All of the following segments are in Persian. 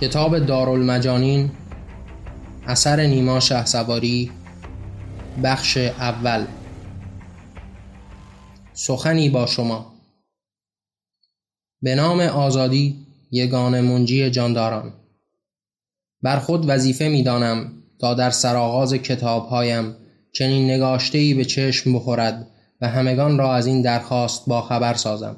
کتاب دارالمجانین اثر نیما سواری بخش اول. سخنی با شما. به نام آزادی یگان منجی جانداران. بر خود وظیفه می دانم تا در سرآغاز کتابهایم چنین نگاشتهی به چشم بخورد و همگان را از این درخواست با خبر سازم.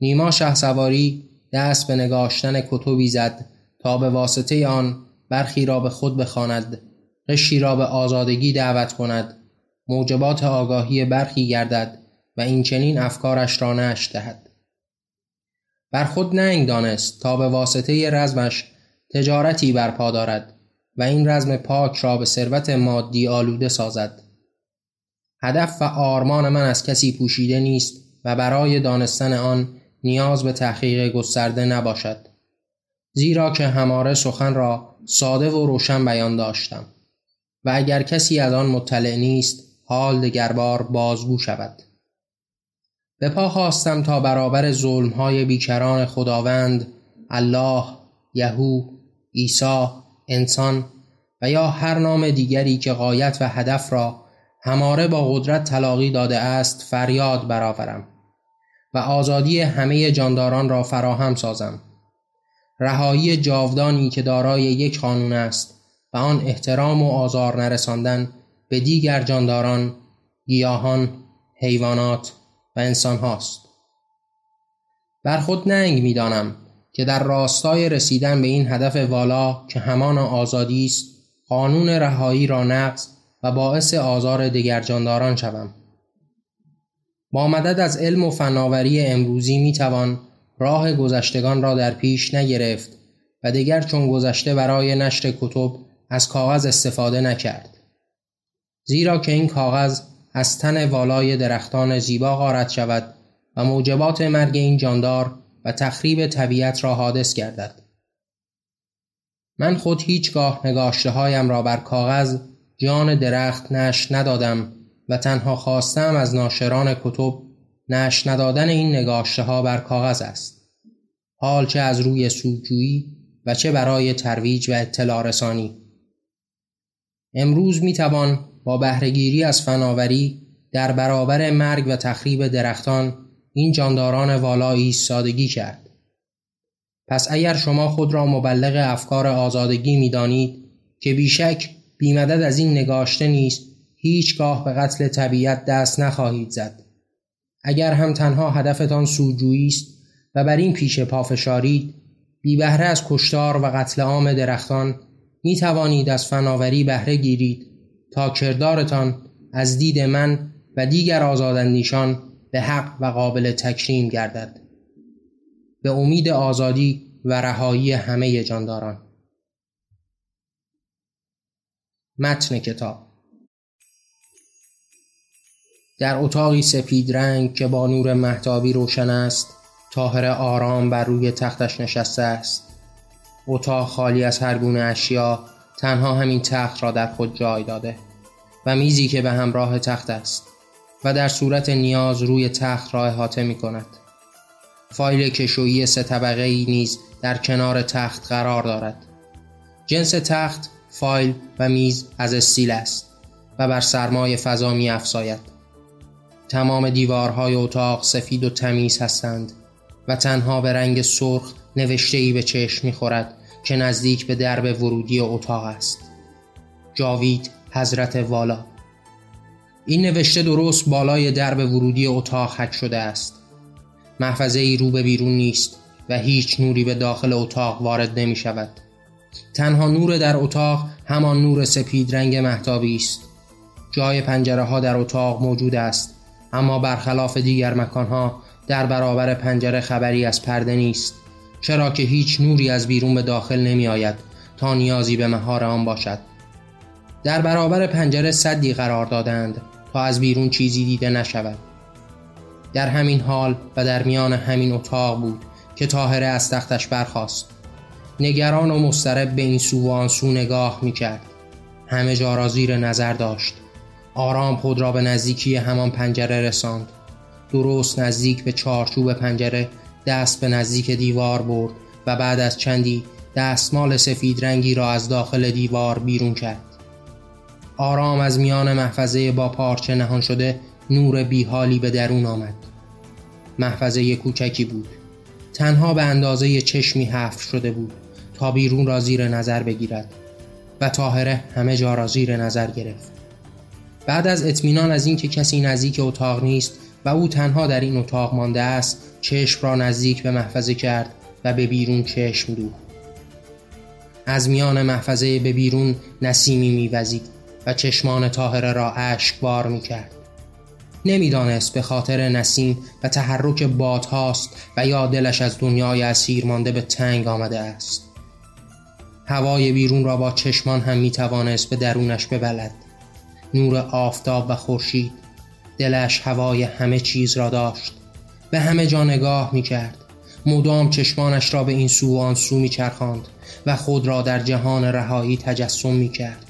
نیما سواری دست به نگاشتن کتبی زد تا به واسطه آن برخی را به خود بخواند قشی را به آزادگی دعوت کند موجبات آگاهی برخی گردد و این چنین افکارش را نشت دهد. بر خود ننگ دانست تا به واسطه رزمش تجارتی برپا دارد و این رزم پاک را به ثروت مادی آلوده سازد. هدف و آرمان من از کسی پوشیده نیست و برای دانستن آن نیاز به تحقیق گسترده نباشد. زیرا که هماره سخن را ساده و روشن بیان داشتم و اگر کسی از آن مطلع نیست حال دگربار بازگو شود. به پا خواستم تا برابر ظلمهای بیکران خداوند الله یهو عیسی انسان و یا هر نام دیگری که قایت و هدف را هماره با قدرت تلاقی داده است فریاد برآورم. و آزادی همه جانداران را فراهم سازم. رهایی جاودانی که دارای یک قانون است و آن احترام و آزار نرساندن به دیگر جانداران گیاهان حیوانات و انسان هاست بر خود ننگ می دانم که در راستای رسیدن به این هدف والا که همان آزادی است قانون رهایی را نقض و باعث آزار دیگر جانداران شوم. با مدد از علم و فناوری امروزی می توان راه گذشتگان را در پیش نگرفت و دیگر چون گذشته برای نشر کتب از کاغذ استفاده نکرد. زیرا که این کاغذ از تن والای درختان زیبا غارت شود و موجبات مرگ این جاندار و تخریب طبیعت را حادث گردد. من خود هیچگاه نگاشته هایم را بر کاغذ جان درخت نش ندادم و تنها خواستم از ناشران کتب نش ندادن این نگاشته ها بر کاغذ است. حال چه از روی سودجویی و چه برای ترویج و اطلاع رسانی. امروز می توان با بهرهگیری از فناوری در برابر مرگ و تخریب درختان این جانداران والا ایستادگی کرد. پس اگر شما خود را مبلغ افکار آزادگی می دانید که بیشک بیمدد از این نگاشته نیست هیچگاه به قتل طبیعت دست نخواهید زد. اگر هم تنها هدفتان سوجویی است و بر این پیش پافشارید بی بهره از کشتار و قتل عام درختان می توانید از فناوری بهره گیرید تا کردارتان از دید من و دیگر آزاداندیشان به حق و قابل تکریم گردد. به امید آزادی و رهایی همه جانداران. متن کتاب در اتاقی سپید رنگ که با نور محتابی روشن است تاهر آرام بر روی تختش نشسته است. اتاق خالی از هر گونه اشیا تنها همین تخت را در خود جای داده و میزی که به همراه تخت است و در صورت نیاز روی تخت را احاطه می کند فایل کشویی سه طبقه ای نیز در کنار تخت قرار دارد. جنس تخت فایل و میز از استیل است و بر سرمای فضا می افزاید تمام دیوارهای اتاق سفید و تمیز هستند و تنها به رنگ سرخ نوشته ای به چشم می‌خورد که نزدیک به درب ورودی اتاق است. جاوید حضرت والا. این نوشته درست بالای درب ورودی اتاق حک شده است. محفظه ای رو به بیرون نیست و هیچ نوری به داخل اتاق وارد نمی شود تنها نور در اتاق همان نور سپید رنگ محتابی است. جای پنجره ها در اتاق موجود است. اما برخلاف دیگر مکانها در برابر پنجره خبری از پرده نیست. چرا که هیچ نوری از بیرون به داخل نمی آید تا نیازی به مهار آن باشد. در برابر پنجره صدی قرار دادند تا از بیرون چیزی دیده نشود. در همین حال و در میان همین اتاق بود که تاهره از تختش برخاست. نگران و مسترب به این سو و آن سو نگاه می کرد همه جا را زیر نظر داشت. آرام خود را به نزدیکی همان پنجره رساند. درست نزدیک به چارچوب پنجره دست به نزدیک دیوار برد و بعد از چندی دستمال سفید رنگی را از داخل دیوار بیرون کرد. آرام از میان محفظه با پارچه نهان شده نور بیحالی به درون آمد. محفظه کوچکی بود. تنها به اندازه چشمی حفر شده بود تا بیرون را زیر نظر بگیرد و تاهره همه جا را زیر نظر گرفت. بعد از اطمینان از اینکه کسی نزدیک اتاق نیست و او تنها در این اتاق مانده است چشم را نزدیک به محفظه کرد و به بیرون چشم دوخت از میان محفظه به بیرون نسیمی میوزید و چشمان تاهره را اشک بار می کرد. نمی‌دانست به خاطر نسیم و تحرک بادهاست و یا دلش از دنیای اسیر مانده به تنگ آمده است. هوای بیرون را با چشمان هم می توانست به درونش ببلد. نور آفتاب و خورشید دلش هوای همه چیز را داشت به همه جا نگاه می کرد مدام چشمانش را به این سو و آن سو می چرخاند و خود را در جهان رهایی تجسم می کرد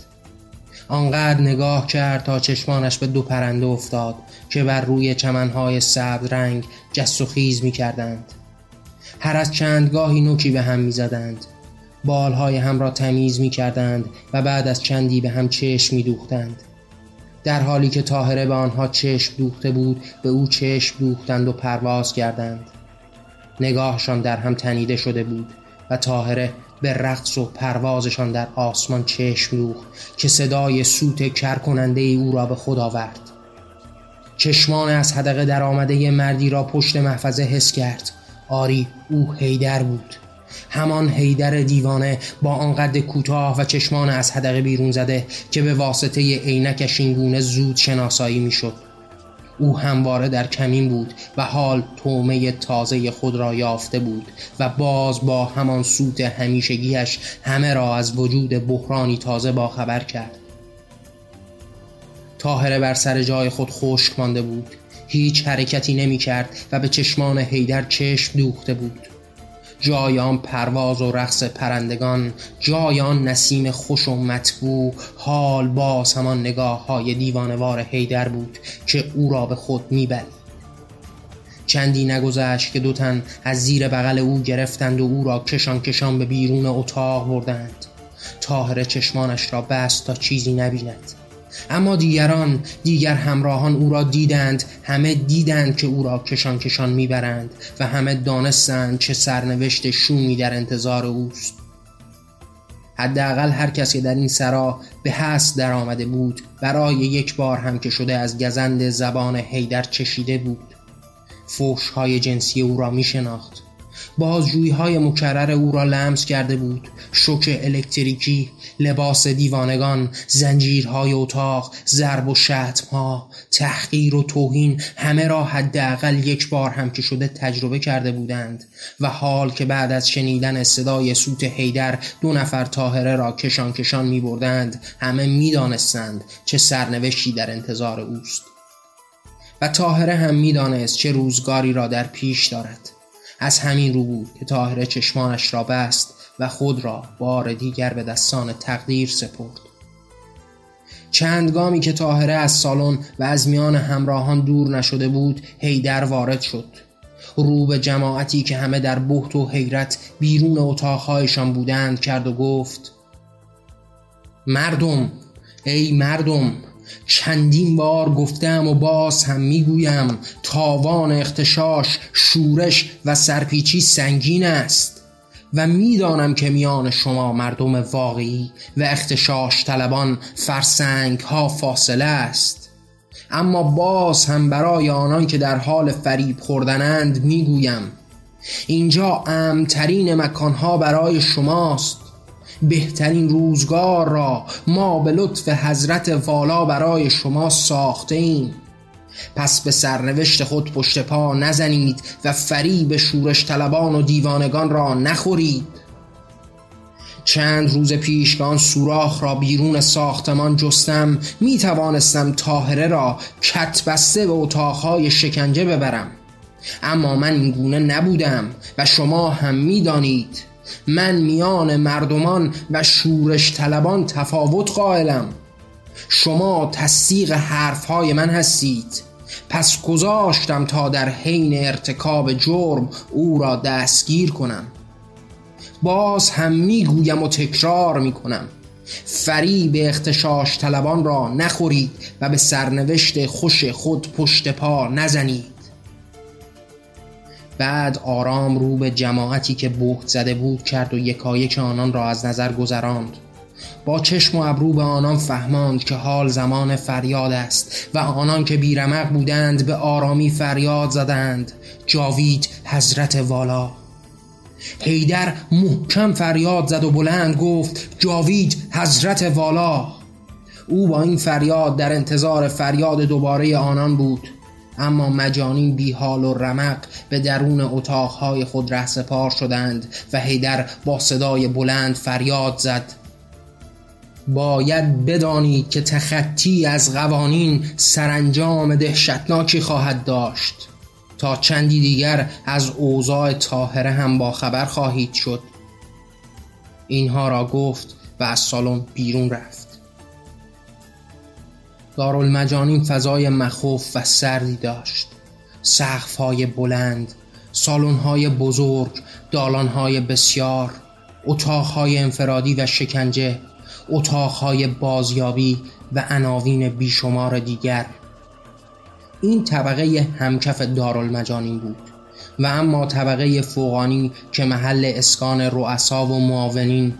آنقدر نگاه کرد تا چشمانش به دو پرنده افتاد که بر روی چمنهای سبز رنگ جست و خیز می کردند. هر از چندگاهی نوکی به هم می زدند. بالهای هم را تمیز می کردند و بعد از چندی به هم چشم می دوختند. در حالی که تاهره به آنها چشم دوخته بود به او چشم دوختند و پرواز کردند. نگاهشان در هم تنیده شده بود و تاهره به رقص و پروازشان در آسمان چشم دوخت که صدای سوت کر کننده او را به خود آورد. چشمان از حدقه در آمده مردی را پشت محفظه حس کرد. آری او هیدر بود. همان هیدر دیوانه با آنقدر کوتاه و چشمان از حدقه بیرون زده که به واسطه عینکش اینگونه زود شناسایی می‌شد. او همواره در کمین بود و حال تومه تازه خود را یافته بود و باز با همان سوت همیشگیش همه را از وجود بحرانی تازه با خبر کرد. تاهره بر سر جای خود خشک مانده بود. هیچ حرکتی نمی کرد و به چشمان هیدر چشم دوخته بود. جایان پرواز و رقص پرندگان جایان نسیم خوش و مطبوع حال باز همان نگاه های دیوانوار هیدر بود که او را به خود می‌برید. چندی نگذشت که دو تن از زیر بغل او گرفتند و او را کشان کشان به بیرون اتاق بردند. تاهر چشمانش را بست تا چیزی نبیند. اما دیگران دیگر همراهان او را دیدند همه دیدند که او را کشان کشان می‌برند و همه دانستند چه سرنوشت شومی در انتظار اوست. حداقل هر کسی در این سرا به هست در آمده بود برای یک بار هم که شده از گزند زبان هیدر چشیده بود. فوش های جنسی او را می شناخت بازجویی های مکرر او را لمس کرده بود. شوک الکتریکی لباس دیوانگان زنجیرهای اتاق ضرب و شتمها تحقیر و توهین همه را حداقل یک بار هم که شده تجربه کرده بودند و حال که بعد از شنیدن صدای سوت هیدر دو نفر تاهره را کشان کشان می بردند همه می دانستند چه سرنوشتی در انتظار اوست. و تاهره هم می‌دانست چه روزگاری را در پیش دارد. از همین رو بود که تاهره چشمانش را بست و خود را بار دیگر به دستان تقدیر سپرد. چند گامی که تاهره از سالن و از میان همراهان دور نشده بود هیدر وارد شد. رو به جماعتی که همه در بحت و حیرت بیرون اتاقهایشان بودند کرد و گفت مردم ای مردم چندین بار گفتم و باز هم می‌گویم تاوان اختشاش شورش و سرپیچی سنگین است. و می‌دانم که میان شما مردم واقعی و اختشاش طلبان فرسنگ ها فاصله است. اما باز هم برای آنان که در حال فریب خوردنند می‌گویم اینجا امترین مکانها برای شماست. بهترین روزگار را ما به لطف حضرت والا برای شما ساخته ایم پس به سرنوشت خود پشت پا نزنید و فریب شورش طلبان و دیوانگان را نخورید. چند روز پیش که آن سوراخ را بیرون ساختمان جستم می توانستم تاهره را کت بسته به اتاقهای شکنجه ببرم. اما من این گونه نبودم و شما هم می دانید من میان مردمان و شورش طلبان تفاوت قائلم. شما تصدیق حرفهای من هستید. پس گذاشتم تا در حین ارتکاب جرم او را دستگیر کنم. باز هم می‌گویم و تکرار می‌کنم. به اختشاش طلبان را نخورید و به سرنوشت خوش خود پشت پا نزنید. بعد آرام رو به جماعتی که بهت زده بود کرد و یکایک آنان را از نظر گذراند. با چشم و ابرو به آنان فهماند که حال زمان فریاد است و آنان که بیرمق بودند به آرامی فریاد زدند. جاوید حضرت والا. هیدر محکم فریاد زد و بلند گفت جاوید حضرت والا. او با این فریاد در انتظار فریاد دوباره آنان بود. اما مجانین بی حال و رمق به درون اتاقهای خود رهسپار شدند و هیدر با صدای بلند فریاد زد. باید بدانید که تخطی از قوانین سرانجام دهشتناکی خواهد داشت. تا چندی دیگر از اوضاع طاهره هم با خبر خواهید شد. اینها را گفت و از سالن بیرون رفت. دارالمجانین فضای مخوف و سردی داشت. های بلند های بزرگ های بسیار های انفرادی و شکنجه اتاقهای بازیابی و عناوین بیشمار دیگر. این طبقه همکف دارالمجانین بود. و اما طبقه فوقانی که محل اسکان رؤسا و معاونین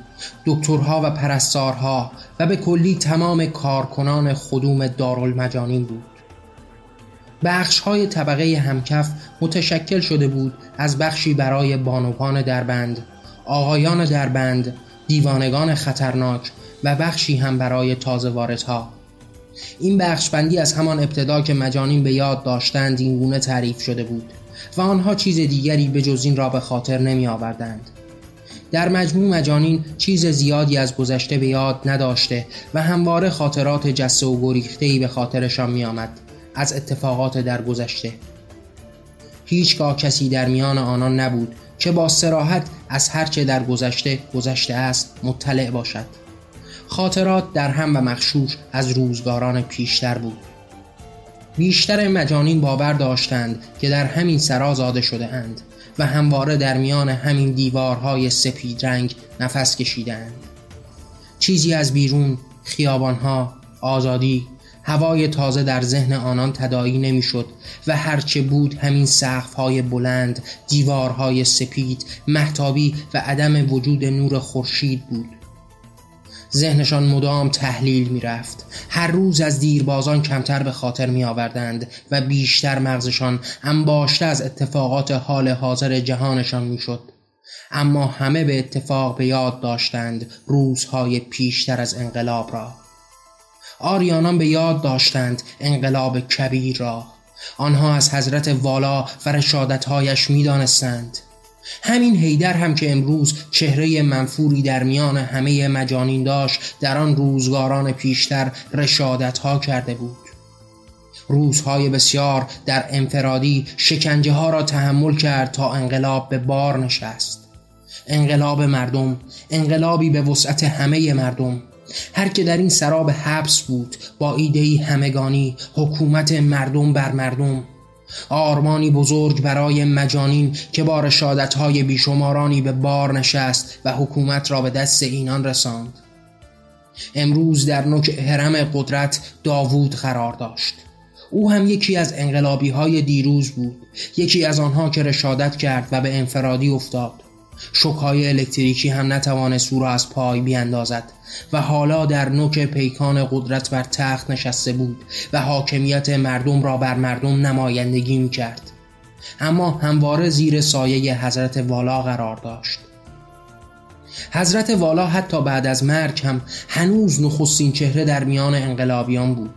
دکترها و پرستارها و به کلی تمام کارکنان خدوم دارالمجانین بود. بخش های طبقه همکف متشکل شده بود از بخشی برای بانوان دربند آقایان دربند دیوانگان خطرناک و بخشی هم برای تازه واردها. این بخش بندی از همان ابتدا که مجانین به یاد داشتند این گونه تعریف شده بود. و آنها چیز دیگری به جز این را به خاطر نمی آوردند. در مجموع مجانین چیز زیادی از گذشته به یاد نداشته و همواره خاطرات جسه و گریختهی به خاطرشان می آمد از اتفاقات در گذشته. هیچگاه کسی در میان آنان نبود که با سراحت از هرچه در گذشته گذشته است مطلع باشد. خاطرات در هم و مخشوش از روزگاران پیشتر بود. بیشتر مجانین باور داشتند که در همین سرا زاده شده اند و همواره در میان همین دیوارهای سپید رنگ نفس کشیدند چیزی از بیرون خیابانها آزادی هوای تازه در ذهن آنان تدایی نمی‌شد و هرچه بود همین سقف‌های بلند دیوارهای سپید محتابی و عدم وجود نور خورشید بود. ذهنشان مدام تحلیل می رفت هر روز از دیربازان کمتر به خاطر می آوردند و بیشتر مغزشان انباشته از اتفاقات حال حاضر جهانشان می شد. اما همه به اتفاق به یاد داشتند روزهای پیشتر از انقلاب را آریانان به یاد داشتند انقلاب کبیر را آنها از حضرت والا و رشادتهایش می دانستند. همین هیدر هم که امروز چهره منفوری در میان همه مجانین داشت در آن روزگاران پیشتر رشادت ها کرده بود. روزهای بسیار در انفرادی شکنجه ها را تحمل کرد تا انقلاب به بار نشست. انقلاب مردم انقلابی به وسعت همه مردم. هر که در این سراب حبس بود با ایدهی همگانی حکومت مردم بر مردم. آرمانی بزرگ برای مجانین که با رشادتهای بیشمارانی به بار نشست و حکومت را به دست اینان رساند. امروز در نوک حرم قدرت داوود قرار داشت. او هم یکی از انقلابی های دیروز بود یکی از آنها که رشادت کرد و به انفرادی افتاد. شکای الکتریکی هم نتوانست او را از پای بیاندازد و حالا در نوک پیکان قدرت بر تخت نشسته بود و حاکمیت مردم را بر مردم نمایندگی می کرد اما همواره زیر سایه حضرت والا قرار داشت. حضرت والا حتی بعد از مرگ هم هنوز نخستین چهره در میان انقلابیان بود.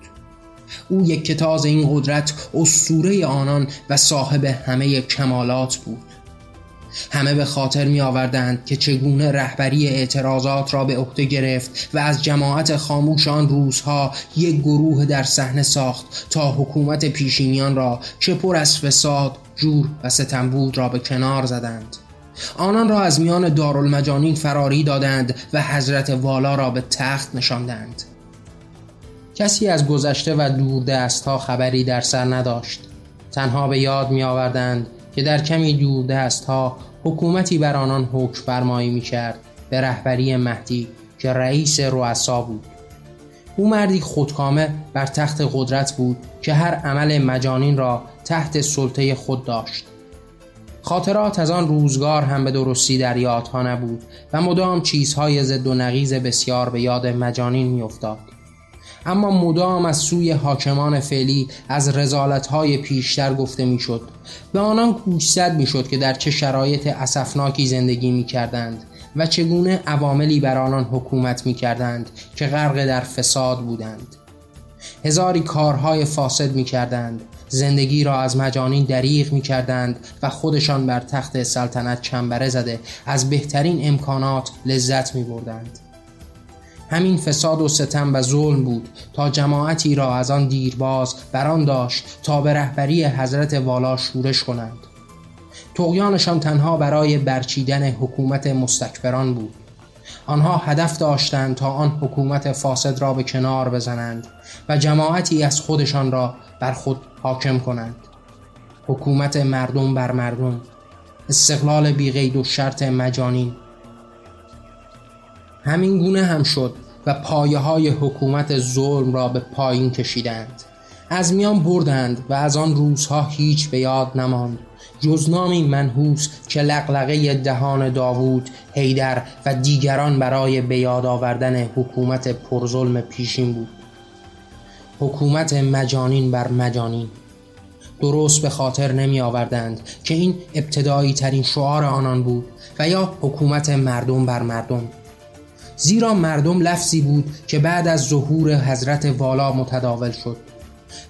او یک کتاز این قدرت اسطوره آنان و صاحب همه کمالات بود. همه به خاطر می آوردند که چگونه رهبری اعتراضات را به عهده گرفت و از جماعت خاموش آن روزها یک گروه در صحنه ساخت تا حکومت پیشینیان را که پر از فساد، جور و ستم بود را به کنار زدند. آنان را از میان دارالمجانین فراری دادند و حضرت والا را به تخت نشاندند. کسی از گذشته و دور ها خبری در سر نداشت. تنها به یاد می آوردند که در کمی دور دست ها حکومتی بر آنان حکم فرمایی می کرد به رهبری مهدی که رئیس رؤسا بود. او مردی خودکامه بر تخت قدرت بود که هر عمل مجانین را تحت سلطه خود داشت. خاطرات از آن روزگار هم به درستی در یادها نبود و مدام چیزهای ضد و نقیز بسیار به یاد مجانین میافتاد. اما مدام از سوی حاکمان فعلی از رزالتهای پیشتر گفته می‌شد به آنان گوشزد می‌شد که در چه شرایط اسفناکی زندگی می‌کردند و چگونه عواملی بر آنان حکومت می‌کردند که غرق در فساد بودند هزاری کارهای فاسد می‌کردند زندگی را از مجانین دریغ می کردند و خودشان بر تخت سلطنت چنبره زده از بهترین امکانات لذت می بردند. همین فساد و ستم و ظلم بود تا جماعتی را از آن دیرباز بران داشت تا به رهبری حضرت والا شورش کنند. تقیانشان تنها برای برچیدن حکومت مستکبران بود. آنها هدف داشتند تا آن حکومت فاسد را به کنار بزنند و جماعتی از خودشان را بر خود حاکم کنند. حکومت مردم بر مردم. استقلال بیغید و شرط مجانین همین گونه هم شد. و پایه های حکومت ظلم را به پایین کشیدند. از میان بردند و از آن روزها هیچ به یاد نماند. جز نامی منحوس که لقلقه دهان داوود، هیدر و دیگران برای به یاد آوردن حکومت پرظلم پیشین بود. حکومت مجانین بر مجانین. درست به خاطر نمی آوردند که این ابتدایی ترین شعار آنان بود و یا حکومت مردم بر مردم. زیرا مردم لفظی بود که بعد از ظهور حضرت والا متداول شد.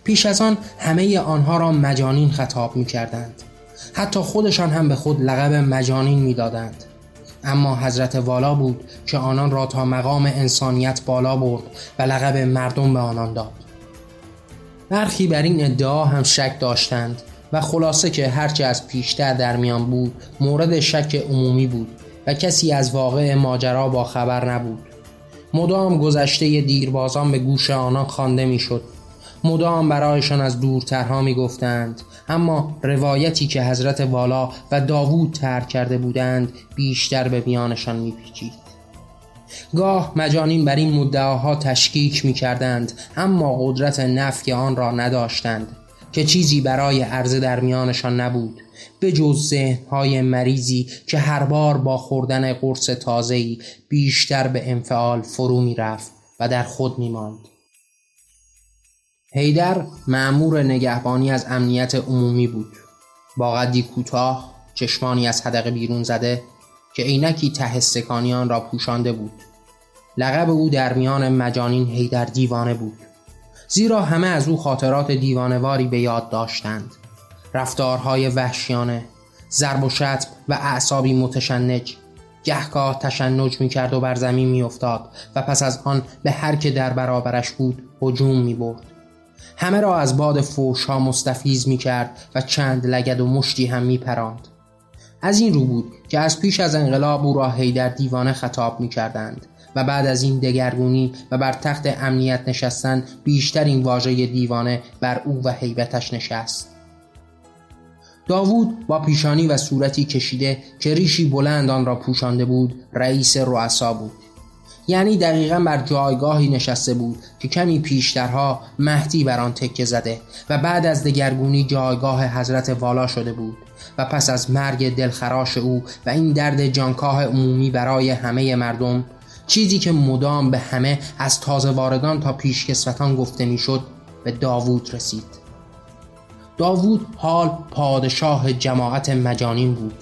پیش از آن همه آنها را مجانین خطاب می کردند حتی خودشان هم به خود لقب مجانین می دادند. اما حضرت والا بود که آنان را تا مقام انسانیت بالا برد و لقب مردم به آنان داد. برخی بر این ادعا هم شک داشتند و خلاصه که هرچه از پیشتر در میان بود مورد شک عمومی بود. و کسی از واقع ماجرا با خبر نبود. مدام گذشته دیربازان به گوش آنان خوانده می‌شد. مدام برایشان از دورترها می گفتند اما روایتی که حضرت والا و داوود ترک کرده بودند بیشتر به میانشان می پیچید. گاه مجانین بر این مدعاها تشکیک می کردند اما قدرت نفی آن را نداشتند. که چیزی برای عرضه در میانشان نبود به جز ذهنهای مریضی که هر بار با خوردن قرص تازه‌ای بیشتر به انفعال فرو می رفت و در خود می ماند. هیدر معمور نگهبانی از امنیت عمومی بود. با قدی کوتاه چشمانی از حدقه بیرون زده که عینکی ته استکانیان را پوشانده بود. لقب او در میان مجانین هیدر دیوانه بود. زیرا همه از او خاطرات دیوانواری به یاد داشتند. رفتارهای وحشیانه ضرب و شتم و اعصابی متشنج گهگاه تشنج می کرد و بر زمین می افتاد و پس از آن به هر که در برابرش بود هجوم می برد همه را از باد فوش ها مستفیز می کرد و چند لگد و مشتی هم می پراند. از این رو بود که از پیش از انقلاب او را هیدر دیوانه خطاب می کردند و بعد از این دگرگونی و بر تخت امنیت نشستن بیشتر این واژه دیوانه بر او و حیبتش نشست. داوود با پیشانی و صورتی کشیده که ریشی بلند آن را پوشانده بود رئیس رؤسا بود. یعنی دقیقا بر جایگاهی نشسته بود که کمی پیشترها مهدی بر آن تکه زده و بعد از دگرگونی جایگاه حضرت والا شده بود و پس از مرگ دلخراش او و این درد جانکاه عمومی برای همه مردم چیزی که مدام به همه از تازه واردان تا پیشکسوتان گفته می‌شد به داوود رسید. داوود حال پادشاه جماعت مجانین بود.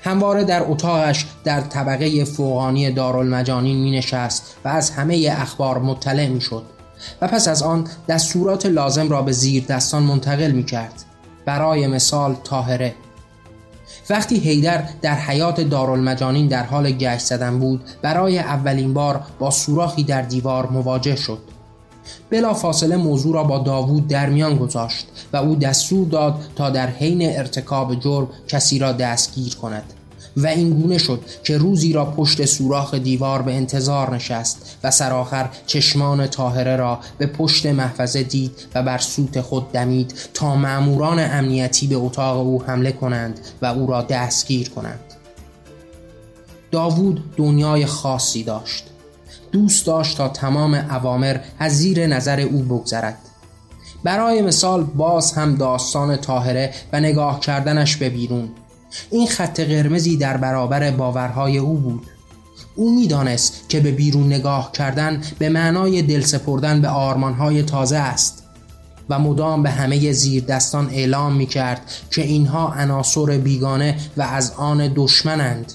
همواره در اتاقش در طبقه فوقانی دارالمجانین می نشست و از همه اخبار مطلع می شد و پس از آن دستورات لازم را به زیر دستان منتقل می کرد برای مثال تاهره وقتی هیدر در حیات دارالمجانین در حال گشت زدن بود برای اولین بار با سوراخی در دیوار مواجه شد. بلا فاصله موضوع را با داوود در میان گذاشت و او دستور داد تا در حین ارتکاب جرم کسی را دستگیر کند. و این گونه شد که روزی را پشت سوراخ دیوار به انتظار نشست و سرآخر چشمان تاهره را به پشت محفظه دید و بر سوت خود دمید تا معموران امنیتی به اتاق او حمله کنند و او را دستگیر کنند. داوود دنیای خاصی داشت. دوست داشت تا تمام اوامر از زیر نظر او بگذرد. برای مثال باز هم داستان تاهره و نگاه کردنش به بیرون. این خط قرمزی در برابر باورهای او بود. او می‌دانست که به بیرون نگاه کردن به معنای دل سپردن به آرمانهای تازه است و مدام به همه زیر دستان اعلام می کرد که اینها عناصر بیگانه و از آن دشمنند.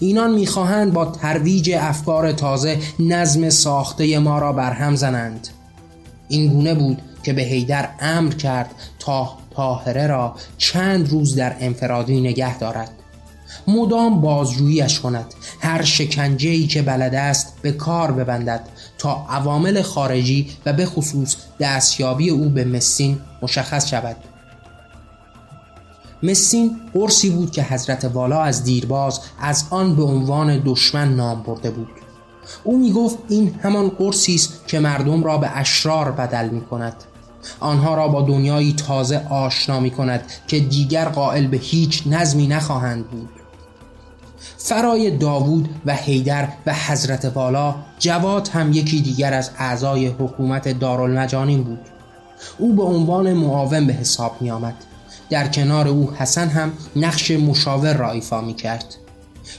اینان می‌خواهند با ترویج افکار تازه نظم ساخته ما را برهم زنند. این گونه بود که به هیدر امر کرد تا تاهره را چند روز در انفرادی نگه دارد. مدام بازجوییش کند. هر شکنجه که بلد است به کار ببندد تا عوامل خارجی و به خصوص دستیابی او به مسین مشخص شود. مسین قرصی بود که حضرت والا از دیرباز از آن به عنوان دشمن نام برده بود. او می گفت این همان قرصی است که مردم را به اشرار بدل می کند آنها را با دنیایی تازه آشنا می کند که دیگر قائل به هیچ نظمی نخواهند بود. فرای داوود و حیدر و حضرت والا جواد هم یکی دیگر از اعضای حکومت دارالمجانین بود. او به عنوان معاون به حساب می آمد در کنار او حسن هم نقش مشاور را ایفا می کرد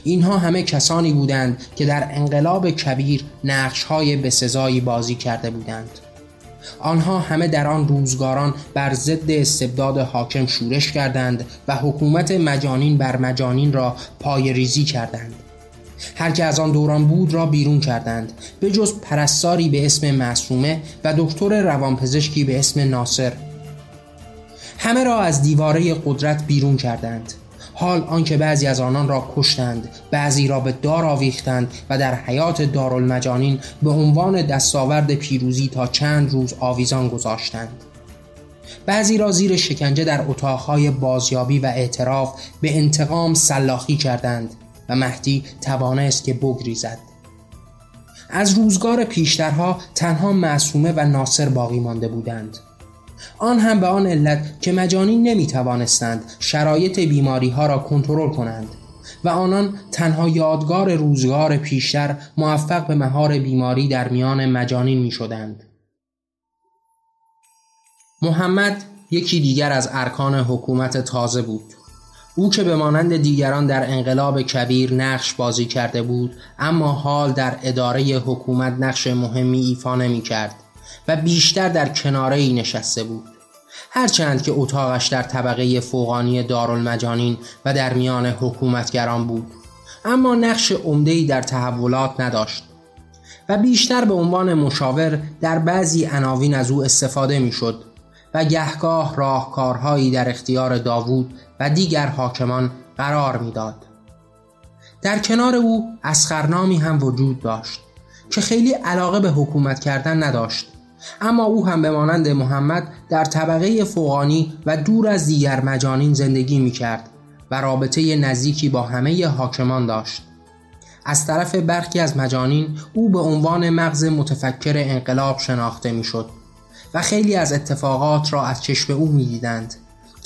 اینها همه کسانی بودند که در انقلاب کبیر نقش های به سزایی بازی کرده بودند. آنها همه در آن روزگاران بر ضد استبداد حاکم شورش کردند و حکومت مجانین بر مجانین را پای ریزی کردند. هر که از آن دوران بود را بیرون کردند. به جز پرستاری به اسم معصومه و دکتر روانپزشکی به اسم ناصر. همه را از دیواره قدرت بیرون کردند. حال آنکه بعضی از آنان را کشتند بعضی را به دار آویختند و در حیات دارالمجانین به عنوان دستاورد پیروزی تا چند روز آویزان گذاشتند. بعضی را زیر شکنجه در اتاقهای بازیابی و اعتراف به انتقام سلاخی کردند و مهدی توانست که بگریزد. از روزگار پیشترها تنها معصومه و ناصر باقی مانده بودند. آن هم به آن علت که مجانی نمی توانستند شرایط بیماری ها را کنترل کنند و آنان تنها یادگار روزگار پیشتر موفق به مهار بیماری در میان مجانین می شدند. محمد یکی دیگر از ارکان حکومت تازه بود او که به مانند دیگران در انقلاب کبیر نقش بازی کرده بود اما حال در اداره حکومت نقش مهمی ایفا نمی کرد و بیشتر در کناره ای نشسته بود. هرچند که اتاقش در طبقه فوقانی دارالمجانین و در میان حکومتگران بود. اما نقش عمده‌ای در تحولات نداشت و بیشتر به عنوان مشاور در بعضی عناوین از او استفاده می‌شد و گهگاه راهکارهایی در اختیار داوود و دیگر حاکمان قرار می‌داد. در کنار او اسخرنامی هم وجود داشت که خیلی علاقه به حکومت کردن نداشت. اما او هم به مانند محمد در طبقه فوقانی و دور از دیگر مجانین زندگی می کرد و رابطه نزدیکی با همه حاکمان داشت از طرف برخی از مجانین او به عنوان مغز متفکر انقلاب شناخته می شد و خیلی از اتفاقات را از چشم او می دیدند.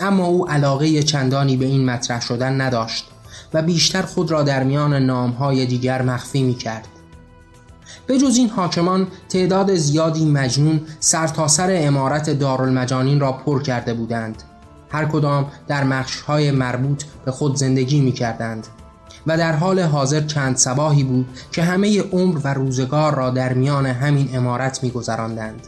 اما او علاقه چندانی به این مطرح شدن نداشت و بیشتر خود را در میان نامهای دیگر مخفی می کرد. به جز این حاکمان تعداد زیادی مجنون سرتاسر سر امارت دارالمجانین را پر کرده بودند هر کدام در مخشهای مربوط به خود زندگی می کردند و در حال حاضر چند سباهی بود که همه عمر و روزگار را در میان همین امارت می گذراندند.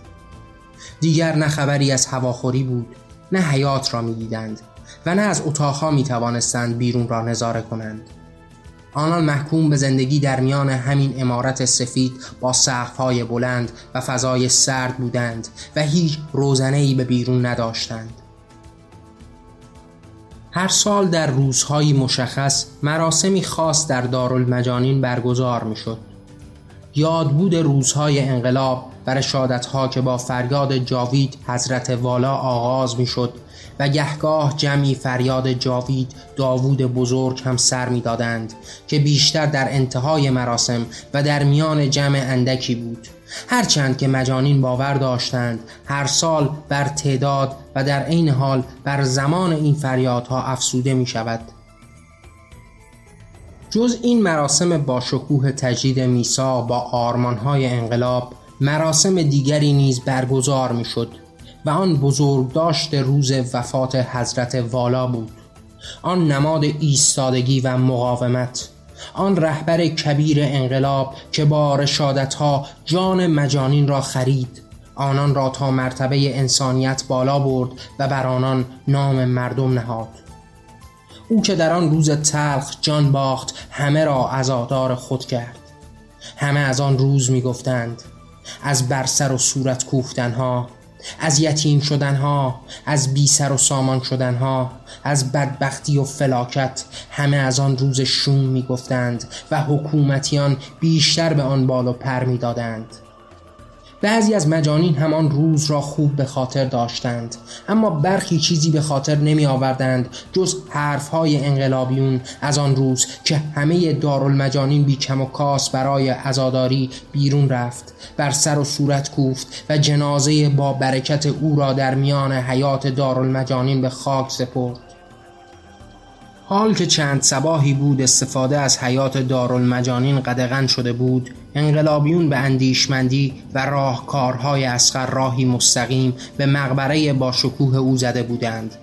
دیگر نه خبری از هواخوری بود نه حیات را می دیدند و نه از اتاقها می توانستند بیرون را نظاره کنند آنان محکوم به زندگی در میان همین امارت سفید با سقف‌های بلند و فضای سرد بودند و هیچ روزنه‌ای به بیرون نداشتند. هر سال در روزهای مشخص مراسمی خاص در دارالمجانین برگزار می‌شد. یادبود روزهای انقلاب و رشادتها که با فریاد جاوید حضرت والا آغاز می‌شد و گهگاه جمعی فریاد جاوید داوود بزرگ هم سر می‌دادند که بیشتر در انتهای مراسم و در میان جمع اندکی بود. هرچند که مجانین باور داشتند هر سال بر تعداد و در عین حال بر زمان این فریادها افسوده می شود جز این مراسم با شکوه تجدید میسا با آرمانهای انقلاب مراسم دیگری نیز برگزار می‌شد. و آن بزرگ داشت روز وفات حضرت والا بود. آن نماد ایستادگی و مقاومت. آن رهبر کبیر انقلاب که با رشادتها جان مجانین را خرید آنان را تا مرتبه انسانیت بالا برد و بر آنان نام مردم نهاد. او که در آن روز تلخ جان باخت همه را عزادار خود کرد. همه از آن روز می گفتند از برسر و صورت کوفتنها از یتیم شدنها از بی سر و سامان شدنها از بدبختی و فلاکت همه از آن روز شوم می گفتند و حکومتیان بیشتر به آن بال و پر می دادند. بعضی از مجانین همان روز را خوب به خاطر داشتند اما برخی چیزی به خاطر نمی آوردند جز حرفهای انقلابیون از آن روز که همه دارالمجانین بی کم و کاس برای عزاداری بیرون رفت بر سر و صورت کوفت و جنازه با برکت او را در میان حیات دارالمجانین به خاک سپرد. حال که چند سباهی بود استفاده از حیات دارالمجانین قدغن شده بود انقلابیون به اندیشمندی و راهکارهای اسقر راهی مستقیم به مقبره با شکوه او زده بودند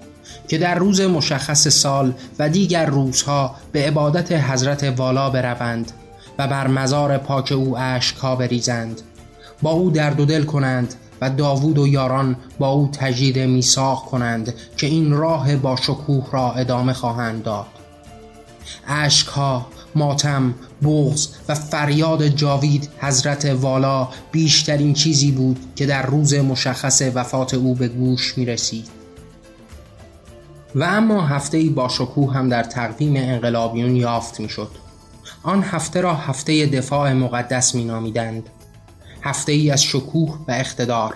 که در روز مشخص سال و دیگر روزها به عبادت حضرت والا بروند و بر مزار پاک او اشکها بریزند. با او درد و دل کنند و داوود و یاران با او تجدید میثاق کنند که این راه با شکوه را ادامه خواهند داد. اشکها ماتم بغز و فریاد جاوید حضرت والا بیشترین چیزی بود که در روز مشخص وفات او به گوش می رسید و اما هفته با شکوه هم در تقویم انقلابیون یافت می شد. آن هفته را هفته دفاع مقدس می نامیدند هفته ای از شکوه و اقتدار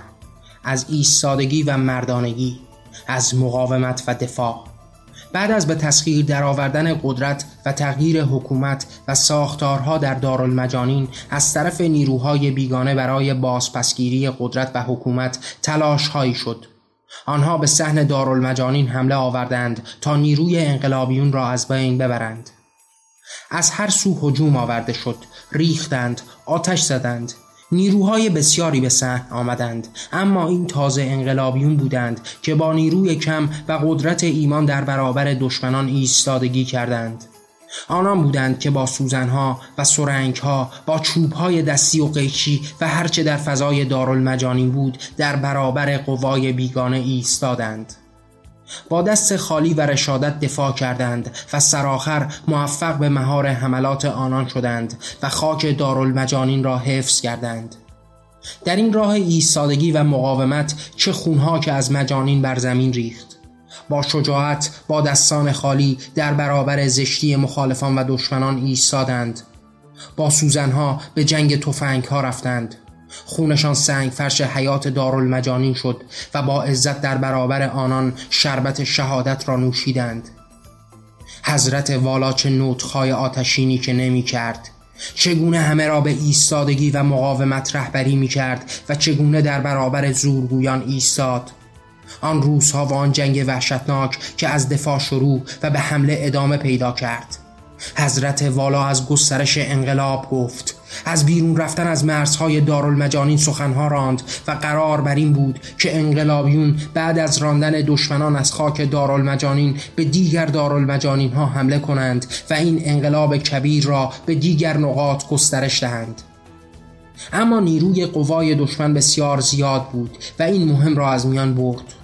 از ایستادگی و مردانگی از مقاومت و دفاع. بعد از به تسخیر درآوردن قدرت و تغییر حکومت و ساختارها در دارالمجانین از طرف نیروهای بیگانه برای بازپسگیری قدرت و حکومت تلاش هایی شد. آنها به صحن دارالمجانین حمله آوردند تا نیروی انقلابیون را از بین ببرند. از هر سو هجوم آورده شد ریختند آتش زدند نیروهای بسیاری به صحن آمدند. اما این تازه انقلابیون بودند که با نیروی کم و قدرت ایمان در برابر دشمنان ایستادگی کردند. آنان بودند که با سوزنها و سرنگها با چوبهای دستی و قیچی و هرچه در فضای دارالمجانین بود در برابر قوای بیگانه ایستادند. با دست خالی و رشادت دفاع کردند و سرآخر موفق به مهار حملات آنان شدند و خاک دارالمجانین را حفظ کردند. در این راه ایستادگی و مقاومت چه خونها که از مجانین بر زمین ریخت. با شجاعت با دستان خالی در برابر زشتی مخالفان و دشمنان ایستادند. با سوزنها به جنگ تفنگ ها رفتند. خونشان سنگ فرش حیات دارالمجانین شد و با عزت در برابر آنان شربت شهادت را نوشیدند. حضرت والا چه نوتخای آتشینی که نمی کرد چگونه همه را به ایستادگی و مقاومت رهبری می کرد و چگونه در برابر زورگویان ایستاد. آن روزها و آن جنگ وحشتناک که از دفاع شروع و به حمله ادامه پیدا کرد. حضرت والا از گسترش انقلاب گفت از بیرون رفتن از مرزهای دارالمجانین سخنها راند و قرار بر این بود که انقلابیون بعد از راندن دشمنان از خاک دارالمجانین به دیگر دارالمجانین ها حمله کنند و این انقلاب کبیر را به دیگر نقاط گسترش دهند. اما نیروی قوای دشمن بسیار زیاد بود و این مهم را از میان برد.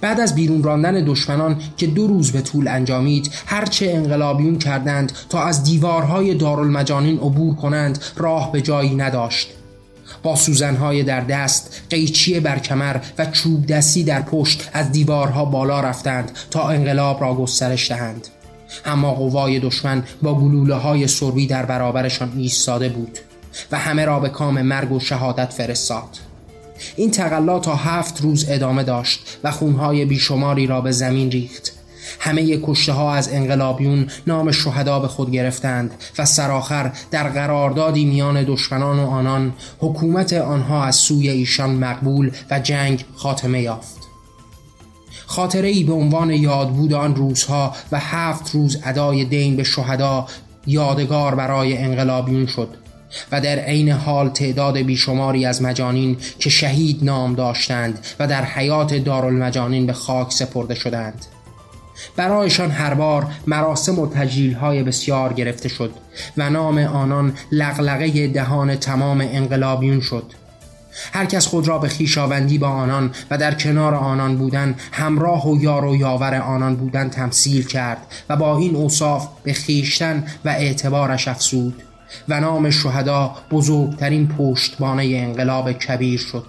بعد از بیرون راندن دشمنان که دو روز به طول انجامید هرچه انقلابیون کردند تا از دیوارهای دارالمجانین عبور کنند راه به جایی نداشت. با سوزنهای در دست قیچی بر کمر و چوب دستی در پشت از دیوارها بالا رفتند تا انقلاب را گسترش دهند. اما قوای دشمن با گلوله های سروی در برابرشان ایستاده بود و همه را به کام مرگ و شهادت فرستاد. این تقلا تا هفت روز ادامه داشت و خونهای بیشماری را به زمین ریخت. همه کشته ها از انقلابیون نام شهدا به خود گرفتند و سرآخر در قراردادی میان دشمنان و آنان حکومت آنها از سوی ایشان مقبول و جنگ خاتمه یافت. خاطره ای به عنوان یادبود آن روزها و هفت روز ادای دین به شهدا یادگار برای انقلابیون شد. و در عین حال تعداد بیشماری از مجانین که شهید نام داشتند و در حیات دارالمجانین به خاک سپرده شدند. برایشان هر بار مراسم و های بسیار گرفته شد و نام آنان لغلقه دهان تمام انقلابیون شد. هر کس خود را به خیشاوندی با آنان و در کنار آنان بودن همراه و یار و یاور آنان بودن تمثیل کرد و با این اوصاف به خیشتن و اعتبارش افسود و نام شهدا بزرگترین پشتبانه انقلاب کبیر شد.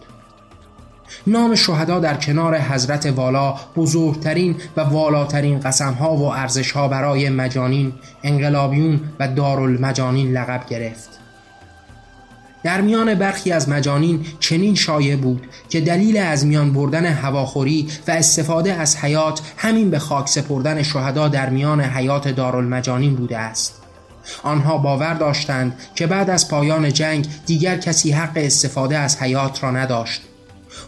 نام شهدا در کنار حضرت والا بزرگترین و والاترین قسمها و ارزشها برای مجانین انقلابیون و دارالمجانین لقب گرفت. در میان برخی از مجانین چنین شایع بود که دلیل از میان بردن هواخوری و استفاده از حیات همین به خاک سپردن شهدا در میان حیات دارالمجانین بوده است. آنها باور داشتند که بعد از پایان جنگ دیگر کسی حق استفاده از حیات را نداشت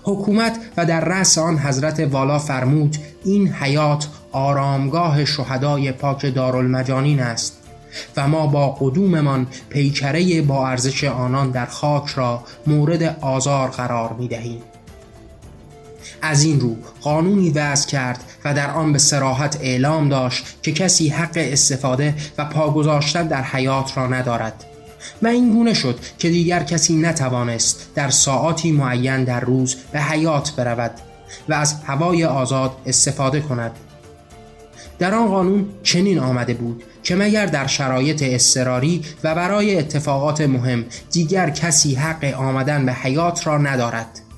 حکومت و در رأس آن حضرت والا فرمود این حیات آرامگاه شهدای پاک دارالمجانین است و ما با قدوممان پیکره با ارزش آنان در خاک را مورد آزار قرار می دهیم. از این رو قانونی وضع کرد و در آن به سراحت اعلام داشت که کسی حق استفاده و پاگذاشتن در حیات را ندارد. و این گونه شد که دیگر کسی نتوانست در ساعاتی معین در روز به حیات برود و از هوای آزاد استفاده کند. در آن قانون چنین آمده بود که مگر در شرایط اضطراری و برای اتفاقات مهم دیگر کسی حق آمدن به حیات را ندارد.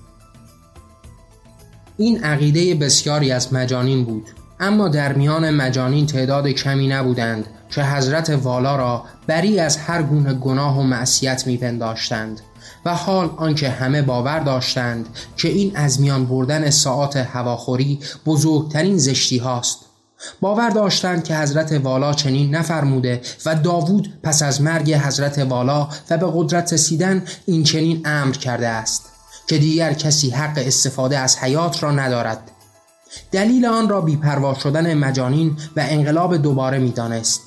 این عقیده بسیاری از مجانین بود اما در میان مجانین تعداد کمی نبودند که حضرت والا را بری از هر گونه گناه و معصیت میپنداشتند و حال آنکه همه باور داشتند که این از میان بردن ساعات هواخوری بزرگترین زشتی هاست. باور داشتند که حضرت والا چنین نفرموده و داوود پس از مرگ حضرت والا و به قدرت رسیدن این چنین امر کرده است. که دیگر کسی حق استفاده از حیات را ندارد. دلیل آن را بیپروا شدن مجانین و انقلاب دوباره می‌دانست.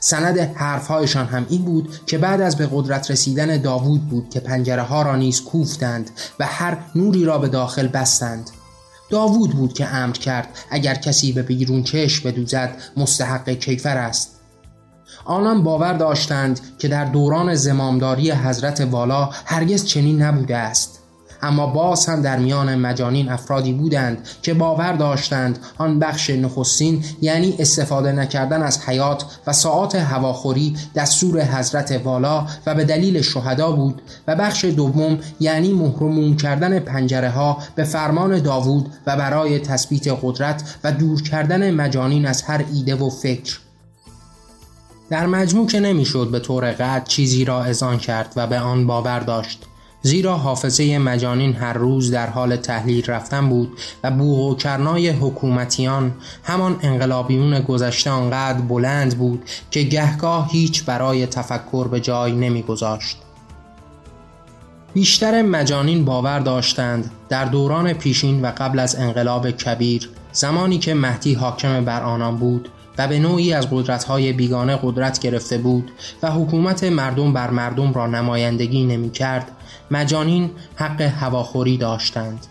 سند حرفهایشان هم این بود که بعد از به قدرت رسیدن داوود بود که پنجره ها را نیز کوفتند و هر نوری را به داخل بستند. داوود بود که امر کرد اگر کسی به بیرون چشم بدوزد مستحق کیفر است. آنان باور داشتند که در دوران زمامداری حضرت والا هرگز چنین نبوده است. اما باز هم در میان مجانین افرادی بودند که باور داشتند آن بخش نخستین یعنی استفاده نکردن از حیات و ساعات هواخوری دستور حضرت والا و به دلیل شهدا بود و بخش دوم یعنی محرومون کردن پنجره ها به فرمان داوود و برای تثبیت قدرت و دور کردن مجانین از هر ایده و فکر. در مجموع که نمی‌شد به طور قطع چیزی را ازان کرد و به آن باور داشت. زیرا حافظه مجانین هر روز در حال تحلیل رفتن بود و بوغ و کرنای حکومتیان همان انقلابیون گذشته آنقدر بلند بود که گهگاه هیچ برای تفکر به جای نمیگذاشت. بیشتر مجانین باور داشتند در دوران پیشین و قبل از انقلاب کبیر زمانی که مهدی حاکم بر آنان بود و به نوعی از قدرت‌های بیگانه قدرت گرفته بود و حکومت مردم بر مردم را نمایندگی نمی کرد مجانین حق هواخوری داشتند.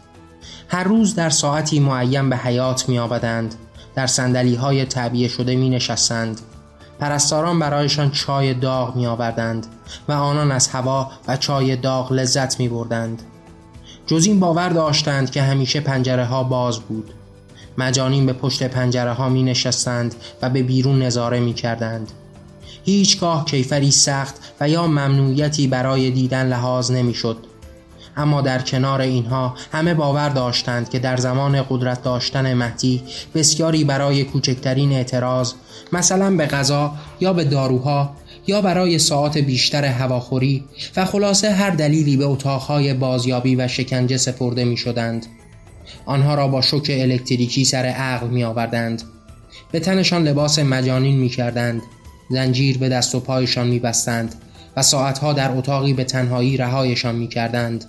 هر روز در ساعتی معین به حیات می آبدند در سندلی های تعبیه شده می نشستند پرستاران برایشان چای داغ می آوردند و آنان از هوا و چای داغ لذت می بردند جز این باور داشتند که همیشه پنجره ها باز بود. مجانین به پشت پنجره ها می نشستند و به بیرون نظاره می کردند هیچگاه کیفری سخت و یا ممنوعیتی برای دیدن لحاظ نمی‌شد. اما در کنار اینها همه باور داشتند که در زمان قدرت داشتن مهدی بسیاری برای کوچکترین اعتراض مثلا به غذا یا به داروها یا برای ساعت بیشتر هواخوری و خلاصه هر دلیلی به اتاقهای بازیابی و شکنجه سپرده می شدند. آنها را با شوک الکتریکی سر عقل می آوردند. به تنشان لباس مجانین می کردند زنجیر به دست و پایشان میبستند و ساعتها در اتاقی به تنهایی رهایشان می‌کردند.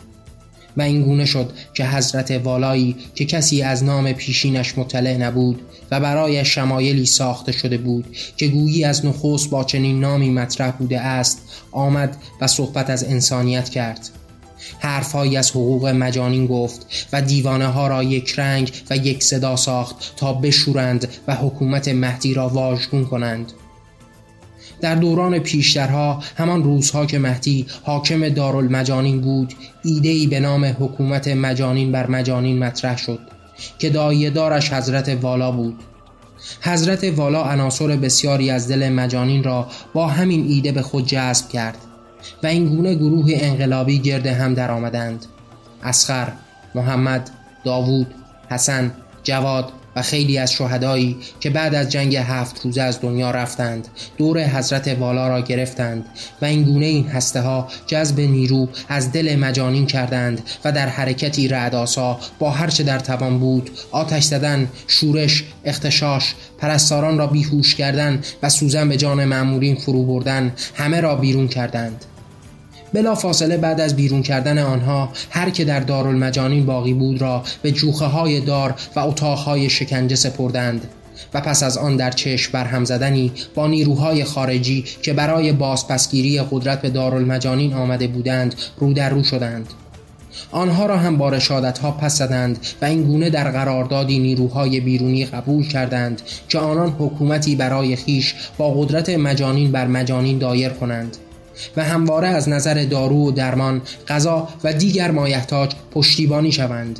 و این گونه شد که حضرت والایی که کسی از نام پیشینش مطلع نبود و برای شمایلی ساخته شده بود که گویی از نخست با چنین نامی مطرح بوده است آمد و صحبت از انسانیت کرد. حرفهایی از حقوق مجانین گفت و دیوانه ها را یک رنگ و یک صدا ساخت تا بشورند و حکومت مهدی را واژگون کنند. در دوران پیشترها همان روزها که مهدی حاکم دارالمجانین بود ایدهی به نام حکومت مجانین بر مجانین مطرح شد که دایه دارش حضرت والا بود. حضرت والا عناصر بسیاری از دل مجانین را با همین ایده به خود جذب کرد و این گونه گروه انقلابی گرد هم در آمدند. اسخر، محمد، داوود، حسن، جواد و خیلی از شهدایی که بعد از جنگ هفت روزه از دنیا رفتند دور حضرت والا را گرفتند و این گونه این هسته ها جذب نیرو از دل مجانین کردند و در حرکتی رعداسا با هرچه در توان بود آتش زدن شورش اختشاش پرستاران را بیهوش کردن و سوزن به جان معمورین فرو بردن همه را بیرون کردند. بلا فاصله بعد از بیرون کردن آنها هر که در دارالمجانین باقی بود را به جوخه های دار و اتاقهای شکنجه سپردند و پس از آن در چشم برهم زدنی با نیروهای خارجی که برای بازپسگیری قدرت به دارالمجانین آمده بودند رو در رو شدند. آنها را هم با رشادت ها پس زدند و این گونه در قراردادی نیروهای بیرونی قبول کردند که آنان حکومتی برای خیش با قدرت مجانین بر مجانین دایر کنند. و همواره از نظر دارو و درمان غذا و دیگر مایحتاج پشتیبانی شوند.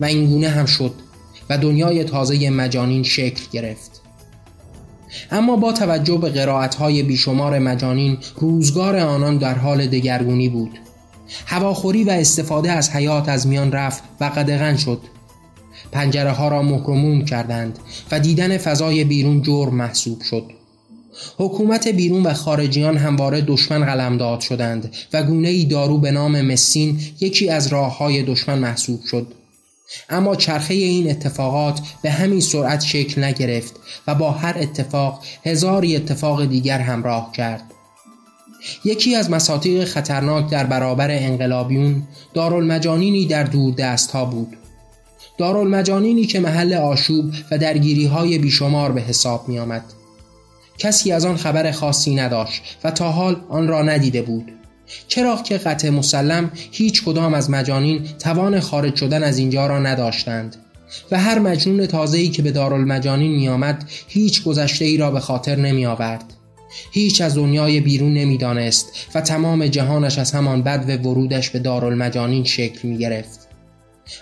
و این گونه هم شد و دنیای تازه مجانین شکل گرفت. اما با توجه به قرائتهای بیشمار مجانین روزگار آنان در حال دگرگونی بود. هواخوری و استفاده از حیات از میان رفت و قدغن شد. پنجره ها را مکرموم کردند و دیدن فضای بیرون جرم محسوب شد. حکومت بیرون و خارجیان همواره دشمن قلمداد شدند و گونه ای دارو به نام مسین یکی از راه های دشمن محسوب شد. اما چرخه این اتفاقات به همین سرعت شکل نگرفت و با هر اتفاق هزاری اتفاق دیگر همراه کرد. یکی از مساطیق خطرناک در برابر انقلابیون دارالمجانینی در دور دست ها بود. دارالمجانینی که محل آشوب و درگیری های بیشمار به حساب می آمد. کسی از آن خبر خاصی نداشت و تا حال آن را ندیده بود. چرا که قطع مسلم هیچ کدام از مجانین توان خارج شدن از اینجا را نداشتند و هر مجنون تازه‌ای که به دارالمجانین می آمد هیچ گذشته ای را به خاطر نمی آورد هیچ از دنیای بیرون نمی‌دانست و تمام جهانش از همان بد و ورودش به دارالمجانین شکل می گرفت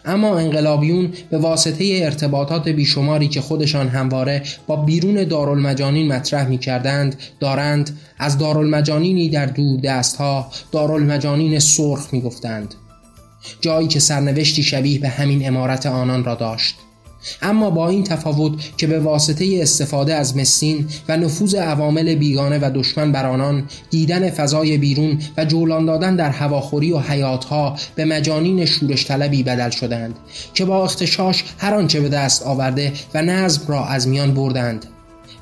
اما انقلابیون به واسطه ارتباطات بیشماری که خودشان همواره با بیرون دارالمجانین مطرح می کردند دارند از دارالمجانینی در دور دستها دارالمجانین سرخ می گفتند جایی که سرنوشتی شبیه به همین امارت آنان را داشت. اما با این تفاوت که به واسطه استفاده از مسین و نفوذ عوامل بیگانه و دشمن بر آنان دیدن فضای بیرون و جولان دادن در هواخوری و حیاتها به مجانین شورش طلبی بدل شدند که با اختشاش هر آنچه به دست آورده و نظم را از میان بردند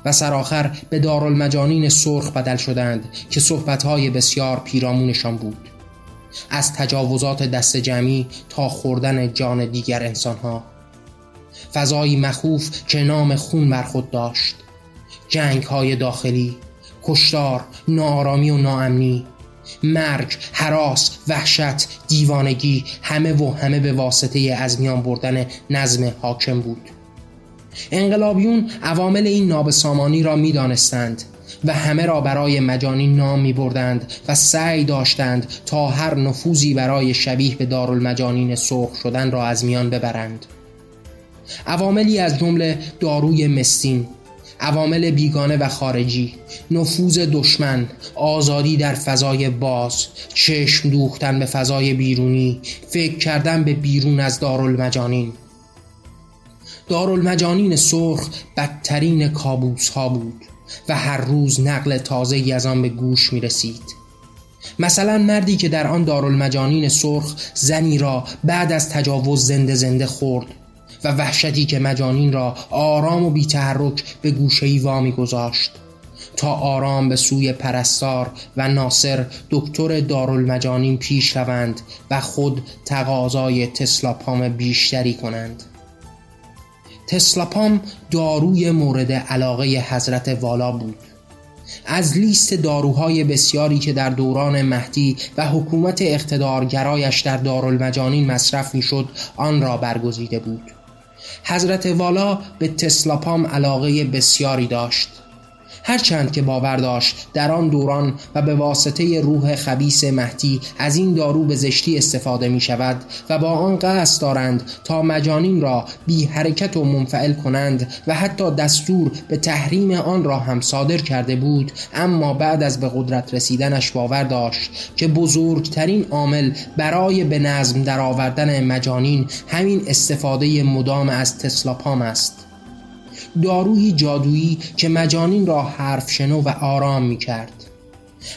و سرآخر به دارالمجانین سرخ بدل شدند که صحبتهای بسیار پیرامونشان بود. از تجاوزات دست جمعی تا خوردن جان دیگر انسانها. فضایی مخوف که نام خون بر خود داشت. جنگ های داخلی کشتار نارامی و ناامنی مرگ، حراس، وحشت، دیوانگی همه و همه به واسطه از میان بردن نظم حاکم بود. انقلابیون عوامل این نابسامانی را می دانستند و همه را برای مجانی نام می بردند و سعی داشتند تا هر نفوذی برای شبیه به دارالمجانین سرخ شدن را از میان ببرند. عواملی از جمله داروی مستین عوامل بیگانه و خارجی نفوذ دشمن آزادی در فضای باز چشم دوختن به فضای بیرونی فکر کردن به بیرون از دارالمجانین. دارالمجانین سرخ بدترین کابوس ها بود و هر روز نقل تازه از آن به گوش می رسید مثلا مردی که در آن دارالمجانین سرخ زنی را بعد از تجاوز زنده زنده خورد و وحشتی که مجانین را آرام و بیتحرک به گوشه وا می گذاشت. تا آرام به سوی پرستار و ناصر دکتر دارالمجانین پیش روند و خود تقاضای تسلاپام بیشتری کنند. تسلاپام داروی مورد علاقه حضرت والا بود. از لیست داروهای بسیاری که در دوران مهدی و حکومت اقتدارگرایش در دارالمجانین مصرف می‌شد آن را برگزیده بود. حضرت والا به تسلاپام علاقه بسیاری داشت. هرچند که باور داشت در آن دوران و به واسطه روح خبیس مهدی از این دارو به زشتی استفاده می شود و با آن قصد دارند تا مجانین را بی حرکت و منفعل کنند و حتی دستور به تحریم آن را هم صادر کرده بود اما بعد از به قدرت رسیدنش باور داشت که بزرگترین عامل برای به نظم درآوردن مجانین همین استفاده مدام از تسلاپام است. داروی جادویی که مجانین را حرف شنو و آرام می کرد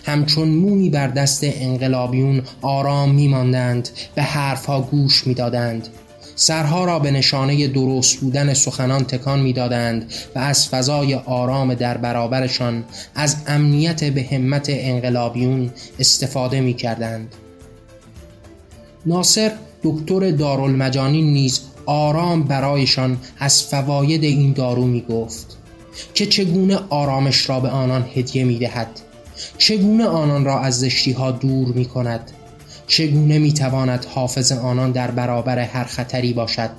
همچون مومی بر دست انقلابیون آرام می ماندند به حرفها گوش می دادند سرها را به نشانه درست بودن سخنان تکان می‌دادند و از فضای آرام در برابرشان از امنیت به همت انقلابیون استفاده می کردند. ناصر دکتر دارالمجانین نیز آرام برایشان از فواید این دارو می گفت که چگونه آرامش را به آنان هدیه می دهد چگونه آنان را از زشتی ها دور می کند چگونه می تواند حافظ آنان در برابر هر خطری باشد.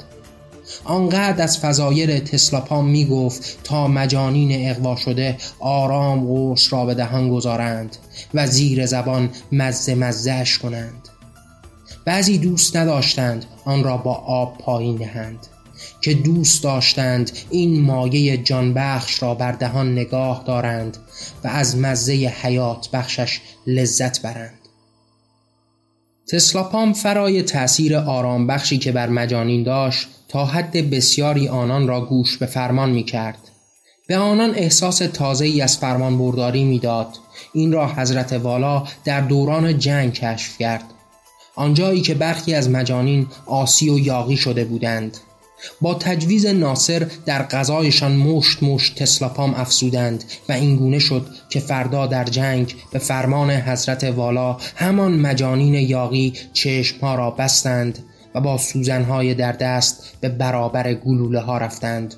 آنقدر از فضایر تسلاپام می گفت تا مجانین اقوا شده آرام قرص را به دهان گذارند و زیر زبان مزه مزهش کنند. بعضی دوست نداشتند آن را با آب پایین دهند که دوست داشتند این مایه جانبخش را بر دهان نگاه دارند و از مزه حیات بخشش لذت برند تسلاپام فرای تأثیر آرام بخشی که بر مجانین داشت تا حد بسیاری آنان را گوش به فرمان می کرد. به آنان احساس تازه ای از فرمان برداری می‌داد. این را حضرت والا در دوران جنگ کشف کرد آنجایی که برخی از مجانین آسی و یاقی شده بودند. با تجویز ناصر در غذایشان مشت مشت تسلاپام افسودند و اینگونه شد که فردا در جنگ به فرمان حضرت والا همان مجانین یاقی چشمها را بستند و با سوزنهای در دست به برابر گلوله ها رفتند.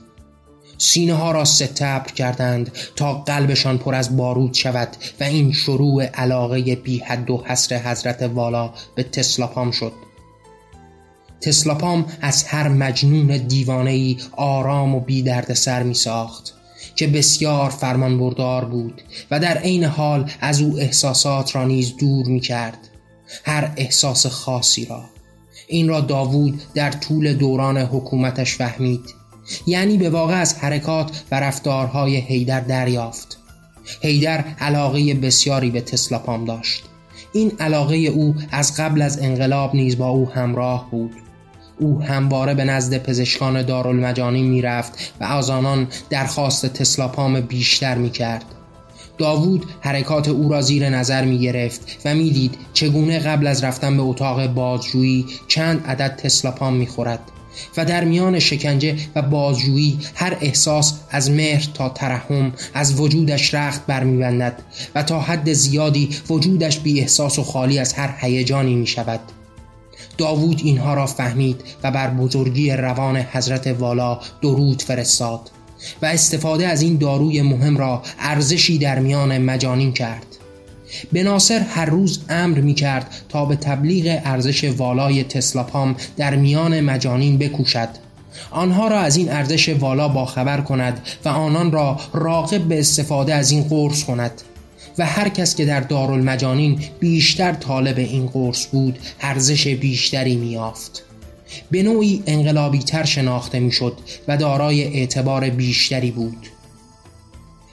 سینه ها را ستبر کردند تا قلبشان پر از بارود شود و این شروع علاقه بی حد و حسر حضرت والا به تسلاپام شد. تسلاپام از هر مجنون دیوانه آرام و بی درد سر می ساخت که بسیار فرمان بردار بود و در عین حال از او احساسات را نیز دور می کرد. هر احساس خاصی را. این را داوود در طول دوران حکومتش فهمید. یعنی به واقع از حرکات و رفتارهای هیدر دریافت هیدر علاقه بسیاری به تسلاپام داشت این علاقه او از قبل از انقلاب نیز با او همراه بود او همواره به نزد پزشکان دارالمجانی می‌رفت و از آنان درخواست تسلاپام بیشتر می کرد. داوود حرکات او را زیر نظر می گرفت و می‌دید چگونه قبل از رفتن به اتاق بازجویی چند عدد تسلاپام می خورد. و در میان شکنجه و بازجویی هر احساس از مهر تا ترحم از وجودش رخت برمیبندد و تا حد زیادی وجودش بی احساس و خالی از هر هیجانی می شود داوود اینها را فهمید و بر بزرگی روان حضرت والا درود فرستاد و استفاده از این داروی مهم را ارزشی در میان مجانین کرد. به هر روز امر می کرد تا به تبلیغ ارزش والای تسلاپام در میان مجانین بکوشد. آنها را از این ارزش والا باخبر کند و آنان را راقب به استفاده از این قرص کند. و هر کس که در دارالمجانین بیشتر طالب این قرص بود ارزش بیشتری میافت به نوعی انقلابی تر شناخته می‌شد و دارای اعتبار بیشتری بود.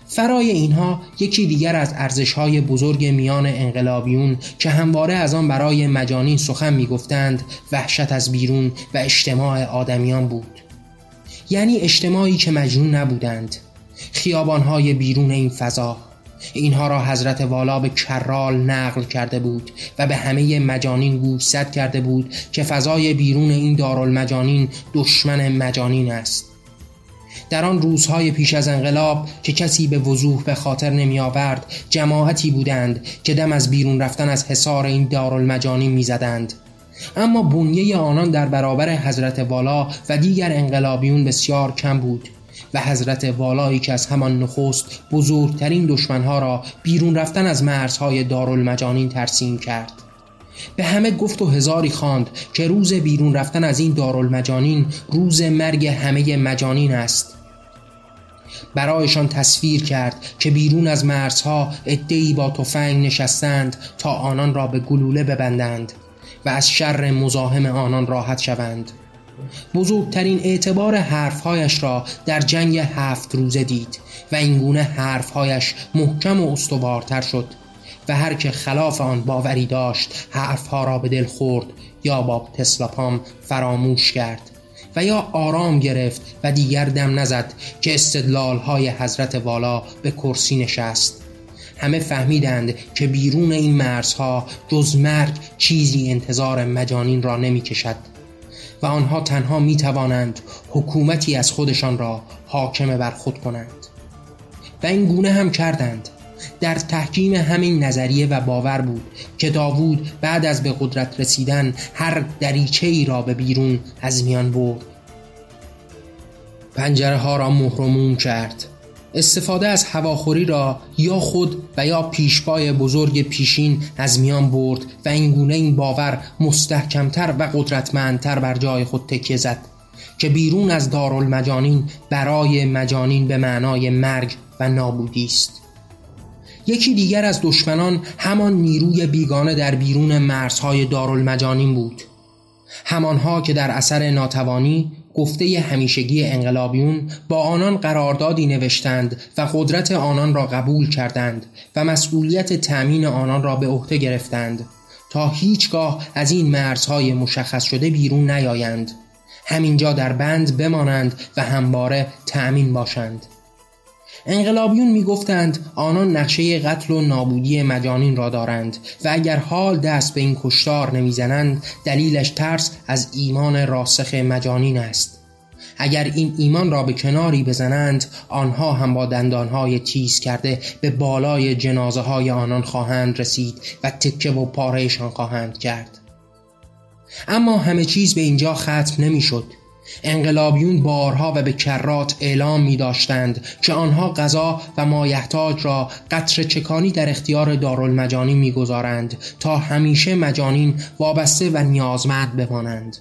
فرای اینها یکی دیگر از ارزشهای بزرگ میان انقلابیون که همواره از آن برای مجانین سخن می‌گفتند وحشت از بیرون و اجتماع آدمیان بود. یعنی اجتماعی که مجنون نبودند. خیابانهای بیرون این فضا. اینها را حضرت والا به کرال نقل کرده بود و به همه مجانین گوشزد کرده بود که فضای بیرون این دارالمجانین دشمن مجانین است. در آن روزهای پیش از انقلاب که کسی به وضوح به خاطر نمی آورد جماعتی بودند که دم از بیرون رفتن از حصار این دارالمجانی می‌زدند. اما بنیه آنان در برابر حضرت والا و دیگر انقلابیون بسیار کم بود و حضرت والایی که از همان نخست بزرگترین دشمنها را بیرون رفتن از مرزهای دارالمجانین ترسیم کرد. به همه گفت و هزاری خواند که روز بیرون رفتن از این دارالمجانین روز مرگ همه مجانین است. برایشان تصویر کرد که بیرون از مرزها ادهی با تفنگ نشستند تا آنان را به گلوله ببندند و از شر مزاحم آنان راحت شوند. بزرگترین اعتبار حرفهایش را در جنگ هفت روزه دید و اینگونه حرفهایش محکم و استوارتر شد. و هر که خلاف آن باوری داشت حرفها را به دل خورد یا با تسلاپام فراموش کرد و یا آرام گرفت و دیگر دم نزد که استدلال های حضرت والا به کرسی نشست. همه فهمیدند که بیرون این مرزها جز مرگ چیزی انتظار مجانین را نمی کشد و آنها تنها می توانند حکومتی از خودشان را حاکم بر خود کنند. و این گونه هم کردند. در تحکیم همین نظریه و باور بود که داوود بعد از به قدرت رسیدن هر دریچه ای را به بیرون از میان برد. پنجره ها را مهرموم کرد. استفاده از هواخوری را یا خود و یا پیشپای بزرگ پیشین از میان برد و اینگونه این باور مستحکمتر و قدرتمندتر بر جای خود تکیه زد که بیرون از دارالمجانین برای مجانین به معنای مرگ و نابودی است. یکی دیگر از دشمنان همان نیروی بیگانه در بیرون مرزهای دارالمجانین بود. همانها که در اثر ناتوانی گفته همیشگی انقلابیون با آنان قراردادی نوشتند و قدرت آنان را قبول کردند و مسئولیت تأمین آنان را به عهده گرفتند تا هیچگاه از این مرزهای مشخص شده بیرون نیایند. همینجا در بند بمانند و همواره تأمین باشند. انقلابیون می‌گفتند آنان نقشه قتل و نابودی مجانین را دارند و اگر حال دست به این کشتار نمی‌زنند دلیلش ترس از ایمان راسخ مجانین است اگر این ایمان را به کناری بزنند آنها هم با دندانهای تیز کرده به بالای جنازه های آنان خواهند رسید و تکه و پارهشان خواهند کرد اما همه چیز به اینجا ختم نمی‌شد. انقلابیون بارها و به کرات اعلام می داشتند که آنها غذا و مایحتاج را قطر چکانی در اختیار دارالمجانی می‌گذارند تا همیشه مجانین وابسته و نیازمند بمانند.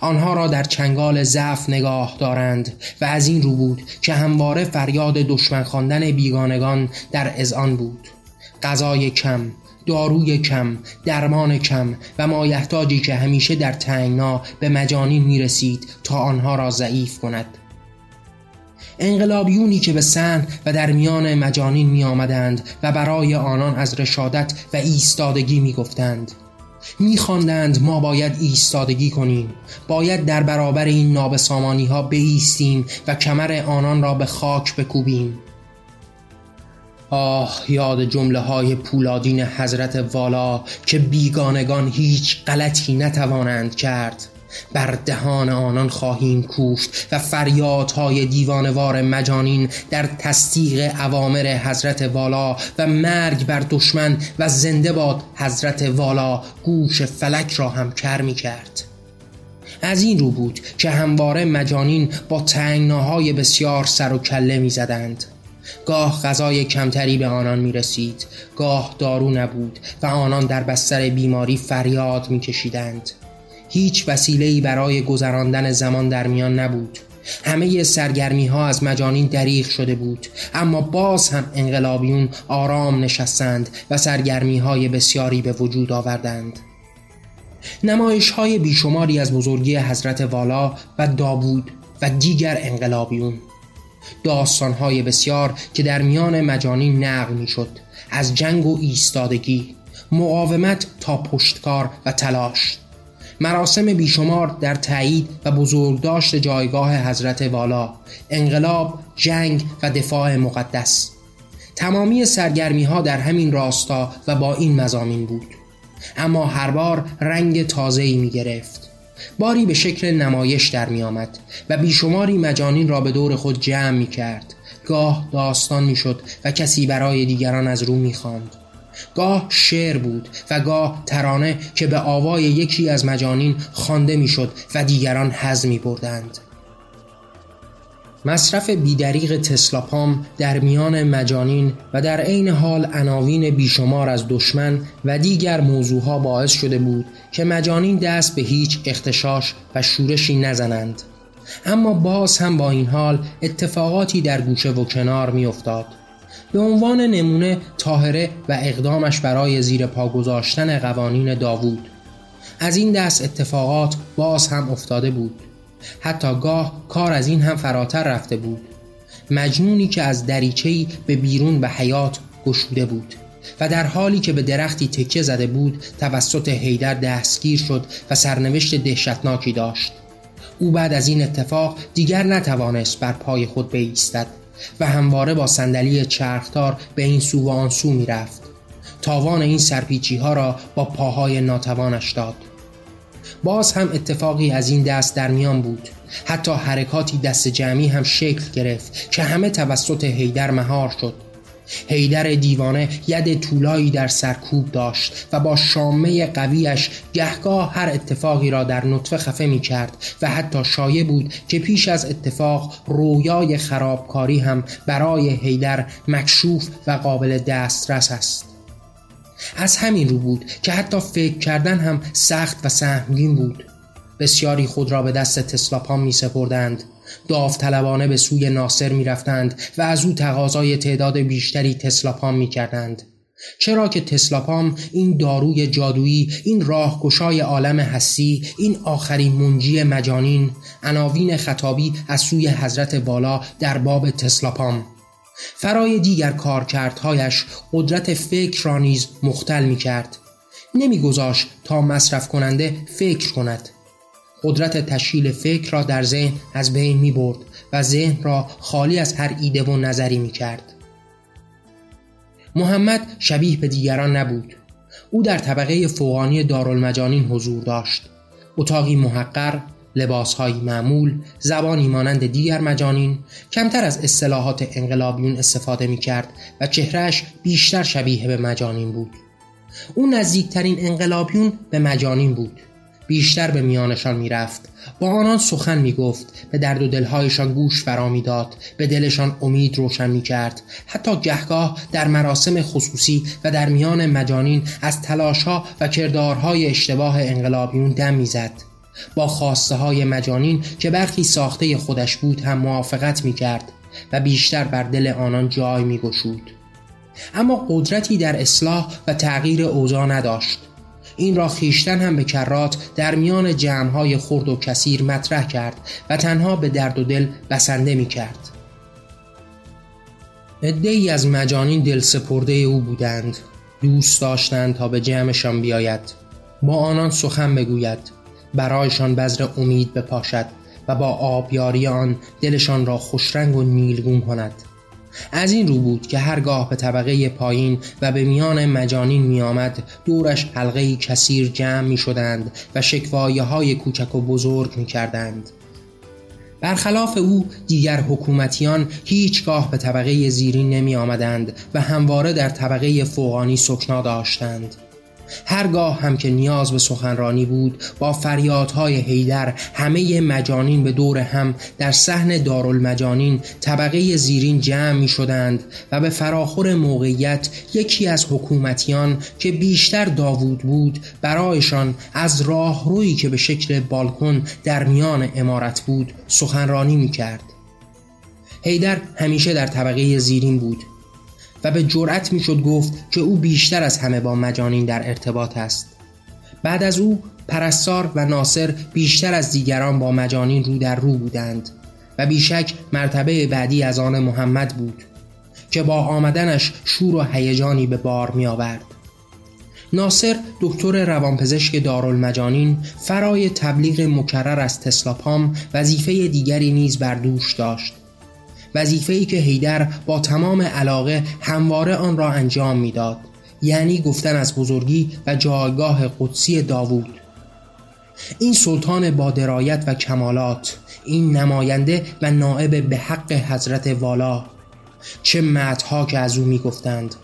آنها را در چنگال ضعف نگاه دارند و از این رو بود که همواره فریاد دشمن خواندن بیگانگان در اذعان بود. غذای کم داروی کم درمان کم و مایحتاجی که همیشه در تنگنا به مجانین می رسید تا آنها را ضعیف کند. انقلابیونی که به سن و در میان مجانین می آمدند و برای آنان از رشادت و ایستادگی می گفتند می خواندند ما باید ایستادگی کنیم. باید در برابر این نابسامانی ها بیستیم و کمر آنان را به خاک بکوبیم. آه یاد جمله های پولادین حضرت والا که بیگانگان هیچ غلطی نتوانند کرد. بر دهان آنان خواهیم کوفت و فریادهای دیوانوار مجانین در تصدیق اوامر حضرت والا و مرگ بر دشمن و زنده باد حضرت والا گوش فلک را هم کر می کرد. از این رو بود که همواره مجانین با تنگناهای بسیار سر و کله می زدند. گاه غذای کمتری به آنان می رسید گاه دارو نبود و آنان در بستر بیماری فریاد می کشیدند هیچ وسیله‌ای برای گذراندن زمان در میان نبود. همه سرگرمی ها از مجانین دریغ شده بود اما باز هم انقلابیون آرام نشستند و سرگرمی های بسیاری به وجود آوردند. نمایش های بیشماری از بزرگی حضرت والا و داوود و دیگر انقلابیون. داستانهای بسیار که در میان مجانین نقل می‌شد. از جنگ و ایستادگی مقاومت تا پشتکار و تلاش. مراسم بیشمار در تایید و بزرگداشت جایگاه حضرت والا انقلاب، جنگ و دفاع مقدس. تمامی سرگرمی ها در همین راستا و با این مزامین بود. اما هر بار رنگ تازه‌ای می گرفت باری به شکل نمایش در می آمد و بیشماری مجانین را به دور خود جمع می کرد گاه داستان می شد و کسی برای دیگران از رو می خواند. گاه شعر بود و گاه ترانه که به آوای یکی از مجانین خوانده می‌شد و دیگران حز می بردند. مصرف بیدریق تسلاپام در میان مجانین و در عین حال عناوین بیشمار از دشمن و دیگر موضوعها باعث شده بود که مجانین دست به هیچ اختشاش و شورشی نزنند. اما باز هم با این حال اتفاقاتی در گوشه و کنار میافتاد. به عنوان نمونه تاهره و اقدامش برای زیر پا گذاشتن قوانین داوود. از این دست اتفاقات باز هم افتاده بود. حتی گاه کار از این هم فراتر رفته بود. مجنونی که از دریچهی به بیرون به حیات گشوده بود و در حالی که به درختی تکه زده بود توسط هیدر دستگیر شد و سرنوشت دهشتناکی داشت. او بعد از این اتفاق دیگر نتوانست بر پای خود بایستد و همواره با صندلی چرختار به این سو و آن سو می‌رفت. تاوان این سرپیچی ها را با پاهای ناتوانش داد. باز هم اتفاقی از این دست در میان بود. حتی حرکاتی دست جمعی هم شکل گرفت که همه توسط هیدر مهار شد. هیدر دیوانه ید طولایی در سرکوب داشت و با شامه قویش گهگاه هر اتفاقی را در نطفه خفه می کرد و حتی شایع بود که پیش از اتفاق رویای خرابکاری هم برای هیدر مکشوف و قابل دسترس است. از همین رو بود که حتی فکر کردن هم سخت و سهمگین بود. بسیاری خود را به دست تسلاپان می سپردند. داوطلبانه به سوی ناصر می رفتند و از او تقاضای تعداد بیشتری تسلاپام می کردند. چرا که تسلاپام این داروی جادویی این راهگشای عالم هستی این آخرین منجی مجانین عناوین خطابی از سوی حضرت والا در باب تسلاپام فرای دیگر کارکردهایش قدرت فکر را نیز مختل می کرد نمیگذاشت تا مصرف کننده فکر کند قدرت تشکیل فکر را در ذهن از بین می برد و ذهن را خالی از هر ایده و نظری می کرد. محمد شبیه به دیگران نبود. او در طبقه فوقانی دارالمجانین حضور داشت. اتاقی محقر، لباسهایی معمول، زبانی مانند دیگر مجانین، کمتر از اصطلاحات انقلابیون استفاده می کرد و چهرهش بیشتر شبیه به مجانین بود. او نزدیکترین انقلابیون به مجانین بود. بیشتر به میانشان می‌رفت با آنان سخن می‌گفت به درد و دلهایشان گوش فرا می‌داد به دلشان امید روشن می‌کرد حتی گهگاه در مراسم خصوصی و در میان مجانین از تلاشها و کردارهای اشتباه انقلابیون دم می‌زد با خواسته های مجانین که برخی ساخته خودش بود هم موافقت می‌کرد و بیشتر بر دل آنان جای میگشود. اما قدرتی در اصلاح و تغییر اوضاع نداشت. این را خیشتن هم به کرات در میان جمعهای خرد و کثیر مطرح کرد و تنها به درد و دل بسنده می کرد ای از مجانین دل سپرده او بودند. دوست داشتند تا به جمعشان بیاید. با آنان سخن بگوید. برایشان بذر امید بپاشد و با آبیاری آن دلشان را خوشرنگ و نیلگون کند از این رو بود که هرگاه به طبقه پایین و به میان مجانین می آمد دورش حلقه کثیر جمع می شدند و شکوایه های کوچک و بزرگ می کردند. برخلاف او دیگر حکومتیان هیچگاه به طبقه زیرین نمی آمدند و همواره در طبقه فوقانی سکنا داشتند هرگاه هم که نیاز به سخنرانی بود با فریادهای هیدر همه مجانین به دور هم در صحن دارالمجانین طبقه زیرین جمع می شدند و به فراخور موقعیت یکی از حکومتیان که بیشتر داوود بود برایشان از راهرویی که به شکل بالکن در میان امارت بود سخنرانی می کرد. هیدر همیشه در طبقه زیرین بود و به جرأت می‌شد گفت که او بیشتر از همه با مجانین در ارتباط است بعد از او پرستار و ناصر بیشتر از دیگران با مجانین رو در رو بودند و بیشک مرتبه بعدی از آن محمد بود که با آمدنش شور و هیجانی به بار می آورد. ناصر دکتر روانپزشک دارالمجانین فرای تبلیغ مکرر از تسلاپام وظیفه دیگری نیز بر دوش داشت ای که هیدر با تمام علاقه همواره آن را انجام می‌داد یعنی گفتن از بزرگی و جایگاه قدسی داوود. این سلطان با درایت و کمالات این نماینده و نائب به حق حضرت والا. چه متها که از او می‌گفتند.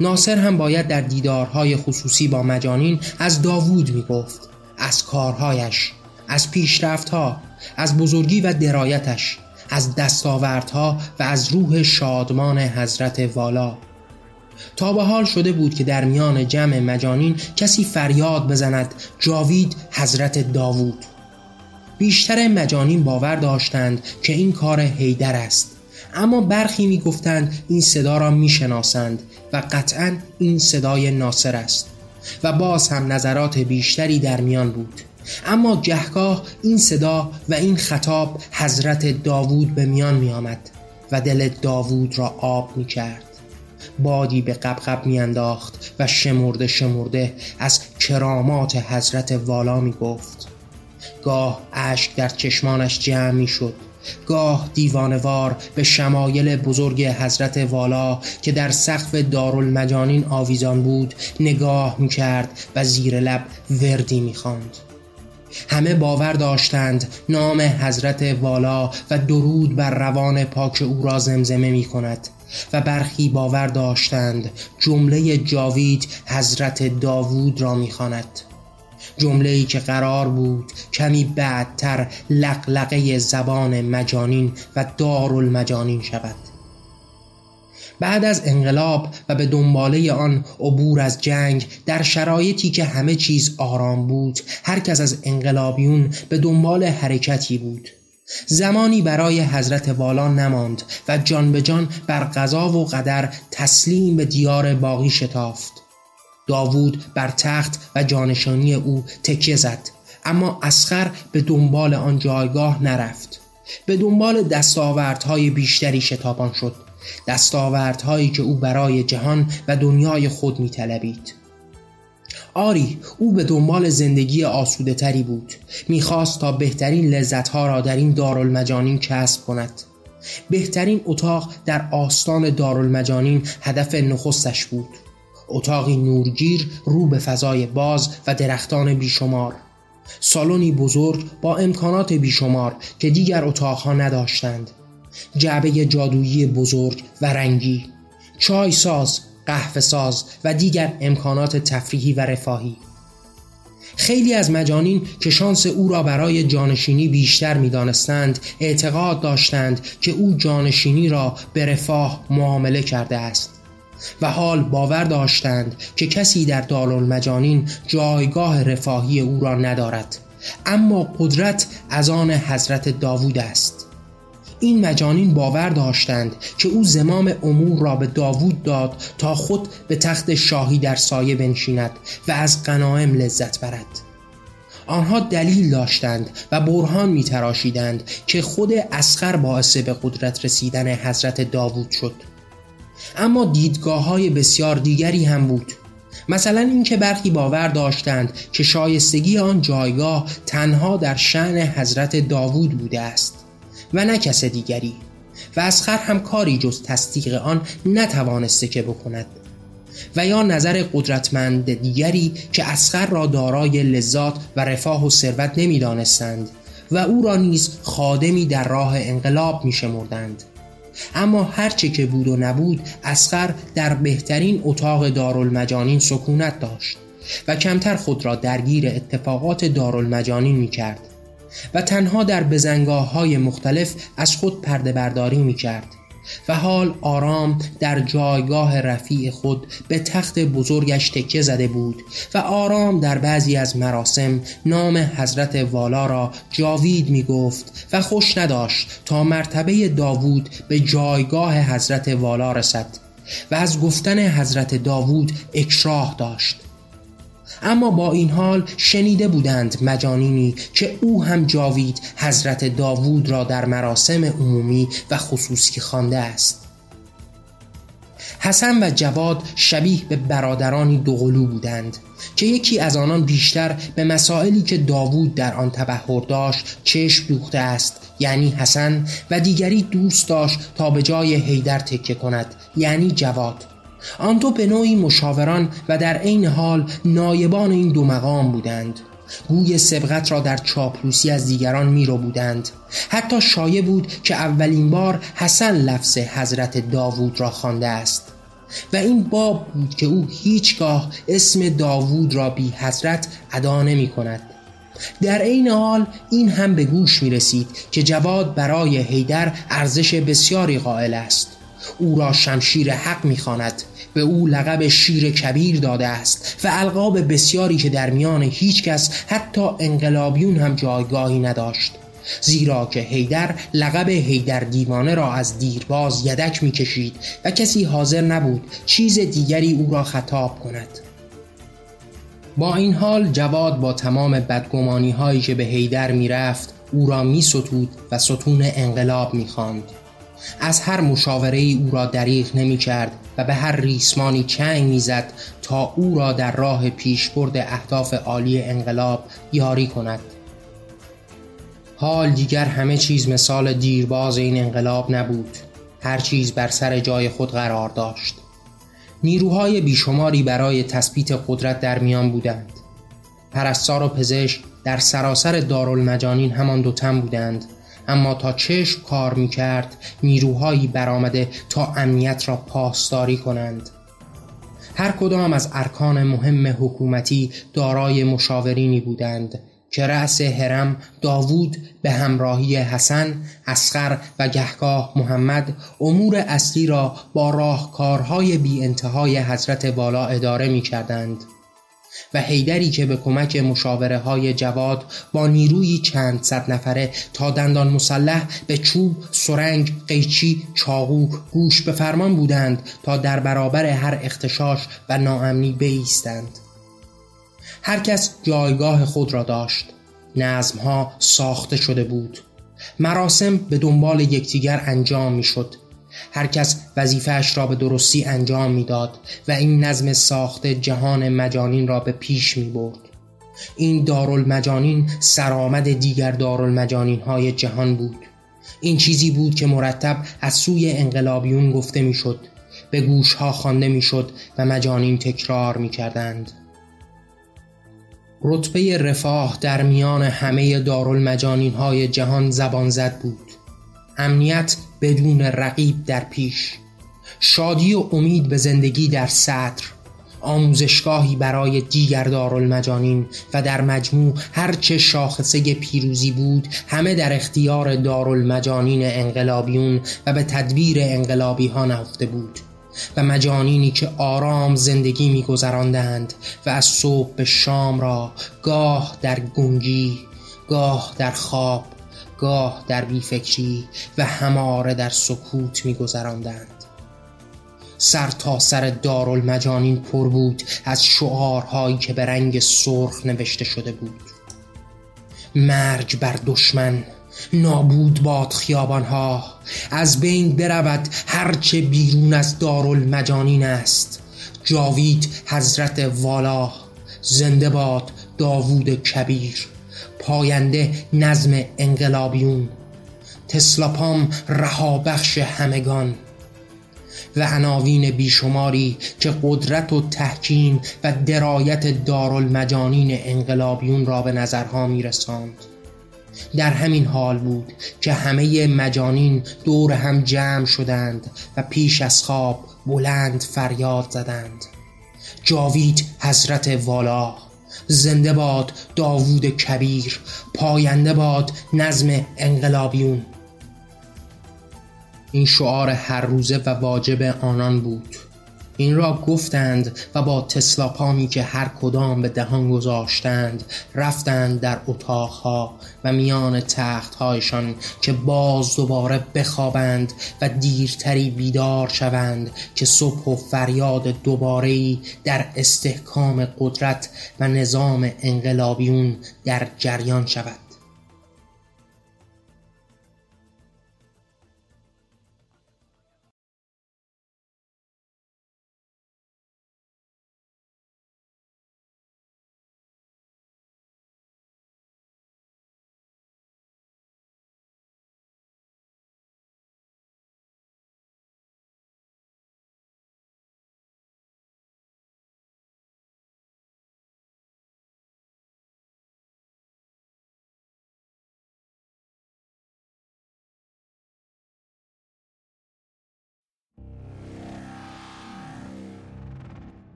ناصر هم باید در دیدارهای خصوصی با مجانین از داوود می‌گفت از کارهایش از پیشرفتها از بزرگی و درایتش. از دستاوردها و از روح شادمان حضرت والا. تا به حال شده بود که در میان جمع مجانین کسی فریاد بزند جاوید حضرت داوود. بیشتر مجانین باور داشتند که این کار هیدر است. اما برخی می گفتند این صدا را می شناسند و قطعا این صدای ناصر است. و باز هم نظرات بیشتری در میان بود. اما گهگاه این صدا و این خطاب حضرت داوود به میان می آمد و دل داوود را آب می کرد بادی به قبقب میانداخت و شمرده شمرده از کرامات حضرت والا می گفت گاه اشک در چشمانش جمع می شد گاه دیوانوار به شمایل بزرگ حضرت والا که در سقف دارالمجانین آویزان بود نگاه می کرد و زیر لب وردی می خاند. همه باور داشتند نام حضرت والا و درود بر روان پاک او را زمزمه می کند و برخی باور داشتند جمله جاوید حضرت داوود را می‌خواند. جمله ای که قرار بود کمی بعدتر لقلقه زبان مجانین و دارالمجانین شود. بعد از انقلاب و به دنباله آن عبور از جنگ در شرایطی که همه چیز آرام بود هر کس از انقلابیون به دنبال حرکتی بود. زمانی برای حضرت والا نماند و جان به جان بر قضا و قدر تسلیم به دیار باقی شتافت. داوود بر تخت و جانشانی او تکیه زد اما اسخر به دنبال آن جایگاه نرفت. به دنبال دستاوردهای بیشتری شتابان شد. دستاوردهایی که او برای جهان و دنیای خود میطلبید. آری او به دنبال زندگی آسوده تری بود. می‌خواست تا بهترین لذتها را در این دارالمجانین کسب کند. بهترین اتاق در آستان دارالمجانین هدف نخستش بود. اتاقی نورگیر رو به فضای باز و درختان بیشمار. سالنی بزرگ با امکانات بیشمار که دیگر اتاقها نداشتند. جعبه جادویی بزرگ و رنگی چای ساز قهوه ساز و دیگر امکانات تفریحی و رفاهی. خیلی از مجانین که شانس او را برای جانشینی بیشتر می دانستند اعتقاد داشتند که او جانشینی را به رفاه معامله کرده است و حال باور داشتند که کسی در دارالمجانین جایگاه رفاهی او را ندارد. اما قدرت از آن حضرت داوود است. این مجانین باور داشتند که او زمام امور را به داوود داد تا خود به تخت شاهی در سایه بنشیند و از غنایم لذت برد. آنها دلیل داشتند و برهان می تراشیدند که خود اسخر باعث به قدرت رسیدن حضرت داوود شد. اما دیدگاه های بسیار دیگری هم بود. مثلا اینکه برخی باور داشتند که شایستگی آن جایگاه تنها در شعن حضرت داوود بوده است. و نه کس دیگری. و اسخر هم کاری جز تصدیق آن نتوانسته که بکند. و یا نظر قدرتمند دیگری که اسخر را دارای لذات و رفاه و ثروت نمی‌دانستند و او را نیز خادمی در راه انقلاب میشمردند. اما هرچه که بود و نبود اسخر در بهترین اتاق دارالمجانین سکونت داشت و کمتر خود را درگیر اتفاقات دارالمجانین می کرد و تنها در بزنگاه های مختلف از خود پرده برداری می کرد و حال آرام در جایگاه رفیع خود به تخت بزرگش تکیه زده بود و آرام در بعضی از مراسم نام حضرت والا را جاوید می گفت و خوش نداشت تا مرتبه داوود به جایگاه حضرت والا رسد و از گفتن حضرت داوود اکراه داشت. اما با این حال شنیده بودند مجانینی که او هم جاوید حضرت داوود را در مراسم عمومی و خصوصی خوانده است. حسن و جواد شبیه به برادرانی دوقلو بودند که یکی از آنان بیشتر به مسائلی که داوود در آن تبهر داشت چشم دوخته است یعنی حسن و دیگری دوست داشت تا به جای هیدر تکه کند یعنی جواد. آن دو به نوعی مشاوران و در عین حال نایبان این دو مقام بودند. گوی سبقت را در چاپلوسی از دیگران می رو بودند. حتی شایع بود که اولین بار حسن لفظ حضرت داوود را خوانده است. و این باب بود که او هیچگاه اسم داوود را بی حضرت ادا نمی کند در عین حال این هم به گوش می رسید که جواد برای هیدر ارزش بسیاری قائل است. او را شمشیر حق می‌خواند. به او لقب شیر کبیر داده است و القاب بسیاری که در میان هیچ کس حتی انقلابیون هم جایگاهی نداشت. زیرا که هیدر لقب هیدر دیوانه را از دیرباز یدک می‌کشید و کسی حاضر نبود چیز دیگری او را خطاب کند. با این حال جواد با تمام بدگمانی هایی که به هیدر می‌رفت او را می و ستون انقلاب می. از هر مشاوره ای او را دریغ نمی کرد و به هر ریسمانی چنگ می‌زد تا او را در راه پیشبرد اهداف عالی انقلاب یاری کند. حال دیگر همه چیز مثال دیرباز این انقلاب نبود. هر چیز بر سر جای خود قرار داشت. نیروهای بیشماری برای تثبیت قدرت در میان بودند. پرستار و پزشک در سراسر دارالمجانین همان دو تن بودند. اما تا چشم کار می کرد نیروهایی برآمده تا امنیت را پاسداری کنند هر کدام از ارکان مهم حکومتی دارای مشاورینی بودند که رأس هرم داوود به همراهی حسن، اسخر و گهگاه محمد امور اصلی را با راهکارهای بی انتهای حضرت والا اداره می کردند. و حیدری که به کمک مشاوره های جواد با نیروی چند صد نفره تا دندان مسلح به چوب، سرنگ، قیچی، چاقو، گوش به فرمان بودند تا در برابر هر اختشاش و ناامنی بایستند. هر کس جایگاه خود را داشت. نظم ها ساخته شده بود. مراسم به دنبال یکدیگر انجام می شد هر کس وظیفهش را به درستی انجام می‌داد و این نظم ساخته جهان مجانین را به پیش می برد این دارالمجانین سرآمد دیگر دارالمجانین های جهان بود. این چیزی بود که مرتب از سوی انقلابیون گفته می‌شد به گوش ها خوانده می‌شد و مجانین تکرار می کردند. رتبه رفاه در میان همه دارالمجانین های جهان زبان زد بود. امنیت بدون رقیب در پیش. شادی و امید به زندگی در صدر آموزشگاهی برای دیگر دارالمجانین و در مجموع هرچه شاخصه پیروزی بود همه در اختیار دارالمجانین انقلابیون و به تدبیر انقلابی ها نهفته بود. و مجانینی که آرام زندگی میگذراندند و از صبح به شام را گاه در گنگی گاه در خواب گاه در بیفکری و هماره در سکوت میگذراندند. سر تا سر دارالمجانین پر بود از شعارهایی که به رنگ سرخ نوشته شده بود. مرگ بر دشمن نابود باد خیابانها از بین برود هرچه بیرون از دارالمجانین است. جاوید حضرت والا زنده باد داوود کبیر. پاینده نظم انقلابیون. تسلاپام رهابخش همگان. و عناوین بیشماری که قدرت و تحکیم و درایت دارالمجانین انقلابیون را به نظرها می رساند. در همین حال بود که همه مجانین دور هم جمع شدند و پیش از خواب بلند فریاد زدند. جاوید حضرت والا زنده باد داوود کبیر پاینده باد نظم انقلابیون. این شعار هر روزه و واجب آنان بود. این را گفتند و با تسلاپامی که هر کدام به دهان گذاشتند رفتند در اتاقها و میان تختهایشان که باز دوباره بخوابند و دیرتری بیدار شوند که صبح و فریاد دوباره در استحکام قدرت و نظام انقلابیون در جریان شود.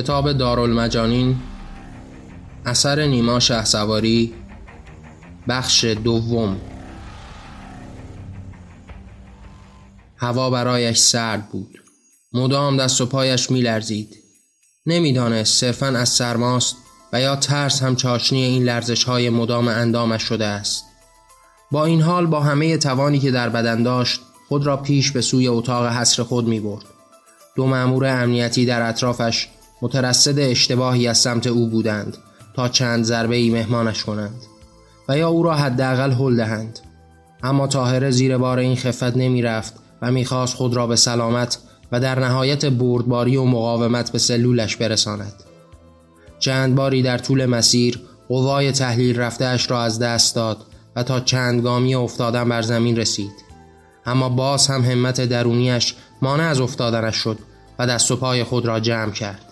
کتاب دارالمجانین اثر نیما شهسواری بخش دوم. هوا برایش سرد بود. مدام دست و پایش میلرزید. نمی‌دانست صرفا از سرماست و یا ترس هم چاشنی این لرزش های مدام اندامش شده است. با این حال با همه توانی که در بدن داشت خود را پیش به سوی اتاق حسر خود می برد. دو مأمور امنیتی در اطرافش مترصد اشتباهی از سمت او بودند تا چند ضربه ای مهمانش کنند و یا او را حداقل هل دهند. اما طاهره زیر بار این خفت نمی رفت و می‌خواست خود را به سلامت و در نهایت بردباری و مقاومت به سلولش برساند. چند باری در طول مسیر قوای تحلیل رفتهاش را از دست داد و تا چند گامی افتادن بر زمین رسید. اما باز هم همت درونیش مانع از افتادنش شد و دست و پای خود را جمع کرد.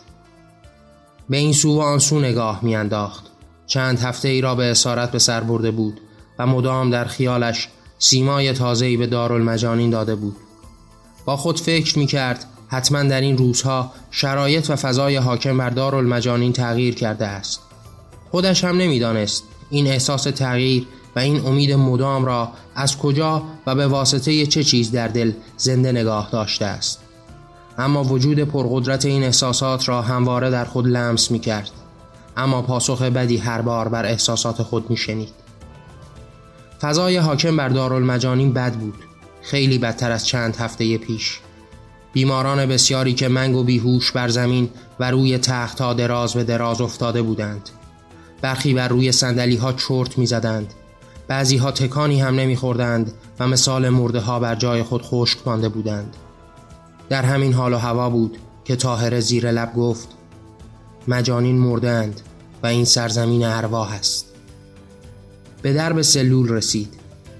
به این سو و آن سو نگاه میانداخت. چند هفته ای را به اسارت به سر برده بود و مدام در خیالش سیمای تازه‌ای به دارالمجانین داده بود. با خود فکر می کرد حتما در این روزها شرایط و فضای حاکم بر دارالمجانین تغییر کرده است. خودش هم نمی‌دانست این احساس تغییر و این امید مدام را از کجا و به واسطه چه چیز در دل زنده نگاه داشته است. اما وجود پرقدرت این احساسات را همواره در خود لمس می کرد اما پاسخ بدی هر بار بر احساسات خود می شنید فضای حاکم بر دارالمجانین بد بود. خیلی بدتر از چند هفته پیش. بیماران بسیاری که منگ و بیهوش بر زمین و روی تخت ها دراز به دراز افتاده بودند. برخی بر روی سندلی ها چرت می زدند بعضی ها تکانی هم نمی خوردند و مثال مرده ها بر جای خود خشک مانده بودند. در همین حال و هوا بود که تاهره زیر لب گفت مجانین مردند و این سرزمین ارواح است. به درب سلول رسید.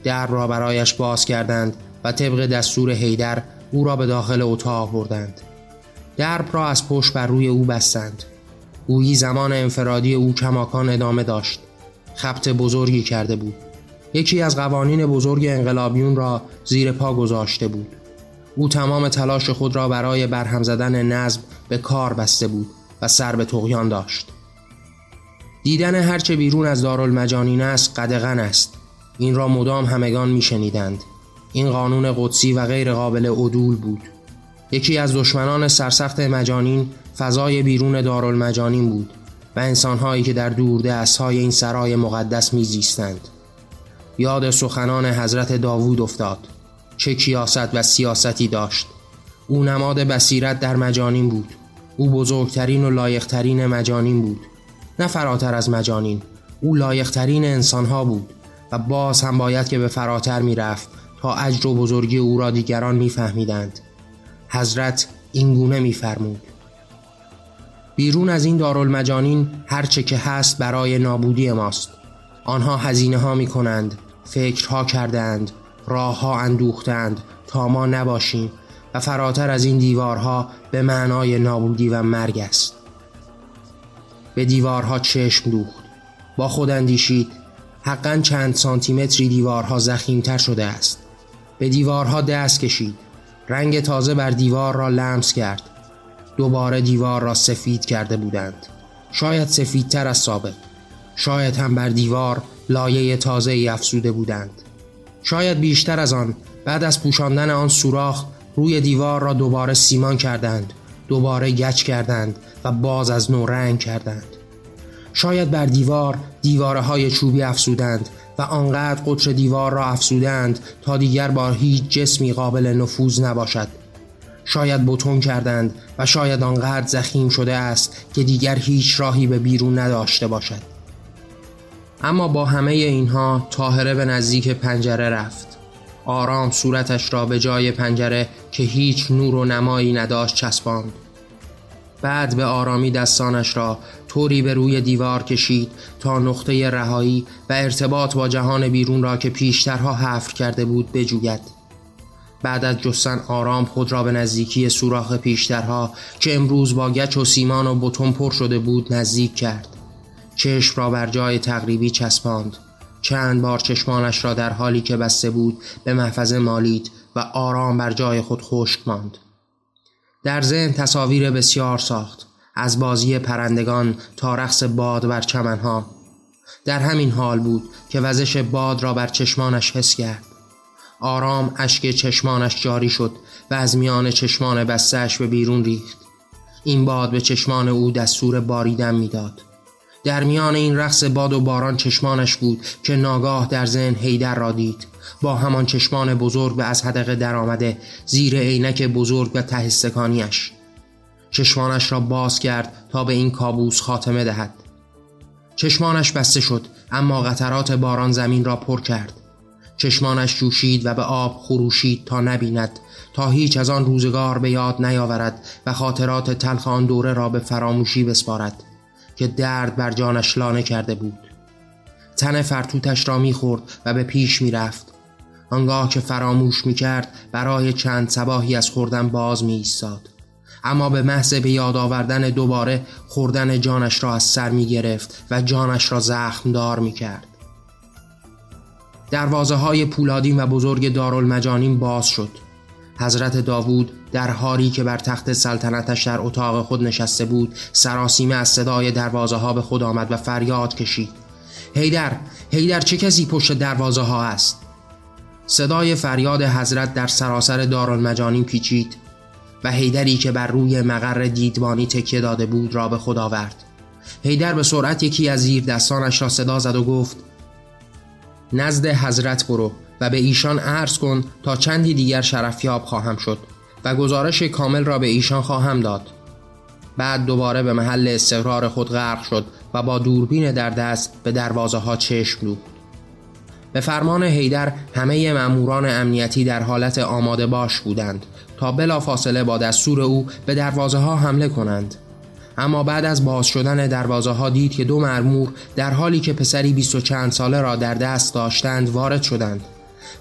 درب را برایش باز کردند و طبق دستور هیدر او را به داخل اتاق بردند. درب را از پشت بر روی او بستند. گویی زمان انفرادی او کماکان ادامه داشت. خبت بزرگی کرده بود. یکی از قوانین بزرگ انقلابیون را زیر پا گذاشته بود. او تمام تلاش خود را برای برهم زدن نظم به کار بسته بود و سر به تغیان داشت. دیدن هرچه بیرون از دارالمجانین است قدغن است. این را مدام همگان میشنیدند. این قانون قدسی و غیر قابل عدول بود. یکی از دشمنان سرسخت مجانین فضای بیرون دارالمجانین بود و انسانهایی که در دورده های این سرای مقدس میزیستند. یاد سخنان حضرت داوود افتاد. چه کیاست و سیاستی داشت. او نماد بصیرت در مجانین بود. او بزرگترین و لایقترین مجانین بود. نه فراتر از مجانین او لایقترین انسانها بود و باز هم باید که به فراتر می‌رفت تا اجر و بزرگی او را دیگران میفهمیدند. حضرت اینگونه میفرمود. بیرون از این دارالمجانین هرچه که هست برای نابودی ماست. آنها هزینه ها می کنند فکرها کردند راه ها اندوختند تا ما نباشیم و فراتر از این دیوارها به معنای نابودی و مرگ است. به دیوارها چشم دوخت. با خود اندیشید حقا چند سانتیمتری دیوارها زخیمتر شده است. به دیوارها دست کشید. رنگ تازه بر دیوار را لمس کرد. دوباره دیوار را سفید کرده بودند. شاید سفیدتر از سابق شاید هم بر دیوار لایه تازه ای افزوده بودند. شاید بیشتر از آن بعد از پوشاندن آن سوراخ روی دیوار را دوباره سیمان کردند دوباره گچ کردند و باز از نو رنگ کردند. شاید بر دیوار دیواره های چوبی افزودند و آنقدر قطر دیوار را افزودند تا دیگر بار هیچ جسمی قابل نفوذ نباشد. شاید بتون کردند و شاید آنقدر زخیم شده است که دیگر هیچ راهی به بیرون نداشته باشد. اما با همه اینها تاهره به نزدیک پنجره رفت. آرام صورتش را به جای پنجره که هیچ نور و نمایی نداشت چسباند. بعد به آرامی دستانش را طوری به روی دیوار کشید تا نقطه رهایی و ارتباط با جهان بیرون را که پیشترها حفر کرده بود بجوید. بعد از جستن آرام خود را به نزدیکی سوراخ پیشترها که امروز با گچ و سیمان و بتون پر شده بود نزدیک کرد. چشم را بر جای تقریبی چسباند. چند بار چشمانش را در حالی که بسته بود به محفظه مالید و آرام بر جای خود خشک ماند. در ذهن تصاویر بسیار ساخت از بازی پرندگان تا رقص باد بر چمنها. در همین حال بود که وزش باد را بر چشمانش حس کرد. آرام اشک چشمانش جاری شد و از میان چشمان بستش به بیرون ریخت. این باد به چشمان او دستور باریدن می‌داد. در میان این رقص باد و باران چشمانش بود که ناگاه در ذهن هیدر را دید. با همان چشمان بزرگ و از حدقه در آمده زیر عینک بزرگ و تهستکانیش چشمانش را باز کرد تا به این کابوس خاتمه دهد. چشمانش بسته شد اما قطرات باران زمین را پر کرد. چشمانش جوشید و به آب خروشید تا نبیند تا هیچ از آن روزگار به یاد نیاورد و خاطرات تلخ آن دوره را به فراموشی بسپارد. که درد بر جانش لانه کرده بود تن فرتوتش را می‌خورد و به پیش می‌رفت آنگاه که فراموش می‌کرد برای چند سباهی از خوردن باز می ایستاد. اما به محض به یاد آوردن دوباره خوردن جانش را از سر می گرفت و جانش را زخمدار می کرد. دروازه های پولادین و بزرگ دارالمجانین باز شد. حضرت داوود در حالی که بر تخت سلطنتش در اتاق خود نشسته بود سراسیمه از صدای دروازه ها به خود آمد و فریاد کشید. هیدر هیدر چه کسی پشت دروازه ها است؟ صدای فریاد حضرت در سراسر دارالمجانین پیچید و هیدری که بر روی مقر دیدبانی تکیه داده بود را به خود آورد. هیدر به سرعت یکی از زیر دستانش را صدا زد و گفت نزد حضرت برو. و به ایشان عرض کن تا چندی دیگر شرفیاب خواهم شد و گزارش کامل را به ایشان خواهم داد. بعد دوباره به محل استقرار خود غرق شد و با دوربین در دست به دروازه ها چشم دوخت. به فرمان هیدر همه ماموران امنیتی در حالت آماده باش بودند تا بلا فاصله با دستور او به دروازه ها حمله کنند. اما بعد از باز شدن دروازه ها دید که دو مرمور در حالی که پسری بیست و چند ساله را در دست داشتند وارد شدند.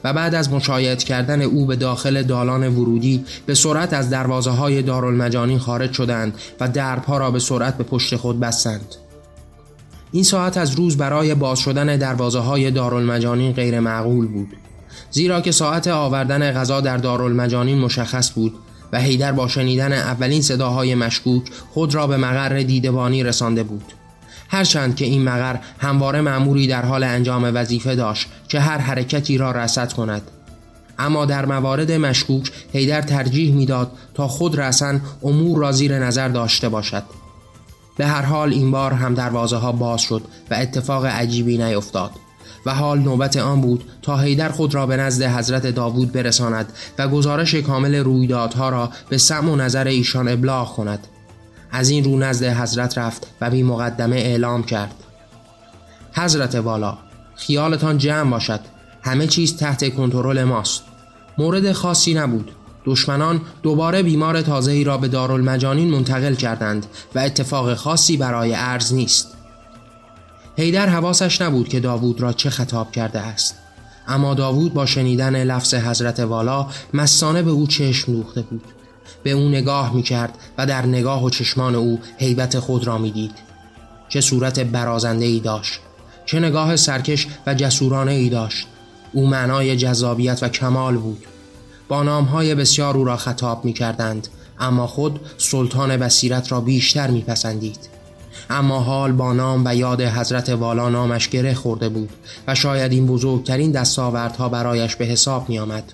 و بعد از مشایعت کردن او به داخل دالان ورودی به سرعت از دروازه های دارالمجانین خارج شدند و دربها را به سرعت به پشت خود بستند. این ساعت از روز برای باز شدن دروازه های دارالمجانین غیر معقول بود زیرا که ساعت آوردن غذا در دارالمجانین مشخص بود و هیدر با شنیدن اولین صداهای مشکوک خود را به مقر دیدبانی رسانده بود. هرچند که این مقر همواره معموری در حال انجام وظیفه داشت که هر حرکتی را رسد کند. اما در موارد مشکوک هیدر ترجیح می‌داد تا خود رسن امور را زیر نظر داشته باشد. به هر حال این بار هم دروازه ها باز شد و اتفاق عجیبی نیفتاد و حال نوبت آن بود تا هیدر خود را به نزد حضرت داوود برساند و گزارش کامل رویدادها را به سم و نظر ایشان ابلاغ کند. از این رو نزد حضرت رفت و بی مقدمه اعلام کرد. حضرت والا خیالتان جمع باشد. همه چیز تحت کنترل ماست. مورد خاصی نبود. دشمنان دوباره بیمار تازه‌ای را به دارالمجانین منتقل کردند و اتفاق خاصی برای عرض نیست. هیدر حواسش نبود که داوود را چه خطاب کرده است. اما داوود با شنیدن لفظ حضرت والا مستانه به او چشم دوخته بود. به او نگاه می کرد و در نگاه و چشمان او حیبت خود را می دید. چه صورت برازنده ای داشت چه نگاه سرکش و جسورانه ای داشت او معنای جذابیت و کمال بود با نامهای بسیار او را خطاب می کردند اما خود سلطان بصیرت را بیشتر می پسندید. اما حال با نام و یاد حضرت والا نامش گره خورده بود و شاید این بزرگترین دستاوردها برایش به حساب می آمد.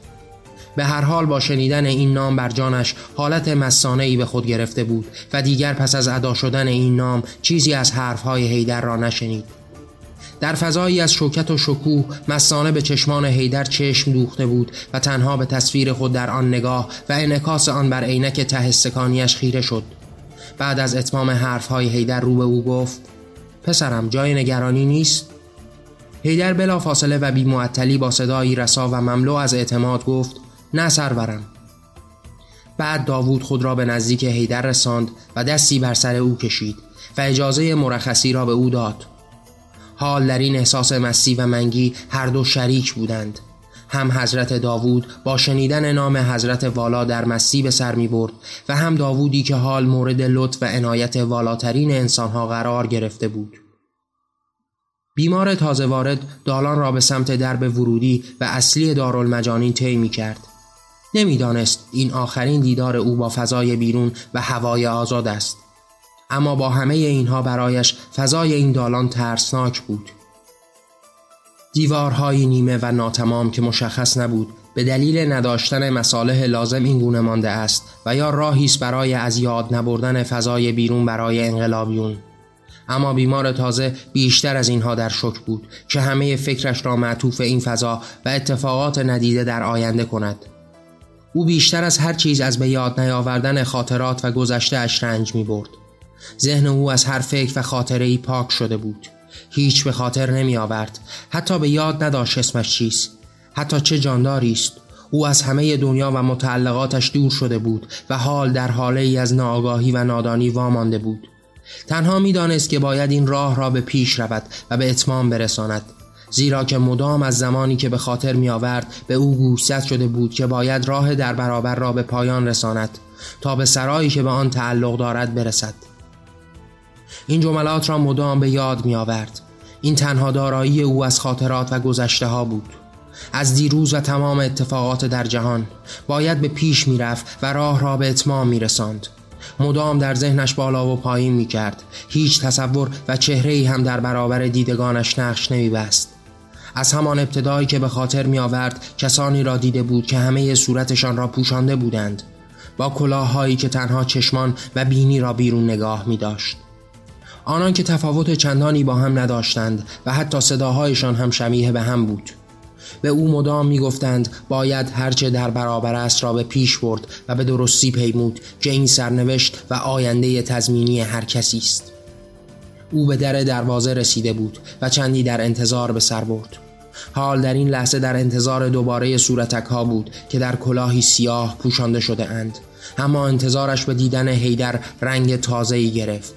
به هر حال با شنیدن این نام بر جانش حالت مسانه ای به خود گرفته بود و دیگر پس از ادا شدن این نام چیزی از حرفهای هیدر را نشنید. در فضایی از شوکت و شکوه مسانه به چشمان هیدر چشم دوخته بود و تنها به تصویر خود در آن نگاه و انکاس آن بر عینک ته استکانیش خیره شد. بعد از اتمام حرفهای هیدر رو به او گفت پسرم جای نگرانی نیست؟ هیدر بلا فاصله و بی معطلی با صدایی رسا و مملو از اعتماد گفت نه سرورم. بعد داوود خود را به نزدیک هیدر رساند و دستی بر سر او کشید و اجازه مرخصی را به او داد. حال در این احساس مستی و منگی هر دو شریک بودند. هم حضرت داوود با شنیدن نام حضرت والا در مستی به سر می برد و هم داوودی که حال مورد لطف و عنایت والاترین انسانها قرار گرفته بود. بیمار تازه وارد دالان را به سمت درب ورودی و اصلی دارالمجانین طی می کرد. نمی‌دانست این آخرین دیدار او با فضای بیرون و هوای آزاد است. اما با همه اینها برایش فضای این دالان ترسناک بود. دیوارهای نیمه و ناتمام که مشخص نبود به دلیل نداشتن مصالح لازم این گونه مانده است و یا راهی است برای از یاد نبردن فضای بیرون برای انقلابیون. اما بیمار تازه بیشتر از اینها در شک بود که همه فکرش را معطوف این فضا و اتفاقات ندیده در آینده کند. او بیشتر از هر چیز از به یاد نیاوردن خاطرات و گذشته اش رنج می برد. ذهن او از هر فکر و خاطره ای پاک شده بود. هیچ به خاطر نمی آورد حتی به یاد نداشت اسمش چیست. حتی چه جانداری است. او از همه دنیا و متعلقاتش دور شده بود و حال در حاله ای از ناآگاهی و نادانی وامانده بود. تنها می‌دانست که باید این راه را به پیش رود و به اتمام برساند. زیرا که مدام از زمانی که به خاطر می آورد به او گوشزد شده بود که باید راه در برابر را به پایان رساند تا به سرایی که به آن تعلق دارد برسد این جملات را مدام به یاد می آورد این تنها دارایی او از خاطرات و گذشته ها بود از دیروز و تمام اتفاقات در جهان باید به پیش می‌رفت و راه را به اتمام می رساند. مدام در ذهنش بالا و پایین می کرد هیچ تصور و چهره هم در برابر دیدگانش نقش نمی بست. از همان ابتدایی که به خاطر می آورد کسانی را دیده بود که همه صورتشان را پوشانده بودند. با کلاههایی که تنها چشمان و بینی را بیرون نگاه می داشت. آنان که تفاوت چندانی با هم نداشتند و حتی صداهایشان هم شمیه به هم بود. به او مدام می‌گفتند باید هرچه در برابر است را به پیش برد و به درستی پیمود که این سرنوشت و آینده تضمینی هر کسی است. او به در دروازه رسیده بود و چندی در انتظار به سر برد. حال در این لحظه در انتظار دوباره صورتک ها بود که در کلاهی سیاه پوشانده شده اند. اما انتظارش به دیدن هیدر رنگ تازه‌ای گرفت.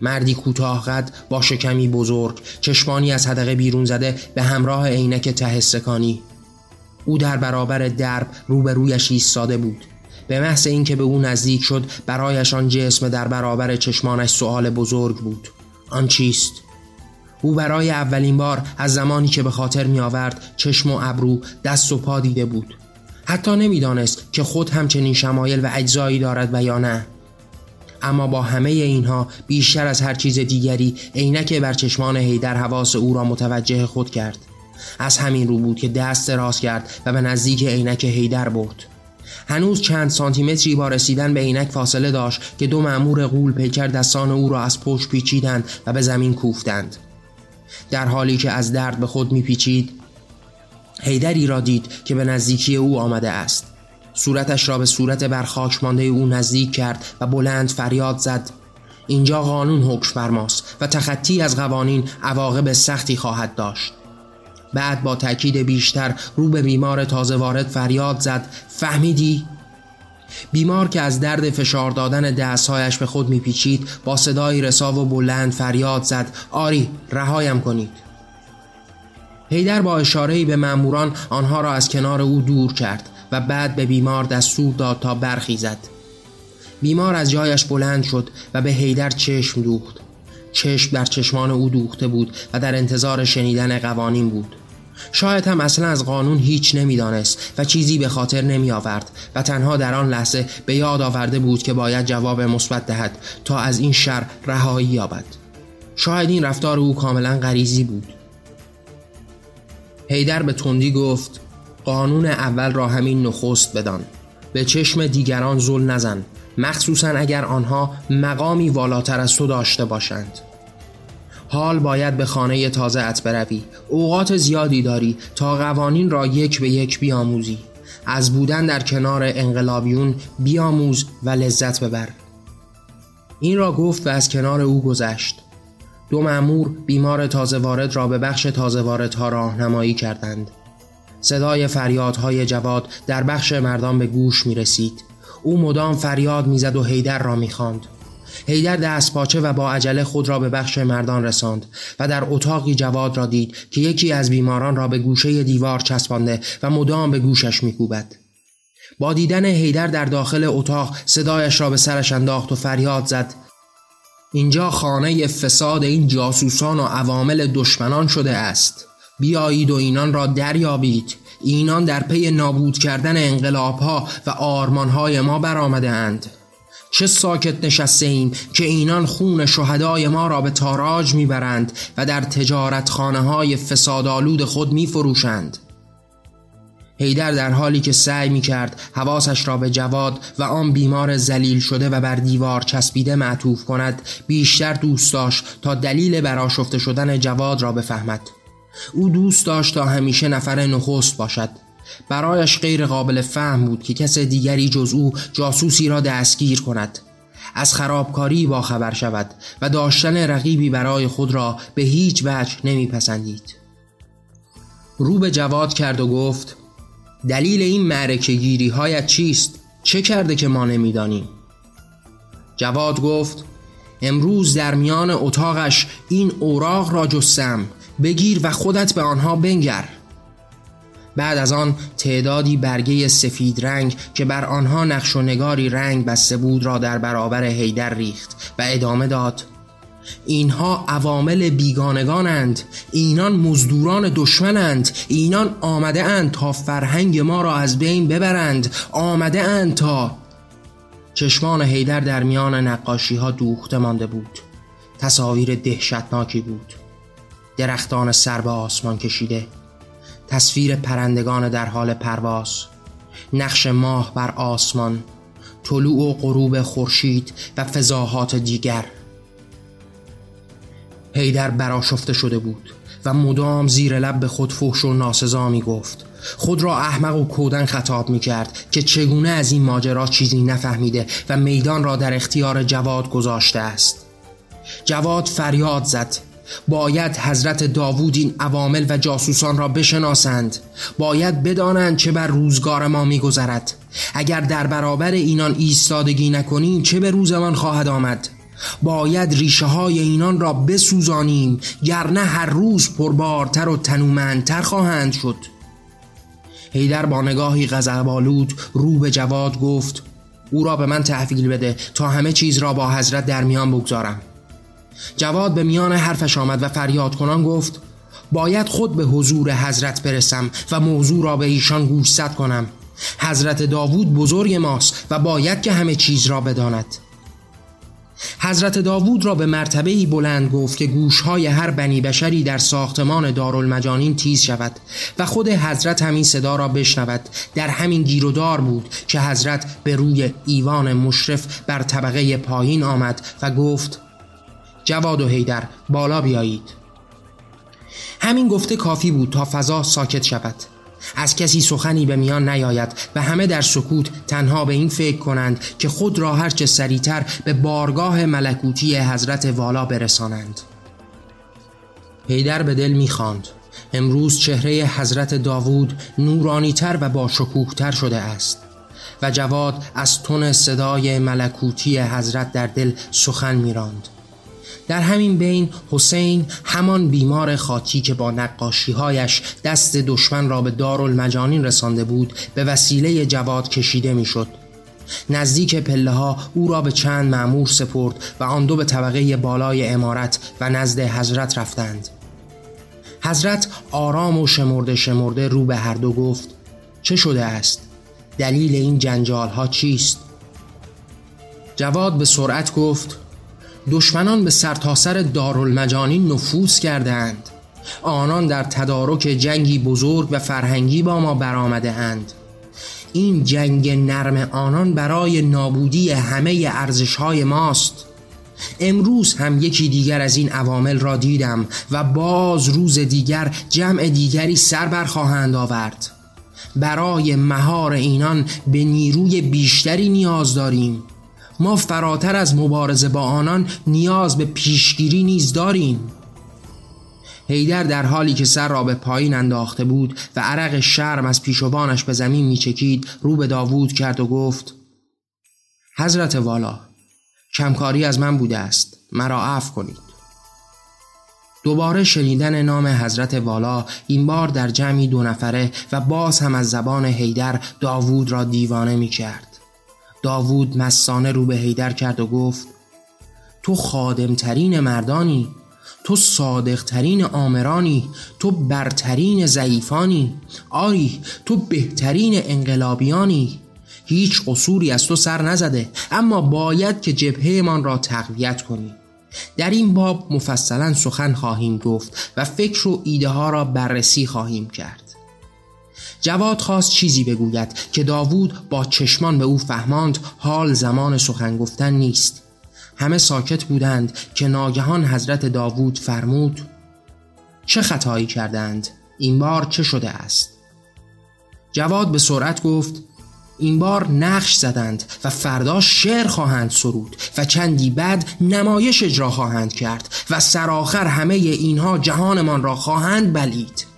مردی کوتاه قد با شکمی بزرگ چشمانی از حدقه بیرون زده به همراه عینک ته سکانی. او در برابر درب روبرویش ایستاده بود. به محض اینکه به او نزدیک شد برایش آن جسم در برابر چشمانش سؤال بزرگ بود. آن چیست؟ او برای اولین بار از زمانی که به خاطر می آورد چشم و ابرو دست و پا دیده بود. حتی نمی‌دانست که خود همچنین شمایل و اجزایی دارد و یا نه. اما با همه اینها بیشتر از هر چیز دیگری عینک بر چشمان هیدر حواس او را متوجه خود کرد. از همین رو بود که دست راست کرد و به نزدیک عینک هیدر برد. هنوز چند سانتیمتری با رسیدن به عینک فاصله داشت که دو مأمور غول پیکر دستان او را از پشت پیچیدند و به زمین کوفتند. در حالی که از درد به خود میپیچید هیدری را دید که به نزدیکی او آمده است. صورتش را به صورت برخاک مانده او نزدیک کرد و بلند فریاد زد. اینجا قانون حکم فرماست و تخطی از قوانین عواقب سختی خواهد داشت. بعد با تاکید بیشتر رو به بیمار تازه وارد فریاد زد. فهمیدی؟ بیمار که از درد فشار دادن دستهایش به خود میپیچید با صدای رسا و بلند فریاد زد. آری رهایم کنید. هیدر با اشارهی به ماموران آنها را از کنار او دور کرد و بعد به بیمار دستور داد تا برخیزد. بیمار از جایش بلند شد و به هیدر چشم دوخت. چشم در چشمان او دوخته بود و در انتظار شنیدن قوانین بود. شاید هم اصلا از قانون هیچ نمی‌دانست و چیزی به خاطر نمی آورد و تنها در آن لحظه به یاد آورده بود که باید جواب مثبت دهد تا از این شر رهایی یابد. شاید این رفتار او کاملا غریزی بود. هیدر به تندی گفت قانون اول را همین نخست بدان. به چشم دیگران زل نزن. مخصوصا اگر آنها مقامی والاتر از تو داشته باشند. حال باید به خانه تازه ات بروی. اوقات زیادی داری تا قوانین را یک به یک بیاموزی. از بودن در کنار انقلابیون بیاموز و لذت ببر. این را گفت و از کنار او گذشت. دو مأمور بیمار تازه وارد را به بخش تازه واردها راهنمایی کردند. صدای فریادهای جواد در بخش مردان به گوش می رسید. او مدام فریاد می‌زد و هیدر را می‌خواند. هیدر دست پاچه و با عجله خود را به بخش مردان رساند و در اتاقی جواد را دید که یکی از بیماران را به گوشه دیوار چسبانده و مدام به گوشش میکوبد. با دیدن هیدر در داخل اتاق صدایش را به سرش انداخت و فریاد زد. اینجا خانه فساد این جاسوسان و عوامل دشمنان شده است. بیایید و اینان را دریابید. اینان در پی نابود کردن انقلاب ها و آرمان های ما برآمده اند. چه ساکت نشسته ایم که اینان خون شهدای ما را به تاراج می‌برند و در تجارت خانه های فسادالود خود میفروشند. هیدر در حالی که سعی می کرد حواسش را به جواد و آن بیمار زلیل شده و بر دیوار چسبیده معطوف کند بیشتر دوست داشت تا دلیل براشفته شدن جواد را بفهمد. او دوست داشت تا همیشه نفر نخست باشد. برایش غیر قابل فهم بود که کس دیگری جز او جاسوسی را دستگیر کند از خرابکاری با خبر شود و داشتن رقیبی برای خود را به هیچ وجه نمیپسندید. رو به جواد کرد و گفت دلیل این معرکه گیری هایت چیست؟ چه کرده که ما نمی‌دانیم؟ جواد گفت امروز در میان اتاقش این اوراق را جستم بگیر و خودت به آنها بنگر بعد از آن تعدادی برگه سفید رنگ که بر آنها نقش و نگاری رنگ بسته بود را در برابر هیدر ریخت و ادامه داد. اینها عوامل بیگانگانند اینان مزدوران دشمنند اینان آمده اند تا فرهنگ ما را از بین ببرند آمده اند تا چشمان هیدر در میان نقاشی ها دوخته مانده بود. تصاویر دهشتناکی بود. درختان سر به آسمان کشیده. تصویر پرندگان در حال پرواز نقش ماه بر آسمان طلوع و غروب خورشید و فضاحات دیگر. هیدر براشفته شده بود و مدام زیر لب به خود فحش و ناسزا می گفت. خود را احمق و کودن خطاب می کرد که چگونه از این ماجرا چیزی نفهمیده و میدان را در اختیار جواد گذاشته است. جواد فریاد زد باید حضرت داوود این عوامل و جاسوسان را بشناسند. باید بدانند چه بر روزگار ما میگذرد. اگر در برابر اینان ایستادگی نکنیم چه به روزمان خواهد آمد؟ باید ریشه های اینان را بسوزانیم گرنه هر روز پربارتر و تنومندتر خواهند شد. هیدر با نگاهی غضب‌آلود رو به جواد گفت او را به من تحویل بده تا همه چیز را با حضرت در میان بگذارم. جواد به میان حرفش آمد و فریاد کنان گفت باید خود به حضور حضرت برسم و موضوع را به ایشان گوشزد کنم. حضرت داوود بزرگ ماست و باید که همه چیز را بداند. حضرت داوود را به مرتبه ای بلند گفت که گوشهای هر بنی بشری در ساختمان دارالمجانین تیز شود و خود حضرت همین صدا را بشنود. در همین گیرودار بود که حضرت به روی ایوان مشرف بر طبقه پایین آمد و گفت جواد و هیدر بالا بیایید. همین گفته کافی بود تا فضا ساکت شود. از کسی سخنی به میان نیاید و همه در سکوت تنها به این فکر کنند که خود را هرچه سریعتر به بارگاه ملکوتی حضرت والا برسانند. هیدر به دل می‌خواند. امروز چهره حضرت داوود نورانیتر و با تر شده است و جواد از تون صدای ملکوتی حضرت در دل سخن میراند. در همین بین حسین همان بیمار خاطی که با نقاشیهایش دست دشمن را به دارالمجانین رسانده بود به وسیله جواد کشیده می‌شد. نزدیک پله ها او را به چند معمور سپرد و آن دو به طبقه بالای امارت و نزد حضرت رفتند حضرت آرام و شمرده شمرده رو به هر دو گفت چه شده است؟ دلیل این جنجال ها چیست؟ جواد به سرعت گفت دشمنان به سرتاسر سر دارالمجانین نفوذ کردند آنان در تدارک جنگی بزرگ و فرهنگی با ما برآمده اند این جنگ نرم آنان برای نابودی همه ارزش های ماست. امروز هم یکی دیگر از این عوامل را دیدم و باز روز دیگر جمع دیگری سر بر خواهند آورد. برای مهار اینان به نیروی بیشتری نیاز داریم. ما فراتر از مبارزه با آنان نیاز به پیشگیری نیز داریم. هیدر در حالی که سر را به پایین انداخته بود و عرق شرم از پیشوانش به زمین میچکید رو به داوود کرد و گفت حضرت والا کمکاری از من بوده است. مرا عفو کنید. دوباره شنیدن نام حضرت والا این بار در جمعی دو نفره و باز هم از زبان هیدر داوود را دیوانه می کرد. داوود مسانه رو به هیدر کرد و گفت تو خادمترین مردانی تو صادقترین آمرانی تو برترین ضعیفانی آری تو بهترین انقلابیانی. هیچ قصوری از تو سر نزده اما باید که جبههمان را تقویت کنی. در این باب مفصلا سخن خواهیم گفت و فکر و ایده ها را بررسی خواهیم کرد. جواد خواست چیزی بگوید که داوود با چشمان به او فهماند حال زمان سخن گفتن نیست. همه ساکت بودند که ناگهان حضرت داوود فرمود چه خطایی کردند؟ این بار چه شده است؟ جواد به سرعت گفت این بار نقش زدند و فردا شعر خواهند سرود و چندی بعد نمایش اجرا خواهند کرد و سرآخر همه اینها جهانمان را خواهند بلید.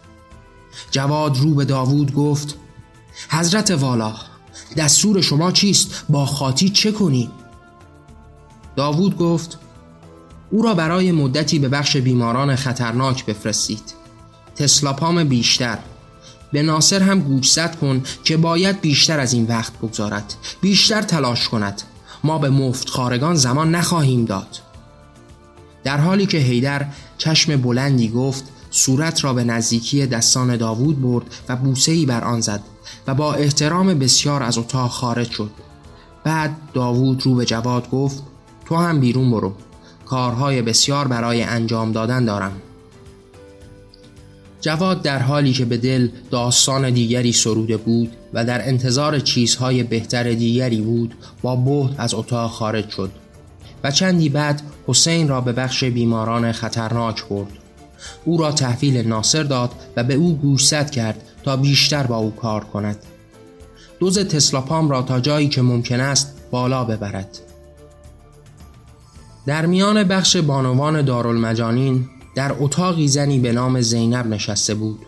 جواد رو به داوود گفت حضرت والا دستور شما چیست؟ با خاطی چه کنی؟ داوود گفت او را برای مدتی به بخش بیماران خطرناک بفرستید. تسلاپام بیشتر. به ناصر هم گوشزد کن که باید بیشتر از این وقت بگذارد. بیشتر تلاش کند. ما به مفت خارگان زمان نخواهیم داد. در حالی که هیدر چشم بلندی گفت صورت را به نزدیکی دستان داوود برد و بوسهی بر آن زد و با احترام بسیار از اتاق خارج شد. بعد داوود رو به جواد گفت تو هم بیرون برو کارهای بسیار برای انجام دادن دارم. جواد در حالی که به دل داستان دیگری سروده بود و در انتظار چیزهای بهتر دیگری بود با بهت از اتاق خارج شد و چندی بعد حسین را به بخش بیماران خطرناک برد. او را تحویل ناصر داد و به او گوشزد کرد تا بیشتر با او کار کند. دوز تسلاپام را تا جایی که ممکن است بالا ببرد. در میان بخش بانوان دارالمجانین در اتاقی زنی به نام زینب نشسته بود.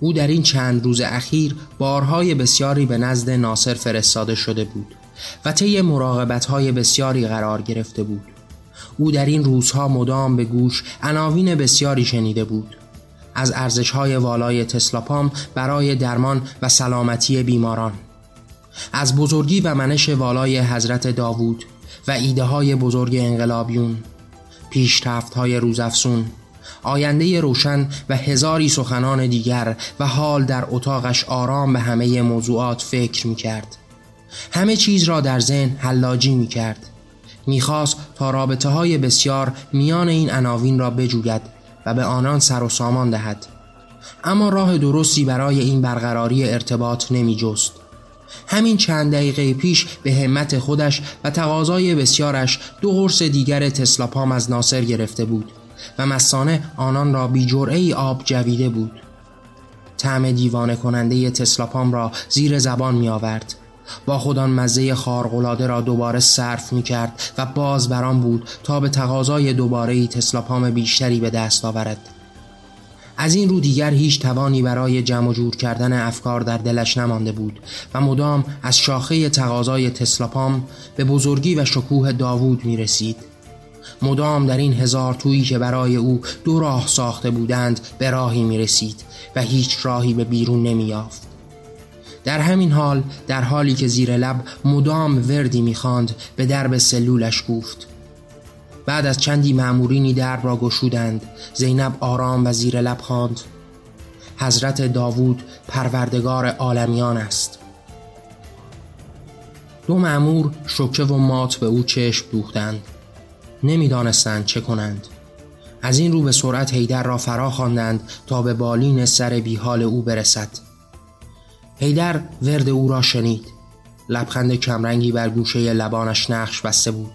او در این چند روز اخیر بارهای بسیاری به نزد ناصر فرستاده شده بود و طی مراقبتهای بسیاری قرار گرفته بود. او در این روزها مدام به گوش عناوین بسیاری شنیده بود از ارزشهای والای تسلاپام برای درمان و سلامتی بیماران از بزرگی و منش والای حضرت داوود و ایده های بزرگ انقلابیون پیشرفت های روزافسون آینده روشن و هزاری سخنان دیگر و حال در اتاقش آرام به همه موضوعات فکر می کرد. همه چیز را در ذهن حلاجی می کرد. می‌خواست تا رابطه های بسیار میان این عناوین را بجوید و به آنان سر و سامان دهد. اما راه درستی برای این برقراری ارتباط نمی جست. همین چند دقیقه پیش به همت خودش و تقاضای بسیارش دو قرص دیگر تسلاپام از ناصر گرفته بود و مسانه آنان را بی ای آب جویده بود طعم دیوانه کننده تسلاپام را زیر زبان می آورد با خودان مزه خارقلاده را دوباره صرف می کرد و باز بران بود تا به تقاضای دوباره تسلاپام بیشتری به دست آورد از این رو دیگر هیچ توانی برای جمع جور کردن افکار در دلش نمانده بود و مدام از شاخه تقاضای تسلاپام به بزرگی و شکوه داوود می رسید مدام در این هزار تویی که برای او دو راه ساخته بودند به راهی می رسید و هیچ راهی به بیرون نمی یافت. در همین حال در حالی که زیر لب مدام وردی می‌خواند به درب سلولش گفت. بعد از چندی معمورینی درب را گشودند زینب آرام و زیر لب خواند. حضرت داوود پروردگار عالمیان است. دو معمور شکه و مات به او چشم دوختند. نمی‌دانستند چه کنند. از این رو به سرعت هیدر را فرا خواندند تا به بالین سر بیحال او برسد. هیدر ورد او را شنید. لبخند کمرنگی بر گوشه لبانش نقش بسته بود.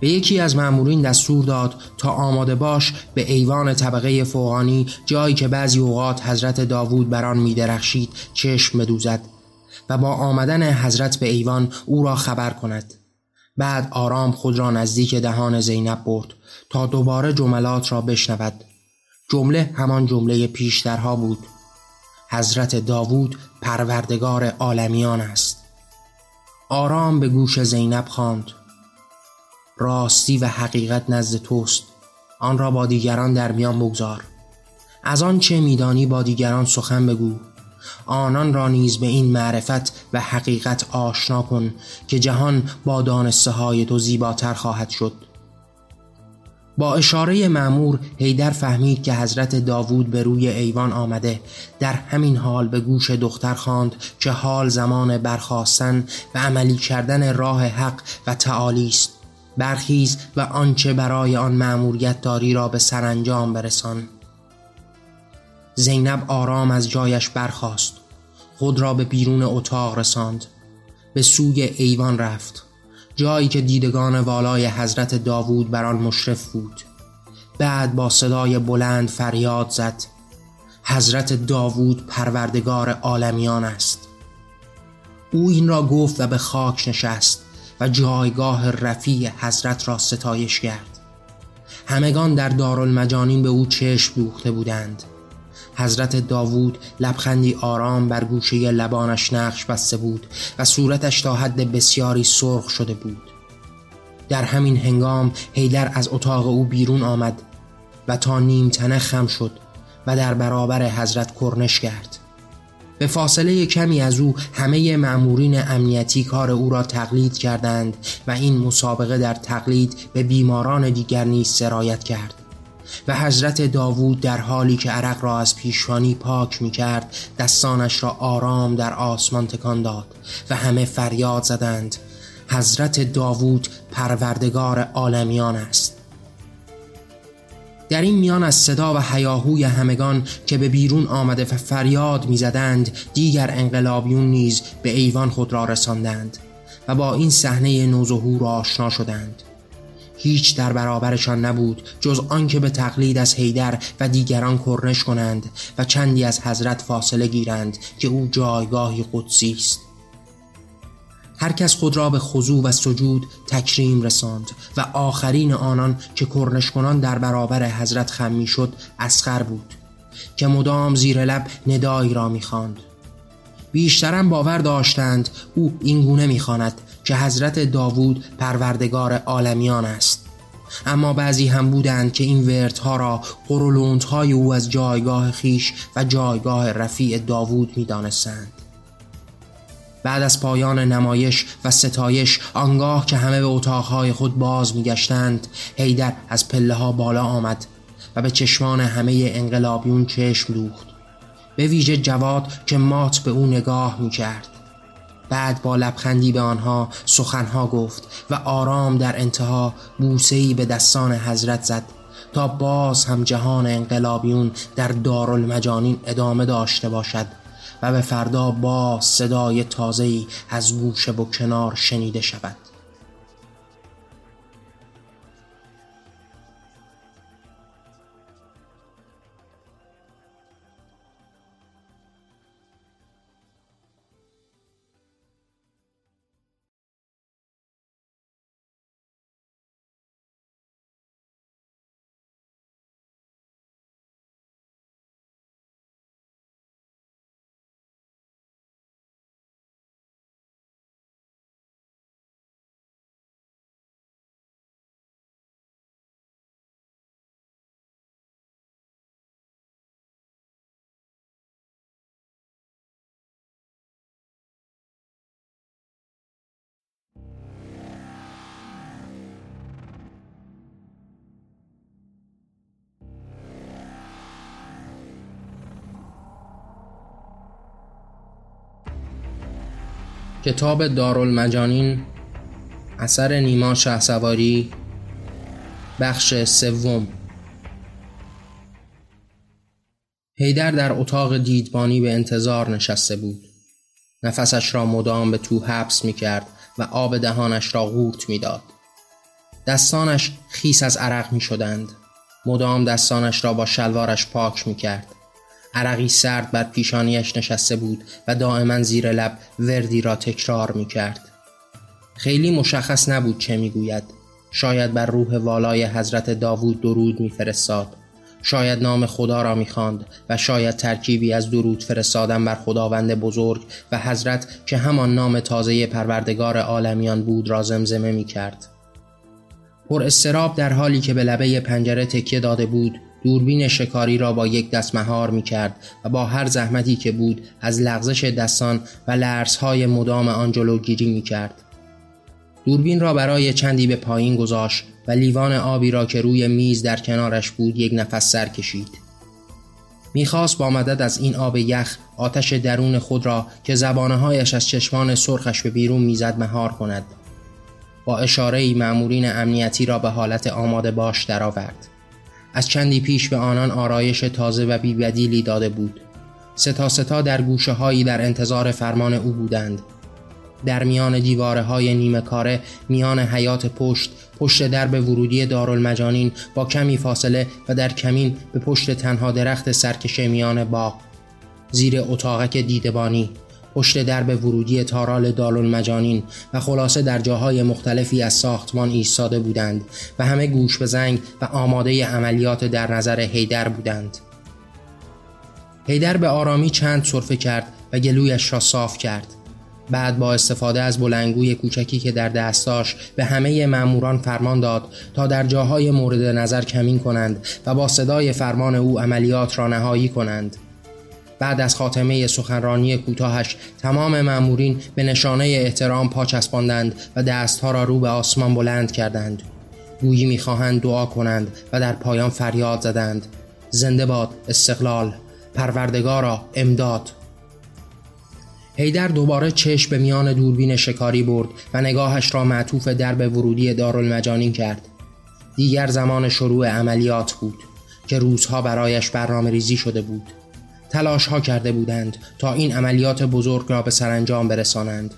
به یکی از مأمورین دستور داد تا آماده باش به ایوان طبقه فوقانی جایی که بعضی اوقات حضرت داوود بر آن میدرخشید چشم بدوزد و با آمدن حضرت به ایوان او را خبر کند. بعد آرام خود را نزدیک دهان زینب برد تا دوباره جملات را بشنود. جمله همان جمله پیشترها بود. حضرت داوود پروردگار عالمیان است. آرام به گوش زینب خواند. راستی و حقیقت نزد توست. آن را با دیگران در میان بگذار. از آن چه میدانی با دیگران سخن بگو. آنان را نیز به این معرفت و حقیقت آشنا کن که جهان با دانسته های تو زیباتر خواهد شد. با اشاره معمور هیدر فهمید که حضرت داوود به روی ایوان آمده. در همین حال به گوش دختر خواند که حال زمان برخواستن و عملی کردن راه حق و تعالی است. برخیز و آنچه برای آن معموریت داری را به سرانجام برسان. زینب آرام از جایش برخاست. خود را به بیرون اتاق رساند. به سوی ایوان رفت. جایی که دیدگان والای حضرت داوود بر آن مشرف بود. بعد با صدای بلند فریاد زد حضرت داوود پروردگار عالمیان است. او این را گفت و به خاک نشست و جایگاه رفیع حضرت را ستایش کرد. همگان در دارالمجانین به او چشم دوخته بودند. حضرت داوود لبخندی آرام بر گوشه لبانش نقش بسته بود و صورتش تا حد بسیاری سرخ شده بود. در همین هنگام حیدر از اتاق او بیرون آمد و تا نیمتنه خم شد و در برابر حضرت کرنش کرد به فاصله کمی از او همه معمورین امنیتی کار او را تقلید کردند و این مسابقه در تقلید به بیماران دیگر نیز سرایت کرد. و حضرت داوود در حالی که عرق را از پیشانی پاک می کرد دستانش را آرام در آسمان تکان داد و همه فریاد زدند حضرت داوود پروردگار عالمیان است. در این میان از صدا و حیاهوی همگان که به بیرون آمده و فریاد می‌زدند دیگر انقلابیون نیز به ایوان خود را رساندند و با این صحنه نوظهور آشنا شدند. هیچ در برابرشان نبود جز آنکه به تقلید از حیدر و دیگران کرنش کنند و چندی از حضرت فاصله گیرند که او جایگاهی قدسی است. هر کس خود را به خضوع و سجود تکریم رساند و آخرین آنان که کرنش کنان در برابر حضرت خم شد اسخر بود که مدام زیر لب ندایی را می‌خواند. بیشترم باور داشتند او اینگونه می‌خواند که حضرت داوود پروردگار عالمیان است. اما بعضی هم بودند که این وردها را قرولوندهای او از جایگاه خیش و جایگاه رفیع داوود می‌دانستند. بعد از پایان نمایش و ستایش آنگاه که همه به اتاقهای خود باز میگشتند هیدر از پله ها بالا آمد و به چشمان همه انقلابیون چشم دوخت. به ویژه جواد که مات به او نگاه می کرد بعد با لبخندی به آنها سخنها گفت و آرام در انتها بوسهی به دستان حضرت زد تا باز هم جهان انقلابیون در دارالمجانین ادامه داشته باشد و به فردا با صدای تازه‌ای از گوشه و کنار شنیده شود. کتاب دارالمجانین اثر نیما شهسواری بخش سوم هیدر در اتاق دیدبانی به انتظار نشسته بود نفسش را مدام به تو حبس می کرد و آب دهانش را غورت می داد. دستانش خیس از عرق می شدند. مدام دستانش را با شلوارش پاک می کرد. عرقی سرد بر پیشانیش نشسته بود و دائما زیر لب وردی را تکرار می کرد. خیلی مشخص نبود چه می گوید. شاید بر روح والای حضرت داوود درود میفرستاد شاید نام خدا را می‌خواند و شاید ترکیبی از درود فرستادن بر خداوند بزرگ و حضرت که همان نام تازه پروردگار عالمیان بود را زمزمه می کرد. پر استراب در حالی که به لبه پنجره تکیه داده بود دوربین شکاری را با یک دست مهار می کرد و با هر زحمتی که بود از لغزش دستان و لرزهای مدام آن جلوگیری می کرد. دوربین را برای چندی به پایین گذاشت و لیوان آبی را که روی میز در کنارش بود یک نفس سر کشید می‌خواست با مدد از این آب یخ آتش درون خود را که زبانهایش از چشمان سرخش به بیرون می‌زد مهار کند با اشاره ای معمورین امنیتی را به حالت آماده باش درآورد. از چندی پیش به آنان آرایش تازه و بیبدیلی داده بود. ستا ستا در گوشه هایی در انتظار فرمان او بودند. در میان دیواره های نیمه کاره میان حیات پشت پشت درب ورودی دارالمجانین با کمی فاصله و در کمین به پشت تنها درخت سرکش میان باغ زیر اتاقک دیدبانی. پشت درب ورودی تارال دارالمجانین و خلاصه در جاهای مختلفی از ساختمان ایستاده بودند و همه گوش به زنگ و آماده عملیات در نظر هیدر بودند. هیدر به آرامی چند صرفه کرد و گلویش را صاف کرد. بعد با استفاده از بلنگوی کوچکی که در دستاش به همه ماموران فرمان داد تا در جاهای مورد نظر کمین کنند و با صدای فرمان او عملیات را نهایی کنند. بعد از خاتمه سخنرانی کوتاهش تمام مامورین به نشانه احترام پا چسباندند و دستها را رو به آسمان بلند کردند. گویی می‌خواهند دعا کنند و در پایان فریاد زدند. زنده باد استقلال. پروردگارا امداد. هیدر دوباره چشم به میان دوربین شکاری برد و نگاهش را معطوف درب ورودی دارالمجانین کرد. دیگر زمان شروع عملیات بود که روزها برایش برنامه ریزی شده بود. تلاش ها کرده بودند تا این عملیات بزرگ را به سرانجام برسانند.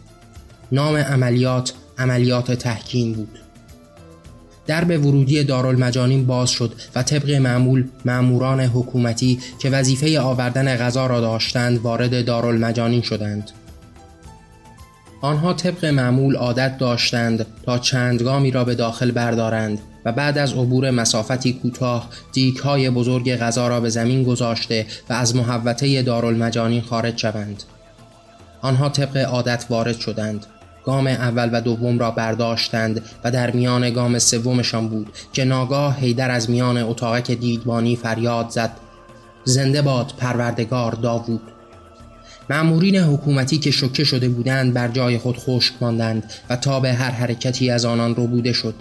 نام عملیات عملیات تحکیم بود. درب ورودی دارالمجانین باز شد و طبق معمول معموران حکومتی که وظیفه آوردن غذا را داشتند وارد دارالمجانین شدند. آنها طبق معمول عادت داشتند تا چندگامی را به داخل بردارند. و بعد از عبور مسافتی کوتاه دیک های بزرگ غذا را به زمین گذاشته و از محوطه دارالمجانین خارج شوند. آنها طبق عادت وارد شدند. گام اول و دوم را برداشتند و در میان گام سومشان بود که ناگاه هیدر از میان اتاقک دیدبانی فریاد زد. زنده باد پروردگار داوود. معمورین حکومتی که شکه شده بودند بر جای خود خشک ماندند و تا به هر حرکتی از آنان رو بوده شد.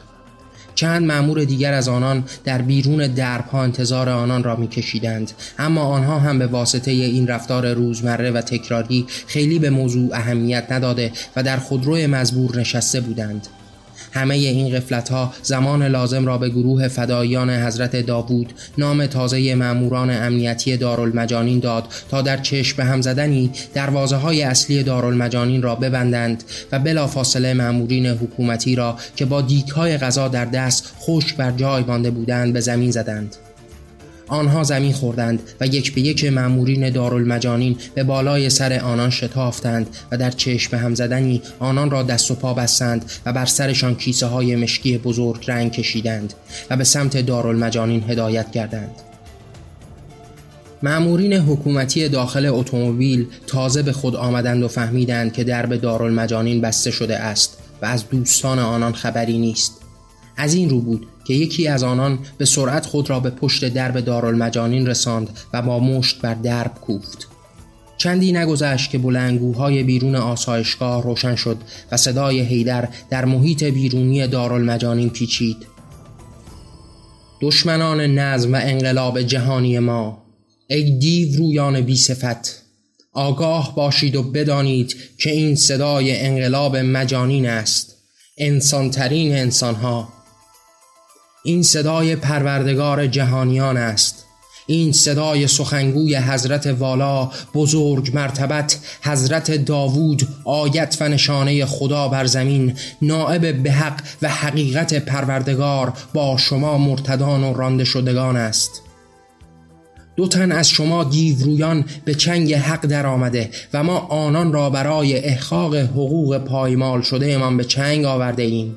چند مأمور دیگر از آنان در بیرون دربها انتظار آنان را میکشیدند. اما آنها هم به واسطه این رفتار روزمره و تکراری خیلی به موضوع اهمیت نداده و در خودروی مزبور نشسته بودند. همه این غفلت ها زمان لازم را به گروه فدایان حضرت داوود نام تازه ماموران امنیتی دارالمجانین داد تا در چشم به هم زدنی دروازه های اصلی دارالمجانین را ببندند و بلافاصله مامورین حکومتی را که با دیک های غذا در دست خوش بر جای مانده بودند به زمین زدند. آنها زمین خوردند و یک به یک مامورین دارالمجانین به بالای سر آنان شتافتند و در چشم هم زدنی آنان را دست و پا بستند و بر سرشان کیسه های مشکی بزرگ رنگ کشیدند و به سمت دارالمجانین هدایت کردند. معمورین حکومتی داخل اتومبیل تازه به خود آمدند و فهمیدند که درب دارالمجانین بسته شده است و از دوستان آنان خبری نیست. از این رو بود که یکی از آنان به سرعت خود را به پشت درب دارالمجانین رساند و با مشت بر درب کوفت. چندی نگذشت که بلنگوهای بیرون آسایشگاه روشن شد و صدای هیدر در محیط بیرونی دارالمجانین پیچید. دشمنان نظم و انقلاب جهانی ما ای دیو رویان بی صفت آگاه باشید و بدانید که این صدای انقلاب مجانین است. انسانترین انسانها این صدای پروردگار جهانیان است. این صدای سخنگوی حضرت والا بزرگ مرتبت حضرت داوود آیت و نشانه خدا بر زمین نائب به حق و حقیقت پروردگار با شما مرتدان و رانده شدگان است. دو تن از شما دیورویان به چنگ حق در آمده و ما آنان را برای احقاق حقوق پایمال شده امان به چنگ آورده ایم.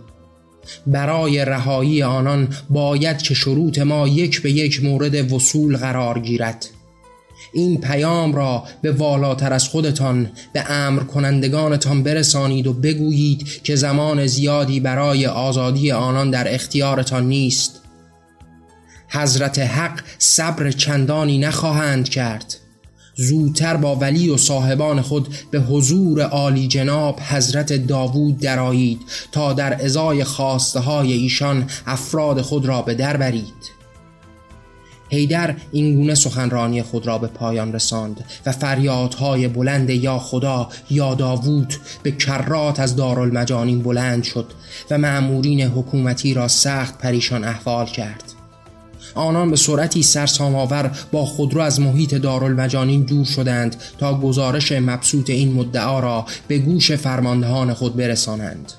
برای رهایی آنان باید که شروط ما یک به یک مورد وصول قرار گیرد. این پیام را به والاتر از خودتان به امر کنندگانتان برسانید و بگویید که زمان زیادی برای آزادی آنان در اختیارتان نیست. حضرت حق صبر چندانی نخواهند کرد. زودتر با ولی و صاحبان خود به حضور عالی جناب حضرت داوود درایید تا در ازای خواسته های ایشان افراد خود را به در برید. هیدر این گونه سخنرانی خود را به پایان رساند و فریادهای بلند یا خدا یا داوود به کرات از دارالمجانین بلند شد و معمورین حکومتی را سخت پریشان احوال کرد. آنان به سرعتی سرسام آور با خودرو از محیط دارالمجانین دور شدند تا گزارش مبسوط این مدعا را به گوش فرماندهان خود برسانند.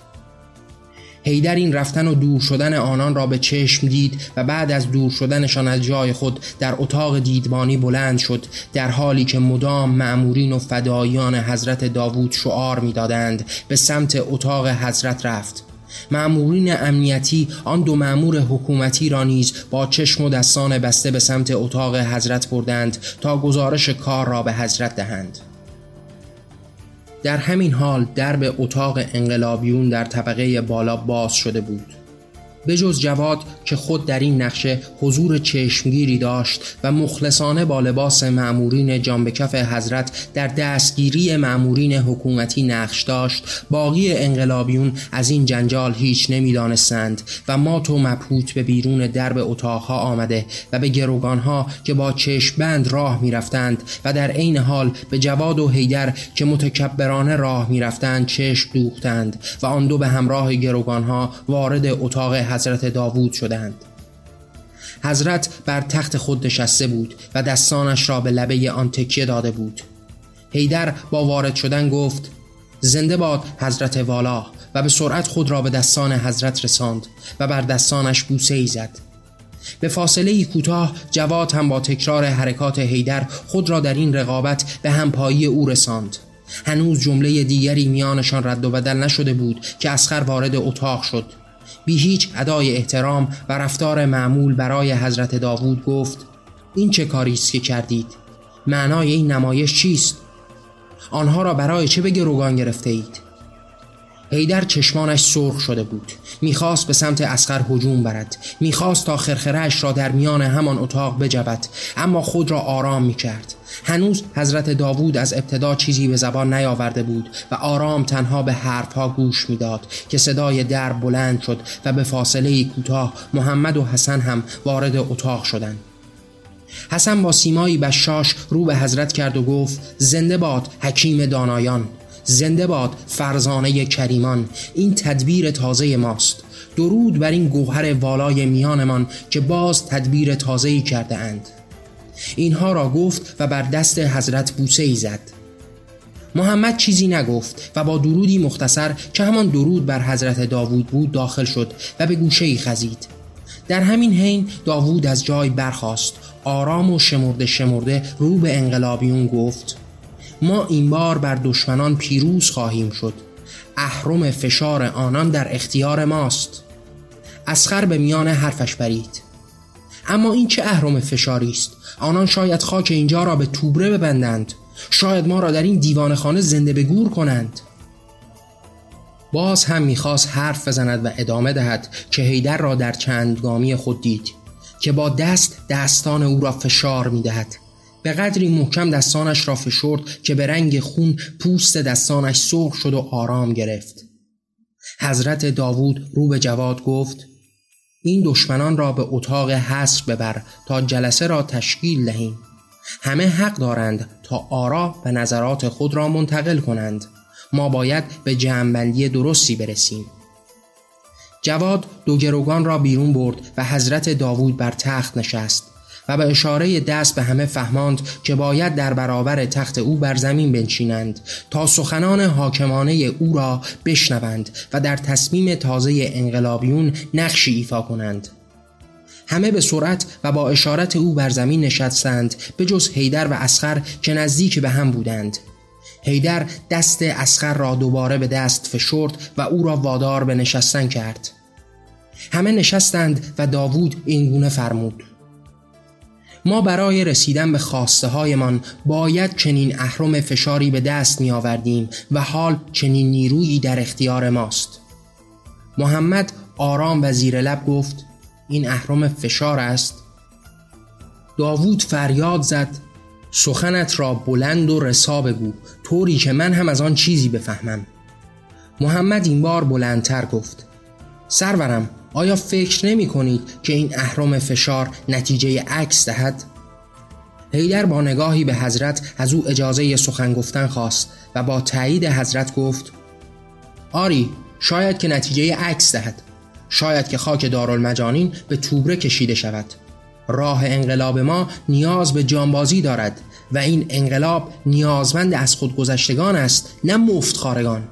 هیدر این رفتن و دور شدن آنان را به چشم دید و بعد از دور شدنشان از جای خود در اتاق دیدبانی بلند شد در حالی که مدام معمورین و فدایان حضرت داوود شعار می‌دادند به سمت اتاق حضرت رفت. معمورین امنیتی آن دو معمور حکومتی را نیز با چشم و دستان بسته به سمت اتاق حضرت بردند تا گزارش کار را به حضرت دهند. در همین حال درب اتاق انقلابیون در طبقه بالا باز شده بود. به جز جواد که خود در این نقشه حضور چشمگیری داشت و مخلصانه با لباس معمورین جانبکف حضرت در دستگیری معمورین حکومتی نقش داشت باقی انقلابیون از این جنجال هیچ نمی‌دانستند و ما تو مبهوت به بیرون درب اتاقها آمده و به گروگانها که با چشمبند راه می‌رفتند و در عین حال به جواد و حیدر که متکبرانه راه می‌رفتند چشم دوختند و آن دو به همراه گروگانها وارد اتاق حضرت داوود شدند. حضرت بر تخت خود نشسته بود و دستانش را به لبه آن تکیه داده بود. هیدر با وارد شدن گفت زنده باد حضرت والا. و به سرعت خود را به دستان حضرت رساند و بر دستانش بوسه ای زد. به فاصله کوتاه جواد هم با تکرار حرکات هیدر خود را در این رقابت به همپایی او رساند. هنوز جمله دیگری میانشان رد و بدل نشده بود که اسخر وارد اتاق شد. بی هیچ ادای احترام و رفتار معمول برای حضرت داوود گفت این چه کاری است که کردید؟ معنای این نمایش چیست؟ آنها را برای چه به گروگان گرفته اید؟ هیدر چشمانش سرخ شده بود. می‌خواست به سمت اسخر هجوم برد. می‌خواست تا خرخرهش را در میان همان اتاق بجود اما خود را آرام می‌کرد. هنوز حضرت داوود از ابتدا چیزی به زبان نیاورده بود و آرام تنها به حرفها گوش می‌داد که صدای در بلند شد و به فاصله کوتاه محمد و حسن هم وارد اتاق شدند. حسن با سیمایی بشاش رو به حضرت کرد و گفت زنده باد حکیم دانایان! زنده باد فرزانه کریمان! این تدبیر تازه ماست! درود بر این گوهر والای میانمان که باز تدبیر تازه‌ای کرده اند! اینها را گفت و بر دست حضرت بوسه ای زد. محمد چیزی نگفت و با درودی مختصر که همان درود بر حضرت داوود بود داخل شد و به گوشه ای خزید. در همین حین داوود از جای برخاست آرام و شمرده شمرده رو به انقلابیون گفت ما این بار بر دشمنان پیروز خواهیم شد. اهرم فشار آنان در اختیار ماست. اسخر به میان حرفش برید. اما این چه اهرم فشاری است؟ آنان شاید خاک اینجا را به توبره ببندند. شاید ما را در این دیوان خانه زنده به گور کنند. باز هم می‌خواست حرف بزند و ادامه دهد که هیدر را در چندگامی خود دید که با دست دستان او را فشار می‌دهد. به قدری محکم دستانش را فشرد که به رنگ خون پوست دستانش سرخ شد و آرام گرفت. حضرت داوود رو به جواد گفت این دشمنان را به اتاق حصر ببر تا جلسه را تشکیل دهیم. همه حق دارند تا آرا و نظرات خود را منتقل کنند. ما باید به جمعبندی درستی برسیم. جواد دو گروگان را بیرون برد و حضرت داوود بر تخت نشست. و به اشاره دست به همه فهماند که باید در برابر تخت او بر زمین بنشینند تا سخنان حاکمانه او را بشنوند و در تصمیم تازه انقلابیون نقشی ایفا کنند. همه به سرعت و با اشارت او بر زمین نشستند به جز هیدر و اسخر که نزدیک به هم بودند. هیدر دست اسخر را دوباره به دست فشرد و او را وادار به نشستن کرد. همه نشستند و داوود اینگونه فرمود. ما برای رسیدن به خواسته هایمان باید چنین اهرم فشاری به دست می آوردیم و حال چنین نیرویی در اختیار ماست. محمد آرام و زیر لب گفت این اهرم فشار است. داوود فریاد زد سخنت را بلند و رسا بگو طوری که من هم از آن چیزی بفهمم. محمد این بار بلندتر گفت سرورم آیا فکر نمی کنید که این اهرام فشار نتیجه عکس دهد؟ هیدر با نگاهی به حضرت از او اجازه سخن گفتن خواست و با تایید حضرت گفت آری شاید که نتیجه عکس دهد. شاید که خاک دارالمجانین به توبره کشیده شود. راه انقلاب ما نیاز به جانبازی دارد و این انقلاب نیازمند از خودگذشتگان است نه مفت خارگان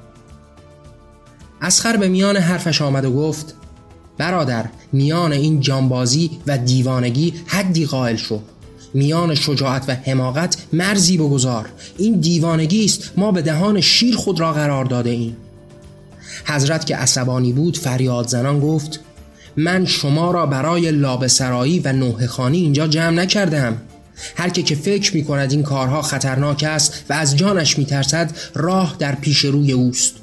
اسخر به میان حرفش آمد و گفت برادر میان این جانبازی و دیوانگی حدی قائل شو. میان شجاعت و حماقت مرزی بگذار. این دیوانگی است ما به دهان شیر خود را قرار داده ایم. حضرت که عصبانی بود فریاد زنان گفت من شما را برای لابسرایی و نوه خانی اینجا جمع نکردم. هر که که فکر می کند این کارها خطرناک است و از جانش می ترسد راه در پیش روی اوست.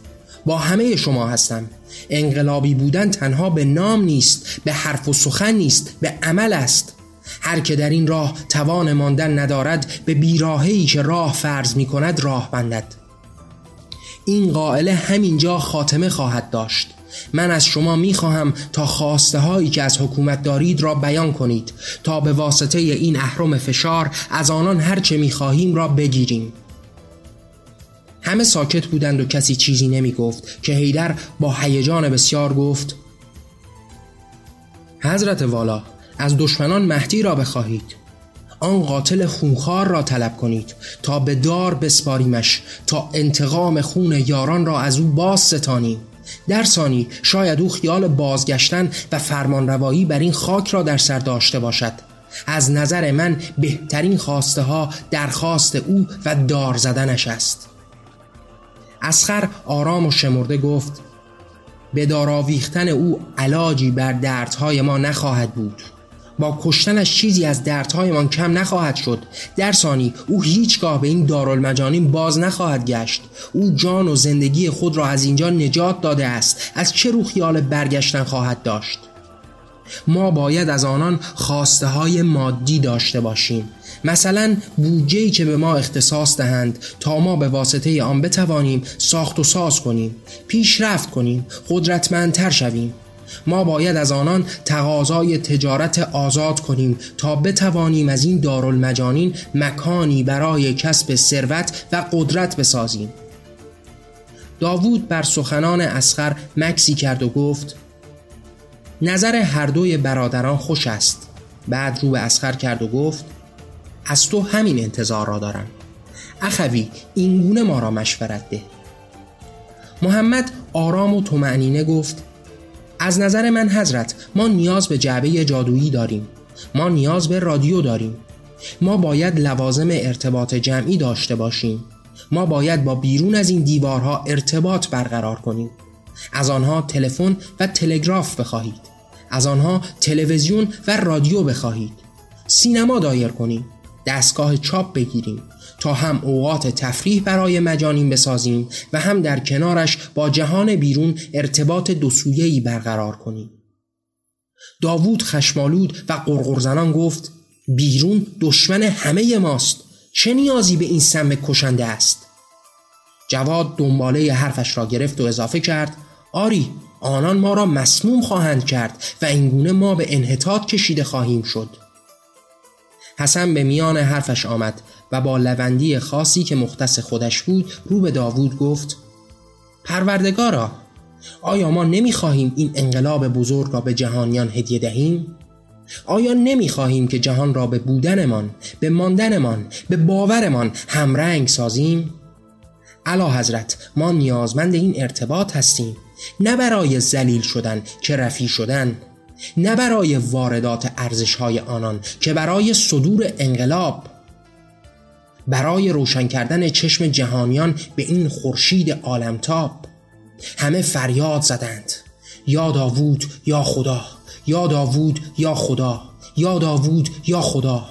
با همه شما هستم. انقلابی بودن تنها به نام نیست به حرف و سخن نیست به عمل است. هر که در این راه توان ماندن ندارد به بیراهی که راه فرض می کند راه بندد. این قائله همینجا خاتمه خواهد داشت. من از شما می خواهم تا خواسته هایی که از حکومت دارید را بیان کنید تا به واسطه این اهرم فشار از آنان هرچه می خواهیم را بگیریم. همه ساکت بودند و کسی چیزی نمی گفت که هیدر با هیجان بسیار گفت حضرت والا از دشمنان مهدی را بخواهید. آن قاتل خونخوار را طلب کنید تا به دار بسپاریمش تا انتقام خون یاران را از او باز ستانیم در ثانی شاید او خیال بازگشتن و فرمانروایی بر این خاک را در سر داشته باشد. از نظر من بهترین خواسته ها درخواست او و دار زدنش است. اسخر آرام و شمرده گفت به داراویختن او علاجی بر دردهای ما نخواهد بود. با کشتنش چیزی از دردهایمان کم نخواهد شد. در ثانی او هیچگاه به این دارالمجانین باز نخواهد گشت. او جان و زندگی خود را از اینجا نجات داده است. از چه رو خیال برگشتن خواهد داشت؟ ما باید از آنان خواسته های مادی داشته باشیم. مثلا بودجه‌ای که به ما اختصاص دهند تا ما به واسطه آن بتوانیم ساخت و ساز کنیم پیشرفت کنیم قدرتمندتر شویم. ما باید از آنان تقاضای تجارت آزاد کنیم تا بتوانیم از این دارالمجانین مکانی برای کسب ثروت و قدرت بسازیم. داوود بر سخنان اسخر مکسی کرد و گفت نظر هر دوی برادران خوش است. بعد رو به اسخر کرد و گفت از تو همین انتظار را دارم. اخوی این گونه ما را مشورت ده. محمد آرام و تومعنینه گفت از نظر من حضرت ما نیاز به جعبه جادویی داریم. ما نیاز به رادیو داریم. ما باید لوازم ارتباط جمعی داشته باشیم. ما باید با بیرون از این دیوارها ارتباط برقرار کنیم. از آنها تلفن و تلگراف بخواهید. از آنها تلویزیون و رادیو بخواهید. سینما دایر کنیم. دستگاه چاپ بگیریم تا هم اوقات تفریح برای مجانین بسازیم و هم در کنارش با جهان بیرون ارتباط دوسویهی برقرار کنیم. داوود خشمالود و قرقرزنان گفت بیرون دشمن همه ماست چه نیازی به این سم کشنده است؟ جواد دنباله حرفش را گرفت و اضافه کرد آری آنان ما را مسموم خواهند کرد و اینگونه ما به انحطاط کشیده خواهیم شد. حسن به میان حرفش آمد و با لوندی خاصی که مختص خودش بود رو به داوود گفت پروردگارا آیا ما نمی‌خواهیم این انقلاب بزرگ را به جهانیان هدیه دهیم؟ آیا نمی‌خواهیم که جهان را به بودنمان، به ماندنمان، به باورمان همرنگ سازیم؟ علا حضرت ما نیازمند این ارتباط هستیم نه برای زلیل شدن که رفی شدن نه برای واردات ارزش های آنان که برای صدور انقلاب برای روشن کردن چشم جهانیان به این خورشید عالمتاب همه فریاد زدند. یا داوود یا خدا یا داوود یا خدا یا داوود یا خدا.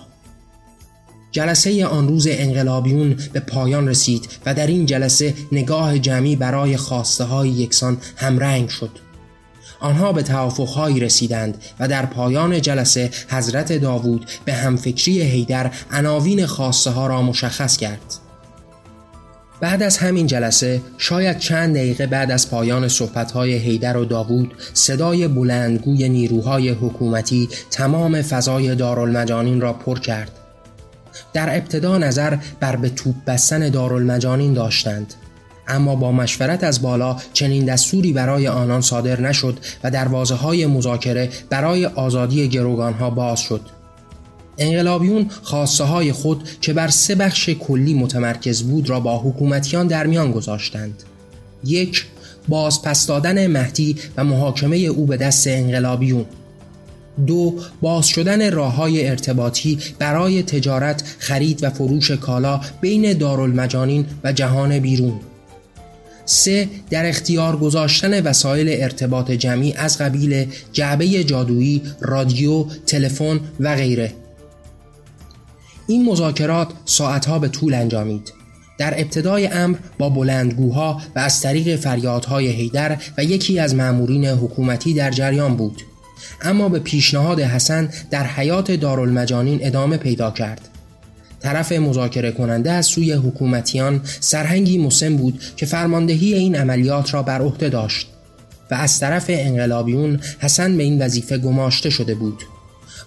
جلسه آن روز انقلابیون به پایان رسید و در این جلسه نگاه جمعی برای خواسته های یکسان همرنگ شد. آنها به توافقهایی رسیدند و در پایان جلسه حضرت داوود به همفکری هیدر عناوین خواسته ها را مشخص کرد. بعد از همین جلسه شاید چند دقیقه بعد از پایان صحبتهای هیدر و داوود صدای بلندگوی نیروهای حکومتی تمام فضای دارالمجانین را پر کرد. در ابتدا نظر بر به توپ بستن دارالمجانین داشتند. اما با مشورت از بالا چنین دستوری برای آنان صادر نشد و دروازه های مذاکره برای آزادی گروگان ها باز شد. انقلابیون خواسته های خود که بر سه بخش کلی متمرکز بود را با حکومتیان در میان گذاشتند. یک باز پس دادن مهدی و محاکمه او به دست انقلابیون. دو باز شدن راه های ارتباطی برای تجارت خرید و فروش کالا بین دارالمجانین و جهان بیرون. سه در اختیار گذاشتن وسایل ارتباط جمعی از قبیل جعبه جادویی، رادیو، تلفن و غیره. این مذاکرات ساعتها به طول انجامید. در ابتدای امر با بلندگوها و از طریق فریادهای هیدر و یکی از مامورین حکومتی در جریان بود. اما به پیشنهاد حسن در حیات دارالمجانین ادامه پیدا کرد. طرف مذاکره کننده از سوی حکومتیان سرهنگی مسن بود که فرماندهی این عملیات را بر عهده داشت و از طرف انقلابیون حسن به این وظیفه گماشته شده بود.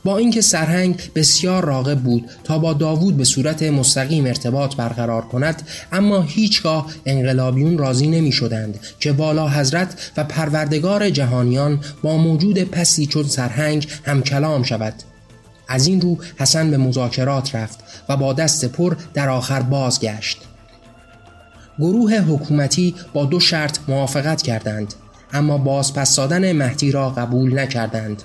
با اینکه سرهنگ بسیار راغب بود تا با داوود به صورت مستقیم ارتباط برقرار کند اما هیچگاه انقلابیون راضی نمی شدند که والا حضرت و پروردگار جهانیان با موجود پسی چون سرهنگ هم کلام شود. از این رو حسن به مذاکرات رفت و با دست پر در آخر بازگشت. گروه حکومتی با دو شرط موافقت کردند اما باز پس دادن مهدی را قبول نکردند.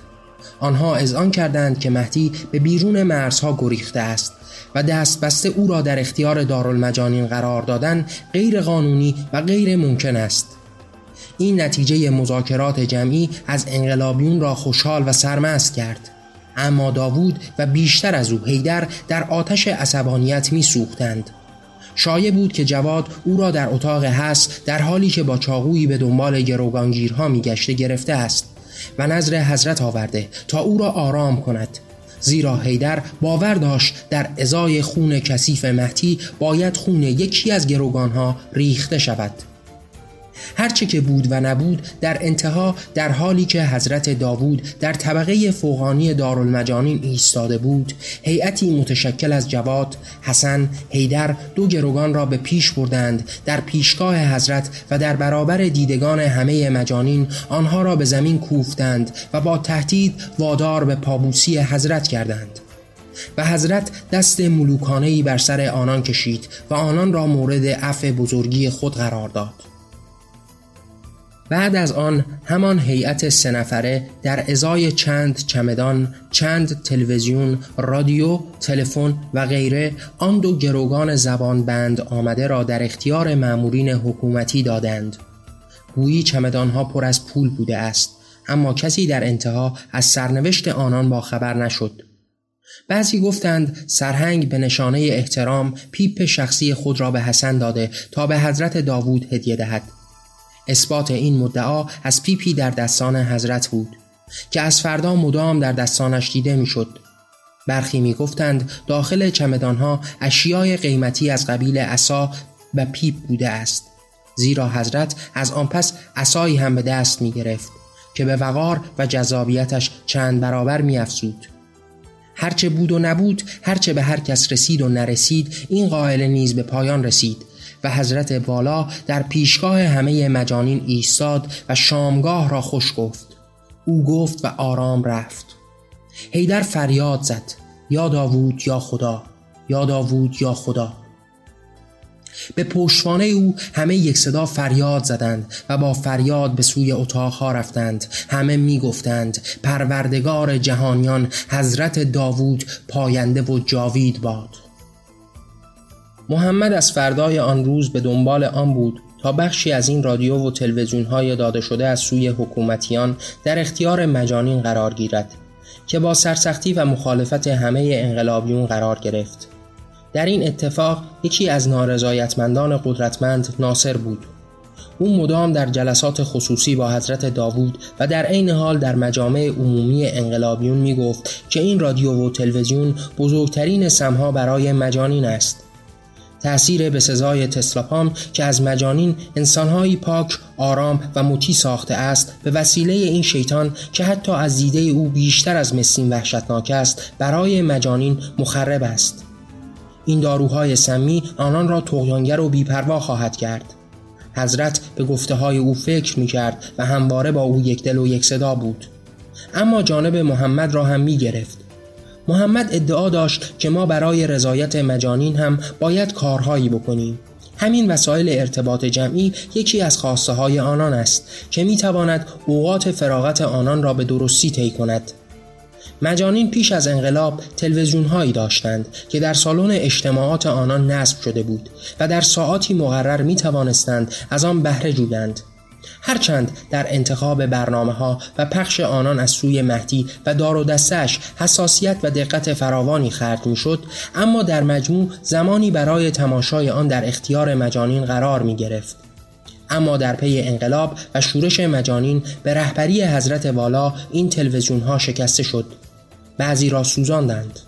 آنها اذعان کردند که مهدی به بیرون مرزها گریخته است و دست بسته او را در اختیار دارالمجانین قرار دادن غیر قانونی و غیر ممکن است. این نتیجه مذاکرات جمعی از انقلابیون را خوشحال و سرمست کرد. اما داوود و بیشتر از او هیدر در آتش عصبانیت می سوختند. شایع بود که جواد او را در اتاق هست در حالی که با چاقویی به دنبال گروگانگیرها میگشته گرفته است و نظر حضرت آورده تا او را آرام کند زیرا هیدر باور داشت در ازای خون کثیف مهتی باید خون یکی از گروگانها ریخته شود هرچه که بود و نبود در انتها در حالی که حضرت داوود در طبقه فوقانی دارالمجانین ایستاده بود هیئتی متشکل از جواد، حسن، هیدر دو گروگان را به پیش بردند در پیشگاه حضرت و در برابر دیدگان همه مجانین آنها را به زمین کوفتند و با تهدید وادار به پابوسی حضرت کردند. و حضرت دست ملوکانهی بر سر آنان کشید و آنان را مورد عفو بزرگی خود قرار داد. بعد از آن همان هیئت سه نفره در ازای چند چمدان، چند تلویزیون، رادیو، تلفن و غیره آن دو گروگان زبان بند آمده را در اختیار مامورین حکومتی دادند. گویی چمدانها پر از پول بوده است اما کسی در انتها از سرنوشت آنان با خبر نشد. بعضی گفتند سرهنگ به نشانه احترام پیپ شخصی خود را به حسن داده تا به حضرت داوود هدیه دهد اثبات این مدعا از پیپی در دستان حضرت بود که از فردا مدام در دستانش دیده می‌شد. برخی می گفتند داخل چمدانها اشیای قیمتی از قبیل عصا و پیپ بوده است زیرا حضرت از آن پس عصایی هم به دست می گرفت که به وقار و جذابیتش چند برابر می افزود. هرچه بود و نبود هرچه به هر کس رسید و نرسید این قائل نیز به پایان رسید و حضرت بالا در پیشگاه همه مجانین ایستاد و شامگاه را خوش گفت. او گفت و آرام رفت. هیدر فریاد زد. یا داوود یا خدا. یا داوود یا خدا. به پشتوانه او همه یک صدا فریاد زدند و با فریاد به سوی اتاقها رفتند. همه می گفتند پروردگار جهانیان حضرت داوود پاینده و جاوید باد. محمد از فردای آن روز به دنبال آن بود تا بخشی از این رادیو و تلویزیون های داده شده از سوی حکومتیان در اختیار مجانین قرار گیرد که با سرسختی و مخالفت همه انقلابیون قرار گرفت. در این اتفاق یکی از نارضایتمندان قدرتمند ناصر بود. او مدام در جلسات خصوصی با حضرت داوود و در عین حال در مجامع عمومی انقلابیون می گفت که این رادیو و تلویزیون بزرگترین سمها برای مجانین است. تأثیر به سزای تسلاپام که از مجانین انسانهایی پاک، آرام و مطی ساخته است به وسیله این شیطان که حتی از دیده او بیشتر از مسین وحشتناک است برای مجانین مخرب است. این داروهای سمی آنان را تغیانگر و بیپروا خواهد کرد. حضرت به گفته های او فکر می کرد و همواره با او یک دل و یک صدا بود. اما جانب محمد را هم می گرفت محمد ادعا داشت که ما برای رضایت مجانین هم باید کارهایی بکنیم. همین وسایل ارتباط جمعی یکی از خواسته های آنان است که می تواند اوقات فراغت آنان را به درستی طی کند. مجانین پیش از انقلاب تلویزیون هایی داشتند که در سالن اجتماعات آنان نصب شده بود و در ساعاتی مقرر می توانستند از آن بهره جویند. هرچند در انتخاب برنامه ها و پخش آنان از سوی مهدی و دار و دستش حساسیت و دقت فراوانی خرج می شد اما در مجموع زمانی برای تماشای آن در اختیار مجانین قرار می گرفت. اما در پی انقلاب و شورش مجانین به رهبری حضرت والا این تلویزیون ها شکسته شد. بعضی را سوزاندند.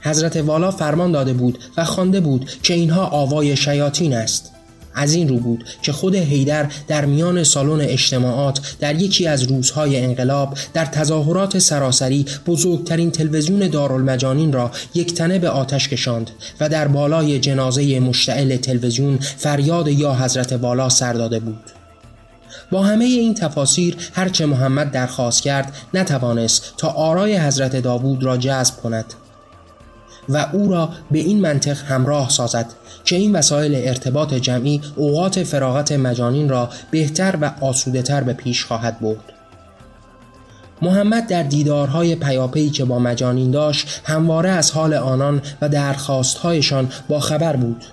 حضرت والا فرمان داده بود و خوانده بود که اینها آوای شیاطین است. از این رو بود که خود هیدر در میان سالن اجتماعات در یکی از روزهای انقلاب در تظاهرات سراسری بزرگترین تلویزیون دارالمجانین را یک تنه به آتش کشاند و در بالای جنازه مشتعل تلویزیون فریاد یا حضرت والا سر داده بود. با همه این تفاسیر هرچه محمد درخواست کرد نتوانست تا آرای حضرت داوود را جذب کند. و او را به این منطق همراه سازد که این وسایل ارتباط جمعی اوقات فراغت مجانین را بهتر و آسوده تر به پیش خواهد برد. محمد در دیدارهای پیاپی که با مجانین داشت همواره از حال آنان و درخواستهایشان با خبر بود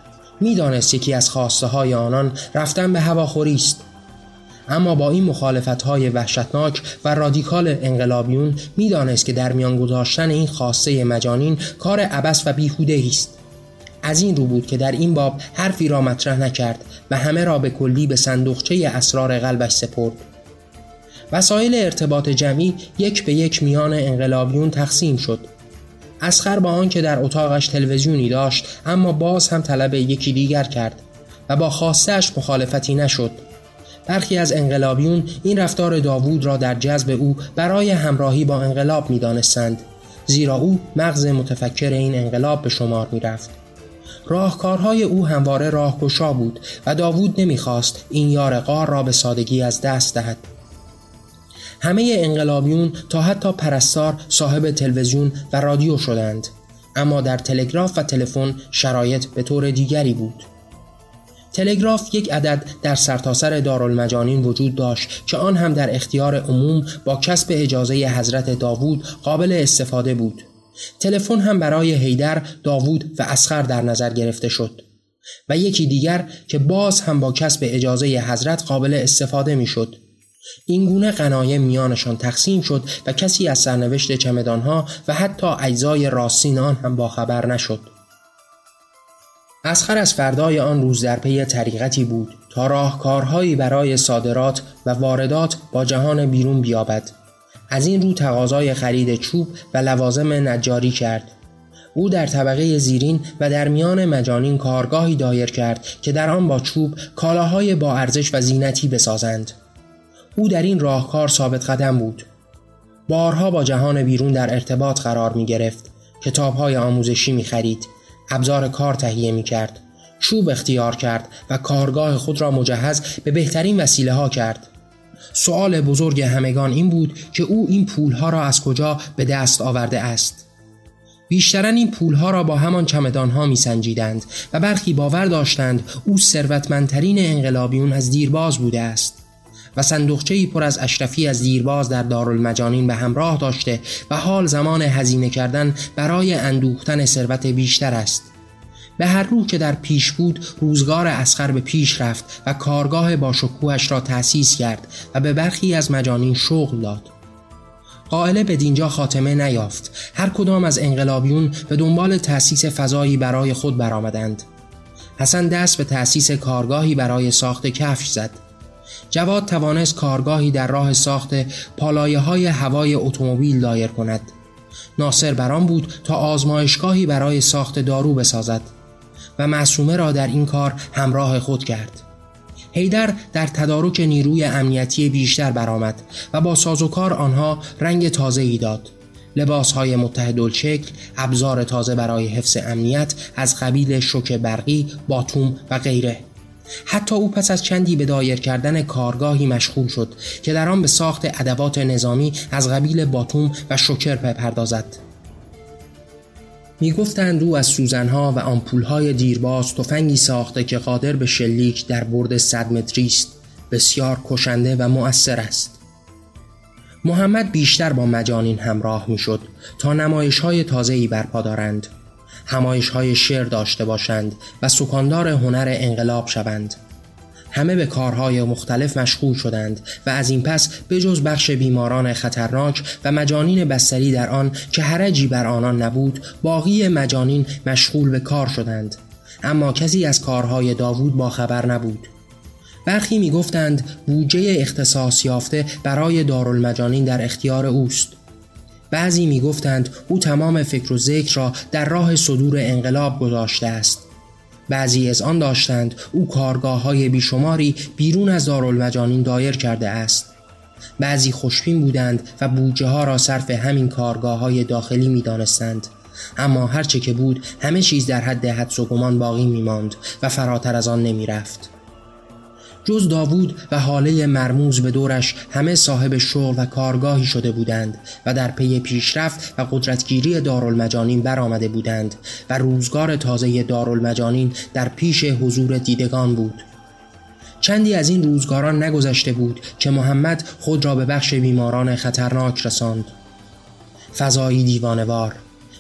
می‌دانست یکی از خواسته های آنان رفتن به هواخوری است اما با این مخالفت های وحشتناک و رادیکال انقلابیون می‌دانست که در میان گذاشتن این خواسته مجانین کار عبس و بیهوده است. از این رو بود که در این باب حرفی را مطرح نکرد و همه را به کلی به صندوقچه اسرار قلبش سپرد. وسایل ارتباط جمعی یک به یک میان انقلابیون تقسیم شد. اسخر با آنکه در اتاقش تلویزیونی داشت اما باز هم طلب یکی دیگر کرد و با خواستش مخالفتی نشد. برخی از انقلابیون این رفتار داوود را در جذب او برای همراهی با انقلاب می دانستند. زیرا او مغز متفکر این انقلاب به شمار می رفت. راهکارهای او همواره راهگشا بود و داوود نمی‌خواست این یار قار را به سادگی از دست دهد. همه انقلابیون تا حتی پرستار صاحب تلویزیون و رادیو شدند اما در تلگراف و تلفن شرایط به طور دیگری بود تلگراف یک عدد در سرتاسر دارالمجانین وجود داشت که آن هم در اختیار عموم با کسب اجازه حضرت داوود قابل استفاده بود تلفن هم برای هیدر، داوود و اسخر در نظر گرفته شد و یکی دیگر که باز هم با کسب اجازه حضرت قابل استفاده می شد. این گونه غنایم میانشان تقسیم شد و کسی از سرنوشت چمدانها و حتی اجزای راستین آن هم باخبر نشد. اسخر از فردای آن روز در پی طریقتی بود تا راهکارهایی برای صادرات و واردات با جهان بیرون بیابد. از این رو تقاضای خرید چوب و لوازم نجاری کرد. او در طبقه زیرین و در میان مجانین کارگاهی دایر کرد که در آن با چوب کالاهای با ارزش و زینتی بسازند. او در این راهکار ثابت قدم بود. بارها با جهان بیرون در ارتباط قرار می گرفت کتابهای آموزشی می خرید ابزار کار تهیه می کرد چوب اختیار کرد و کارگاه خود را مجهز به بهترین وسیله ها کرد. سوال بزرگ همگان این بود که او این پولها را از کجا به دست آورده است. بیشترا این پولها را با همان چمدانها می سنجیدند و برخی باور داشتند او ثروتمندترین انقلابیون از دیرباز بوده است. و صندوقچه پر از اشرفی از دیرباز در دارالمجانین به همراه داشته و حال زمان هزینه کردن برای اندوختن ثروت بیشتر است. به هر رو که در پیش بود روزگار اسخر به پیش رفت و کارگاه با شکوهش را تأسیس کرد و به برخی از مجانین شغل داد. قائله به دینجا خاتمه نیافت. هر کدام از انقلابیون به دنبال تأسیس فضایی برای خود برآمدند. حسن دست به تأسیس کارگاهی برای ساخت کفش زد. جواد توانست کارگاهی در راه ساخت پالایه های هوای اتومبیل دایر کند. ناصر بران بود تا آزمایشگاهی برای ساخت دارو بسازد و معصومه را در این کار همراه خود کرد. هیدر در تدارک نیروی امنیتی بیشتر برآمد و با سازوکار آنها رنگ تازه ای داد. لباس های متحدالشکل ابزار تازه برای حفظ امنیت از قبیل شوک برقی باتوم و غیره. حتی او پس از چندی به دایر کردن کارگاهی مشغول شد که در آن به ساخت ادوات نظامی از قبیل باتوم و شکر بپردازد می گفتند او از سوزنها و آمپولهای دیرباز تفنگی ساخته که قادر به شلیک در برد صد متری است. بسیار کشنده و مؤثر است. محمد بیشتر با مجانین همراه می شد تا نمایش های تازه ای برپا دارند. همایش های شعر داشته باشند و سکاندار هنر انقلاب شوند. همه به کارهای مختلف مشغول شدند و از این پس به جز بخش بیماران خطرناک و مجانین بستری در آن که حرجی بر آنان نبود باقی مجانین مشغول به کار شدند. اما کسی از کارهای داوود با خبر نبود. برخی می گفتند بودجه اختصاص یافته برای دارالمجانین در اختیار اوست. بعضی می گفتند او تمام فکر و ذکر را در راه صدور انقلاب گذاشته است بعضی از آن داشتند او کارگاه های بیشماری بیرون از دارالمجانین دایر کرده است بعضی خوشبین بودند و بودجه ها را صرف همین کارگاه های داخلی می دانستند. اما هرچه که بود همه چیز در حد حدس و گمان باقی می ماند و فراتر از آن نمی رفت. جز داوود و حاله مرموز به دورش همه صاحب شغل و کارگاهی شده بودند و در پی پیشرفت و قدرتگیری دارالمجانین برآمده بودند و روزگار تازه دارالمجانین در پیش حضور دیدگان بود. چندی از این روزگاران نگذشته بود که محمد خود را به بخش بیماران خطرناک رساند. فضایی دیوانوار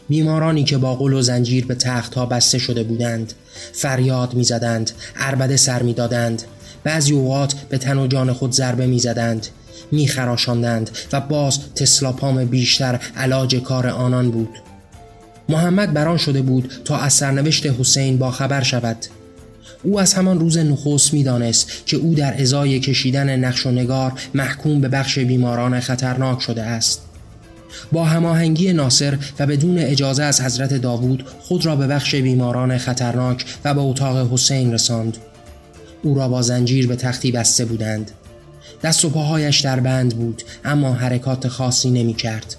بیمارانی که با قل و زنجیر به تختها بسته شده بودند فریاد می‌زدند عربده سر می‌دادند بعضی اوقات به تن و جان خود ضربه می‌زدند میخراشاندند و باز تسلاپام بیشتر علاج کار آنان بود. محمد بران شده بود تا از سرنوشت حسین با خبر شود. او از همان روز نخست می‌دانست که او در ازای کشیدن نقش و نگار محکوم به بخش بیماران خطرناک شده است. با هماهنگی ناصر و بدون اجازه از حضرت داوود خود را به بخش بیماران خطرناک و به اتاق حسین رساند. او را با زنجیر به تختی بسته بودند. دست و پاهایش در بند بود اما حرکات خاصی نمی کرد.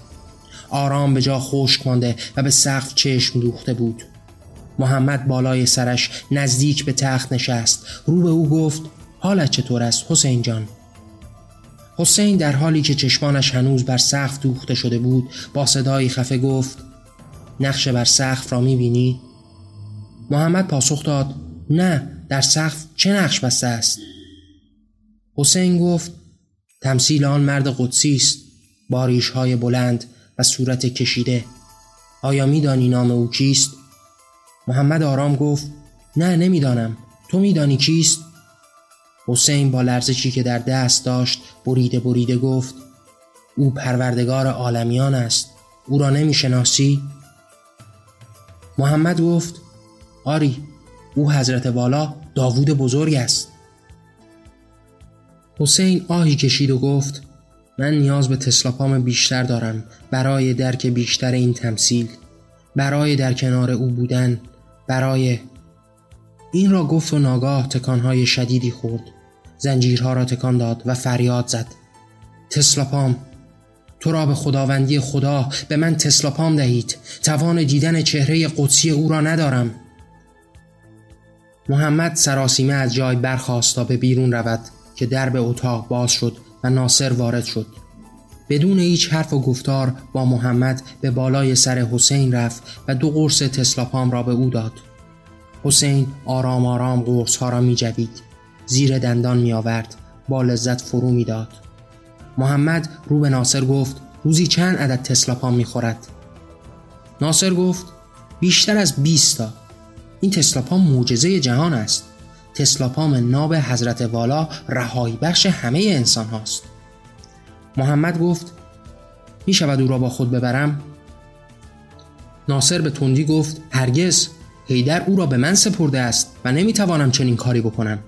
آرام به جا خشک مانده و به سقف چشم دوخته بود. محمد بالای سرش نزدیک به تخت نشست. رو به او گفت حالت چطور است حسین جان؟ حسین در حالی که چشمانش هنوز بر سقف دوخته شده بود با صدایی خفه گفت نقش بر سقف را می‌بینی؟ محمد پاسخ داد نه. در سقف چه نقش بسته است؟ حسین گفت تمثیل آن مرد قدسی است باریش های بلند و صورت کشیده. آیا میدانی نام او کیست؟ محمد آرام گفت نه نمی‌دانم. تو میدانی کیست؟ حسین با لرزشی که در دست داشت بریده بریده گفت او پروردگار عالمیان است. او را نمی‌شناسی؟ محمد گفت آری او حضرت والا داوود بزرگ است. حسین آهی کشید و گفت من نیاز به تسلاپام بیشتر دارم برای درک بیشتر این تمثیل برای در کنار او بودن برای این را گفت و ناگاه تکانهای شدیدی خورد زنجیرها را تکان داد و فریاد زد. تسلاپام تو را به خداوندی خدا به من تسلاپام دهید توان دیدن چهره قدسی او را ندارم. محمد سراسیمه از جای برخواست تا به بیرون رود که درب اتاق باز شد و ناصر وارد شد بدون هیچ حرف و گفتار با محمد به بالای سر حسین رفت و دو قرص تسلاپام را به او داد حسین آرام آرام قرص ها را می جوید. زیر دندان می آورد با لذت فرو می داد. محمد رو به ناصر گفت روزی چند عدد تسلاپام می خورد؟ ناصر گفت بیشتر از 20 تا این تسلاپام معجزه جهان است. تسلاپام ناب حضرت والا رهایی بخش همه انسان هاست. محمد گفت می شود او را با خود ببرم؟ ناصر به تندی گفت هرگز هیدر او را به من سپرده است و نمی‌توانم چنین کاری بکنم.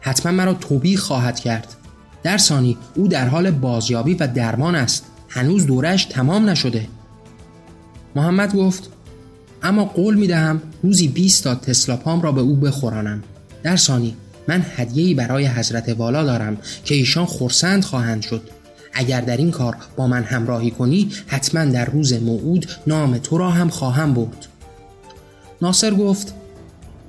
حتما مرا توبیخ خواهد کرد. در ثانی او در حال بازیابی و درمان است. هنوز دورش تمام نشده. محمد گفت اما قول می دهم روزی 20 تا تسلاپام را به او بخورانم. در ثانی من هدیه‌ای برای حضرت والا دارم که ایشان خورسند خواهند شد. اگر در این کار با من همراهی کنی حتما در روز موعود نام تو را هم خواهم برد. ناصر گفت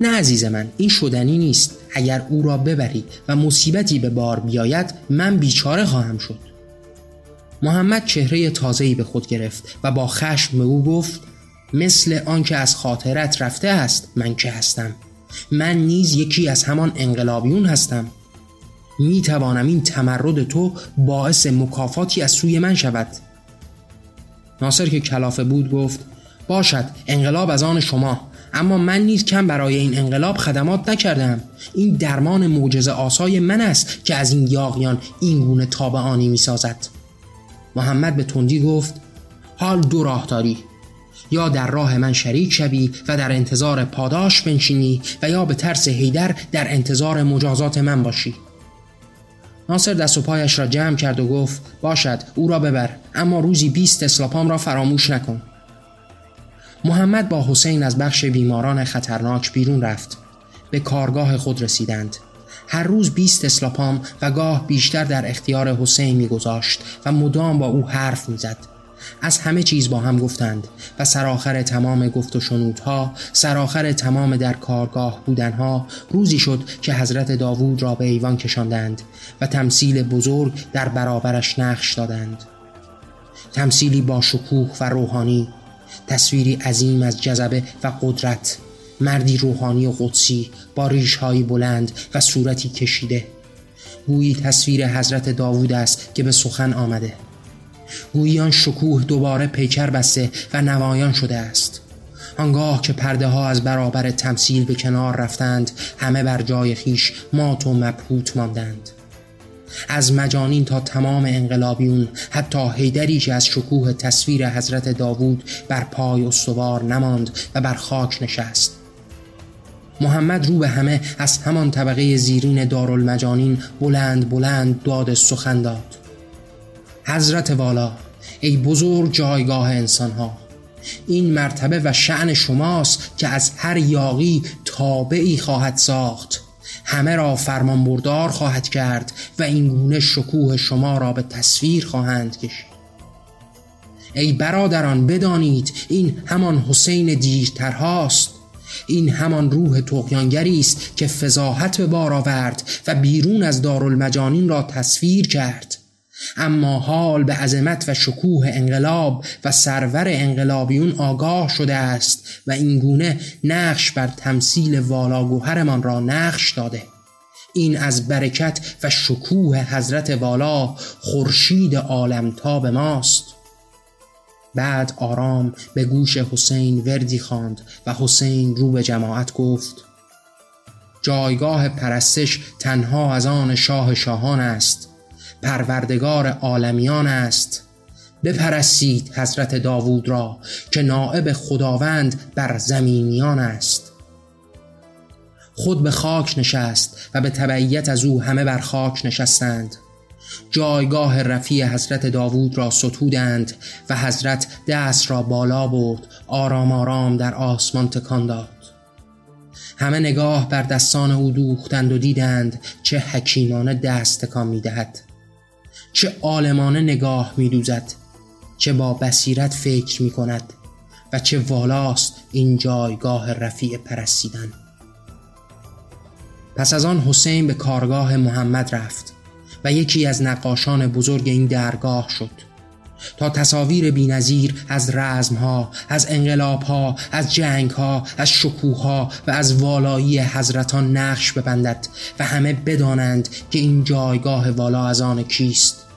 نه عزیز من این شدنی نیست. اگر او را ببری و مصیبتی به بار بیاید من بیچاره خواهم شد. محمد چهره تازه‌ای به خود گرفت و با خشم به او گفت مثل آنکه از خاطرت رفته است من که هستم. من نیز یکی از همان انقلابیون هستم. می توانم این تمرد تو باعث مکافاتی از سوی من شود. ناصر که کلافه بود گفت باشد انقلاب از آن شما. اما من نیز کم برای این انقلاب خدمات نکردم. این درمان معجزه آسای من است که از این یاغیان این گونه تابعانی می سازد محمد به تندی گفت حال دو راه داری یا در راه من شریک شوی و در انتظار پاداش بنشینی و یا به ترس هیدر در انتظار مجازات من باشی. ناصر دست و پایش را جمع کرد و گفت باشد او را ببر اما روزی بیست اسلاپام را فراموش نکن. محمد با حسین از بخش بیماران خطرناک بیرون رفت. به کارگاه خود رسیدند. هر روز بیست اسلاپام و گاه بیشتر در اختیار حسین میگذاشت و مدام با او حرف می‌زد. از همه چیز با هم گفتند و سرآخر تمام گفت و شنودها سرآخر تمام در کارگاه بودنها روزی شد که حضرت داوود را به ایوان کشاندند و تمثیل بزرگ در برابرش نقش دادند. تمثیلی با شکوه و روحانی تصویری عظیم از جذبه و قدرت مردی روحانی و قدسی با ریشهایی بلند و صورتی کشیده. گویی تصویر حضرت داوود است که به سخن آمده. گویی شکوه دوباره پیکر بسته و نمایان شده است. آنگاه که پرده ها از برابر تمثیل به کنار رفتند همه بر جای خیش مات و مبهوت ماندند. از مجانین تا تمام انقلابیون حتی هیدری که از شکوه تصویر حضرت داوود بر پای استوار نماند و بر خاک نشست. محمد رو به همه از همان طبقه زیرین دارالمجانین بلند بلند داد سخن داد. حضرت والا ای بزرگ جایگاه انسانها این مرتبه و شعن شماست که از هر یاقی تابعی خواهد ساخت. همه را فرمان بردار خواهد کرد و این گونه شکوه شما را به تصویر خواهند کشید. ای برادران بدانید این همان حسین دیرترهاست. این همان روح تقیانگری است که فضاحت به بار آورد و بیرون از دارالمجانین را تصویر کرد. اما حال به عظمت و شکوه انقلاب و سرور انقلابیون آگاه شده است و اینگونه نقش بر تمثیل والاگوهرمان را نقش داده. این از برکت و شکوه حضرت والا خورشید عالمتاب ماست. بعد آرام به گوش حسین وردی خواند و حسین رو به جماعت گفت جایگاه پرستش تنها از آن شاه شاهان است. پروردگار عالمیان است. بپرستید حضرت داوود را که نائب خداوند بر زمینیان است. خود به خاک نشست و به تبعیت از او همه بر خاک نشستند. جایگاه رفیع حضرت داوود را ستودند و حضرت دست را بالا برد آرام آرام در آسمان تکان داد. همه نگاه بر دستان او دوختند و دیدند چه حکیمانه دست تکان می‌دهد. چه عالمانه نگاه می دوزد چه با بصیرت فکر می کند و چه والاست این جایگاه رفیع پرستیدن. پس از آن حسین به کارگاه محمد رفت و یکی از نقاشان بزرگ این درگاه شد. تا تصاویر بینظیر از رزمها، از انقلابها، از جنگها، از شکوهها و از والایی حضرتان نقش ببندد و همه بدانند که این جایگاه والا از آن کیست.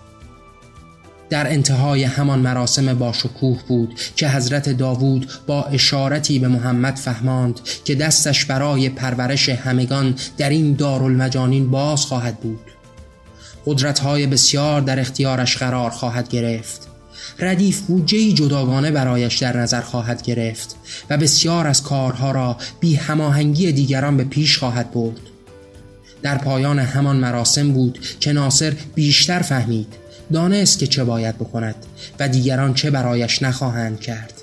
در انتهای همان مراسم با شکوه بود که حضرت داوود با اشارتی به محمد فهماند که دستش برای پرورش همگان در این دارالمجانین باز خواهد بود. قدرتهای بسیار در اختیارش قرار خواهد گرفت. ردیف بودجه جداگانه برایش در نظر خواهد گرفت و بسیار از کارها را بی هماهنگی دیگران به پیش خواهد برد. در پایان همان مراسم بود که ناصر بیشتر فهمید دانست که چه باید بکند و دیگران چه برایش نخواهند کرد.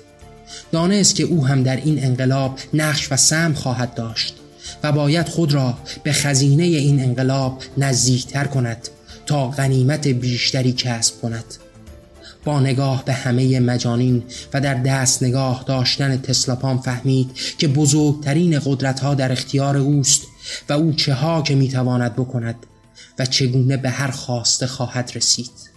دانست که او هم در این انقلاب نقش و سم خواهد داشت و باید خود را به خزینه این انقلاب نزدیکتر کند تا غنیمت بیشتری کسب کند. با نگاه به همه مجانین و در دست نگاه داشتن تسلاپام فهمید که بزرگترین قدرت ها در اختیار اوست و او چه ها که می‌تواند بکند و چگونه به هر خواسته خواهد رسید.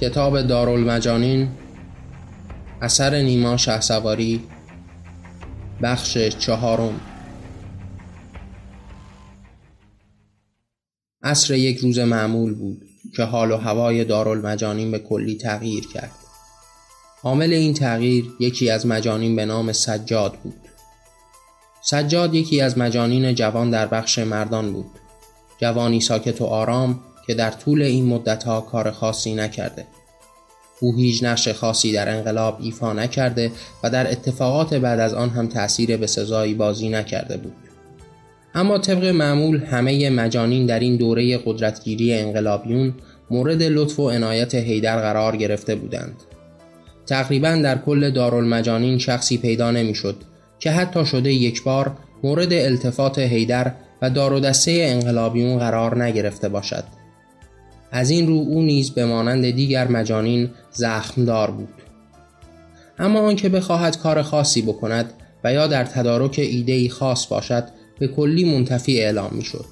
کتاب دارالمجانین اثر نیما شهسواری بخش چهارم. عصر یک روز معمول بود که حال و هوای دارالمجانین به کلی تغییر کرد. عامل این تغییر یکی از مجانین به نام سجاد بود. سجاد یکی از مجانین جوان در بخش مردان بود. جوانی ساکت و آرام که در طول این مدتها کار خاصی نکرده. او هیچ نقش خاصی در انقلاب ایفا نکرده و در اتفاقات بعد از آن هم تأثیر به سزایی بازی نکرده بود. اما طبق معمول همه مجانین در این دوره قدرتگیری انقلابیون مورد لطف و عنایت هیدر قرار گرفته بودند. تقریبا در کل دارالمجانین شخصی پیدا نمی‌شد که حتی شده یک بار مورد التفات هیدر و دار انقلابیون قرار نگرفته باشد. از این رو او نیز به مانند دیگر مجانین زخمدار بود اما آنکه بخواهد کار خاصی بکند و یا در تدارک ایدهی خاص باشد به کلی منتفی اعلام می شد.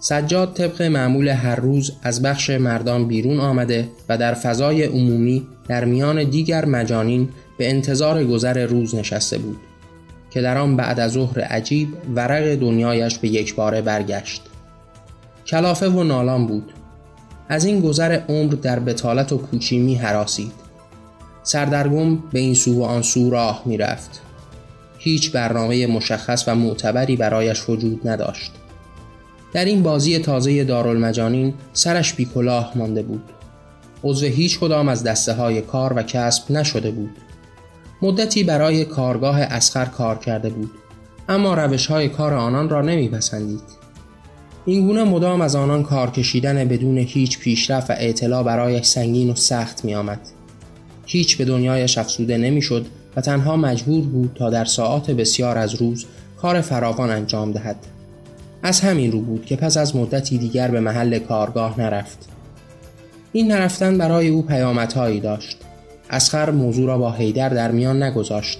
سجاد طبق معمول هر روز از بخش مردان بیرون آمده و در فضای عمومی در میان دیگر مجانین به انتظار گذر روز نشسته بود که در آن بعد از ظهر عجیب ورق دنیایش به یک باره برگشت کلافه و نالان بود. از این گذر عمر در بتالت و پوچی می حراسید. سردرگم به این سو و آن سو راه می رفت هیچ برنامه مشخص و معتبری برایش وجود نداشت. در این بازی تازه دارالمجانین سرش بیکلاه مانده بود. عضو هیچ کدام از دسته های کار و کسب نشده بود. مدتی برای کارگاه اسخر کار کرده بود. اما روش های کار آنان را نمیپسندید. اینگونه مدام از آنان کار کشیدن بدون هیچ پیشرفت و اطلاع برایش سنگین و سخت می آمد. هیچ به دنیایش افسوده نمی‌شد و تنها مجبور بود تا در ساعات بسیار از روز کار فراوان انجام دهد. از همین رو بود که پس از مدتی دیگر به محل کارگاه نرفت. این نرفتن برای او پیامدهایی داشت. اسخر موضوع را با هیدر در میان نگذاشت.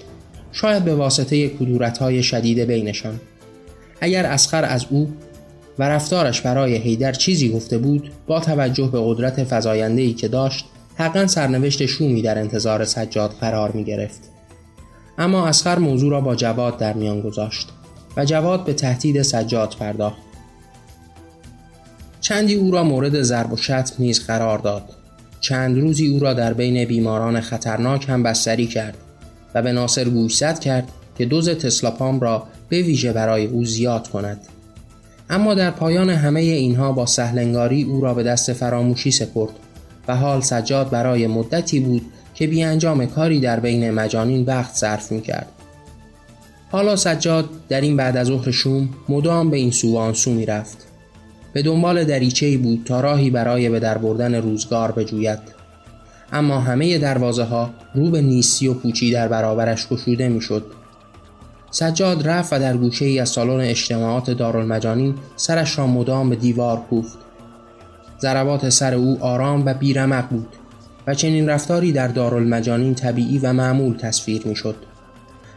شاید به واسطه کدورتهای شدید بینشان. اگر اسخر از او و رفتارش برای هیدر چیزی گفته بود با توجه به قدرت فزاینده که داشت حقا سرنوشت شومی در انتظار سجاد قرار می گرفت. اما اسخر موضوع را با جواد در میان گذاشت و جواد به تهدید سجاد پرداخت. چندی او را مورد ضرب و شتم نیز قرار داد. چند روزی او را در بین بیماران خطرناک هم بستری کرد و به ناصر گوشزد کرد که دوز تسلاپام را به ویژه برای او زیاد کند. اما در پایان همه اینها با سهلنگاری او را به دست فراموشی سپرد و حال سجاد برای مدتی بود که بی انجام کاری در بین مجانین وقت صرف می کرد. حالا سجاد در این بعد از ظهر شوم مدام به این سو و آن سو می رفت. به دنبال دریچه بود تا راهی برای به در بردن روزگار بجوید. اما همه دروازه ها رو به نیستی و پوچی در برابرش گشوده می شد سجاد رفت و در گوشه ای از سالن اجتماعات دارالمجانین سرش را مدام به دیوار کوفت. ضربات سر او آرام و بیرمق بود و چنین رفتاری در دارالمجانین طبیعی و معمول تصویر می شد.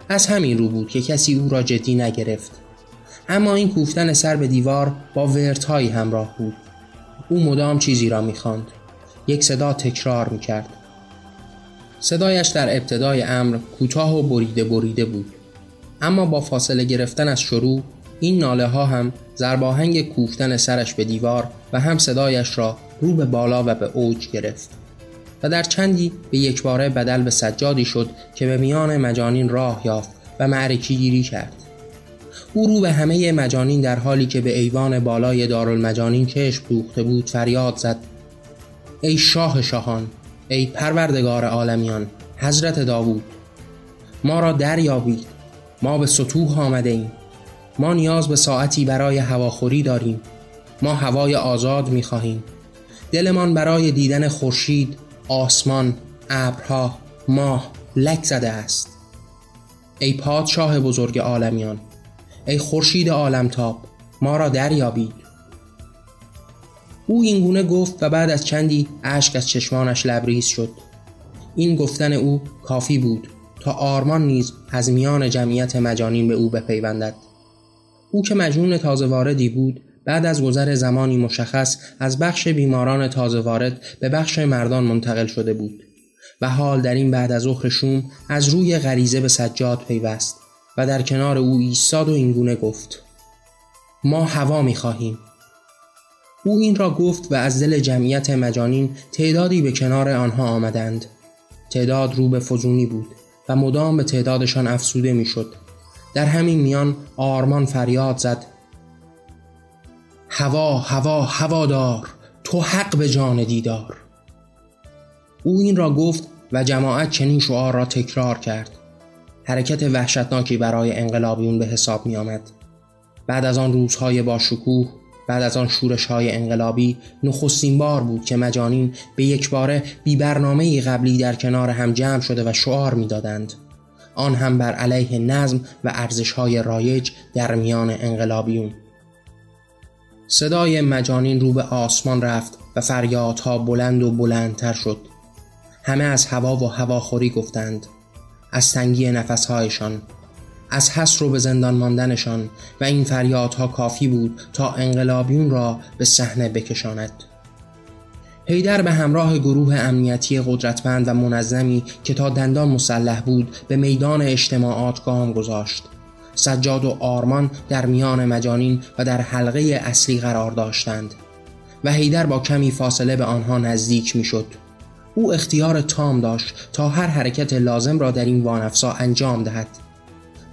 از همین رو بود که کسی او را جدی نگرفت. اما این کوفتن سر به دیوار با ورتهایی همراه بود. او مدام چیزی را می‌خواند. یک صدا تکرار می‌کرد. صدایش در ابتدای امر کوتاه و بریده بریده بود. اما با فاصله گرفتن از شروع این ناله ها هم زرباهنگ کوفتن سرش به دیوار و هم صدایش را رو به بالا و به اوج گرفت. و در چندی به یک باره بدل به سجادی شد که به میان مجانین راه یافت و معرکی گیری کرد. او رو به همه مجانین در حالی که به ایوان بالای دارالمجانین چشم دوخته بود فریاد زد. ای شاه شاهان ای پروردگار عالمیان حضرت داوود ما را دریابید. ما به سطوح آمده ایم ما نیاز به ساعتی برای هواخوری داریم. ما هوای آزاد می خواهیم دلمان برای دیدن خورشید آسمان ابرها ماه لک زده است. ای پادشاه بزرگ عالمیان ای خورشید عالمتاب ما را دریابید. او اینگونه گفت و بعد از چندی اشک از چشمانش لبریز شد. این گفتن او کافی بود. تا آرمان نیز از میان جمعیت مجانین به او بپیوندد. او که مجنون تازه واردی بود بعد از گذر زمانی مشخص از بخش بیماران تازه وارد به بخش مردان منتقل شده بود و حال در این بعد از ظهر شوم از روی غریزه به سجاد پیوست و در کنار او ایستاد و اینگونه گفت ما هوا می خواهیم او این را گفت و از دل جمعیت مجانین تعدادی به کنار آنها آمدند. تعداد رو به فزونی بود. و مدام به تعدادشان افسوده می‌شد. در همین میان آرمان فریاد زد هوا هوا هوادار تو حق به جان دیدار او این را گفت و جماعت چنین شعار را تکرار کرد حرکت وحشتناکی برای انقلابیون به حساب می آمد. بعد از آن روزهای با شکوه بعد از آن شورش های انقلابی نخستین بار بود که مجانین به یک باره بی برنامه قبلی در کنار هم جمع شده و شعار می‌دادند. آن هم بر علیه نظم و ارزش های رایج در میان انقلابیون. صدای مجانین رو به آسمان رفت و فریادها بلند و بلندتر شد. همه از هوا و هواخوری گفتند. از تنگی نفسهایشان از حسر و به زندان ماندنشان و این فریادها کافی بود تا انقلابیون را به صحنه بکشاند. هیدر به همراه گروه امنیتی قدرتمند و منظمی که تا دندان مسلح بود به میدان اجتماعات گام گذاشت. سجاد و آرمان در میان مجانین و در حلقه اصلی قرار داشتند و هیدر با کمی فاصله به آنها نزدیک می‌شد. او اختیار تام داشت تا هر حرکت لازم را در این وانفسا انجام دهد.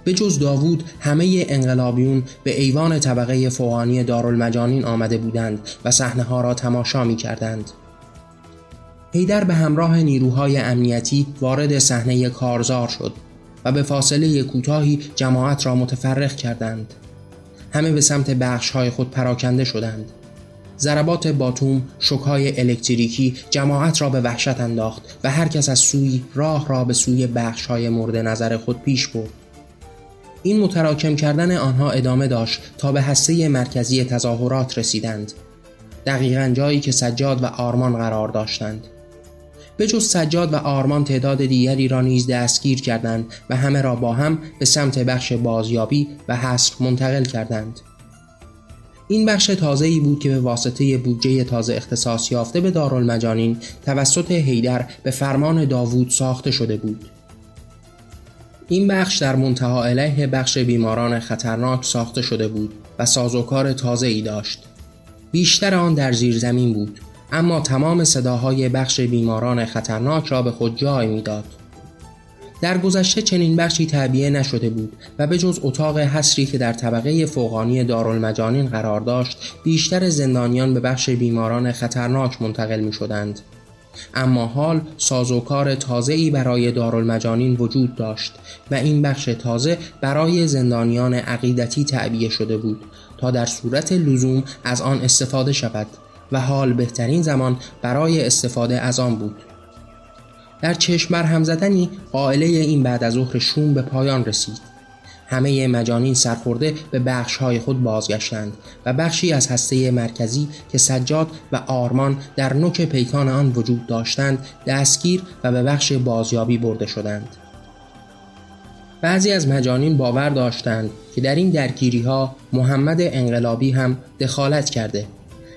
به جز داوود همه انقلابیون به ایوان طبقه فوقانی دارالمجانین آمده بودند و صحنه ها را تماشا می کردند. هیدر به همراه نیروهای امنیتی وارد صحنه کارزار شد و به فاصله کوتاهی جماعت را متفرق کردند. همه به سمت بخش های خود پراکنده شدند. ضربات باتوم، شکهای الکتریکی جماعت را به وحشت انداخت و هر کس از سوی راه را به سوی بخش های مورد نظر خود پیش برد. این متراکم کردن آنها ادامه داشت تا به هسته مرکزی تظاهرات رسیدند. دقیقا جایی که سجاد و آرمان قرار داشتند. به جز سجاد و آرمان تعداد دیگری را نیز دستگیر کردند و همه را با هم به سمت بخش بازیابی و حصر منتقل کردند. این بخش تازه ای بود که به واسطه بودجه تازه اختصاص یافته به دارالمجانین توسط هیدر به فرمان داوود ساخته شده بود. این بخش در منتها علیه بخش بیماران خطرناک ساخته شده بود و سازوکار تازه ای داشت. بیشتر آن در زیر زمین بود اما تمام صداهای بخش بیماران خطرناک را به خود جای می‌داد. در گذشته چنین بخشی تعبیه نشده بود و به جز اتاق حسری که در طبقه فوقانی دارالمجانین قرار داشت بیشتر زندانیان به بخش بیماران خطرناک منتقل می شدند. اما حال سازوکار تازه‌ای برای دارالمجانین وجود داشت و این بخش تازه برای زندانیان عقیدتی تعبیه شده بود تا در صورت لزوم از آن استفاده شود و حال بهترین زمان برای استفاده از آن بود. در چشم برهم زدنی قائله این بعد از ظهر شوم به پایان رسید. همه مجانین سرخورده به بخشهای خود بازگشتند و بخشی از هسته مرکزی که سجاد و آرمان در نوک پیکان آن وجود داشتند دستگیر و به بخش بازیابی برده شدند. بعضی از مجانین باور داشتند که در این درگیری ها محمد انقلابی هم دخالت کرده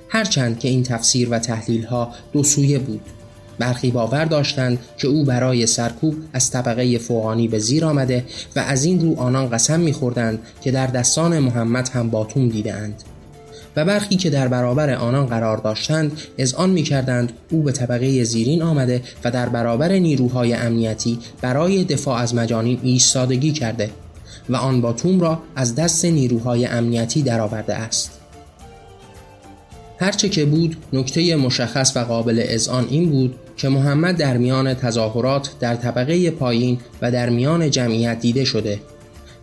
هرچند که این تفسیر و تحلیل ها دو سویه بود. برخی باور داشتند که او برای سرکوب از طبقه فوقانی به زیر آمده و از این رو آنان قسم میخوردند که در دستان محمد هم باتون دیدند و برخی که در برابر آنان قرار داشتند از آن می‌کردند او به طبقه زیرین آمده و در برابر نیروهای امنیتی برای دفاع از مجانین ایستادگی کرده و آن باتوم را از دست نیروهای امنیتی درآورده است. هرچه که بود نکته مشخص و قابل اذعان این بود که محمد در میان تظاهرات در طبقه پایین و در میان جمعیت دیده شده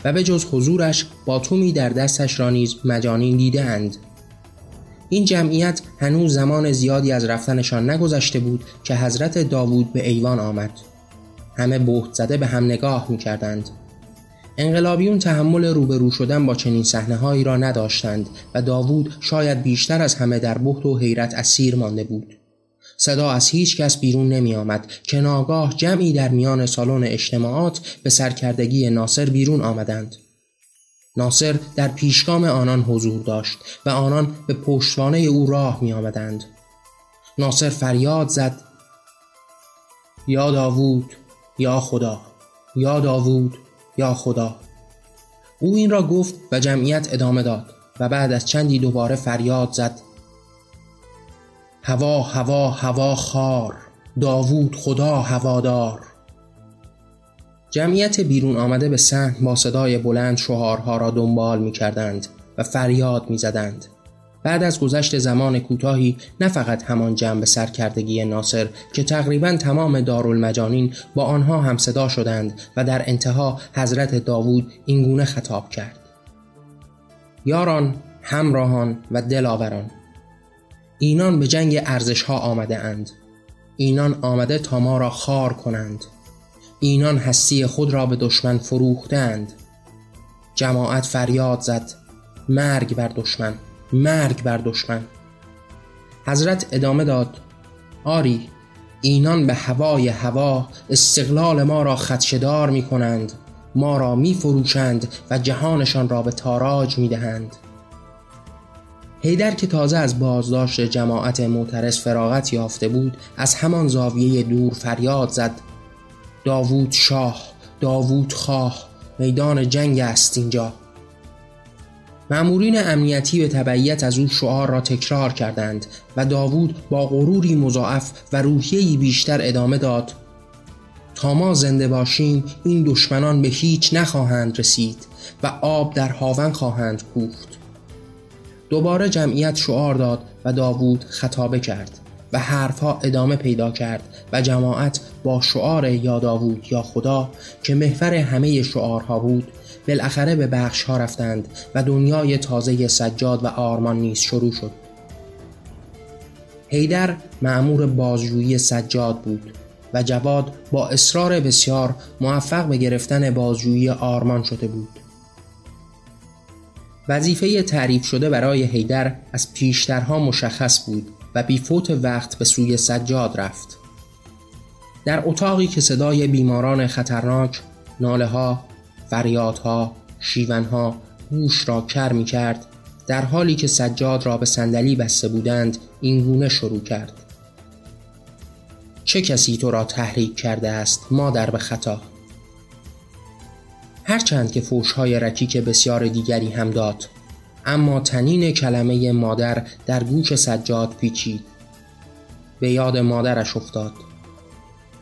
و به جز حضورش باتومی در دستش را نیز مجانین دیده اند. این جمعیت هنوز زمان زیادی از رفتنشان نگذشته بود که حضرت داوود به ایوان آمد. همه بهت زده به هم نگاه می کردند. انقلابیون تحمل روبرو شدن با چنین صحنه هایی را نداشتند و داوود شاید بیشتر از همه در بحت و حیرت اسیر مانده بود. صدا از هیچ کس بیرون نمی آمد که ناگاه جمعی در میان سالن اجتماعات به سرکردگی ناصر بیرون آمدند. ناصر در پیشگام آنان حضور داشت و آنان به پشتوانه او راه می آمدند. ناصر فریاد زد یا داوود یا خدا یا داوود یا خدا او این را گفت و جمعیت ادامه داد و بعد از چندی دوباره فریاد زد هوا هوا هوا خار. داوود خدا هوادار. جمعیت بیرون آمده به سن با صدای بلند شعارها را دنبال می کردند و فریاد می زدند. بعد از گذشت زمان کوتاهی نه فقط همان جنب سرکردگی ناصر که تقریبا تمام دارالمجانین با آنها هم صدا شدند و در انتها حضرت داوود اینگونه خطاب کرد. یاران همراهان و دلاوران اینان به جنگ ارزش ها آمده اند اینان آمده تا ما را خار کنند. اینان هستی خود را به دشمن فروختند جماعت فریاد زد. مرگ بر دشمن مرگ بر دشمن. حضرت ادامه داد. آری اینان به هوای هوا استقلال ما را خدشدار می کنند ما را می فروشند و جهانشان را به تاراج می دهند هیدر که تازه از بازداشت جماعت معترض فراغت یافته بود از همان زاویه دور فریاد زد. داوود شاه داوود خواه میدان جنگ است اینجا. مأمورین امنیتی به تبعیت از او شعار را تکرار کردند و داوود با غروری مضاعف و روحیه‌ای بیشتر ادامه داد. تا ما زنده باشیم این دشمنان به هیچ نخواهند رسید و آب در هاون خواهند کوفت. دوباره جمعیت شعار داد و داوود خطابه کرد و حرفها ادامه پیدا کرد و جماعت با شعار یا داوود یا خدا که محور همه شعارها بود بالاخره به بخش ها رفتند و دنیای تازه سجاد و آرمان نیز شروع شد. هیدر معمور بازجویی سجاد بود و جواد با اصرار بسیار موفق به گرفتن بازجویی آرمان شده بود. وظیفه تعریف شده برای هیدر از پیشترها مشخص بود و بیفوت وقت به سوی سجاد رفت. در اتاقی که صدای بیماران خطرناک ناله ها فریادها شیونها گوش را کر می کرد در حالی که سجاد را به صندلی بسته بودند این گونه شروع کرد. چه کسی تو را تحریک کرده است مادر به خطا؟ هرچند که فوشهای رکیک بسیار دیگری هم داد. اما تنین کلمه مادر در گوش سجاد پیچید. به یاد مادرش افتاد.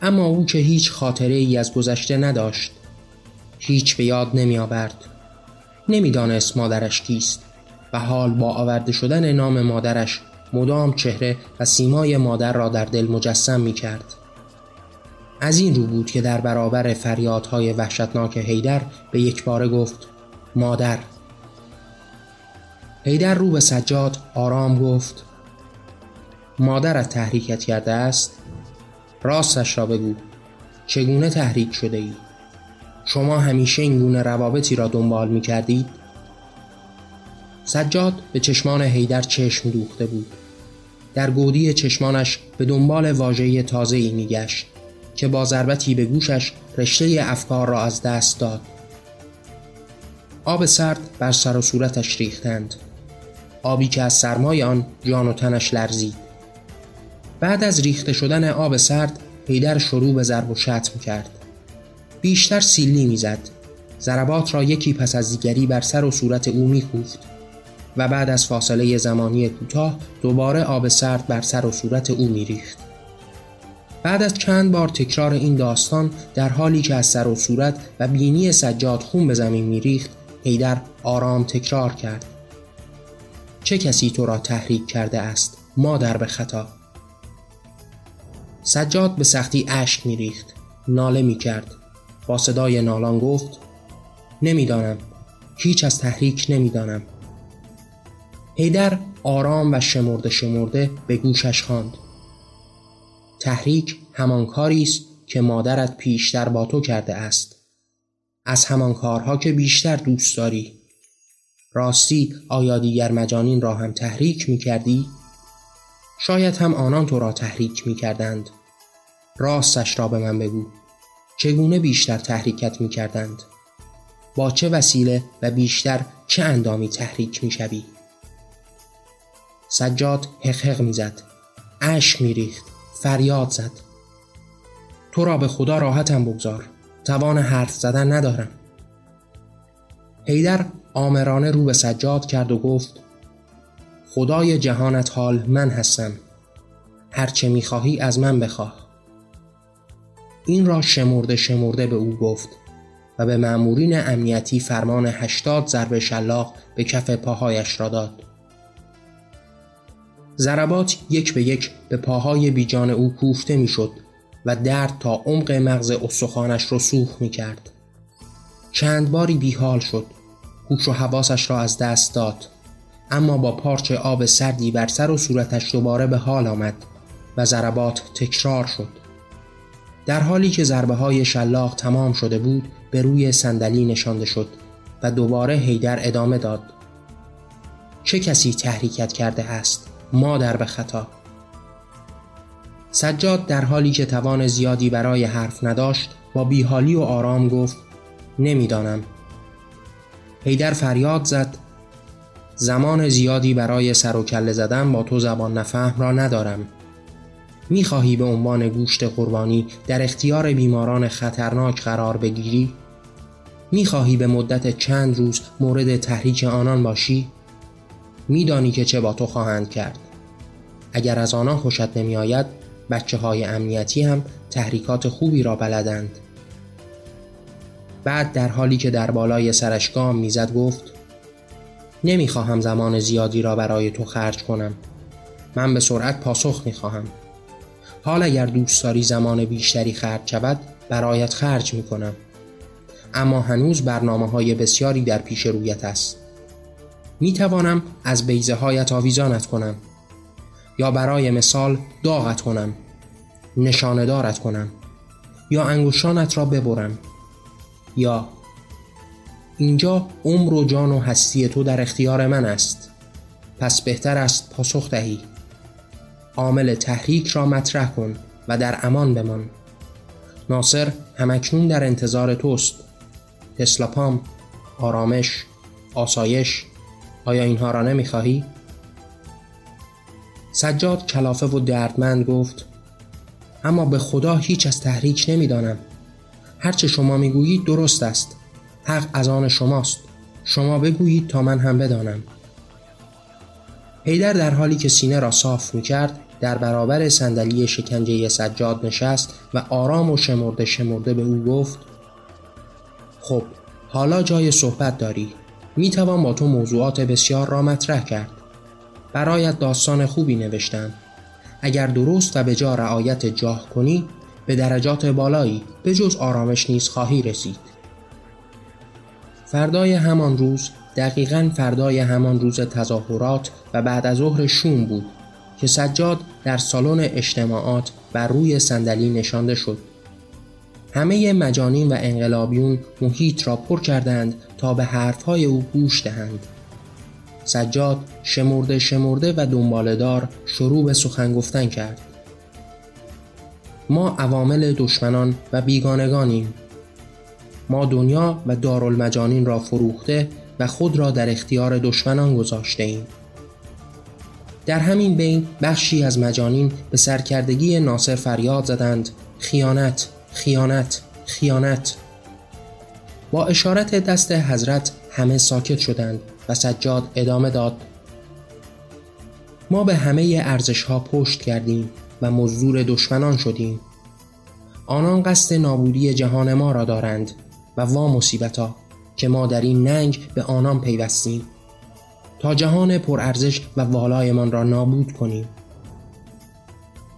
اما او که هیچ خاطره ای از گذشته نداشت هیچ به یاد نمی آورد نمی‌دانست مادرش کیست و حال با آورده شدن نام مادرش مدام چهره و سیمای مادر را در دل مجسم می کرد از این رو بود که در برابر فریادهای وحشتناک هیدر به یک باره گفت مادر. هیدر رو به سجاد آرام گفت مادرت تحریکت کرده است؟ راستش را بگو چگونه تحریک شده ای؟ شما همیشه این گونه روابطی را دنبال می کردید؟ سجاد به چشمان هیدر چشم دوخته بود. در گودی چشمانش به دنبال واژه تازه ای می گشت. که با ضربتی به گوشش رشته افکار را از دست داد. آب سرد بر سر و صورتش ریختند. آبی که از سرمای آن جان و تنش لرزید. بعد از ریخته شدن آب سرد هیدر شروع به ضرب و شتم کرد. بیشتر سیلی می‌زد. ضربات را یکی پس از دیگری بر سر و صورت او میکوفت و بعد از فاصله زمانی کوتاه دوباره آب سرد بر سر و صورت او میریخت. بعد از چند بار تکرار این داستان در حالی که از سر و صورت و بینی سجاد خون به زمین میریخت هیدر آرام تکرار کرد. چه کسی تو را تحریک کرده است؟ مادر به خطا. سجاد به سختی اشک میریخت. ناله می‌کرد. با صدای نالان گفت نمی‌دانم. هیچ از تحریک نمی‌دانم. هیدر آرام و شمرده شمرده به گوشش خواند. تحریک همان کاری است که مادرت پیشتر با تو کرده است از همان کارها که بیشتر دوست داری راستی آیا دیگر مجانین را هم تحریک می کردی؟ شاید هم آنان تو را تحریک می کردند راستش را به من بگو چگونه بیشتر تحریکت می کردند؟ با چه وسیله و بیشتر چه اندامی تحریک می شوی؟ سجاد حقحق می زد اشک می ریخت فریاد زد. تو را به خدا راحتم بگذار. توان حرف زدن ندارم. هیدر آمرانه رو به سجاد کرد و گفت خدای جهانت حال من هستم. هرچه می‌خواهی از من بخواه. این را شمرده شمرده به او گفت و به مأمورین امنیتی فرمان هشتاد ضربه شلاق به کف پاهایش را داد. ضربات یک به یک به پاهای بیجان او کوفته می‌شد و درد تا عمق مغز استخوانش رسوخ می کرد. چند باری بیحال شد. هوش و حواسش را از دست داد. اما با پارچه آب سردی بر سر و صورتش دوباره به حال آمد و ضربات تکرار شد. در حالی که ضربه های شلاق تمام شده بود به روی صندلی نشانده شد و دوباره هیدر ادامه داد. چه کسی تحریکت کرده است؟ مادر به خطا سجاد در حالی که توان زیادی برای حرف نداشت با بیحالی و آرام گفت نمی‌دانم هیدر فریاد زد زمان زیادی برای سر و کله زدن با تو زبان نفهم را ندارم می‌خواهی به عنوان گوشت قربانی در اختیار بیماران خطرناک قرار بگیری؟ می‌خواهی به مدت چند روز مورد تحریک آنان باشی؟ میدانی که چه با تو خواهند کرد. اگر از آنان خوشت نمی آید بچه های امنیتی هم تحریکات خوبی را بلدند. بعد در حالی که در بالای سرش گام می‌زد گفت نمی‌خواهم زمان زیادی را برای تو خرج کنم. من به سرعت پاسخ می‌خواهم. حال اگر دوست داری زمان بیشتری خرج شود برایت خرج می‌کنم. اما هنوز برنامه های بسیاری در پیش رویت است. می توانم از بیزه هایت آویزانت کنم. یا برای مثال داغت کنم نشانه دارت کنم. یا انگوشانت را ببرم. یا اینجا عمر و جان و هستی تو در اختیار من است. پس بهتر است پاسخ دهی. عامل تحریک را مطرح کن و در امان بمان. ناصر همکنون در انتظار توست. تسلاپام آرامش آسایش آیا اینها را نمی‌خواهی؟ سجاد کلافه و دردمند گفت اما به خدا هیچ از تحریک نمی‌دانم. هرچه شما می‌گویید درست است. حق از آن شماست. شما بگویید تا من هم بدانم. هیدر در حالی که سینه را صاف می‌کرد در برابر صندلی شکنجه سجاد نشست و آرام و شمرده شمرده به او گفت خب حالا جای صحبت داری. می توان با تو موضوعات بسیار را مطرح کرد. برایت داستان خوبی نوشتن اگر درست و به جا رعایت جاه کنی به درجات بالایی به جز آرامش نیز خواهی رسید. فردای همان روز دقیقا فردای همان روز تظاهرات و بعد از ظهر شوم بود که سجاد در سالن اجتماعات بر روی صندلی نشانده شد. همه مجانین و انقلابیون محیط را پر کردند تا به حرفهای او گوش دهند. سجاد شمرده شمرده و دنبالدار شروع به سخن گفتن کرد. ما عوامل دشمنان و بیگانگانیم. ما دنیا و دارالمجانین را فروخته و خود را در اختیار دشمنان گذاشته ایم. در همین بین بخشی از مجانین به سرکردگی ناصر فریاد زدند خیانت خیانت خیانت. با اشارت دست حضرت همه ساکت شدند و سجاد ادامه داد. ما به همه ارزش ها پشت کردیم و مزدور دشمنان شدیم. آنان قصد نابودی جهان ما را دارند و وا مصیبتا که ما در این ننگ به آنان پیوستیم. تا جهان پرارزش و والایمان را نابود کنیم.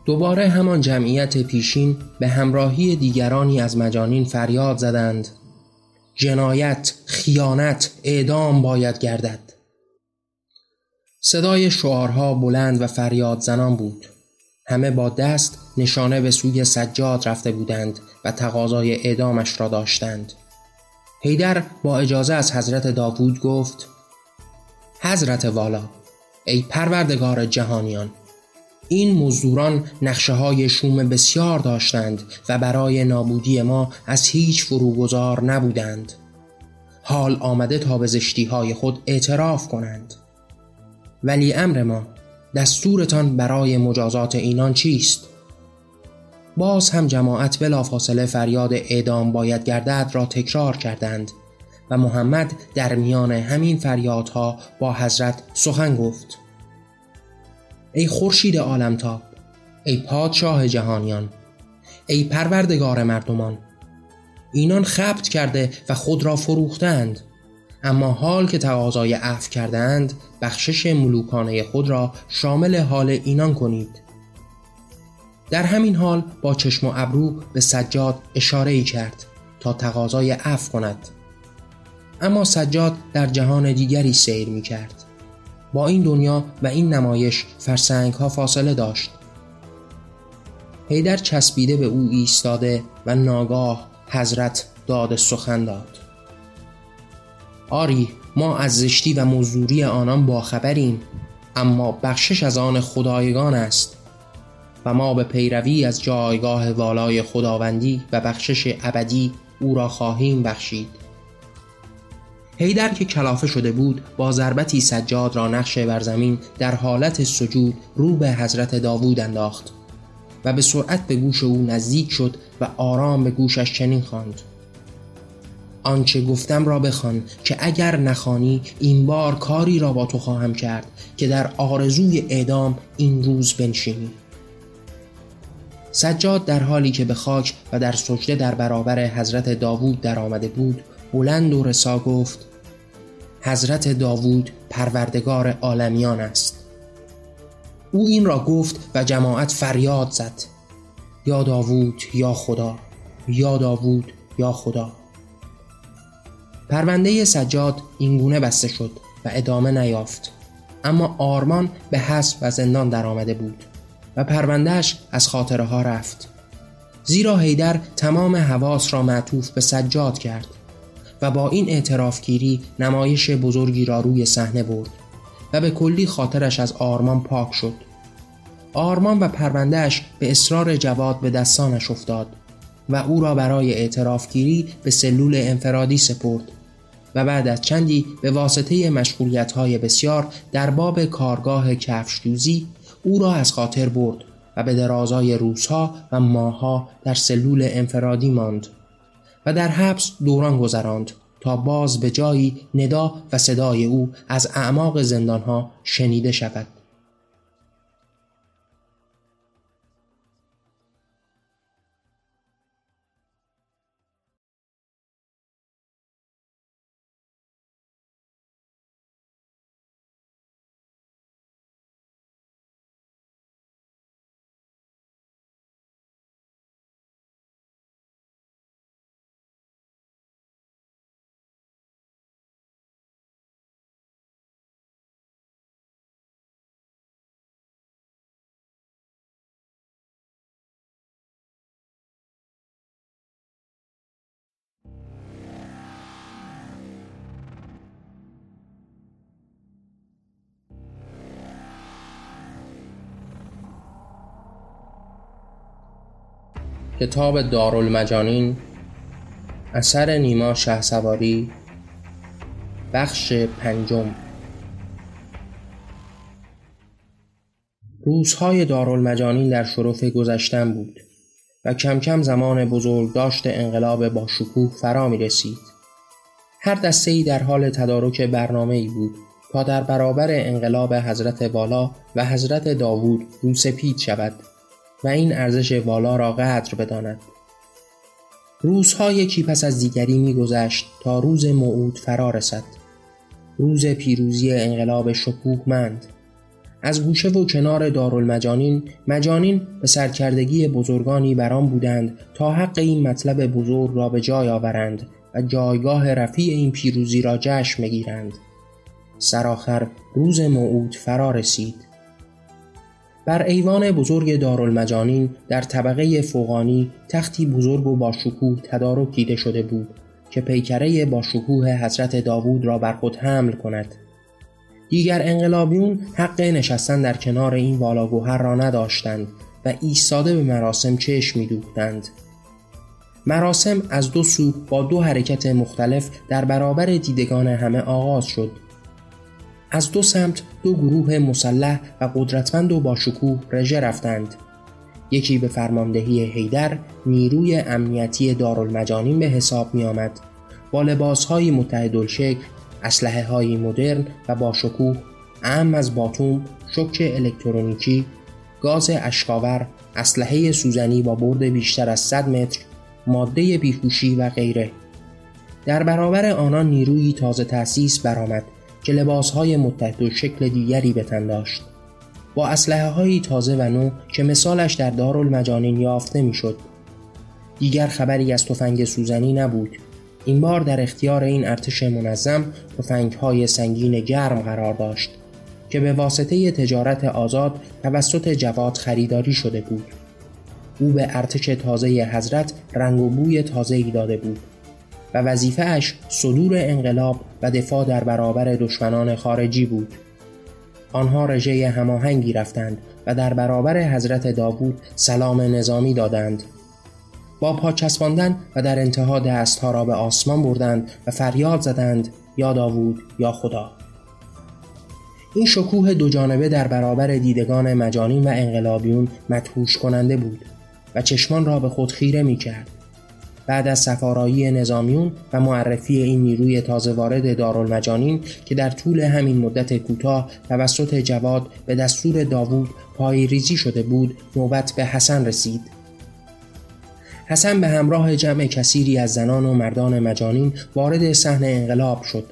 دوباره همان جمعیت پیشین به همراهی دیگرانی از مجانین فریاد زدند. جنایت، خیانت، اعدام باید گردد. صدای شعارها بلند و فریاد زنان بود. همه با دست نشانه به سوی سجاد رفته بودند و تقاضای اعدامش را داشتند. هیدر با اجازه از حضرت داوود گفت حضرت والا ای پروردگار جهانیان این مزدوران نقشه های شوم بسیار داشتند و برای نابودی ما از هیچ فروگذار نبودند. حال آمده تا به زشتی های خود اعتراف کنند. ولی امر ما دستورتان برای مجازات اینان چیست؟ باز هم جماعت بلافاصله فریاد اعدام باید گردد را تکرار کردند و محمد در میان همین فریادها با حضرت سخن گفت. ای خورشید عالمتاب ای پادشاه جهانیان ای پروردگار مردمان. اینان خبت کرده و خود را فروختند اما حال که تقاضای عفو کردند بخشش ملوکانه خود را شامل حال اینان کنید. در همین حال با چشم و ابرو به سجاد اشاره ای کرد تا تقاضای عفو کند. اما سجاد در جهان دیگری سیر می کرد با این دنیا و این نمایش فرسنگ ها فاصله داشت. هیدر چسبیده به او ایستاده و ناگاه حضرت داد سخن داد. آری ما از زشتی و مزدوری آنان باخبریم اما بخشش از آن خدایگان است. و ما به پیروی از جایگاه والای خداوندی و بخشش ابدی او را خواهیم بخشید. هیدر که کلافه شده بود با ضربتی سجاد را نقش بر زمین در حالت سجود رو به حضرت داوود انداخت و به سرعت به گوش او نزدیک شد و آرام به گوشش چنین خواند. آنچه گفتم را بخوان که اگر نخوانی این بار کاری را با تو خواهم کرد که در آرزوی اعدام این روز بنشینی. سجاد در حالی که به خاک و در سجده در برابر حضرت داوود در آمده بود بلند و رسا گفت حضرت داوود پروردگار عالمیان است. او این را گفت و جماعت فریاد زد. یا داوود یا خدا یا داوود یا خدا. پرونده سجاد اینگونه بسته شد و ادامه نیافت. اما آرمان به حسب و زندان در آمده بود و پروندهش از خاطره ها رفت. زیرا هیدر تمام حواس را معطوف به سجاد کرد. و با این اعترافگیری نمایش بزرگی را روی صحنه برد و به کلی خاطرش از آرمان پاک شد. آرمان و پروندهش به اصرار جواد به دستانش افتاد و او را برای اعترافگیری به سلول انفرادی سپرد و بعد از چندی به واسطه مشغولیت های بسیار در باب کارگاه کفش دوزی او را از خاطر برد و به درازای روزها و ماهها در سلول انفرادی ماند. و در حبس دوران گذراند تا باز به جایی ندا و صدای او از اعماق زندانها شنیده شود. کتاب دارالمجانین اثر نیما سواری بخش پنجم روزهای دارالمجانین در شرف گذشتن بود و کم کم زمان بزرگ داشت انقلاب با شکوه فرا می رسید. هر دسته ای در حال تدارک برنامه ای بود تا در برابر انقلاب حضرت والا و حضرت داوود روسپید شود و این ارزش والا را قدر بداند. روزها یکی پس از دیگری میگذشت تا روز موعود فرا رسد. روز پیروزی انقلاب شکوهمند از گوشه و کنار دارالمجانین مجانین به سرکردگی بزرگانی بران بودند تا حق این مطلب بزرگ را به جای آورند و جایگاه رفیع این پیروزی را جشن بگیرند سرآخر روز موعود فرا رسید بر ایوان بزرگ دارالمجانین در طبقه فوقانی تختی بزرگ و با شکوه تدارک دیده شده بود که پیکره با شکوه حضرت داوود را بر خود حمل کند. دیگر انقلابیون حق نشستن در کنار این والاگوهر را نداشتند و ایستاده به مراسم چشم میدوختند. مراسم از دو سو با دو حرکت مختلف در برابر دیدگان همه آغاز شد. از دو سمت دو گروه مسلح و قدرتمند و با شکوه رژه رفتند. یکی به فرماندهی هیدر نیروی امنیتی دارالمجانین به حساب می آمد با لباس های متحدالشکل اسلحه های مدرن و با شکوه اهم از باتوم شک الکترونیکی گاز اشکاور اسلحه سوزنی با برد بیشتر از 100 متر ماده بیهوشی و غیره. در برابر آنان نیروی تازه تأسیس برآمد. که لباسهای متحد و شکل دیگری به تن داشت. با اسلحه های تازه و نو که مثالش در دارالمجانین یافته می‌شد. دیگر خبری از تفنگ سوزنی نبود. این بار در اختیار این ارتش منظم تفنگ های سنگین گرم قرار داشت که به واسطه تجارت آزاد توسط جواد خریداری شده بود. او به ارتش تازه حضرت رنگ و بوی تازه داده بود. و وظیفه اش صدور انقلاب و دفاع در برابر دشمنان خارجی بود. آنها رژه هماهنگی رفتند و در برابر حضرت داوود سلام نظامی دادند. با پا چسباندن و در انتها دستها را به آسمان بردند و فریاد زدند یا داوود یا خدا. این شکوه دو جانبه در برابر دیدگان مجانین و انقلابیون مدهوش کننده بود و چشمان را به خود خیره می کرد. بعد از سفارایی نظامیون و معرفی این نیروی تازه وارد دارالمجانین که در طول همین مدت کوتاه توسط جواد به دستور داوود پایریزی شده بود نوبت به حسن رسید. حسن به همراه جمع کثیری از زنان و مردان مجانین وارد صحنه انقلاب شد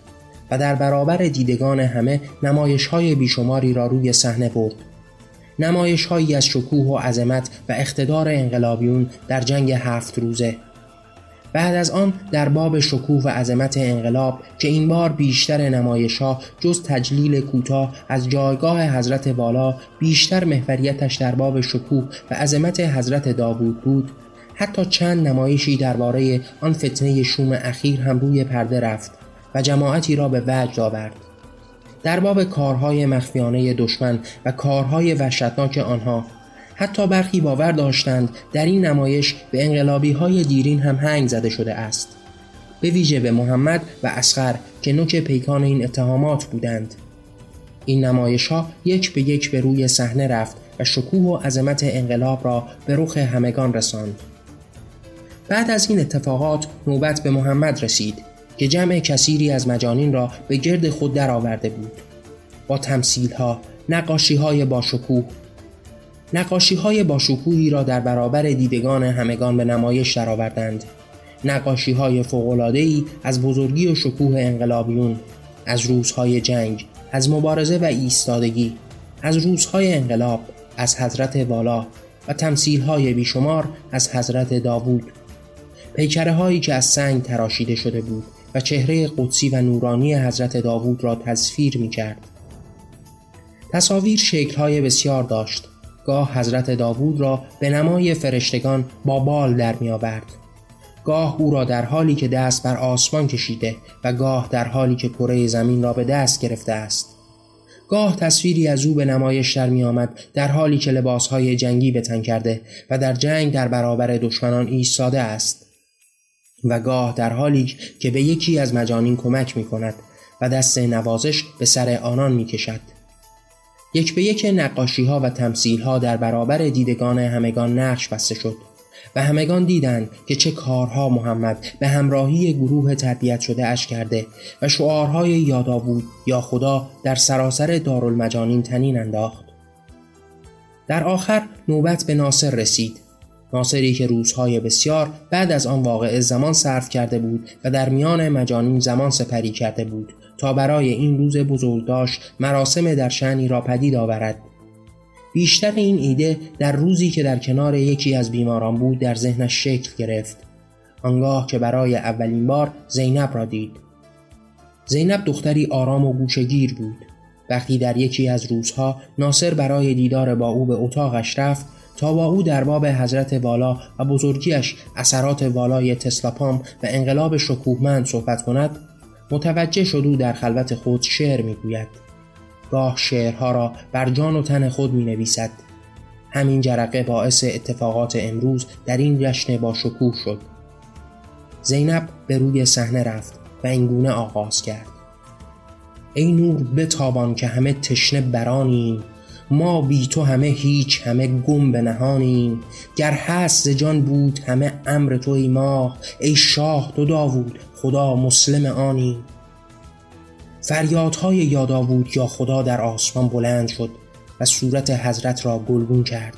و در برابر دیدگان همه نمایش های بیشماری را روی صحنه برد. نمایش هایی از شکوه و عظمت و اقتدار انقلابیون در جنگ هفت روزه بعد از آن در باب شکوه و عظمت انقلاب که این بار بیشتر نمایش ها جز تجلیل کوتاه از جایگاه حضرت بالا بیشتر محوریتش در باب شکوه و عظمت حضرت داوود بود. حتی چند نمایشی درباره آن فتنه شوم اخیر هم روی پرده رفت و جماعتی را به وجد آورد. در باب کارهای مخفیانه دشمن و کارهای وحشتناک آنها حتی برخی باور داشتند در این نمایش به انقلابی های دیرین هم هنگ زده شده است. به ویژه به محمد و اسخر که نوک پیکان این اتهامات بودند. این نمایش ها یک به یک به روی صحنه رفت و شکوه و عظمت انقلاب را به رخ همگان رساند. بعد از این اتفاقات نوبت به محمد رسید که جمع کثیری از مجانین را به گرد خود درآورده بود. با تمثیل ها نقاشی های با شکوه نقاشی های با شکوهی را در برابر دیدگان همگان به نمایش درآوردند. نقاشی های ای از بزرگی و شکوه انقلابیون از روزهای جنگ از مبارزه و ایستادگی از روزهای انقلاب از حضرت والا و تمثیل های بیشمار از حضرت داوود. پیکره هایی که از سنگ تراشیده شده بود و چهره قدسی و نورانی حضرت داوود را تصویر می کرد. تصاویر شکل های بسیار داشت. گاه حضرت داوود را به نمای فرشتگان با بال در می آورد. گاه او را در حالی که دست بر آسمان کشیده و گاه در حالی که کره زمین را به دست گرفته است گاه تصویری از او به نمایش در می آمد در حالی که لباسهای جنگی به تن کرده و در جنگ در برابر دشمنان ایستاده است و گاه در حالی که به یکی از مجانین کمک می کند و دست نوازش به سر آنان می کشد. یک به یک نقاشی ها و تمثیل ها در برابر دیدگان همگان نقش بسته شد و همگان دیدند که چه کارها محمد به همراهی گروه تربیت شده اش کرده و شعارهای یادا بود یا خدا در سراسر دارالمجانین تنین انداخت. در آخر نوبت به ناصر رسید. ناصری که روزهای بسیار بعد از آن واقع زمان صرف کرده بود و در میان مجانین زمان سپری کرده بود. تا برای این روز بزرگداشت مراسم در شعنی را پدید آورد. بیشتر این ایده در روزی که در کنار یکی از بیماران بود در ذهنش شکل گرفت. آنگاه که برای اولین بار زینب را دید. زینب دختری آرام و گوشگیر بود. وقتی در یکی از روزها ناصر برای دیدار با او به اتاقش رفت تا با او در باب حضرت والا و بزرگیش اثرات والای تسلاپام و انقلاب شکوهمند صحبت کند متوجه شد او در خلوت خود شعر می‌گوید. گاه شعرها را بر جان و تن خود می نویسد همین جرقه باعث اتفاقات امروز در این جشن با شکوه شد. زینب به روی صحنه رفت و اینگونه آغاز کرد. ای نور بتابان که همه تشنه برانیم ما بی تو همه هیچ همه گم به نهانیم. گر هست جان بود همه امر توی ما. ای شاه تو داوود خدا مسلم آنیم فریادهای یادآوود یا خدا در آسمان بلند شد و صورت حضرت را گلگون کرد.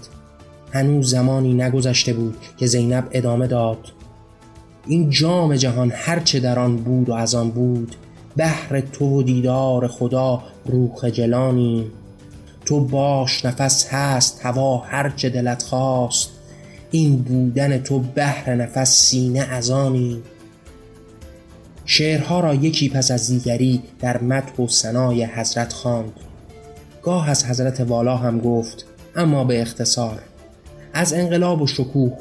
هنوز زمانی نگذشته بود که زینب ادامه داد. این جام جهان هرچه در آن بود و از آن بود بهر تو و دیدار خدا روح خجلانی تو باش نفس هست هوا هرچه دلت خواست. این بودن تو بهر نفس سینه از آنی. شعرها را یکی پس از دیگری در مدح و سنای حضرت خواند. گاه از حضرت والا هم گفت اما به اختصار. از انقلاب و شکوه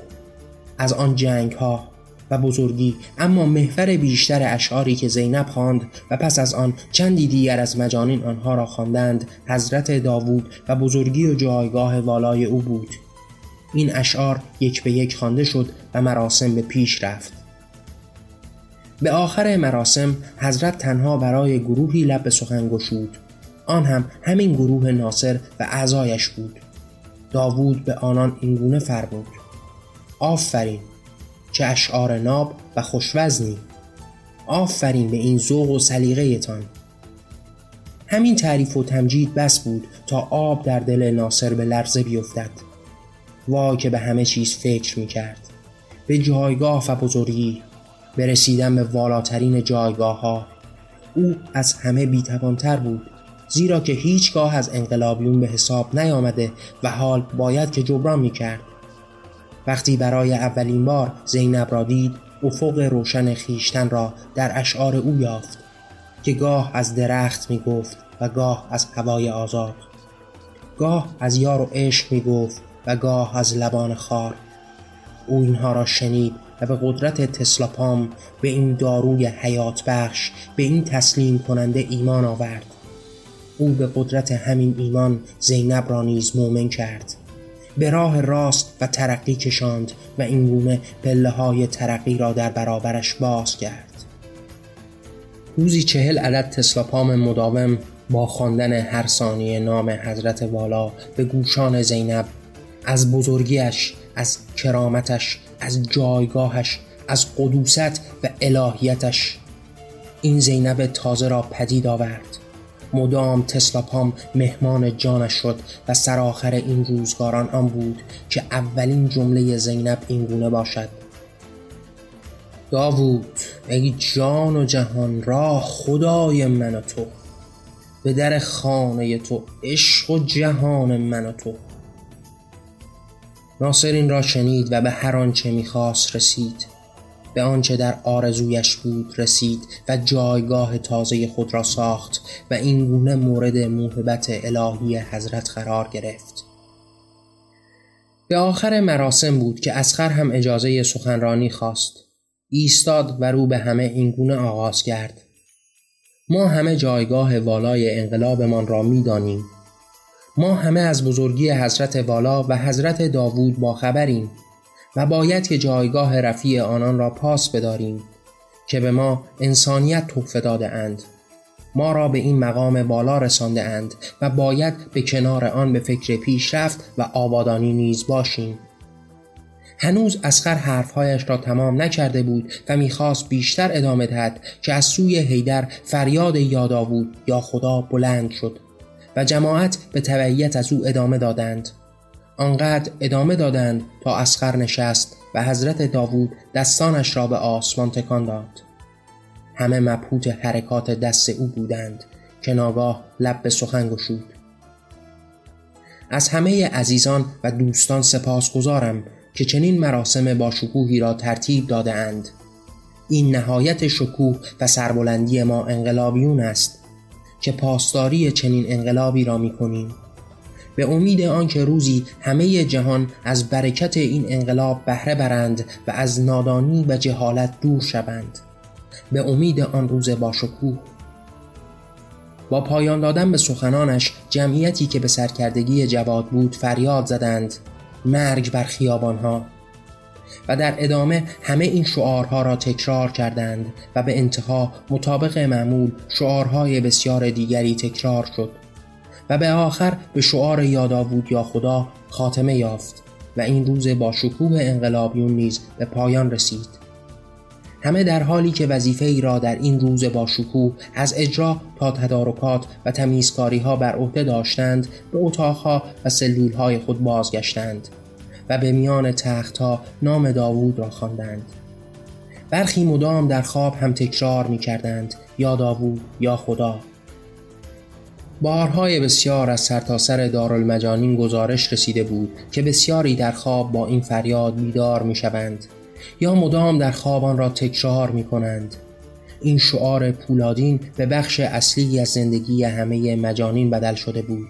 از آن جنگ ها و بزرگی اما محور بیشتر اشعاری که زینب خواند و پس از آن چندی دیگر از مجانین آنها را خواندند حضرت داوود و بزرگی و جایگاه والای او بود. این اشعار یک به یک خوانده شد و مراسم به پیش رفت. به آخر مراسم حضرت تنها برای گروهی لب به سخن گشود. آن هم همین گروه ناصر و اعضایش بود. داوود به آنان اینگونه فرمود. آفرین! چه اشعار ناب و خوشوزنی. آفرین به این ذوق و سلیقه‌تان. همین تعریف و تمجید بس بود تا آب در دل ناصر به لرزه بیفتد. وای که به همه چیز فکر می کرد به جایگاه و بزرگی به رسیدن به والاترین جایگاه ها او از همه بیتوانتر بود زیرا که هیچگاه از انقلابیون به حساب نیامده و حال باید که جبران می کرد وقتی برای اولین بار زینب را دید افق روشن خیشتن را در اشعار او یافت که گاه از درخت می گفت و گاه از هوای آزاد. گاه از یار و عشق می گفت و گاه از لبان خار. او اینها را شنید و به قدرت تسلاپام به این داروی حیات بخش به این تسلیم کننده ایمان آورد. او به قدرت همین ایمان زینب را نیز مؤمن کرد. به راه راست و ترقی کشاند و این گونه پله های ترقی را در برابرش باز کرد روزی چهل عدد تسلاپام مداوم با خواندن هر ثانیه نام حضرت والا به گوشان زینب از بزرگیش از کرامتش از جایگاهش از قدوست و الهیتش این زینب تازه را پدید آورد. مدام تسلاپام مهمان جانش شد و سرآخر این روزگاران آن بود که اولین جمله زینب اینگونه باشد. داوود ای جان و جهان را خدای من و تو. به در خانه تو عشق و جهان من و تو. ناصر این را شنید و به هر آنچه می‌خواست رسید. به آنچه در آرزویش بود رسید و جایگاه تازه خود را ساخت و این گونه مورد موهبت الهی حضرت قرار گرفت. به آخر مراسم بود که اسخر هم اجازه سخنرانی خواست. ایستاد و رو به همه اینگونه آغاز کرد. ما همه جایگاه والای انقلابمان را می‌دانیم. ما همه از بزرگی حضرت والا و حضرت داوود با خبریم. و باید که جایگاه رفیع آنان را پاس بداریم که به ما انسانیت تحفه داده اند. ما را به این مقام بالا رسانده اند و باید به کنار آن به فکر پیشرفت و آبادانی نیز باشیم. هنوز اسخر حرفهایش را تمام نکرده بود و می‌خواست بیشتر ادامه دهد که از سوی هیدر فریاد یادا بود یا خدا بلند شد و جماعت به تبعیت از او ادامه دادند. آنقدر ادامه دادند تا اسخر نشست و حضرت داوود دستانش را به آسمان تکان داد همه مبهوت حرکات دست او بودند که ناگاه لب به سخن گشود از همه عزیزان و دوستان سپاس گذارم که چنین مراسم با شکوهی را ترتیب داده اند. این نهایت شکوه و سربلندی ما انقلابیون است که پاسداری چنین انقلابی را می کنیم. به امید آنکه روزی همه جهان از برکت این انقلاب بهره برند و از نادانی و جهالت دور شوند. به امید آن روز با شکوه با پایان دادن به سخنانش جمعیتی که به سرکردگی جواد بود فریاد زدند مرگ بر خیابانها. و در ادامه همه این شعارها را تکرار کردند و به انتها مطابق معمول شعارهای بسیار دیگری تکرار شد. و به آخر به شعار یاداوود یا خدا خاتمه یافت و این روز با شکوه انقلابیون نیز به پایان رسید همه در حالی که وظیفه ای را در این روز با شکوه از اجرا تا تدارکات و تمیزکاری ها بر عهده داشتند به اتاقها و سلول های خود بازگشتند و به میان تختها نام داوود را خواندند. برخی مدام در خواب هم تکرار می کردند یا داوود یا خدا بارهای بسیار از سرتاسر سر دارالمجانین گزارش رسیده بود که بسیاری در خواب با این فریاد بیدار می شوند یا مدام در خوابان را تکرار می کنند این شعار پولادین به بخش اصلی از زندگی همه مجانین بدل شده بود.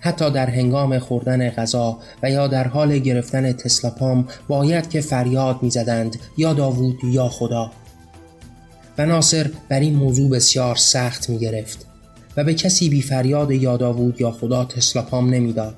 حتی در هنگام خوردن غذا و یا در حال گرفتن تسلاپام باید که فریاد می‌زدند یا داوود یا خدا. و ناصر بر این موضوع بسیار سخت می گرفت و به کسی بی فریاد یا داوود یا خدا تسلاپام نمی‌داد.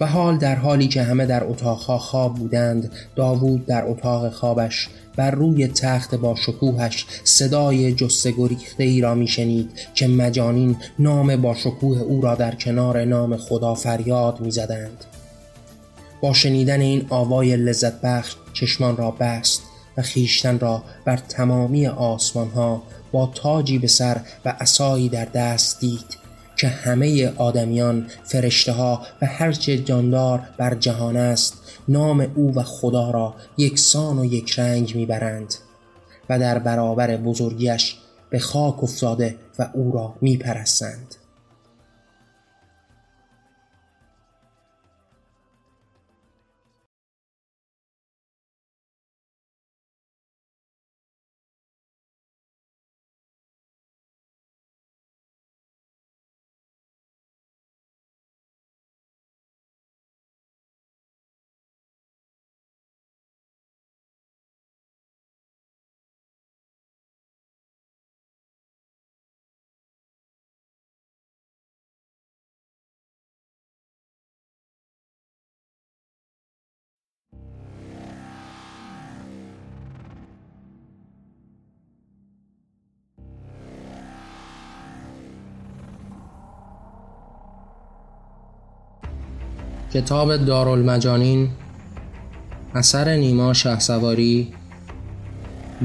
و حال در حالی که همه در اتاقها خواب بودند داوود در اتاق خوابش بر روی تخت با شکوهش صدای جسته گریخته ای را میشنید که مجانین نام با شکوه او را در کنار نام خدا فریاد می‌زدند با شنیدن این آوای لذت بخش چشمان را بست و خیشتن را بر تمامی آسمان ها با تاجی به سر و عصایی در دست دید که همه آدمیان فرشته ها و هرچه جاندار بر جهان است نام او و خدا را یکسان و یک رنگ می‌برند و در برابر بزرگیش به خاک افتاده و او را میپرستند. کتاب دارالمجانین اثر نیما شهسواری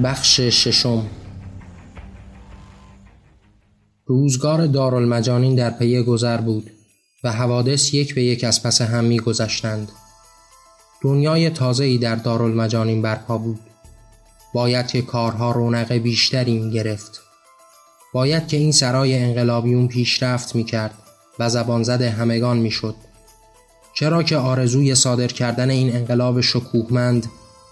بخش ششم روزگار دارالمجانین در پی گذر بود و حوادث یک به یک از پس هم می گذشتند. دنیای تازه‌ای در دارالمجانین برپا بود. باید که کارها رونق بیشتری می گرفت. باید که این سرای انقلابیون پیشرفت می کرد و زبان زده همگان می شد. چرا که آرزوی صادر کردن این انقلاب شکوهمند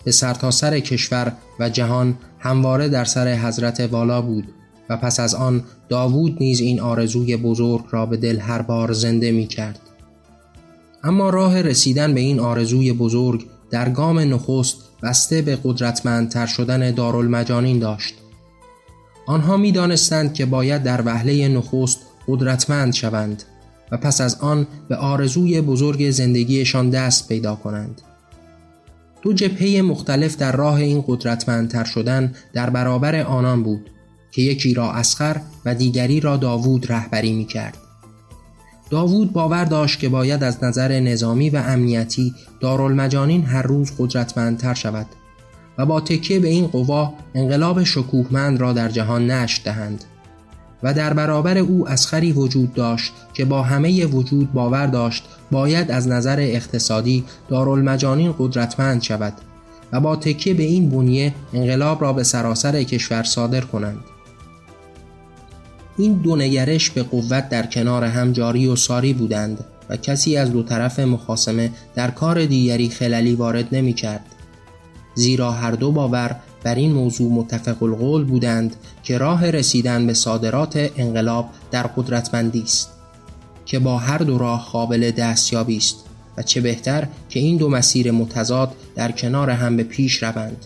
به سرتاسر سر کشور و جهان همواره در سر حضرت والا بود و پس از آن داوود نیز این آرزوی بزرگ را به دل هر بار زنده می کرد. اما راه رسیدن به این آرزوی بزرگ در گام نخست بسته به قدرتمندتر شدن دارالمجانین داشت. آنها می دانستند که باید در وهله نخست قدرتمند شوند و پس از آن به آرزوی بزرگ زندگیشان دست پیدا کنند. دو جبهه مختلف در راه این قدرتمندتر شدن در برابر آنان بود که یکی را اسخر و دیگری را داوود رهبری می کرد. داوود باور داشت که باید از نظر نظامی و امنیتی دارالمجانین هر روز قدرتمندتر شود و با تکیه به این قوا انقلاب شکوهمند را در جهان نشت دهند و در برابر او اسخری وجود داشت که با همه وجود باور داشت باید از نظر اقتصادی دارالمجانین قدرتمند شود و با تکیه به این بنیه انقلاب را به سراسر کشور صادر کنند این دو نگرش به قوت در کنار هم جاری و ساری بودند و کسی از دو طرف مخاسمه در کار دیگری خللی وارد نمی کرد. زیرا هر دو باور بر این موضوع متفق القول بودند که راه رسیدن به صادرات انقلاب در قدرتمندی است که با هر دو راه قابل دستیابی است و چه بهتر که این دو مسیر متضاد در کنار هم به پیش روند.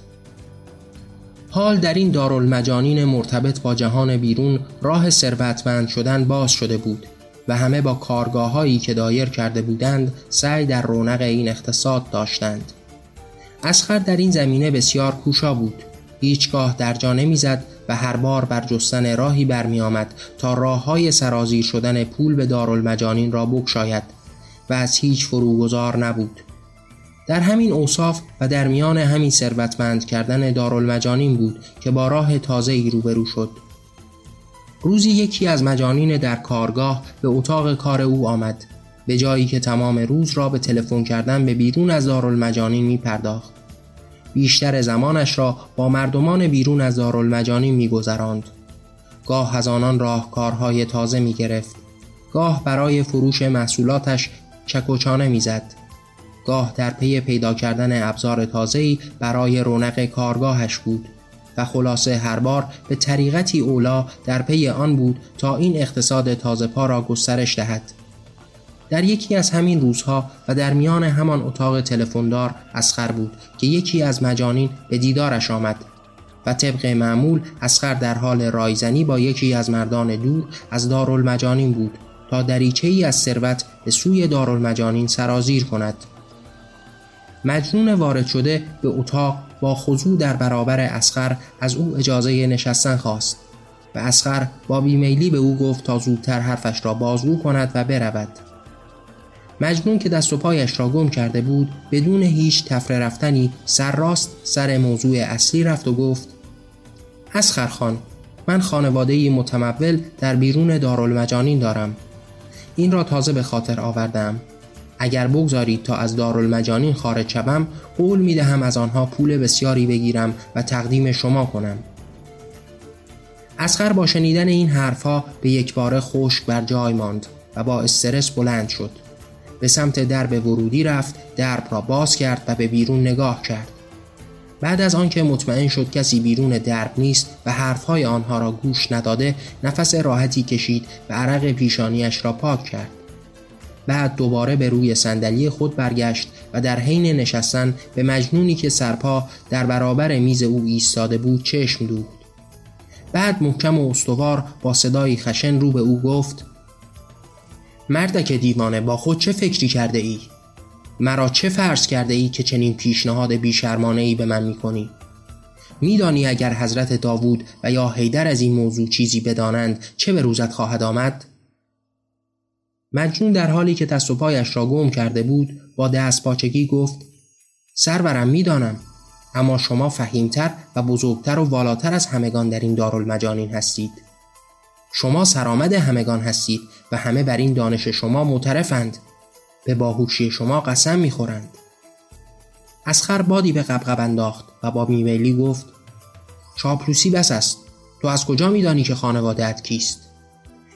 حال در این دارالمجانین مرتبط با جهان بیرون راه ثروتمند شدن باز شده بود و همه با کارگاه هایی که دایر کرده بودند سعی در رونق این اقتصاد داشتند. اسخر در این زمینه بسیار کوشا بود هیچگاه در جا نمی‌زد و هر بار بر جستن راهی برمی آمد تا راه های سرازیر شدن پول به دارالمجانین را بکشاید و از هیچ فروگذار نبود در همین اوصاف و در میان همین ثروتمند کردن دارالمجانین بود که با راه تازه ای روبرو شد روزی یکی از مجانین در کارگاه به اتاق کار او آمد به جایی که تمام روز را به تلفن کردن به بیرون از دارالمجانین می پرداخت. بیشتر زمانش را با مردمان بیرون از دارالمجانین می گذراند. گاه از آنان راهکارهای تازه می گرفت. گاه برای فروش محصولاتش چکوچانه می زد. گاه در پی پیدا کردن ابزار تازه‌ای برای رونق کارگاهش بود و خلاصه هر بار به طریقتی اولا در پی آن بود تا این اقتصاد تازه پا را گسترش دهد در یکی از همین روزها و در میان همان اتاق تلفندار اسخر بود که یکی از مجانین به دیدارش آمد و طبق معمول اسخر در حال رایزنی با یکی از مردان دور از دارالمجانین بود تا دریچه ای از ثروت به سوی دارالمجانین سرازیر کند. مجنون وارد شده به اتاق با خضوع در برابر اسخر از او اجازه نشستن خواست و اسخر با بیمیلی به او گفت تا زودتر حرفش را بازگو کند و برود. مجنون که دست و پایش را گم کرده بود بدون هیچ تفره رفتنی سر راست سر موضوع اصلی رفت و گفت اسخر خان من خانواده متمول در بیرون دارالمجانین دارم. این را تازه به خاطر آوردم. اگر بگذارید تا از دارالمجانین خارج شوم قول می دهم از آنها پول بسیاری بگیرم و تقدیم شما کنم. اسخر با شنیدن این حرفها به یک بار خشک بر جای ماند و با استرس بلند شد. به سمت درب ورودی رفت درب را باز کرد و به بیرون نگاه کرد. بعد از آنکه مطمئن شد کسی بیرون درب نیست و حرفهای آنها را گوش نداده نفس راحتی کشید و عرق پیشانیش را پاک کرد. بعد دوباره به روی صندلی خود برگشت و در حین نشستن به مجنونی که سرپا در برابر میز او ایستاده بود چشم دوخت بعد محکم و استوار با صدایی خشن رو به او گفت مردک دیوانه با خود چه فکری کرده ای؟ مرا چه فرض کرده ای که چنین پیشنهاد بیشرمانه ای به من می‌کنی؟ میدانی اگر حضرت داوود و یا حیدر از این موضوع چیزی بدانند چه به روزت خواهد آمد؟ مجنون در حالی که دست و پایش را گم کرده بود با دست پاچگی گفت سرورم می‌دانم اما شما فهیمتر و بزرگتر و والاتر از همگان در این دارالمجانین هستید شما سرآمد همگان هستید و همه بر این دانش شما معترفند. به باهوشی شما قسم می‌خورند. اسخر بادی به قبقب انداخت و با میمیلی گفت چاپلوسی بس است. تو از کجا میدانی که خانوادهت کیست؟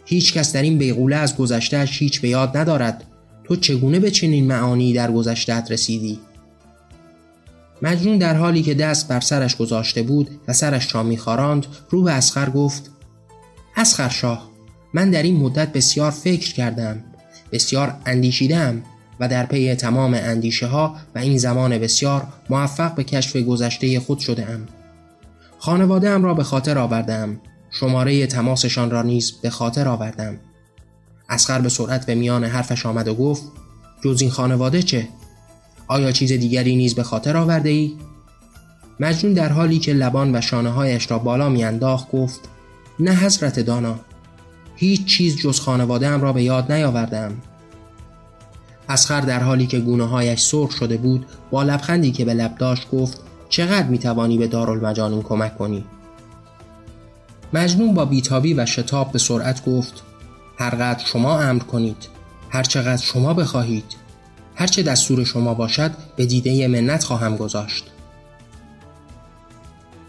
هیچ کس در این بیغوله از گذشتهش هیچ به یاد ندارد. تو چگونه به چنین معانی در گذشتهت رسیدی؟ مجنون در حالی که دست بر سرش گذاشته بود و سرش را میخاراند رو به اسخر گفت اسخر شاه من در این مدت بسیار فکر کردم بسیار اندیشیدم و در پی تمام اندیشه ها و این زمان بسیار موفق به کشف گذشته خود شده ام خانواده ام را به خاطر آوردم شماره تماسشان را نیز به خاطر آوردم اسخر به سرعت به میان حرفش آمد و گفت جز این خانواده چه؟ آیا چیز دیگری نیز به خاطر آورده ای؟ مجنون در حالی که لبان و شانه هایش را بالا میانداخت گفت نه حضرت دانا. هیچ چیز جز خانواده را به یاد نیاوردم اسخر در حالی که گونه هایش سرخ شده بود با لبخندی که به لب داشت گفت چقدر می توانی به دارالمجانین کمک کنی؟ مجنون با بیتابی و شتاب به سرعت گفت هرقدر شما امر کنید هرچقدر شما بخواهید هرچه دستور شما باشد به دیده منت خواهم گذاشت.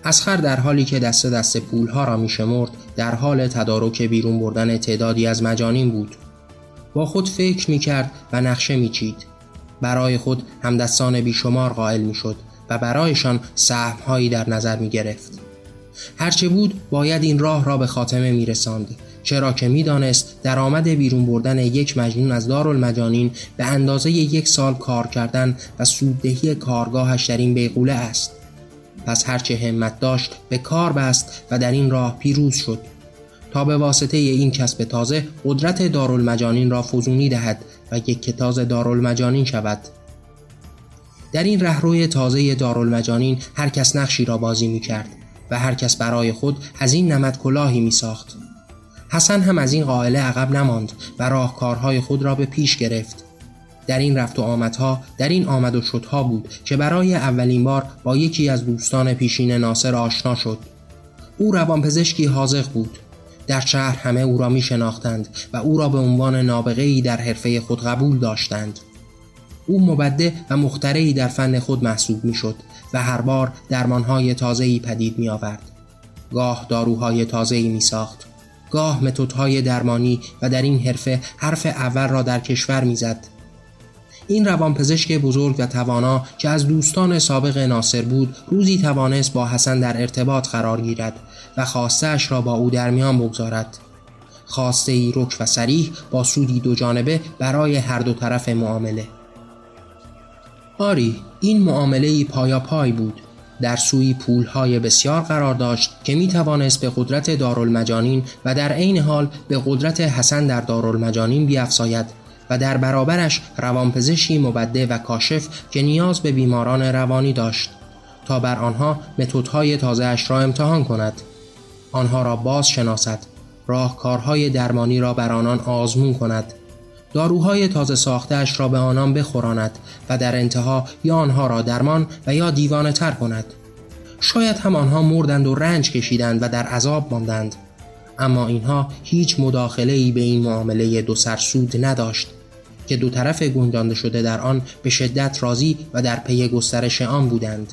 اسخر در حالی که دست دست پولها را میشمرد در حال تدارک بیرون بردن تعدادی از مجانین بود با خود فکر می کرد و نقشه می چید. برای خود همدستان بیشمار قائل می شد و برایشان سهمهایی در نظر می گرفت. هرچه بود باید این راه را به خاتمه می رساند چرا که می‌دانست درآمد بیرون بردن یک مجنون از دارالمجانین به اندازه یک سال کار کردن و سوددهی کارگاهش در این بیغوله است پس هرچه همت داشت به کار بست و در این راه پیروز شد. تا به واسطه این کسب تازه قدرت دارالمجانین را فزونی دهد و یک کتاز دارالمجانین شود. در این رهروی تازه دارالمجانین هر کس نقشی را بازی می کرد و هر کس برای خود از این نمد کلاهی می ساخت حسن هم از این قائله عقب نماند و راهکارهای خود را به پیش گرفت. در این رفت و آمدها در این آمد و شدها بود که برای اولین بار با یکی از دوستان پیشین ناصر آشنا شد او روانپزشکی حاضق بود در شهر همه او را می شناختند و او را به عنوان نابغه در حرفه خود قبول داشتند او مبده و مخترعی در فن خود محسوب می شد و هر بار درمانهای تازه‌ای پدید می آورد. گاه داروهای تازه‌ای می ساخت گاه متدهای درمانی و در این حرفه حرف اول را در کشور می‌زد. این روانپزشک بزرگ و توانا که از دوستان سابق ناصر بود روزی توانست با حسن در ارتباط قرار گیرد و خواستش را با او در میان بگذارد. خواسته ای رک و سریح با سودی دو جانبه برای هر دو طرف معامله. آری این معامله ای پایا پای بود. در سوی پولهای بسیار قرار داشت که می توانست به قدرت دارالمجانین و در عین حال به قدرت حسن در دارالمجانین بیافزاید و در برابرش روانپزشکی مبده و کاشف که نیاز به بیماران روانی داشت تا بر آنها متدهای تازهاش را امتحان کند. آنها را باز شناسد راهکارهای درمانی را بر آنان آزمون کند. داروهای تازه ساختهاش را به آنان بخوراند و در انتها یا آنها را درمان و یا دیوانه تر کند. شاید هم آنها مردند و رنج کشیدند و در عذاب ماندند. اما اینها هیچ مداخله ای به این معامله دو سرسود نداشت. که دو طرف گنجانده شده در آن به شدت راضی و در پی گسترش آن بودند.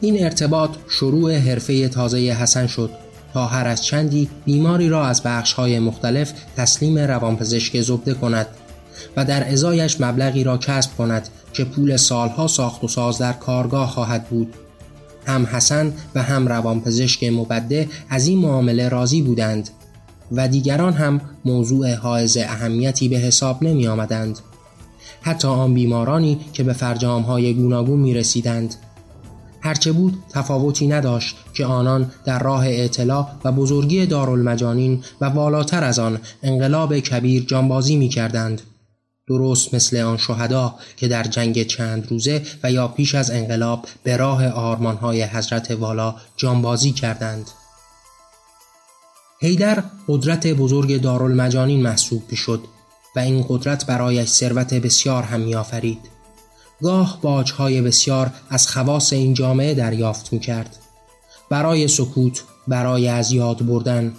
این ارتباط شروع حرفه تازه حسن شد تا هر از چندی بیماری را از بخشهای مختلف تسلیم روانپزشک زبده کند و در ازایش مبلغی را کسب کند که پول سالها ساخت و ساز در کارگاه خواهد بود. هم حسن و هم روانپزشک مبده از این معامله راضی بودند. و دیگران هم موضوع حائز اهمیتی به حساب نمی آمدند. حتی آن بیمارانی که به فرجام های گوناگون می رسیدند هرچه بود تفاوتی نداشت که آنان در راه اطلاع و بزرگی دارالمجانین و والاتر از آن انقلاب کبیر جانبازی می کردند. درست مثل آن شهدا که در جنگ چند روزه و یا پیش از انقلاب به راه آرمانهای حضرت والا جانبازی کردند. هیدر قدرت بزرگ دارالمجانین محسوب شد و این قدرت برایش ثروت بسیار هم میآفرید. گاه باجهای بسیار از خواص این جامعه دریافت می کرد. برای سکوت، برای از یاد بردن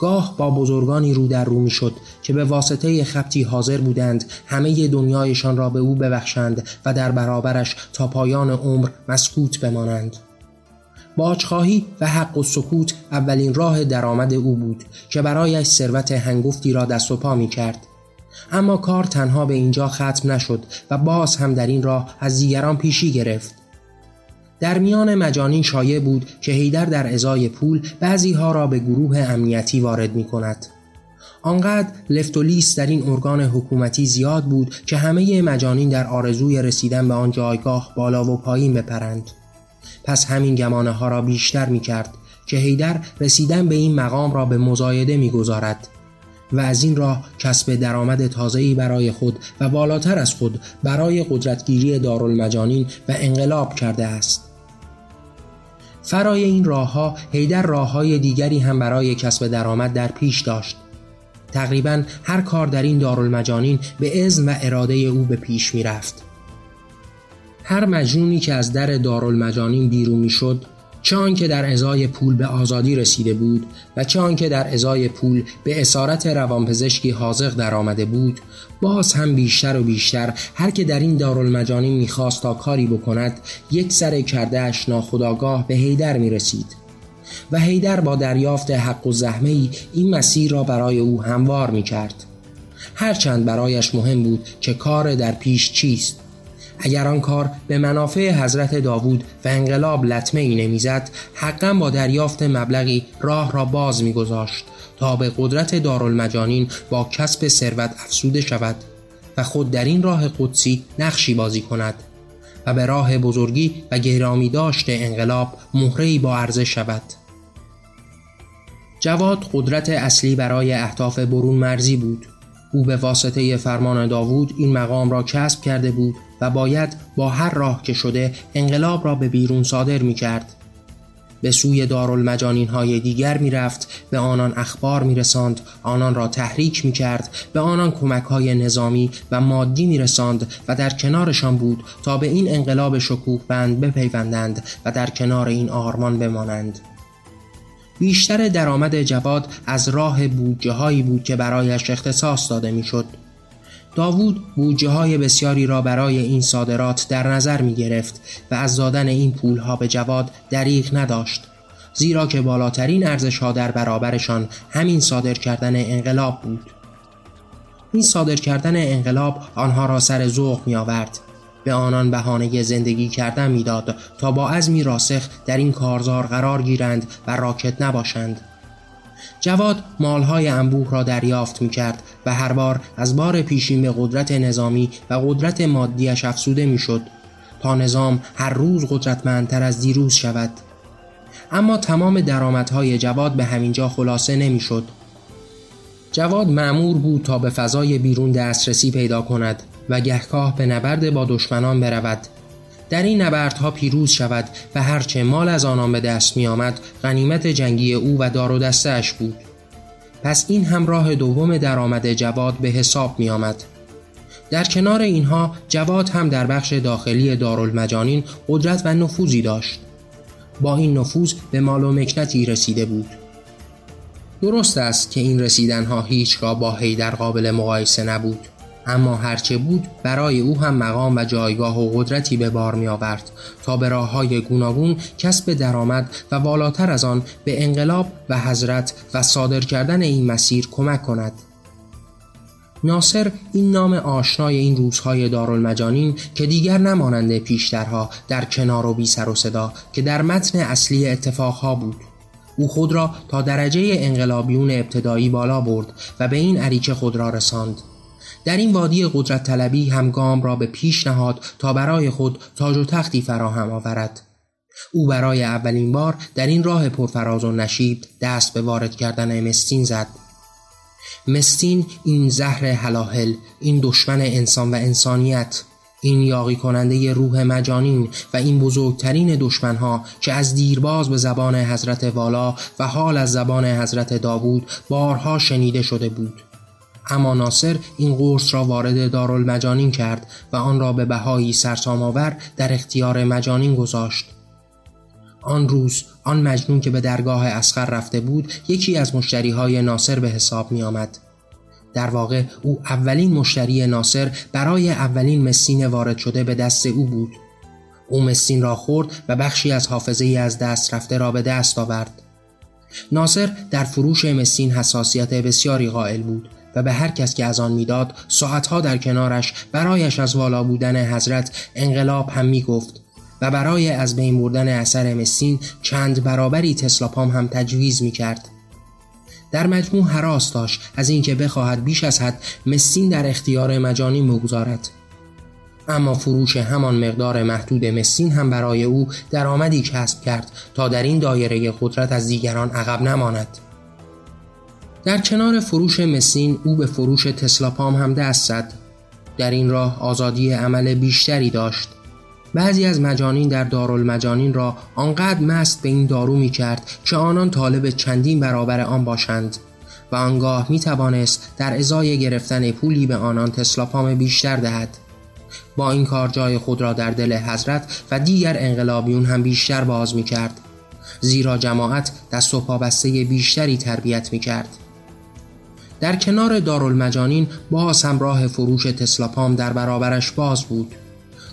گاه با بزرگانی رو در رو می شد که به واسطه خبتی حاضر بودند همه دنیایشان را به او ببخشند و در برابرش تا پایان عمر مسکوت بمانند باجخواهی و حق و سکوت اولین راه درآمد او بود که برایش ثروت هنگفتی را دست و پا می کرد اما کار تنها به اینجا ختم نشد و باز هم در این راه از دیگران پیشی گرفت در میان مجانین شایع بود که هیدر در ازای پول بعضی ها را به گروه امنیتی وارد می کند. آنقدر لفتولیس در این ارگان حکومتی زیاد بود که همه مجانین در آرزوی رسیدن به آن جایگاه بالا و پایین بپرند. پس همین گمانه ها را بیشتر می کرد که هیدر رسیدن به این مقام را به مزایده می‌گذارد و از این راه کسب درآمد تازه‌ای برای خود و بالاتر از خود برای قدرتگیری دارالمجانین و انقلاب کرده است. فرای این راهها هیدر راههای دیگری هم برای کسب درآمد در پیش داشت. تقریبا هر کار در این دارالمجانین به اذن و اراده او به پیش می رفت. هر مجنونی که از در دارالمجانین بیرون می شد چه آنکه در ازای پول به آزادی رسیده بود و چه آنکه در ازای پول به اسارت روانپزشکی حاضق در آمده بود باز هم بیشتر و بیشتر هر که در این دارالمجانی می‌خواست تا کاری بکند یک سر کردهش ناخداگاه به هیدر می رسید و هیدر با دریافت حق و زحمه ای این مسیر را برای او هموار می کرد هرچند برایش مهم بود که کار در پیش چیست. اگر آن کار به منافع حضرت داوود و انقلاب لطمه ای نمی‌زد حقا با دریافت مبلغی راه را باز میگذاشت تا به قدرت دارالمجانین با کسب ثروت افسوده شود و خود در این راه قدسی نقشی بازی کند و به راه بزرگی و گرامی داشت انقلاب مهرهی با ارزش شود. جواد قدرت اصلی برای اهداف برون مرزی بود. او به واسطه فرمان داوود این مقام را کسب کرده بود باید با هر راه که شده انقلاب را به بیرون صادر می کرد. به سوی دارالمجانین های دیگر می رفت به آنان اخبار می رساند آنان را تحریک می کرد به آنان کمک های نظامی و مادی می رساند و در کنارشان بود تا به این انقلاب شکوه بند بپیوندند و در کنار این آرمان بمانند بیشتر درآمد جواد از راه بودجه هایی بود که برایش اختصاص داده می‌شد. داوود بودجه های بسیاری را برای این صادرات در نظر می گرفت و از دادن این پول ها به جواد دریغ نداشت زیرا که بالاترین ارزش ها در برابرشان همین صادر کردن انقلاب بود. این صادر کردن انقلاب آنها را سر ذوق می آورد به آنان بهانه زندگی کردن می‌داد تا با عزمی راسخ در این کارزار قرار گیرند و راکت نباشند. جواد مالهای انبوه را دریافت می کرد و هر بار از بار پیشین به قدرت نظامی و قدرت مادیش افسوده می شد تا نظام هر روز قدرتمندتر از دیروز شود. اما تمام درآمدهای جواد به همینجا خلاصه نمی شد جواد معمور بود تا به فضای بیرون دسترسی پیدا کند و گهگاه به نبرد با دشمنان برود. در این نبردها پیروز شود و هرچه مال از آنان به دست می آمد غنیمت جنگی او و دار و دستش بود. پس این هم راه دوم درآمد جواد به حساب می آمد. در کنار اینها جواد هم در بخش داخلی دارالمجانین قدرت و نفوذی داشت. با این نفوذ به مال و مکنتی رسیده بود. درست است که این رسیدنها هیچگاه با هیدر قابل مقایسه نبود. اما هرچه بود برای او هم مقام و جایگاه و قدرتی به بار می آورد تا به راه های گوناگون کسب درآمد و والاتر از آن به انقلاب و حضرت و صادر کردن این مسیر کمک کند. ناصر این نام آشنای این روزهای دارالمجانین که دیگر نماننده پیشترها در کنار و بی سر و صدا که در متن اصلی اتفاقها بود. او خود را تا درجه انقلابیون ابتدایی بالا برد و به این عریچه خود را رساند. در این وادی قدرت طلبی هم گام را به پیش نهاد تا برای خود تاج و تختی فراهم آورد. او برای اولین بار در این راه پرفراز و نشیب دست به وارد کردن مستین زد. مستین این زهر حلاحل این دشمن انسان و انسانیت این یاقی کننده روح مجانین و این بزرگترین دشمنها که از دیرباز به زبان حضرت والا و حال از زبان حضرت داوود بارها شنیده شده بود. اما ناصر این قرص را وارد دارالمجانین کرد و آن را به بهایی سرسام‌آور در اختیار مجانین گذاشت. آن روز آن مجنون که به درگاه اسخر رفته بود یکی از مشتری های ناصر به حساب می آمد. در واقع او اولین مشتری ناصر برای اولین مسین وارد شده به دست او بود. او مسین را خورد و بخشی از حافظه ای از دست رفته را به دست آورد. ناصر در فروش مسین حساسیت بسیاری قائل بود. و به هر کس که از آن می‌داد ساعتها در کنارش برایش از والا بودن حضرت انقلاب هم می گفت و برای از بین بردن اثر مسین چند برابری تسلاپام هم تجویز می کرد. در مجموع حراس داشت از اینکه بخواهد بیش از حد مسین در اختیار مجانی بگذارد اما فروش همان مقدار محدود مسین هم برای او درآمدی کسب کرد تا در این دایره قدرت از دیگران عقب نماند در کنار فروش مسین او به فروش تسلاپام هم دست زد. در این راه آزادی عمل بیشتری داشت. بعضی از مجانین در دارالمجانین را آنقدر مست به این دارو می کرد که آنان طالب چندین برابر آن باشند و آنگاه می توانست در ازای گرفتن پولی به آنان تسلاپام بیشتر دهد. با این کار جای خود را در دل حضرت و دیگر انقلابیون هم بیشتر باز می کرد. زیرا جماعت دست و پابسته بیشتری تربیت می کرد. در کنار دارالمجانین باز هم راه فروش تسلاپام در برابرش باز بود.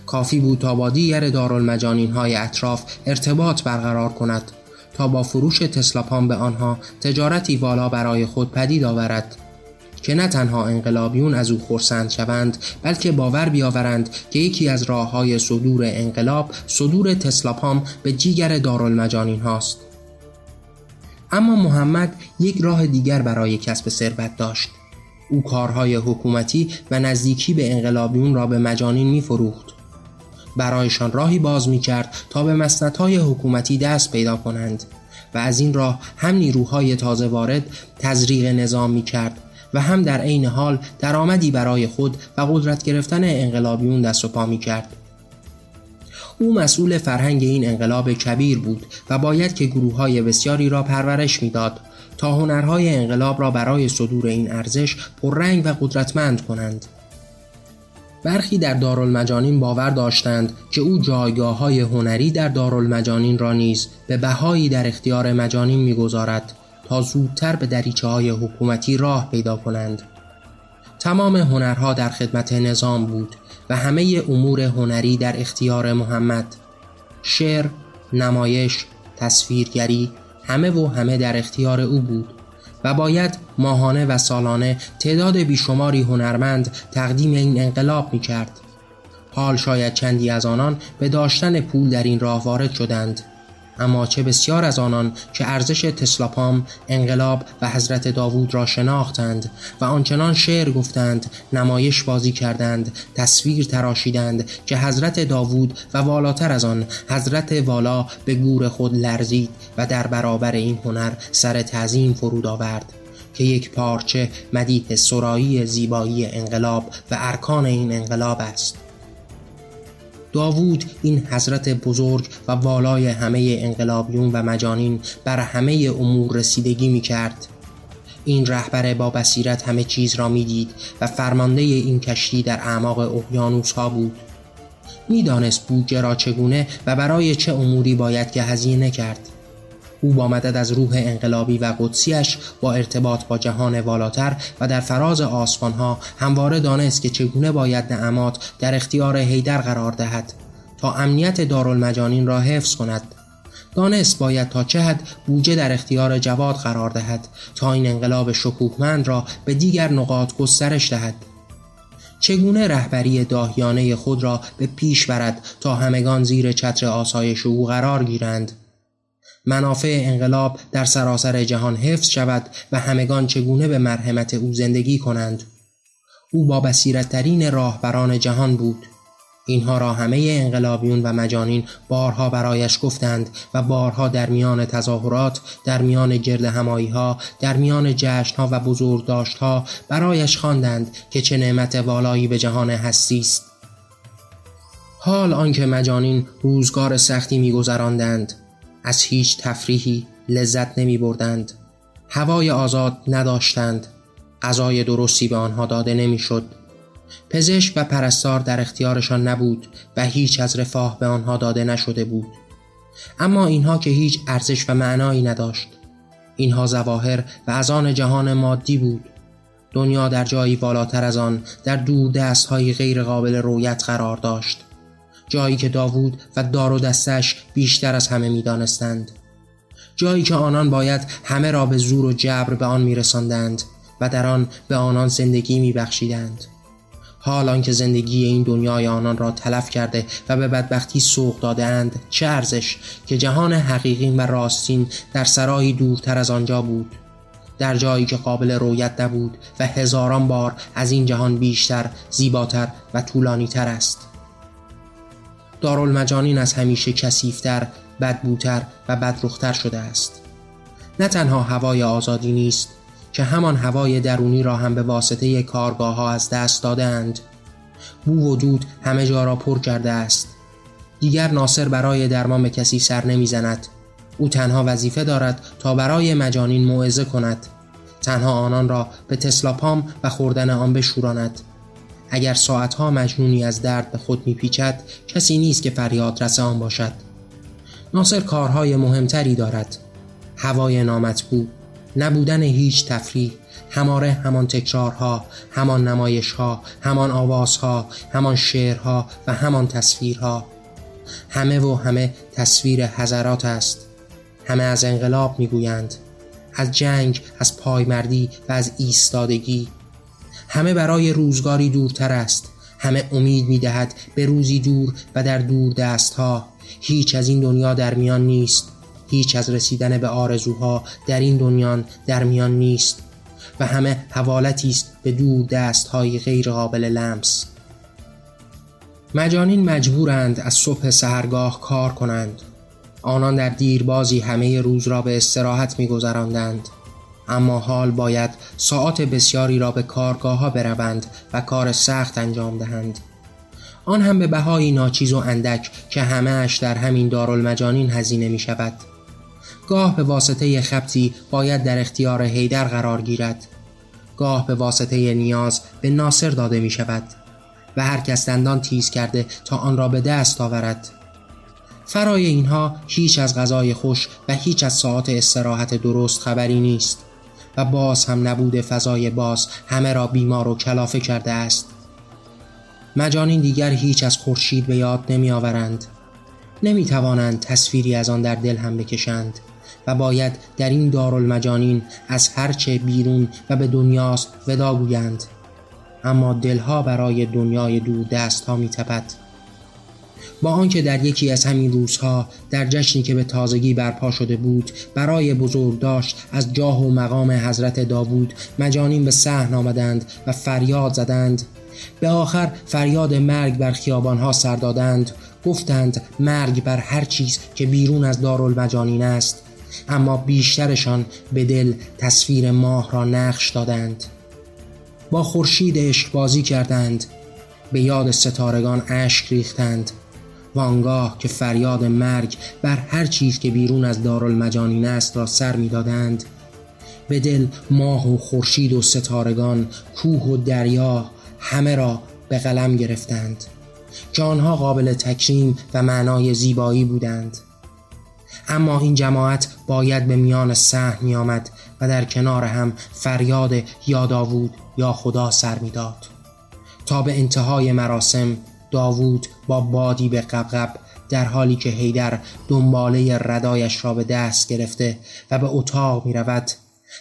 کافی بود تا با دیگر دارالمجانین های اطراف ارتباط برقرار کند تا با فروش تسلاپام به آنها تجارتی والا برای خود پدید آورد که نه تنها انقلابیون از او خورسند شوند بلکه باور بیاورند که یکی از راه های صدور انقلاب صدور تسلاپام به جیگر دارالمجانین هاست. اما محمد یک راه دیگر برای کسب ثروت داشت او کارهای حکومتی و نزدیکی به انقلابیون را به مجانین می فروخت برایشان راهی باز می کرد تا به مسندهای حکومتی دست پیدا کنند و از این راه هم نیروهای تازه وارد تزریق نظام می کرد و هم در عین حال درآمدی برای خود و قدرت گرفتن انقلابیون دست و پا می کرد. او مسئول فرهنگ این انقلاب کبیر بود و باید که گروه های بسیاری را پرورش می‌داد تا هنرهای انقلاب را برای صدور این ارزش پررنگ و قدرتمند کنند. برخی در دارالمجانین باور داشتند که او جایگاه های هنری در دارالمجانین را نیز به بهایی در اختیار مجانین می‌گذارد تا زودتر به دریچه های حکومتی راه پیدا کنند تمام هنرها در خدمت نظام بود و همه امور هنری در اختیار محمد شعر، نمایش، تصویرگری همه و همه در اختیار او بود و باید ماهانه و سالانه تعداد بیشماری هنرمند تقدیم این انقلاب می کرد. حال شاید چندی از آنان به داشتن پول در این راه وارد شدند اما چه بسیار از آنان که ارزش تسلاپام انقلاب و حضرت داوود را شناختند و آنچنان شعر گفتند نمایش بازی کردند تصویر تراشیدند که حضرت داوود و والاتر از آن حضرت والا به گور خود لرزید و در برابر این هنر سر تعظیم فرود آورد که یک پارچه مدیح سرایی زیبایی انقلاب و ارکان این انقلاب است. داوود این حضرت بزرگ و والای همه انقلابیون و مجانین بر همه امور رسیدگی می کرد این رهبر با بصیرت همه چیز را می‌دید و فرمانده این کشتی در اعماق اقیانوس ها بود. می‌دانست بودجه را چگونه و برای چه اموری باید که هزینه کرد. او با مدد از روح انقلابی و قدسیش با ارتباط با جهان والاتر و در فراز آسمانها همواره دانست که چگونه باید نعمات در اختیار هیدر قرار دهد تا امنیت دارالمجانین را حفظ کند. دانست باید تا چه حد بوجه در اختیار جواد قرار دهد تا این انقلاب شکوهمند را به دیگر نقاط گسترش دهد. چگونه رهبری داهیانه خود را به پیش برد تا همگان زیر چتر آسایش او قرار گیرند؟ منافع انقلاب در سراسر جهان حفظ شود و همگان چگونه به مرحمت او زندگی کنند. او با بسیرترین راهبران جهان بود. اینها را همه انقلابیون و مجانین بارها برایش گفتند و بارها در میان تظاهرات در میان گرد همایی ها در میان جشن ها و بزرگداشت ها برایش خواندند که چه نعمت والایی به جهان هستی است. حال آنکه مجانین روزگار سختی میگذراندند. از هیچ تفریحی لذت نمی بردند هوای آزاد نداشتند. غذای درستی به آنها داده نمی‌شد. پزشک و پرستار در اختیارشان نبود و هیچ از رفاه به آنها داده نشده بود. اما اینها که هیچ ارزش و معنایی نداشت. اینها زواهر و از آن جهان مادی بود. دنیا در جایی بالاتر از آن در دور دست های غیر قابل رویت قرار داشت. جایی که داوود و دار و دستش بیشتر از همه می‌دانستند. جایی که آنان باید همه را به زور و جبر به آن میرساندند و در آن به آنان زندگی میبخشیدند. حال آنکه زندگی این دنیای آنان را تلف کرده و به بدبختی سوق دادهاند چه ارزش که جهان حقیقی و راستین در سرایی دورتر از آنجا بود. در جایی که قابل رویت نبود و هزاران بار از این جهان بیشتر زیباتر و طولانی تر است. دارالمجانین از همیشه کسیفتر، بدبوتر و بدرختر شده است. نه تنها هوای آزادی نیست که همان هوای درونی را هم به واسطه کارگاه ها از دست دادند. بو و دود همه جا را پر کرده است. دیگر ناصر برای درمان به کسی سر نمی‌زند. او تنها وظیفه دارد تا برای مجانین موعظه کند. تنها آنان را به تسلاپام و خوردن آن بشوراند. اگر ساعتها مجنونی از درد به خود میپیچد کسی نیست که فریاد رس آن باشد. ناصر کارهای مهمتری دارد. هوای نامطبوع نبودن هیچ تفریح هماره همان تکرارها همان نمایشها همان آوازها همان شعرها و همان تصویرها. همه و همه تصویر حضرات است. همه از انقلاب می‌گویند. از جنگ از پایمردی و از ایستادگی. همه برای روزگاری دورتر است. همه امید می دهد به روزی دور و در دور دست ها هیچ از این دنیا در میان نیست. هیچ از رسیدن به آرزوها در این دنیا در میان نیست. و همه حوالتی است به دور دست های غیر قابل لمس. مجانین مجبورند از صبح سهرگاه کار کنند. آنان در دیربازی همه روز را به استراحت میگذراندند. اما حال باید ساعات بسیاری را به کارگاه ها بروند و کار سخت انجام دهند. آن هم به بهایی ناچیز و اندک که همهش در همین دارالمجانین هزینه می شود گاه به واسطه خبتی باید در اختیار هیدر قرار گیرد. گاه به واسطه نیاز به ناصر داده می شود و هر کس دندان تیز کرده تا آن را به دست آورد. فرای اینها هیچ از غذای خوش و هیچ از ساعت استراحت درست خبری نیست. و باز هم نبود فضای باز همه را بیمار و کلافه کرده است. مجانین دیگر هیچ از خورشید به یاد نمی آورند نمی توانند تصویری از آن در دل هم بکشند و باید در این دارالمجانین از هرچه بیرون و به دنیاست ودا گویند. اما دلها برای دنیای دور دست ها می تپد. با آنکه در یکی از همین روزها در جشنی که به تازگی برپا شده بود برای بزرگ داشت از جاه و مقام حضرت داوود مجانین به صحن آمدند و فریاد زدند. به آخر فریاد مرگ بر خیابانها سر دادند گفتند مرگ بر هر چیز که بیرون از دارالمجانین است. اما بیشترشان به دل تصویر ماه را نقش دادند. با خورشید عشق بازی کردند به یاد ستارگان اشک ریختند. وانگاه که فریاد مرگ بر هر چیز که بیرون از دارالمجانین است را سر می‌دادند به دل ماه و خورشید و ستارگان کوه و دریا همه را به قلم گرفتند که آنها قابل تکریم و معنای زیبایی بودند. اما این جماعت باید به میان سه می آمد و در کنار هم فریاد یا داوود یا خدا سر می‌داد تا به انتهای مراسم داوود با بادی به قبقب در حالی که هیدر دنباله ردایش را به دست گرفته و به اتاق می رود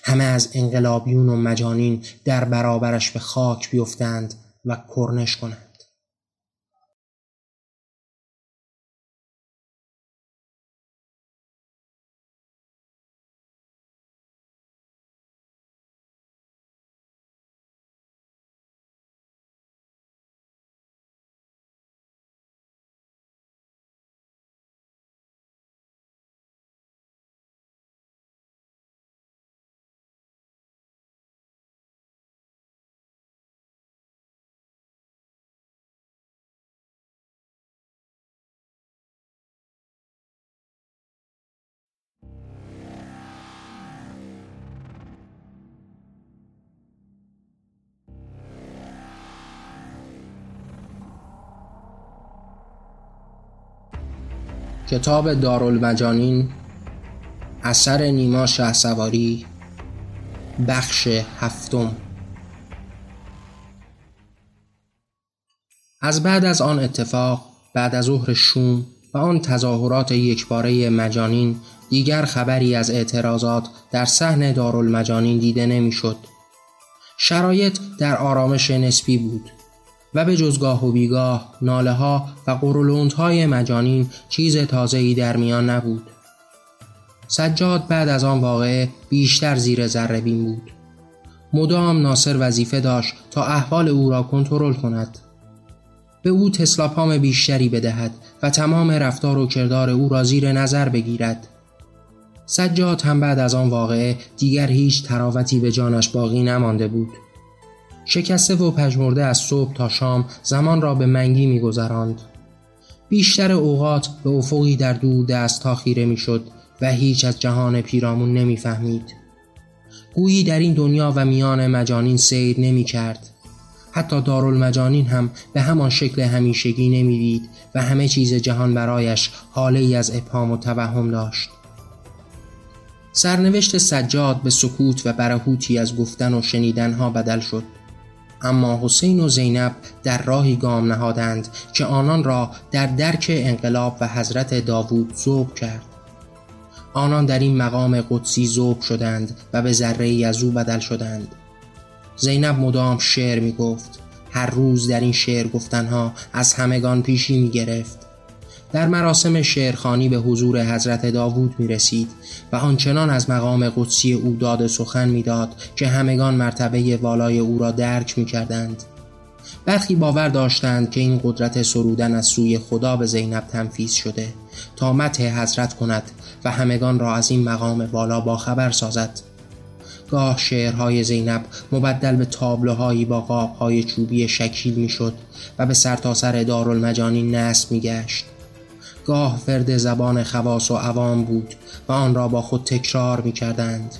همه از انقلابیون و مجانین در برابرش به خاک بیفتند و کرنش کنند. کتاب دارالمجانین اثر نیما سواری بخش هفتم از بعد از آن اتفاق بعد از ظهر شوم و آن تظاهرات یکباره مجانین دیگر خبری از اعتراضات در صحن دارالمجانین دیده نمی‌شد. شرایط در آرامش نسبی بود و به جزگاه و بیگاه ناله ها و قرولوند های مجانین چیز تازه‌ای در میان نبود. سجاد بعد از آن واقعه بیشتر زیر ذره بین بود. مدام ناصر وظیفه داشت تا احوال او را کنترل کند. به او تسلاپام بیشتری بدهد و تمام رفتار و کردار او را زیر نظر بگیرد سجاد هم بعد از آن واقعه دیگر هیچ تراوتی به جانش باقی نمانده بود شکسته و پژمرده از صبح تا شام زمان را به منگی میگذراند. بیشتر اوقات به افقی در دور دست تا خیره می‌شد و هیچ از جهان پیرامون نمی‌فهمید. گویی در این دنیا و میان مجانین سیر نمی کرد حتی دارالمجانین هم به همان شکل همیشگی نمی‌دید و همه چیز جهان برایش حاله ای از ابهام و توهم داشت. سرنوشت سجاد به سکوت و برهوتی از گفتن و شنیدنها بدل شد. اما حسین و زینب در راهی گام نهادند که آنان را در درک انقلاب و حضرت داوود ذوب کرد. آنان در این مقام قدسی ذوب شدند و به ذره از او بدل شدند. زینب مدام شعر می گفت هر روز در این شعر گفتنها از همگان پیشی می گرفت در مراسم شعرخانی به حضور حضرت داوود می رسید و آنچنان از مقام قدسی او داد سخن می‌داد که همگان مرتبه والای او را درک می کردند. برخی باور داشتند که این قدرت سرودن از سوی خدا به زینب تنفیز شده تا مته حضرت کند و همگان را از این مقام بالا با خبر سازد گاه شعرهای زینب مبدل به تابلوهایی با قابهای چوبی شکیل می‌شد و به سرتاسر سر دارالمجانی نصب میگشت گاه فرد زبان خواص و عوام بود و آن را با خود تکرار می کردند.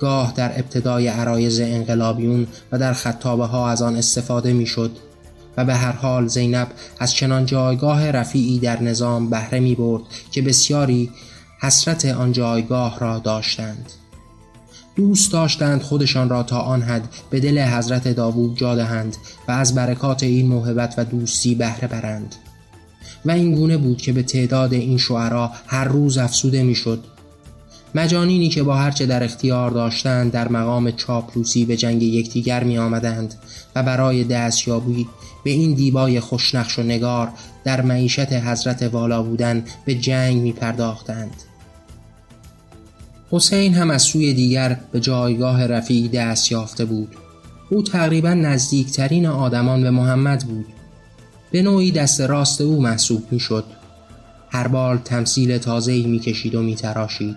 گاه در ابتدای عرایز انقلابیون و در خطابه ها از آن استفاده می شد و به هر حال زینب از چنان جایگاه رفیعی در نظام بهره می برد که بسیاری حسرت آن جایگاه را داشتند دوست داشتند خودشان را تا آن حد به دل حضرت داوود جا دهند و از برکات این محبت و دوستی بهره برند و این گونه بود که به تعداد این شعرا هر روز افسوده می‌شد. مجانینی که با هرچه در اختیار داشتند در مقام چاپلوسی به جنگ یکدیگر می آمدند و برای دستیابی به این دیبای خوشنقش و نگار در معیشت حضرت والا بودن به جنگ می پرداختند. حسین هم از سوی دیگر به جایگاه رفیع دست یافته بود. او تقریبا نزدیکترین آدمان به محمد بود. به نوعی دست راست او محسوب می شد هر بار تمثیل تازه‌ای می کشید و می تراشید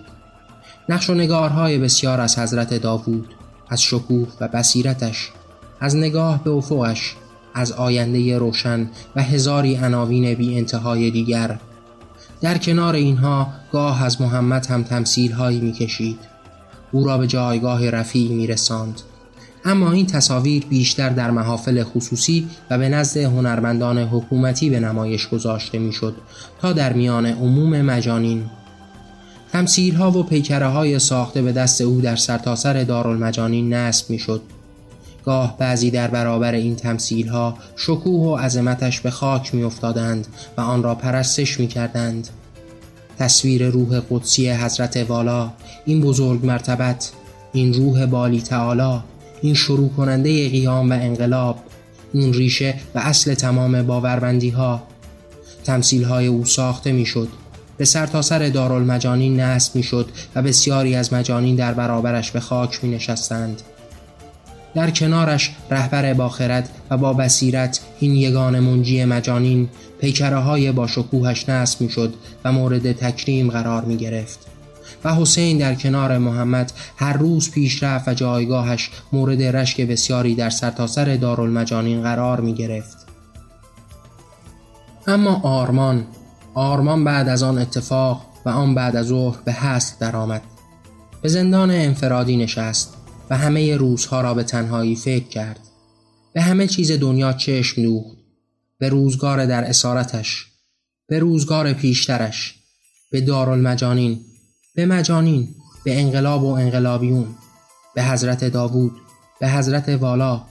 نقش و نگارهای بسیار از حضرت داوود از شکوه و بصیرتش از نگاه به افقش از آینده روشن و هزاری عناوین بی انتهای دیگر. در کنار اینها گاه از محمد هم تمثیل هایی می کشید او را به جایگاه رفیع می رساند اما این تصاویر بیشتر در محافل خصوصی و به نزد هنرمندان حکومتی به نمایش گذاشته می‌شد تا در میان عموم مجانین تمثیل ها و پیکره های ساخته به دست او در سرتاسر سر دارالمجانین نصب می‌شد گاه بعضی در برابر این تمثیل ها شکوه و عظمتش به خاک می افتادند و آن را پرستش می کردند. تصویر روح قدسی حضرت والا این بزرگ مرتبت این روح بالی تعالی این شروع کننده قیام و انقلاب این ریشه و اصل تمام باوربندی ها تمثیل های او ساخته می شد به سرتاسر سر دارالمجانین نصب می شد و بسیاری از مجانین در برابرش به خاک می نشستند در کنارش رهبر باخرد و با بصیرت این یگان منجی مجانین پیکره های با شکوهش نصب می شد و مورد تکریم قرار می گرفت و حسین در کنار محمد هر روز پیشرفت و جایگاهش مورد رشک بسیاری در سرتاسر سر دارالمجانین قرار می گرفت. اما آرمان آرمان بعد از آن اتفاق و آن بعد از ظهر به هست درآمد. به زندان انفرادی نشست و همه روزها را به تنهایی فکر کرد. به همه چیز دنیا چشم دوخت. به روزگار در اسارتش به روزگار پیشترش به دارالمجانین به مجانین به انقلاب و انقلابیون به حضرت داوود به حضرت والا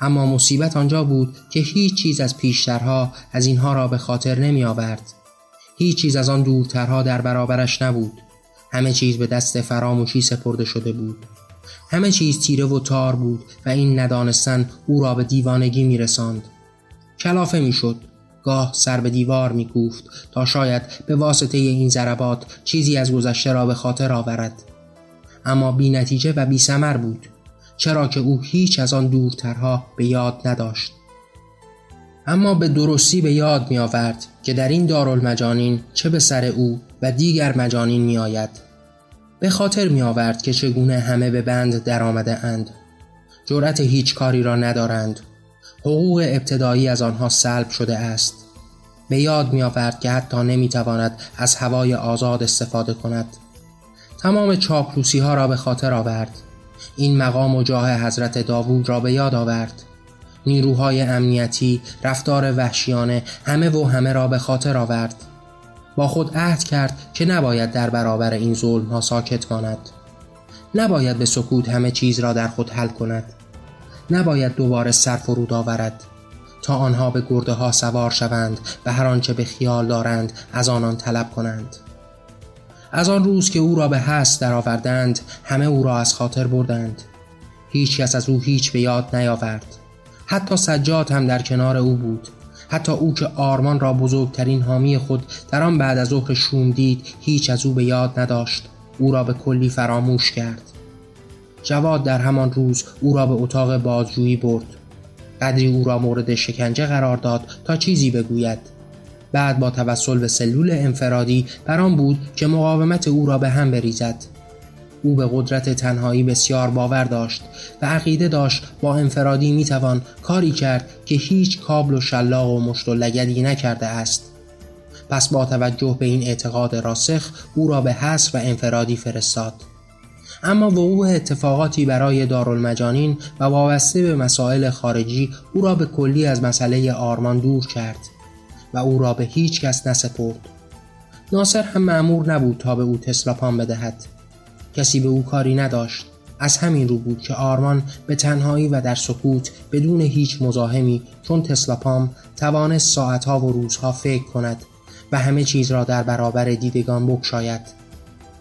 اما مصیبت آنجا بود که هیچ چیز از پیشترها از اینها را به خاطر نمی آورد هیچ چیز از آن دورترها در برابرش نبود همه چیز به دست فراموشی سپرده شده بود همه چیز تیره و تار بود و این ندانستن او را به دیوانگی می رساند. کلافه می شد. گاه سر به دیوار می گفت تا شاید به واسطه این ضربات چیزی از گذشته را به خاطر آورد. اما بی نتیجه و بی سمر بود. چرا که او هیچ از آن دورترها به یاد نداشت. اما به درستی به یاد می آورد که در این دارالمجانین چه به سر او و دیگر مجانین می آید. به خاطر می آورد که چگونه همه به بند در آمده اند. جرأت هیچ کاری را ندارند. حقوق ابتدایی از آنها سلب شده است. به یاد می آورد که حتی نمی تواند از هوای آزاد استفاده کند. تمام چاپلوسی ها را به خاطر آورد. این مقام و جاه حضرت داوود را به یاد آورد. نیروهای امنیتی، رفتار وحشیانه همه و همه را به خاطر آورد. با خود عهد کرد که نباید در برابر این ظلم ها ساکت ماند. نباید به سکوت همه چیز را در خود حل کند. نباید دوباره سر فرود آورد. تا آنها به گرده ها سوار شوند و هر آنچه به خیال دارند از آنان طلب کنند. از آن روز که او را به هست درآوردند همه او را از خاطر بردند. هیچ کس از او هیچ به یاد نیاورد. حتی سجاد هم در کنار او بود حتی او که آرمان را بزرگترین حامی خود در آن بعد از ظهر شوم دید هیچ از او به یاد نداشت او را به کلی فراموش کرد جواد در همان روز او را به اتاق بازجویی برد. قدری او را مورد شکنجه قرار داد تا چیزی بگوید. بعد با توسل به سلول انفرادی بر آن بود که مقاومت او را به هم بریزد. او به قدرت تنهایی بسیار باور داشت و عقیده داشت با انفرادی می‌توان کاری کرد که هیچ کابل و شلاق و مشت و لگدی نکرده است. پس با توجه به این اعتقاد راسخ او را به حس و انفرادی فرستاد. اما وقوع اتفاقاتی برای دارالمجانین و وابسته به مسائل خارجی او را به کلی از مسئله آرمان دور کرد و او را به هیچ کس نسپرد. ناصر هم معمور نبود تا به او تسلاپان بدهد. کسی به او کاری نداشت. از همین رو بود که آرمان به تنهایی و در سکوت بدون هیچ مزاحمی چون تسلاپام توانست ساعتها و روزها فکر کند و همه چیز را در برابر دیدگان بکشاید.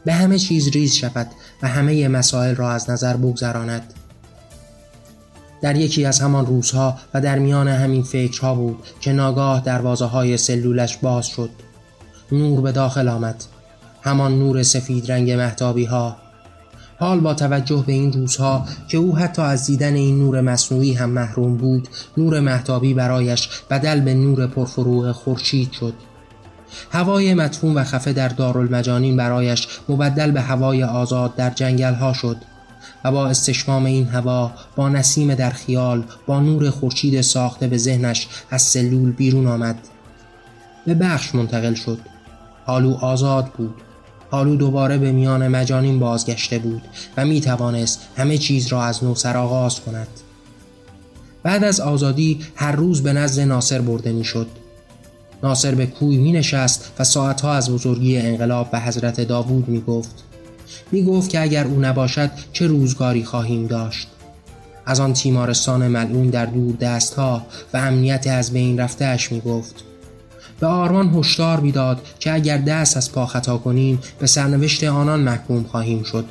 به همه چیز ریز شود و همه مسائل را از نظر بگذراند. در یکی از همان روزها و در میان همین فکرها بود که ناگاه دروازه های سلولش باز شد. نور به داخل آمد. همان نور سفید رنگ محتابی ها حال با توجه به این روزها که او حتی از دیدن این نور مصنوعی هم محروم بود نور محتابی برایش بدل به نور پرفروغ خورشید شد. هوای مدفون و خفه در دارالمجانین برایش مبدل به هوای آزاد در جنگل ها شد و با استشمام این هوا با نسیم در خیال با نور خورشید ساخته به ذهنش از سلول بیرون آمد. به بخش منتقل شد. حالو آزاد بود. حالو دوباره به میان مجانین بازگشته بود و می توانست همه چیز را از نو سرآغاز کند. بعد از آزادی هر روز به نزد ناصر برده می شد ناصر به کوی می نشست و ساعتها از بزرگی انقلاب به حضرت داوود می گفت می گفت که اگر او نباشد چه روزگاری خواهیم داشت؟ از آن تیمارستان ملعون در دور دست ها و امنیت از بین رفتهش می گفت به آرمان هشدار می‌داد که اگر دست از پا خطا کنیم به سرنوشت آنان محکوم خواهیم شد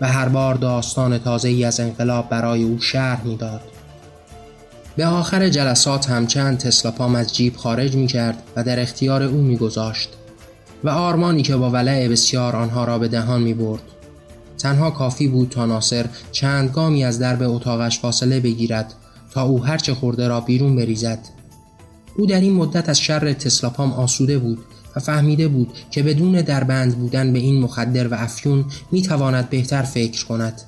و هر بار داستان تازه ای از انقلاب برای او شرح می‌داد. به آخر جلسات هم چند تسلاپام از جیب خارج می کرد و در اختیار او می گذاشت و آرمانی که با ولع بسیار آنها را به دهان می برد. تنها کافی بود تا ناصر چند گامی از درب اتاقش فاصله بگیرد تا او هرچه خورده را بیرون بریزد او در این مدت از شر تسلاپام آسوده بود و فهمیده بود که بدون دربند بودن به این مخدر و افیون می تواند بهتر فکر کند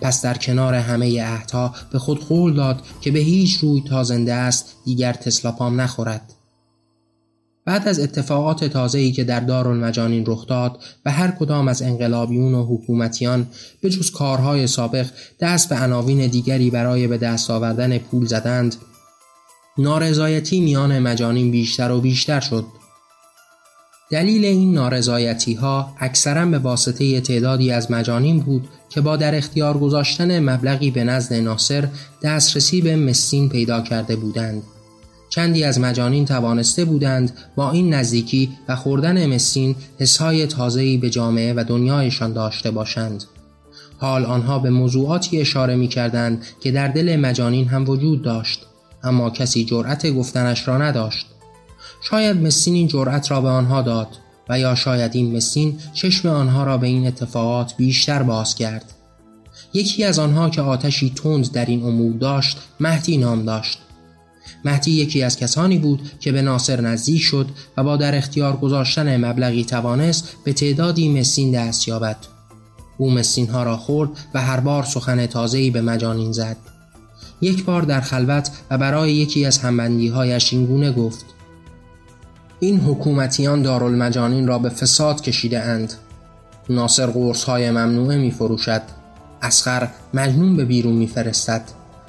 پس در کنار همه عهدها به خود قول داد که به هیچ روی تا زنده است دیگر تسلاپام نخورد بعد از اتفاقات تازه‌ای که در دارالمجانین رخ داد و هر کدام از انقلابیون و حکومتیان به جز کارهای سابق دست به عناوین دیگری برای به دست آوردن پول زدند نارضایتی میان مجانین بیشتر و بیشتر شد. دلیل این نارضایتی ها اکثرا به واسطه تعدادی از مجانین بود که با در اختیار گذاشتن مبلغی به نزد ناصر دسترسی به مسین پیدا کرده بودند. چندی از مجانین توانسته بودند با این نزدیکی و خوردن مسین حسهای تازه‌ای به جامعه و دنیایشان داشته باشند. حال آنها به موضوعاتی اشاره می کردند که در دل مجانین هم وجود داشت اما کسی جرأت گفتنش را نداشت شاید مسین این جرأت را به آنها داد و یا شاید این مسین چشم آنها را به این اتفاقات بیشتر باز کرد. یکی از آنها که آتشی تند در این امور داشت مهدی نام داشت. مهدی یکی از کسانی بود که به ناصر نزدیک شد و با در اختیار گذاشتن مبلغی توانست به تعدادی مسین دست یابد. او مسین ها را خورد و هر بار سخن تازه‌ای به مجانین زد. یک بار در خلوت و برای یکی از همبندی هایش این گونه گفت این حکومتیان دارالمجانین را به فساد کشیده اند. ناصر قرص های ممنوعه می فروشد اسخر مجنون به بیرون می فرستد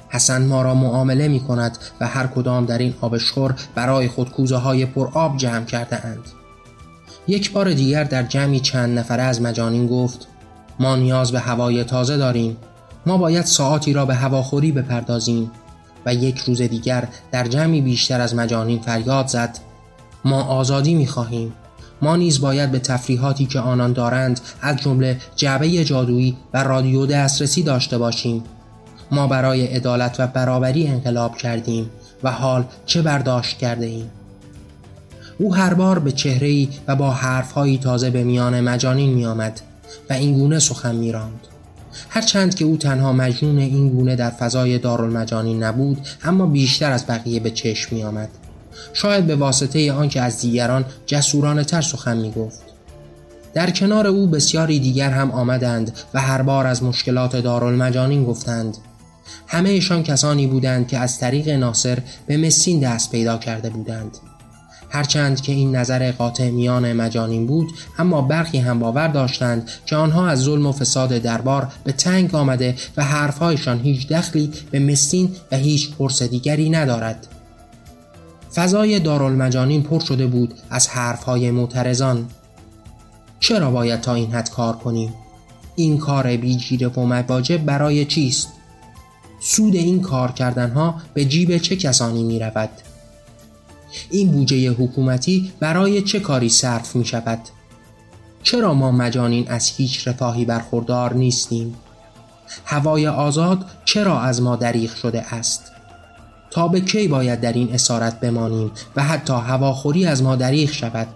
حسن ما را معامله می کند و هر کدام در این آبشخور برای خود کوزه های پر آب جمع کرده اند. یک بار دیگر در جمعی چند نفره از مجانین گفت ما نیاز به هوای تازه داریم. ما باید ساعتی را به هواخوری بپردازیم. و یک روز دیگر در جمعی بیشتر از مجانین فریاد زد. ما آزادی می خواهیم ما نیز باید به تفریحاتی که آنان دارند از جمله جعبه جادویی و رادیو دسترسی داشته باشیم ما برای عدالت و برابری انقلاب کردیم و حال چه برداشت کرده ایم او هر بار به چهره‌ای و با حرفهایی تازه به میان مجانین می آمد و این گونه سخن می راند. هرچند که او تنها مجنون این گونه در فضای دارالمجانین نبود اما بیشتر از بقیه به چشم می آمد. شاید به واسطه آنکه از دیگران جسورانه تر سخن می گفت. در کنار او بسیاری دیگر هم آمدند و هر بار از مشکلات دارالمجانین گفتند. همهشان کسانی بودند که از طریق ناصر به مسین دست پیدا کرده بودند. هرچند که این نظر قاطع میان مجانین بود اما برخی هم باور داشتند که آنها از ظلم و فساد دربار به تنگ آمده و حرفهایشان هیچ دخلی به مسین و هیچ قرص دیگری ندارد. فضای دارالمجانین پر شده بود از حرفهای معترضان چرا باید تا این حد کار کنیم این کار بیجیره و مواجب برای چیست سود این کار کردن ها به جیب چه کسانی می رود؟ این بودجه حکومتی برای چه کاری صرف می شود؟ چرا ما مجانین از هیچ رفاهی برخوردار نیستیم؟ هوای آزاد چرا از ما دریغ شده است؟ تا به کی باید در این اسارت بمانیم و حتی هواخوری از ما دریغ شود؟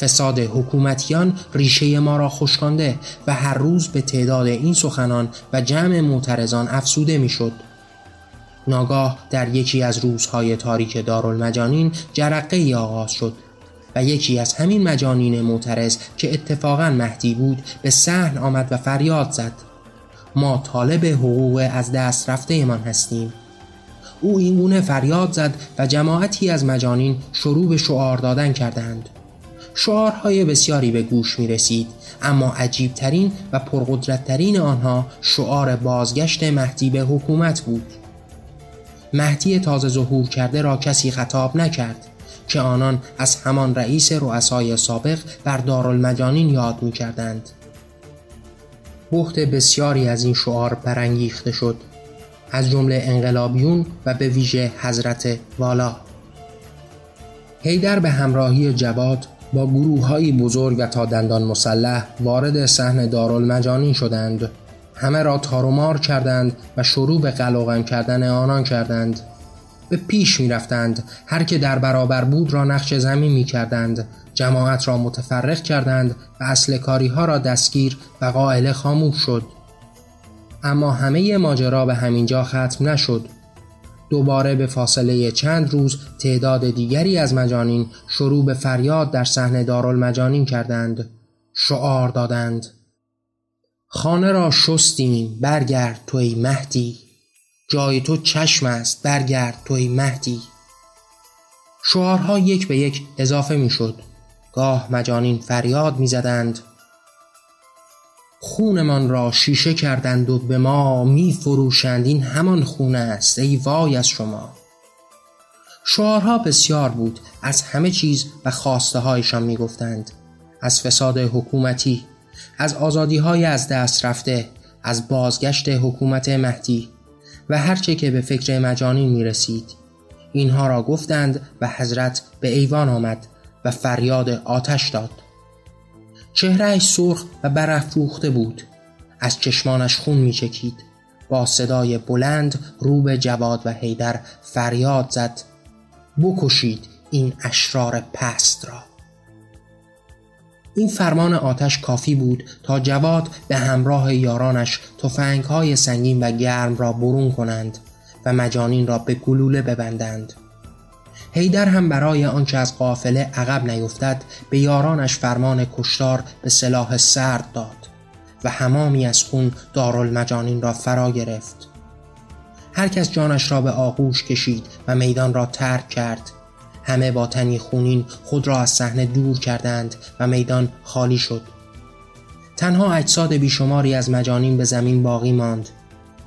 فساد حکومتیان ریشه ما را خشکانده و هر روز به تعداد این سخنان و جمع معترضان افسوده می‌شد. ناگاه در یکی از روزهای تاریک دارالمجانین جرقه ای آغاز شد و یکی از همین مجانین معترض که اتفاقا مهدی بود به صحن آمد و فریاد زد ما طالب حقوق از دست رفته من هستیم او این گونه فریاد زد و جماعتی از مجانین شروع به شعار دادن کردند. شعارهای بسیاری به گوش می رسید اما عجیبترین و پرقدرتترین آنها شعار بازگشت مهدی به حکومت بود. مهدی تازه ظهور کرده را کسی خطاب نکرد که آنان از همان رئیس رؤسای سابق بر دارالمجانین یاد می کردند. بخت بسیاری از این شعار برانگیخته شد. از جمله انقلابیون و به ویژه حضرت والا. هیدر به همراهی جواد با گروه بزرگ و تا دندان مسلح وارد صحن دارالمجانین شدند. همه را تارومار کردند و شروع به قلقم کردن آنان کردند. به پیش می رفتند هر که در برابر بود را نقش زمین می کردند جماعت را متفرق کردند و اصل کاری ها را دستگیر و قائله خاموش شد. اما همه ماجرا به همینجا ختم نشد. دوباره به فاصله چند روز تعداد دیگری از مجانین شروع به فریاد در صحنه دارالمجانین کردند. شعار دادند. خانه را شستیم برگرد توی مهدی. جای تو چشم است برگرد توی مهدی. شعارها یک به یک اضافه می شد گاه مجانین فریاد می زدند خونمان را شیشه کردند و به ما می فروشند این همان خونه است. ای وای از شما. شعارها بسیار بود. از همه چیز و خواسته هایشان می گفتند از فساد حکومتی از آزادی های از دست رفته از بازگشت حکومت مهدی و هرچه که به فکر مجانین می رسید اینها را گفتند و حضرت به ایوان آمد و فریاد آتش داد. چهرهش سرخ و برافروخته بود. از چشمانش خون می چکید با صدای بلند رو به جواد و حیدر فریاد زد. بکشید این اشرار پست را. این فرمان آتش کافی بود تا جواد به همراه یارانش های سنگین و گرم را برون کنند و مجانین را به گلوله ببندند. هیدر هم برای آنکه از قافله عقب نیفتد به یارانش فرمان کشتار به سلاح سرد داد و همامی از خون دارالمجانین را فرا گرفت. هر کس جانش را به آغوش کشید و میدان را ترک کرد. همه با تنی خونین خود را از صحنه دور کردند و میدان خالی شد. تنها اجساد بیشماری از مجانین به زمین باقی ماند.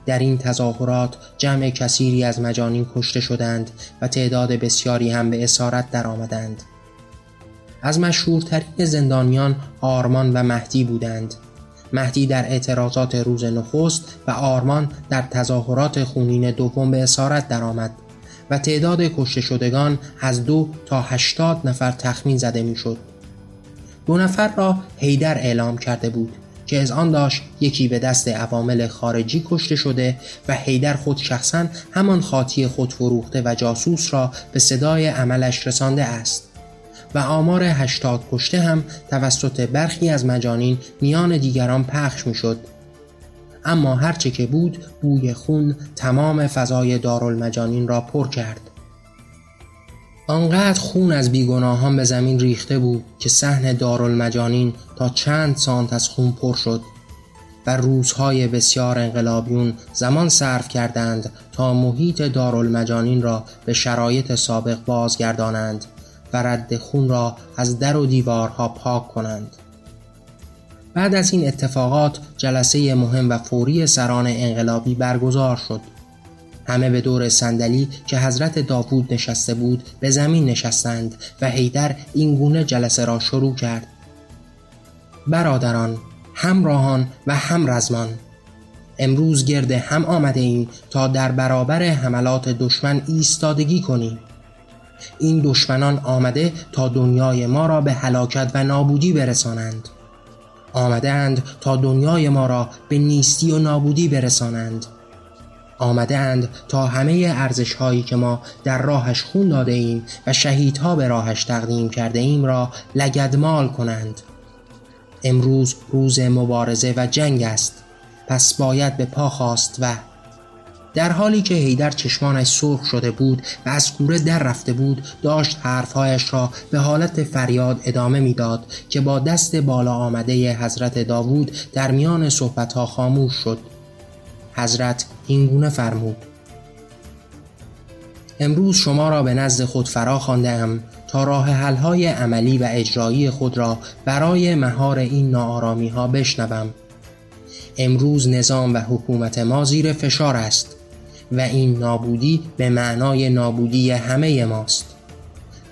در این تظاهرات جمع کثیری از مجانین کشته شدند و تعداد بسیاری هم به اسارت درآمدند. از مشهورترین زندانیان آرمان و مهدی بودند مهدی در اعتراضات روز نخست و آرمان در تظاهرات خونین دوم به اسارت درآمد و تعداد کشته شدگان از دو تا هشتاد نفر تخمین زده می‌شد. دو نفر را هیدر اعلام کرده بود که از آن داشت یکی به دست عوامل خارجی کشته شده و هیدر خود شخصا همان خاطی خود فروخته و جاسوس را به صدای عملش رسانده است و آمار هشتاد کشته هم توسط برخی از مجانین میان دیگران پخش می شد. اما هرچه که بود بوی خون تمام فضای دارالمجانین را پر کرد آنقدر خون از بیگناهان به زمین ریخته بود که صحن دارالمجانین تا چند سانت از خون پر شد و روزهای بسیار انقلابیون زمان صرف کردند تا محیط دارالمجانین را به شرایط سابق بازگردانند و رد خون را از در و دیوارها پاک کنند. بعد از این اتفاقات جلسه مهم و فوری سران انقلابی برگزار شد. همه به دور صندلی که حضرت داوود نشسته بود به زمین نشستند و حیدر این گونه جلسه را شروع کرد. برادران همراهان و هم رزمان امروز گرد هم آمده ایم تا در برابر حملات دشمن ایستادگی کنیم. این دشمنان آمده تا دنیای ما را به هلاکت و نابودی برسانند. آمده اند تا دنیای ما را به نیستی و نابودی برسانند. آمده تا همه ارزش هایی که ما در راهش خون داده ایم و شهیدها به راهش تقدیم کرده ایم را لگدمال کنند. امروز روز مبارزه و جنگ است. پس باید به پا خواست و در حالی که هیدر چشمانش سرخ شده بود و از کوره در رفته بود داشت حرفهایش را به حالت فریاد ادامه می‌داد که با دست بالا آمده حضرت داوود در میان صحبتها خاموش شد. حضرت اینگونه فرمود. امروز شما را به نزد خود فرا خواندم تا راه حلهای عملی و اجرایی خود را برای مهار این ناآرامی ها بشنوم. امروز نظام و حکومت ما زیر فشار است و این نابودی به معنای نابودی همه ماست.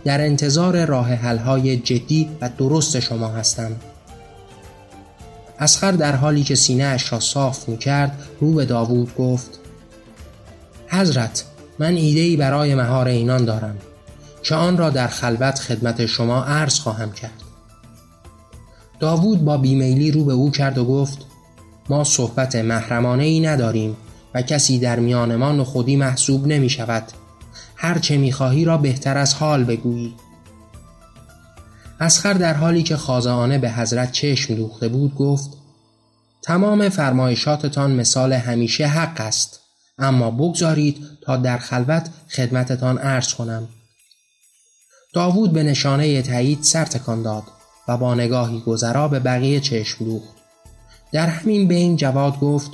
در انتظار راه حلهای جدی و درست شما هستم. اسخر در حالی که سینه اش را صاف می کرد رو به داوود گفت حضرت من ایدهی برای مهار اینان دارم که آن را در خلوت خدمت شما عرض خواهم کرد. داوود با بیمیلی رو به او کرد و گفت ما صحبت محرمانه ای نداریم و کسی در میانمان خودی محسوب نمی شود هر چه می خواهی را بهتر از حال بگویی. اسخر در حالی که خازانه به حضرت چشم دوخته بود گفت تمام فرمایشاتتان مثال همیشه حق است اما بگذارید تا در خلوت خدمتتان عرض کنم. داوود به نشانه تایید سر تکان داد و با نگاهی گذرا به بقیه چشم دوخت. در همین بین جواد گفت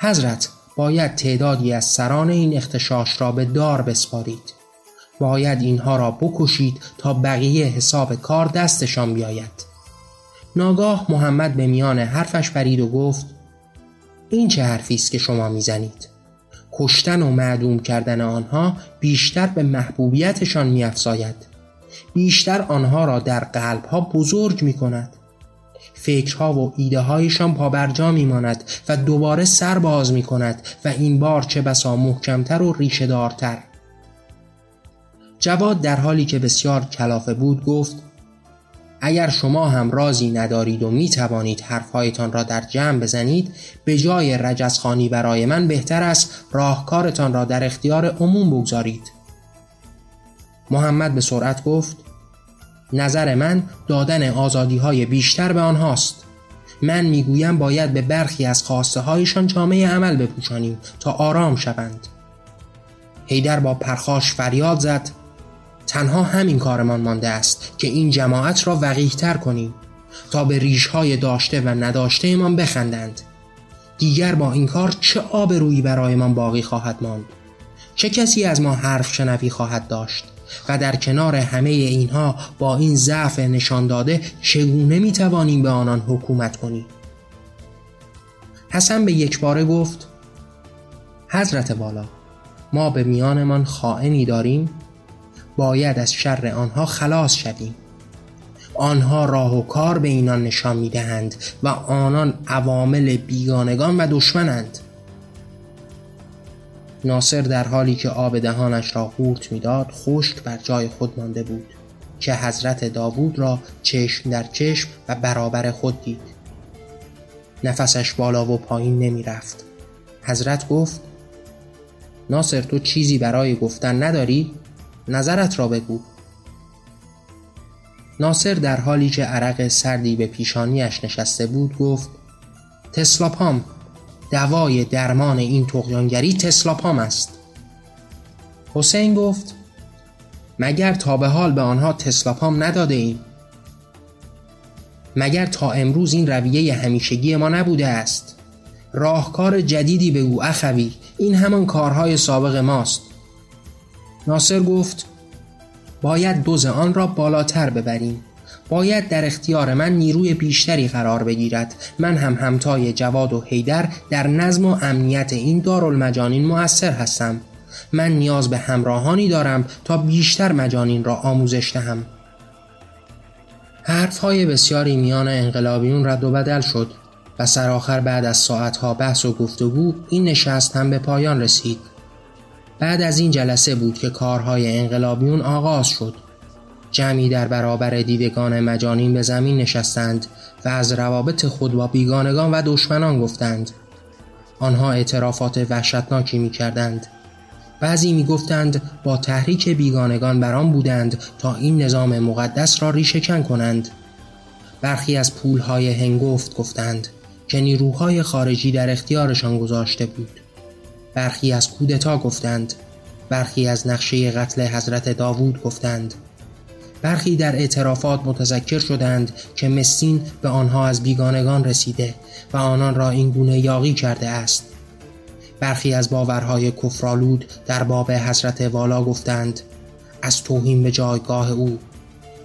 حضرت باید تعدادی از سران این اختشاش را به دار بسپارید. باید اینها را بکشید تا بقیه حساب کار دستشان بیاید. ناگاه محمد به میان حرفش برید و گفت این چه حرفی است که شما می‌زنید؟ کشتن و معدوم کردن آنها بیشتر به محبوبیتشان میافزاید. بیشتر آنها را در قلبها بزرگ می کند فکرها و ایده هایشان پابرجا میماند و دوباره سر باز می کند و این بار چه بسا محکمتر و ریشه دارتر جواد در حالی که بسیار کلافه بود گفت اگر شما هم رازی ندارید و می توانید حرفهایتان را در جمع بزنید به جای رجزخانی برای من بهتر است راهکارتان را در اختیار عموم بگذارید. محمد به سرعت گفت نظر من دادن آزادی های بیشتر به آنهاست. من می‌گویم باید به برخی از خواسته هایشان جامعه عمل بپوشانیم تا آرام شوند. هیدر با پرخاش فریاد زد تنها همین کارمان مانده است که این جماعت را وقیهتر کنیم تا به ریشهای داشته و نداشته من بخندند. دیگر با این کار چه آبرویی برایمان باقی خواهد ماند؟ چه کسی از ما حرف شنوی خواهد داشت؟ و در کنار همه اینها با این ضعف نشان داده چگونه می توانیم به آنان حکومت کنیم؟ حسن به یک باره گفت حضرت والا ما به میانمان خائنی داریم باید از شر آنها خلاص شویم. آنها راه و کار به اینان نشان می دهند و آنان عوامل بیگانگان و دشمنند. ناصر در حالی که آب دهانش را قورت می‌داد خشک بر جای خود مانده بود که حضرت داوود را چشم در چشم و برابر خود دید. نفسش بالا و پایین نمی رفت حضرت گفت ناصر تو چیزی برای گفتن نداری؟ نظرت را بگو. ناصر در حالی که عرق سردی به پیشانیش نشسته بود گفت تسلاپام دوای درمان این تقیانگری تسلاپام است. حسین گفت مگر تا به حال به آنها تسلاپام نداده ایم؟ مگر تا امروز این رویه همیشگی ما نبوده است؟ راهکار جدیدی بگو اخوی این همان کارهای سابق ماست. ناصر گفت باید دوز آن را بالاتر ببریم. باید در اختیار من نیروی بیشتری قرار بگیرد. من هم همتای جواد و حیدر در نظم و امنیت این دارالمجانین موثر هستم. من نیاز به همراهانی دارم تا بیشتر مجانین را آموزش دهم. های بسیاری میان انقلابیون رد و بدل شد و سرآخر بعد از ساعتها بحث و گفتگو این نشست هم به پایان رسید. بعد از این جلسه بود که کارهای انقلابیون آغاز شد. جمعی در برابر دیدگان مجانین به زمین نشستند و از روابط خود با بیگانگان و دشمنان گفتند. آنها اعترافات وحشتناکی می کردند بعضی می گفتند با تحریک بیگانگان بران بودند تا این نظام مقدس را ریشهکن کنند. برخی از پولهای هنگفت گفتند که نیروهای خارجی در اختیارشان گذاشته بود. برخی از کودتا گفتند برخی از نقشه قتل حضرت داوود گفتند. برخی در اعترافات متذکر شدند که مسین به آنها از بیگانگان رسیده و آنان را این گونه یاقی کرده است. برخی از باورهای کفرالود در باب حضرت والا گفتند از توهین به جایگاه او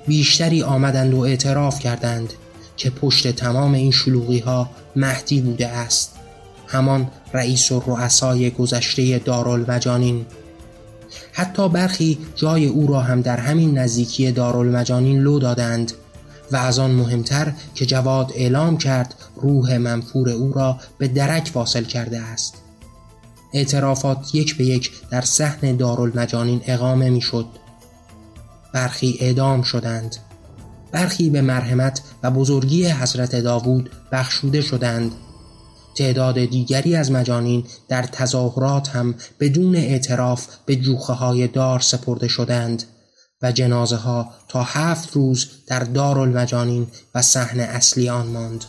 بیشتری آمدند و اعتراف کردند که پشت تمام این شلوغی ها مهدی بوده است. همان رئیس و رؤسای گذشته دارالمجانین. حتی برخی جای او را هم در همین نزدیکی دارالمجانین لو دادند و از آن مهمتر که جواد اعلام کرد روح منفور او را به درک واصل کرده است. اعترافات یک به یک در صحن دارالمجانین اقامه می‌شد. برخی اعدام شدند. برخی به مرحمت و بزرگی حضرت داوود بخشوده شدند. تعداد دیگری از مجانین در تظاهرات هم بدون اعتراف به جوخه های دار سپرده شدند و جنازه ها تا هفت روز در دارالمجانین و صحن اصلی آن ماند.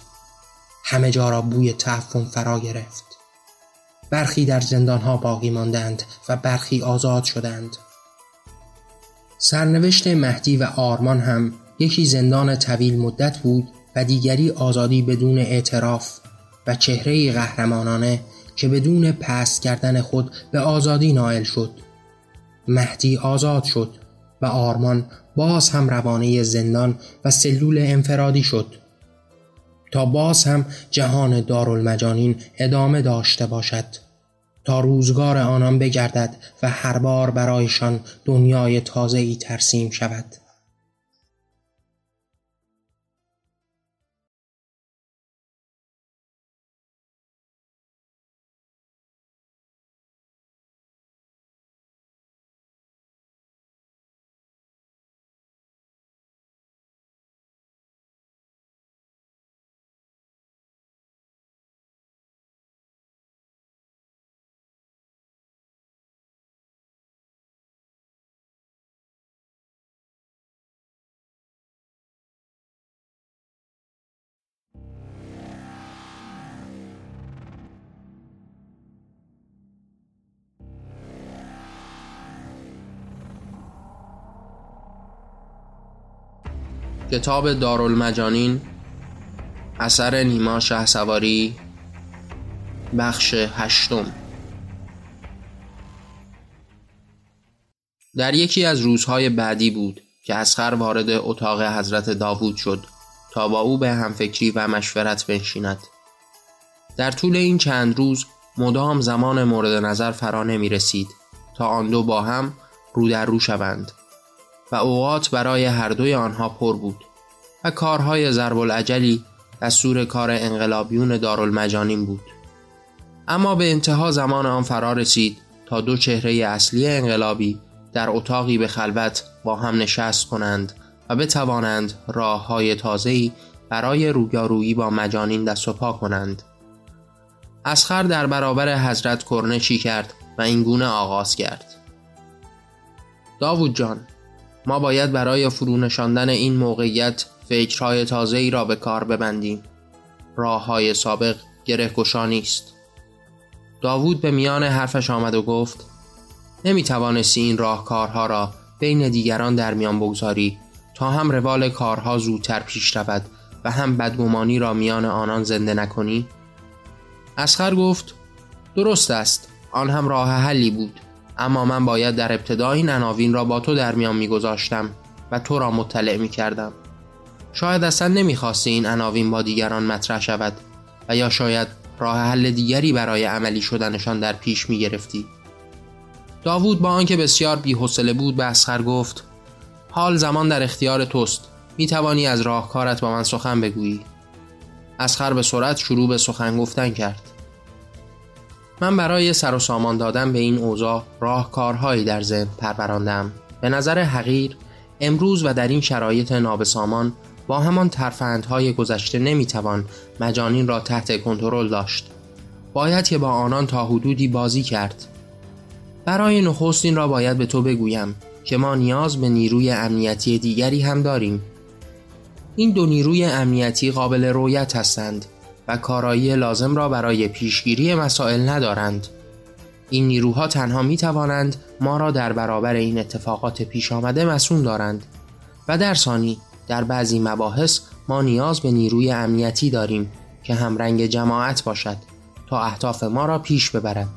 همه جا را بوی تعفن فرا گرفت. برخی در زندان ها باقی ماندند و برخی آزاد شدند. سرنوشت مهدی و آرمان هم یکی زندان طویل مدت بود و دیگری آزادی بدون اعتراف و چهره قهرمانانه که بدون پست کردن خود به آزادی نائل شد. مهدی آزاد شد و آرمان باز هم روانه زندان و سلول انفرادی شد. تا باز هم جهان دارالمجانین ادامه داشته باشد. تا روزگار آنان بگردد و هر بار برایشان دنیای تازه ای ترسیم شود. کتاب دارالمجانین اثر نیما شه سواری بخش هشتم. در یکی از روزهای بعدی بود که اسخر وارد اتاق حضرت داوود شد تا با او به همفکری و مشورت بنشیند. در طول این چند روز مدام زمان مورد نظر فرا نمی رسید تا آن دو با هم رو در رو شوند. و اوقات برای هر دوی آنها پر بود و کارهای ضرب العجلی دستور کار انقلابیون دارالمجانین بود اما به انتها زمان آن فرا رسید تا دو چهره اصلی انقلابی در اتاقی به خلوت با هم نشست کنند و بتوانند راه های تازه‌ای برای رویارویی با مجانین دست و پا کنند. اسخر در برابر حضرت کرنشی کرد و این گونه آغاز کرد. داوود جان، ما باید برای فرونشاندن این موقعیت فکرهای تازه ای را به کار ببندیم. راه های سابق گره نیست. داوود به میان حرفش آمد و گفت نمی توانستی این راهکارها را بین دیگران در میان بگذاری تا هم روال کارها زودتر پیش رود و هم بدگمانی را میان آنان زنده نکنی؟ اسخر گفت درست است آن هم راه حلی بود اما من باید در ابتدا این عناوین را با تو در میان میگذاشتم و تو را مطلع می کردم شاید اصلا نمی‌خواستی این عناوین با دیگران مطرح شود و یا شاید راه حل دیگری برای عملی شدنشان در پیش می گرفتی. داوود با آنکه بسیار بیحوصله بود به اسخر گفت حال زمان در اختیار توست. می توانی از راهکارت با من سخن بگویی. اسخر به سرعت شروع به سخن گفتن کرد. من برای سر و سامان دادن به این اوضاع راهکارهایی در ذهن پروراندم. به نظر حقیر امروز و در این شرایط نابسامان با همان ترفندهای گذشته نمی‌توان مجانین را تحت کنترل داشت. باید که با آنان تا حدودی بازی کرد. برای نخست این را باید به تو بگویم که ما نیاز به نیروی امنیتی دیگری هم داریم. این دو نیروی امنیتی قابل رویت هستند. و کارایی لازم را برای پیشگیری مسائل ندارند. این نیروها تنها می توانند ما را در برابر این اتفاقات پیش آمده مسون دارند و در ثانی در بعضی مباحث ما نیاز به نیروی امنیتی داریم که همرنگ جماعت باشد تا اهداف ما را پیش ببرد.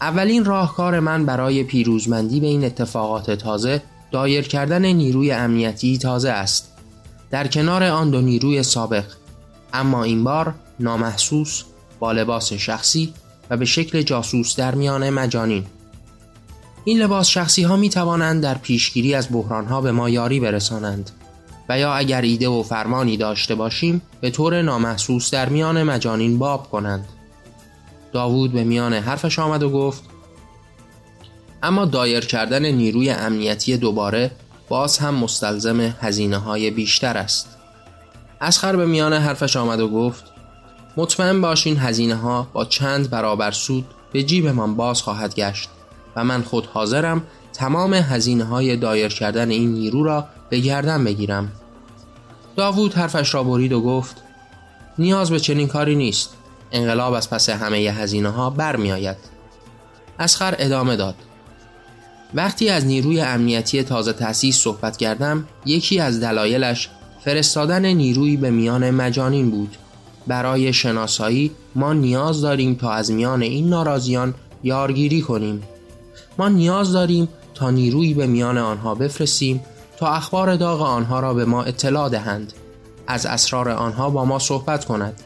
اولین راهکار من برای پیروزمندی به این اتفاقات تازه دایر کردن نیروی امنیتی تازه است. در کنار آن دو نیروی سابق اما این بار نامحسوس با لباس شخصی و به شکل جاسوس در میان مجانین. این لباس شخصی ها می توانند در پیشگیری از بحران ها به ما یاری برسانند و یا اگر ایده و فرمانی داشته باشیم به طور نامحسوس در میان مجانین باب کنند. داوود به میان حرفش آمد و گفت اما دایر کردن نیروی امنیتی دوباره باز هم مستلزم هزینه های بیشتر است. اسخر به میان حرفش آمد و گفت مطمئن باشین هزینه ها با چند برابر سود به جیبمان باز خواهد گشت و من خود حاضرم تمام هزینه های دایر کردن این نیرو را به گردن بگیرم داوود حرفش را برید و گفت نیاز به چنین کاری نیست انقلاب از پس همه هزینه ها برمی آید. اسخر ادامه داد وقتی از نیروی امنیتی تازه تأسیس صحبت کردم یکی از دلایلش فرستادن نیروی به میان مجانین بود. برای شناسایی ما نیاز داریم تا از میان این ناراضیان یارگیری کنیم. ما نیاز داریم تا نیروی به میان آنها بفرستیم تا اخبار داغ آنها را به ما اطلاع دهند. از اسرار آنها با ما صحبت کند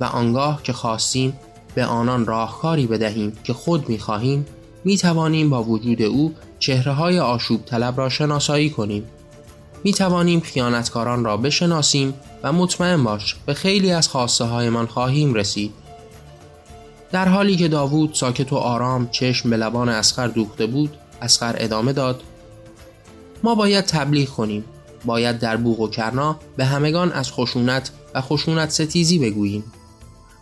و آنگاه که خواستیم به آنان راهکاری بدهیم که خود می‌خواهیم می توانیم با وجود او چهره های آشوب طلب را شناسایی کنیم. می توانیم خیانتکاران را بشناسیم و مطمئن باش به خیلی از خواسته هایمان خواهیم رسید. در حالی که داوود ساکت و آرام چشم به لبان اسخر دوخته بود اسخر ادامه داد ما باید تبلیغ کنیم. باید در بوغ و کرنا به همگان از خشونت و خشونت ستیزی بگوییم.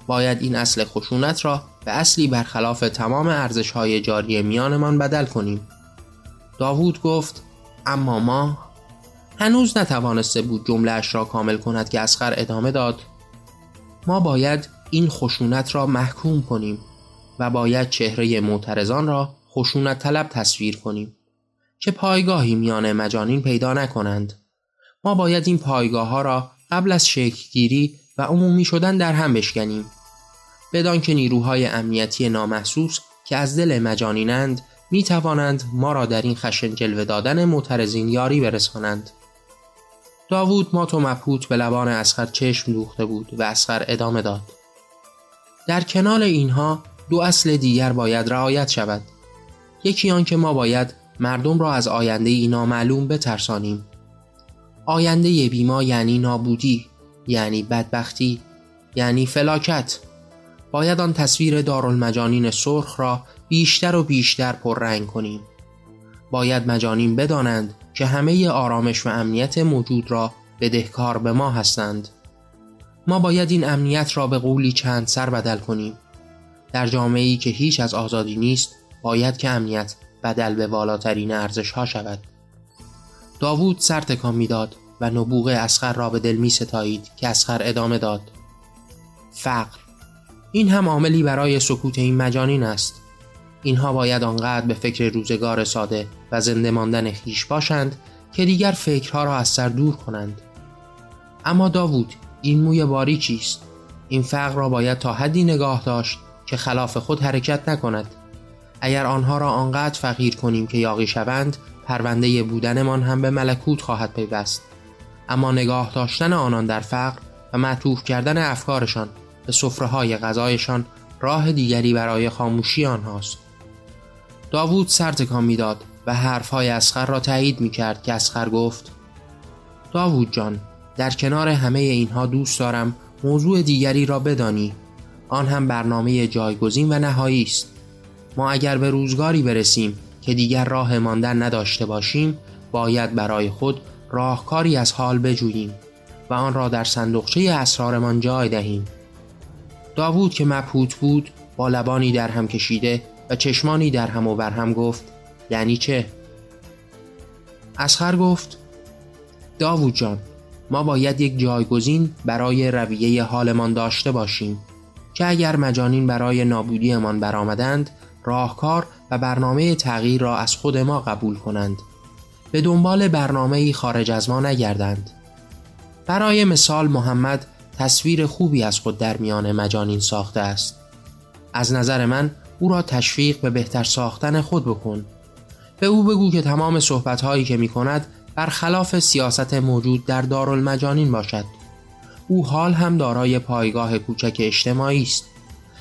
باید این اصل خشونت را به اصلی برخلاف تمام ارزش های جاری میانمان بدل کنیم. داوود گفت اما ما هنوز نتوانسته بود جملهاش را کامل کند که اسخر ادامه داد. ما باید این خشونت را محکوم کنیم و باید چهره معترضان را خشونت طلب تصویر کنیم که پایگاهی میان مجانین پیدا نکنند. ما باید این پایگاه ها را قبل از شکلگیری و عمومی شدن در هم بشکنیم. بدان که نیروهای امنیتی نامحسوس که از دل مجانینند می توانند ما را در این خشن جلوه دادن معترضین یاری برسانند. داوود ما تو مبهوت به لبان اسخر چشم دوخته بود و اسخر ادامه داد. در کنال اینها دو اصل دیگر باید رعایت شود. یکی آن که ما باید مردم را از آینده ای نامعلوم بترسانیم. آینده بیما یعنی نابودی یعنی بدبختی یعنی فلاکت. باید آن تصویر دارالمجانین سرخ را بیشتر و بیشتر پررنگ کنیم. باید مجانین بدانند که همه آرامش و امنیت موجود را بدهکار به ما هستند. ما باید این امنیت را به قولی چند سر بدل کنیم. در جامعه ای که هیچ از آزادی نیست باید که امنیت بدل به والاترین ارزش ها شود. داوود سر تکان می‌داد و نبوغ اسخر را به دل می ستایید که اسخر ادامه داد. فقر. این هم عاملی برای سکوت این مجانین است. اینها باید آنقدر به فکر روزگار ساده و زنده ماندن خیش باشند که دیگر فکرها را از سر دور کنند. اما داوود این موی باری چیست؟ این فقر را باید تا حدی نگاه داشت که خلاف خود حرکت نکند. اگر آنها را آنقدر فقیر کنیم که یاقی شوند پرونده بودنمان هم به ملکوت خواهد پیوست. اما نگاه داشتن آنان در فقر و معطوف کردن افکارشان به صفره های غذایشان راه دیگری برای خاموشی آنهاست. داوود سر تکان می‌داد و حرفهای اسخر را تایید می کرد که اسخر گفت داوود جان در کنار همه اینها دوست دارم موضوع دیگری را بدانی. آن هم برنامه جایگزین و نهایی است. ما اگر به روزگاری برسیم که دیگر راه ماندن نداشته باشیم باید برای خود راهکاری از حال بجوییم و آن را در صندوقچه اسرارمان جای دهیم. داوود که مبهوت بود با لبانی در هم کشیده چشمانی در هم و بر هم گفت یعنی چه؟ اسخر گفت داوود جان ما باید یک جایگزین برای رویه حالمان داشته باشیم که اگر مجانین برای نابودیمان برآمدند راهکار و برنامه تغییر را از خود ما قبول کنند. به دنبال برنامه خارج از ما نگردند. برای مثال محمد تصویر خوبی از خود در میان مجانین ساخته است. از نظر من او را تشویق به بهتر ساختن خود بکن. به او بگو که تمام صحبتهایی که می کند برخلاف سیاست موجود در دارالمجانین باشد. او حال هم دارای پایگاه کوچک اجتماعی است.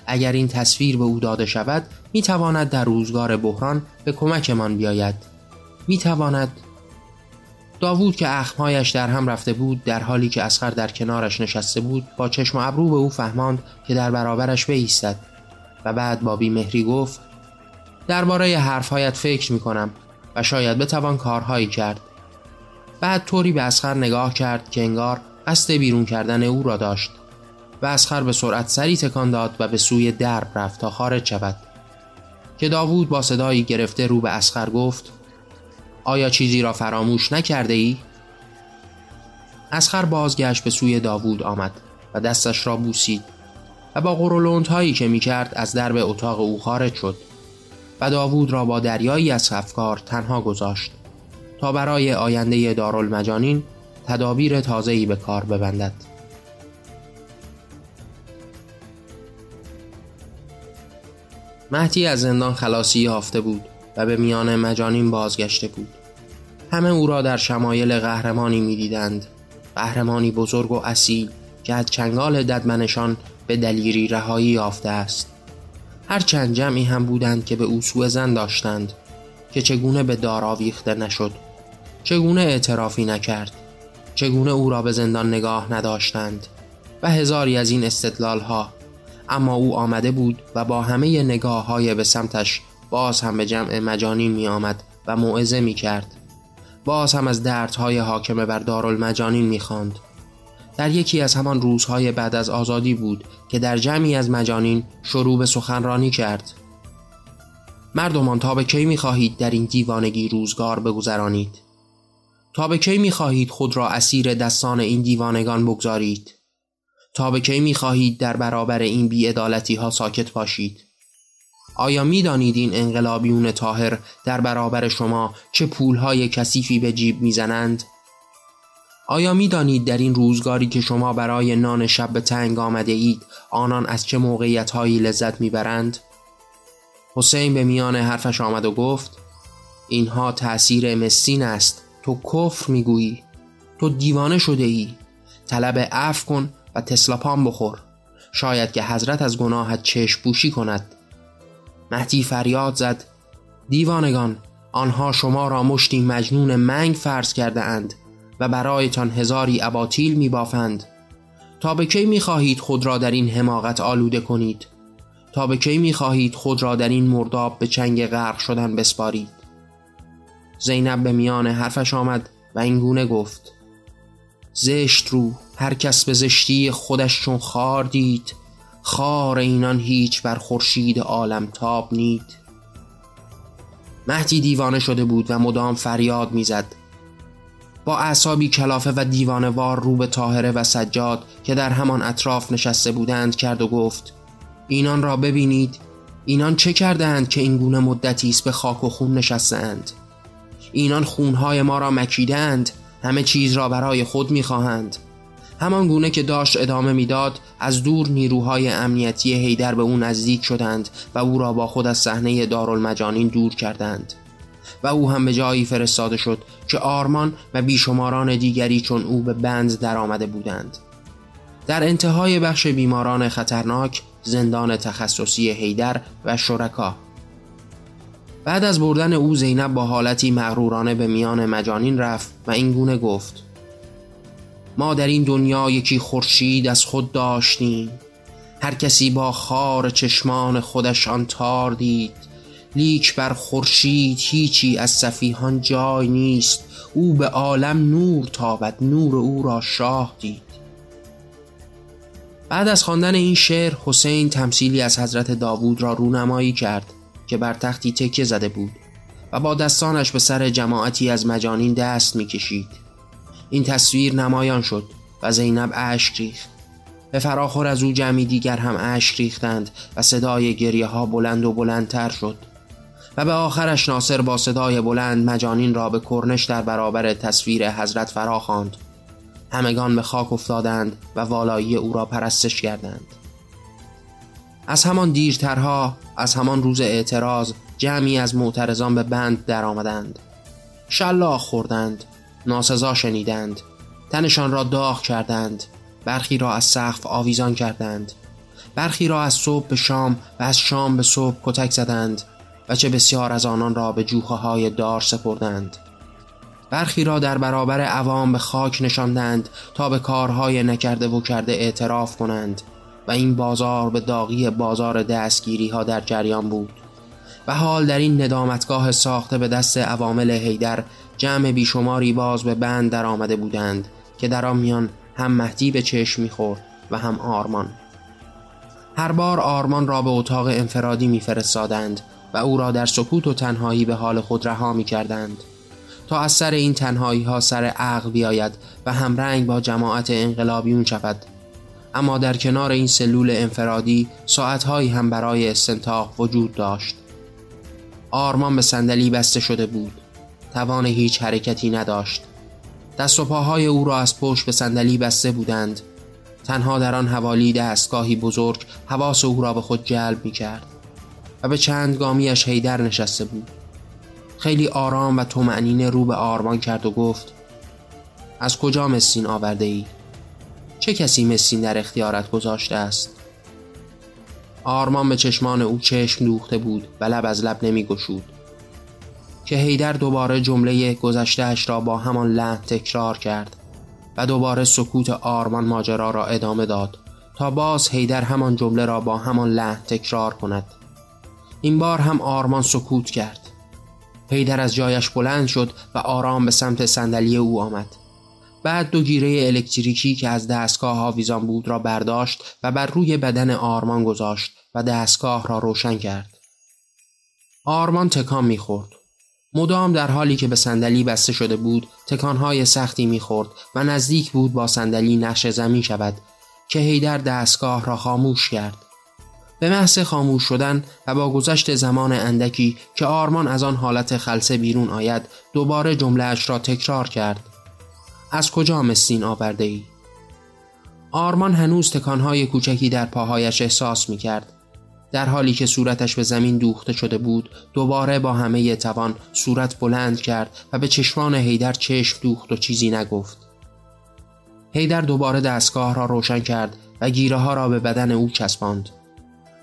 اگر این تصویر به او داده شود می تواند در روزگار بحران به کمکمان بیاید. می تواند داوود که اخمهایش در هم رفته بود در حالی که اسخر در کنارش نشسته بود با چشم ابرو به او فهماند که در برابرش بایستد و بعد با بیمهری گفت درباره حرفهایت فکر می کنم و شاید بتوان کارهایی کرد. بعد طوری به اسخر نگاه کرد که انگار قصد بیرون کردن او را داشت و اسخر به سرعت سری تکان داد و به سوی درب رفت تا خارج شود. که داوود با صدایی گرفته رو به اسخر گفت آیا چیزی را فراموش نکرده ای؟ اسخر بازگشت به سوی داوود آمد و دستش را بوسید. و با قرولوند هایی که می‌کرد از درب اتاق او خارج شد و داوود را با دریایی از افکار تنها گذاشت تا برای آینده دارالمجانین تدابیر تازه‌ای به کار ببندد. مهدی از زندان خلاصی یافته بود و به میان مجانین بازگشته بود. همه او را در شمایل قهرمانی می‌دیدند. قهرمانی بزرگ و اصیل که از چنگال ددمنشان به دلیری رهایی یافته است. هر چند جمعی هم بودند که به او سوء زن داشتند که چگونه به دار آویخته نشد چگونه اعترافی نکرد چگونه او را به زندان نگاه نداشتند و هزاری از این استدلال ها اما او آمده بود و با همه نگاه های به سمتش باز هم به جمع مجانین می آمد و موعظه می کرد باز هم از دردهای حاکم بر دارالمجانین می خاند. در یکی از همان روزهای بعد از آزادی بود که در جمعی از مجانین شروع به سخنرانی کرد. مردمان تا به کی می خواهید در این دیوانگی روزگار بگذرانید؟ تا به کی می خواهید خود را اسیر دستان این دیوانگان بگذارید؟ تا به کی می خواهید در برابر این بیعدالتی ها ساکت باشید؟ آیا می دانید این انقلابیون تاهر در برابر شما چه پولهای کثیفی به جیب می‌زنند؟ آیا می دانید در این روزگاری که شما برای نان شب به تنگ آمده اید آنان از چه موقعیت هایی لذت می‌برند؟ حسین به میان حرفش آمد و گفت اینها تأثیر مسین است. تو کفر می‌گویی. تو دیوانه شده ای. طلب عفو کن و تسلاپان بخور. شاید که حضرت از گناهت چشم بوشی کند. مهدی فریاد زد دیوانگان آنها شما را مشتی مجنون منگ فرض کرده اند. و برایتان هزاری اباطیل می بافند تا به کی می خواهید خود را در این حماقت آلوده کنید؟ تا به کی می خواهید خود را در این مرداب به چنگ غرق شدن بسپارید؟ زینب به میان حرفش آمد و این گونه گفت زشت رو هر کس به زشتی خودش چون خار دید خار اینان هیچ بر خورشید عالم تاب نید. مهدی دیوانه شده بود و مدام فریاد می‌زد. با اعصابی کلافه و دیوانوار رو به طاهره و سجاد که در همان اطراف نشسته بودند کرد و گفت اینان را ببینید. اینان چه کردند که این گونه مدتی است به خاک و خون نشستند اینان خونهای ما را مکیدند. همه چیز را برای خود می‌خواهند. همان گونه که داشت ادامه می‌داد از دور نیروهای امنیتی هیدر به او نزدیک شدند و او را با خود از صحنه دارالمجانین دور کردند. و او هم به جایی فرستاده شد که آرمان و بیشماران دیگری چون او به بند در آمده بودند. در انتهای بخش بیماران خطرناک زندان تخصصی هیدر و شرکا. بعد از بردن او زینب با حالتی مغرورانه به میان مجانین رفت و این گونه گفت ما در این دنیا یکی خورشید از خود داشتیم. هر کسی با خار چشمان خودش آن تار دید. لیک بر خورشید هیچی از سفیهان جای نیست. او به عالم نور تابد نور او را شاه دید. بعد از خواندن این شعر حسین تمثیلی از حضرت داوود را رونمایی کرد که بر تختی تکیه زده بود و با دستانش به سر جماعتی از مجانین دست می‌کشید. این تصویر نمایان شد و زینب اشک ریخت. به فراخور از او جمعی دیگر هم اشک ریختند و صدای گریه ها بلند و بلندتر شد. و به آخرش ناصر با صدای بلند مجانین را به کرنش در برابر تصویر حضرت فرا خواند. همگان به خاک افتادند و والایی او را پرستش کردند. از همان دیرترها از همان روز اعتراض جمعی از معترضان به بند در آمدند شلاق خوردند ناسزا شنیدند تنشان را داغ کردند برخی را از سقف آویزان کردند. برخی را از صبح به شام و از شام به صبح کتک زدند. و چه بسیار از آنان را به جوخه های دار سپردند. برخی را در برابر عوام به خاک نشاندند تا به کارهای نکرده و کرده اعتراف کنند و این بازار به داغی بازار دستگیری ها در جریان بود و حال در این ندامتگاه ساخته به دست عوامل هیدر جمع بیشماری باز به بند در آمده بودند که در آن میان هم مهدی به چشم می‌خورد و هم آرمان. هر بار آرمان را به اتاق انفرادی میفرستادند و او را در سکوت و تنهایی به حال خود رها می کردند تا از سر این تنهایی ها سر عقل بیاید و همرنگ با جماعت انقلابیون شود. اما در کنار این سلول انفرادی ساعتهایی هم برای استنتاق وجود داشت. آرمان به صندلی بسته شده بود. توان هیچ حرکتی نداشت. دست و پاهای او را از پشت به صندلی بسته بودند. تنها در آن حوالی دستگاهی بزرگ حواس او را به خود جلب می کرد و به چند گامیش هیدر نشسته بود خیلی آرام و تومعنینه رو به آرمان کرد و گفت از کجا مسین آورده ای؟ چه کسی مسین در اختیارت گذاشته است؟ آرمان به چشمان او چشم دوخته بود و لب از لب نمی گشود. که هیدر دوباره جمله گذشتهش را با همان لحن تکرار کرد و دوباره سکوت آرمان ماجرا را ادامه داد تا باز هیدر همان جمله را با همان لحن تکرار کند این بار هم آرمان سکوت کرد. هیدر از جایش بلند شد و آرام به سمت صندلی او آمد. بعد دو گیره الکتریکی که از دستگاه آویزان بود را برداشت و بر روی بدن آرمان گذاشت و دستگاه را روشن کرد. آرمان تکان می‌خورد. مدام در حالی که به صندلی بسته شده بود تکانهای سختی می‌خورد و نزدیک بود با صندلی نقش زمین شود که هیدر دستگاه را خاموش کرد. به محض خاموش شدن و با گذشت زمان اندکی که آرمان از آن حالت خلصه بیرون آید دوباره جمله اش را تکرار کرد از کجا مسین آورده ای؟ آرمان هنوز تکانهای کوچکی در پاهایش احساس می کرد. در حالی که صورتش به زمین دوخته شده بود دوباره با همه توان صورت بلند کرد و به چشمان هیدر چشم دوخت و چیزی نگفت هیدر دوباره دستگاه را روشن کرد و گیره ها را به بدن او چسباند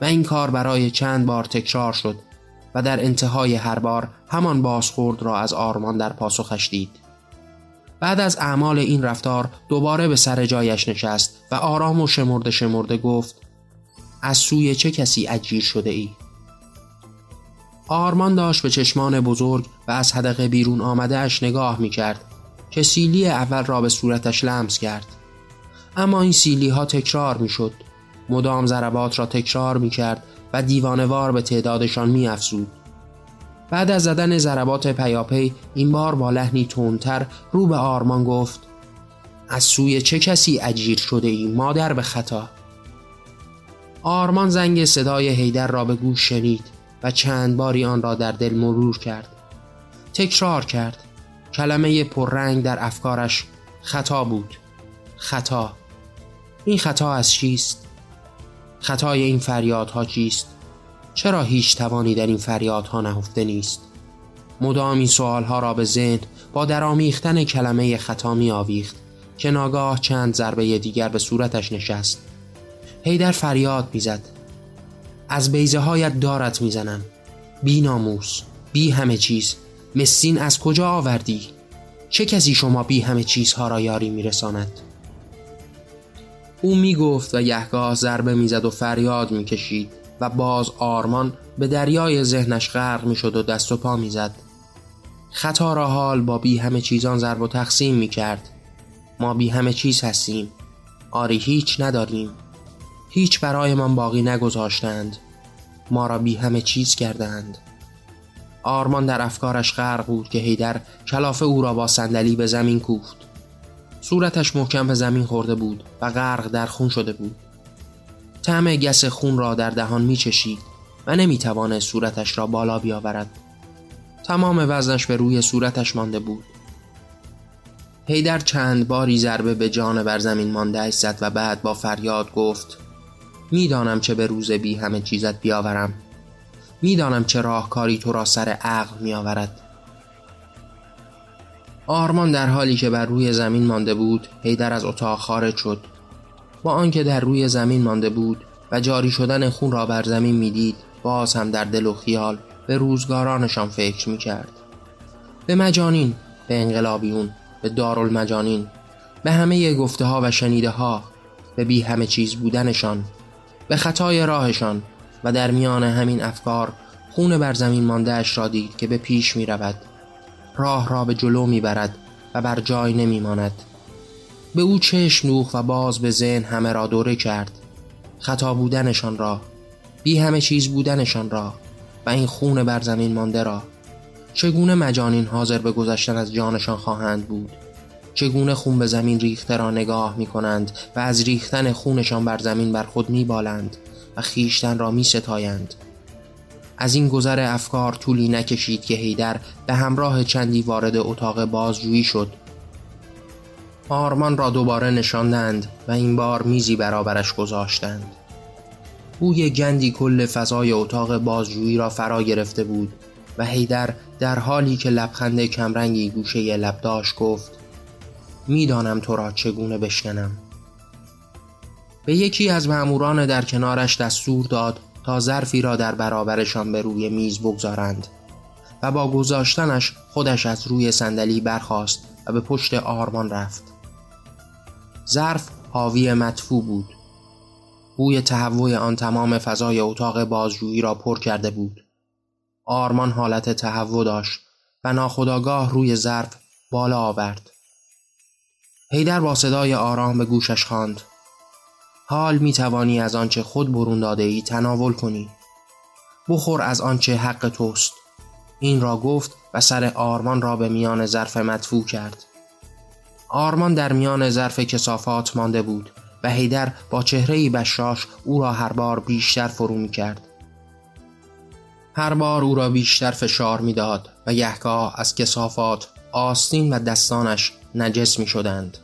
و این کار برای چند بار تکرار شد و در انتهای هر بار همان بازخورد را از آرمان در پاسخش دید. بعد از اعمال این رفتار دوباره به سر جایش نشست و آرام و شمرده شمرده گفت از سوی چه کسی اجیر شده ای؟ آرمان داشت به چشمان بزرگ و از حدقه بیرون آمده اش نگاه می کرد که سیلی اول را به صورتش لمس کرد. اما این سیلی ها تکرار می شد مدام ضربات را تکرار می کرد و دیوانوار به تعدادشان می افزود. بعد از زدن ضربات پیاپی این بار با لحنی تندتر رو به آرمان گفت از سوی چه کسی اجیر شده ای مادر به خطا؟ آرمان زنگ صدای هیدر را به گوش شنید و چند باری آن را در دل مرور کرد. تکرار کرد. کلمه پررنگ در افکارش خطا بود. خطا. این خطا از چیست؟ خطای این فریادها چیست؟ چرا هیچ توانی در این فریادها نهفته نیست؟ مدام این سوالها را به ذهن با درامیختن کلمه خطا می آویخت که ناگاه چند ضربه دیگر به صورتش نشست هیدر فریاد می‌زد از بیزه هایت دارت می‌زنم بی ناموس بی همه چیز مسین از کجا آوردی؟ چه کسی شما بی همه چیزها را یاری میرساند؟ او می‌گفت و یهگاه ضربه می‌زد و فریاد می‌کشید و باز آرمان به دریای ذهنش غرق می‌شد و دست و پا می‌زد. خطا را حال با بی همه چیزان ضرب و تقسیم می‌کرد. ما بی همه چیز هستیم. آری هیچ نداریم. هیچ برایمان باقی نگذاشتند. ما را بی همه چیز کردند. آرمان در افکارش غرق بود که هیدر کلافه او را با صندلی به زمین کوفت. صورتش محکم به زمین خورده بود و غرق در خون شده بود. طعم گس خون را در دهان می چشید و نمی توانست صورتش را بالا بیاورد. تمام وزنش به روی صورتش مانده بود. هیدر چند باری ضربه به جان بر زمین مانده زد و بعد با فریاد گفت می‌دانم چه به روز بی همه چیزت بیاورم. می‌دانم چه راهکاری تو را سر عقل میآورد آرمان در حالی که بر روی زمین مانده بود هیدر از اتاق خارج شد. با آنکه در روی زمین مانده بود و جاری شدن خون را بر زمین می‌دید باز هم در دل و خیال به روزگارانشان فکر می‌کرد. به مجانین به انقلابیون به دارالمجانین به همه گفته ها و شنیده ها به بی همه چیز بودنشان به خطای راهشان و در میان همین افکار خون بر زمین مانده اش را دید که به پیش می رود راه را به جلو می برد و بر جای نمی ماند به او چشم نوخ و باز به ذهن همه را دوره کرد. خطا بودنشان را بی همه چیز بودنشان را و این خون بر زمین مانده را. چگونه مجانین حاضر به گذشتن از جانشان خواهند بود؟ چگونه خون به زمین ریخته را نگاه می کنند و از ریختن خونشان بر زمین بر خود می بالند و خیشتن را می ستایند. از این گذر افکار طولی نکشید که هیدر به همراه چندی وارد اتاق بازجویی شد. آرمان را دوباره نشاندند و این بار میزی برابرش گذاشتند. بوی گندی کل فضای اتاق بازجویی را فرا گرفته بود و هیدر در حالی که لبخند کمرنگی گوشه لب داشت گفت می‌دانم تو را چگونه بشکنم. به یکی از مأموران در کنارش دستور داد تا ظرفی را در برابرشان به روی میز بگذارند و با گذاشتنش خودش از روی صندلی برخاست و به پشت آرمان رفت. ظرف حاوی مدفوع بود. بوی تهوع آن تمام فضای اتاق بازجویی را پر کرده بود. آرمان حالت تهوع داشت و ناخداگاه روی ظرف بالا آورد. هیدر با صدای آرام به گوشش خواند. حال می توانی از آنچه خود برون داده ای تناول کنی بخور از آنچه حق توست این را گفت و سر آرمان را به میان ظرف مدفوع کرد آرمان در میان ظرف کسافات مانده بود و هیدر با چهره بشاش او را هر بار بیشتر فرو می کرد هر بار او را بیشتر فشار می‌داد و یهگاه از کسافات آستین و دستانش نجس می شدند.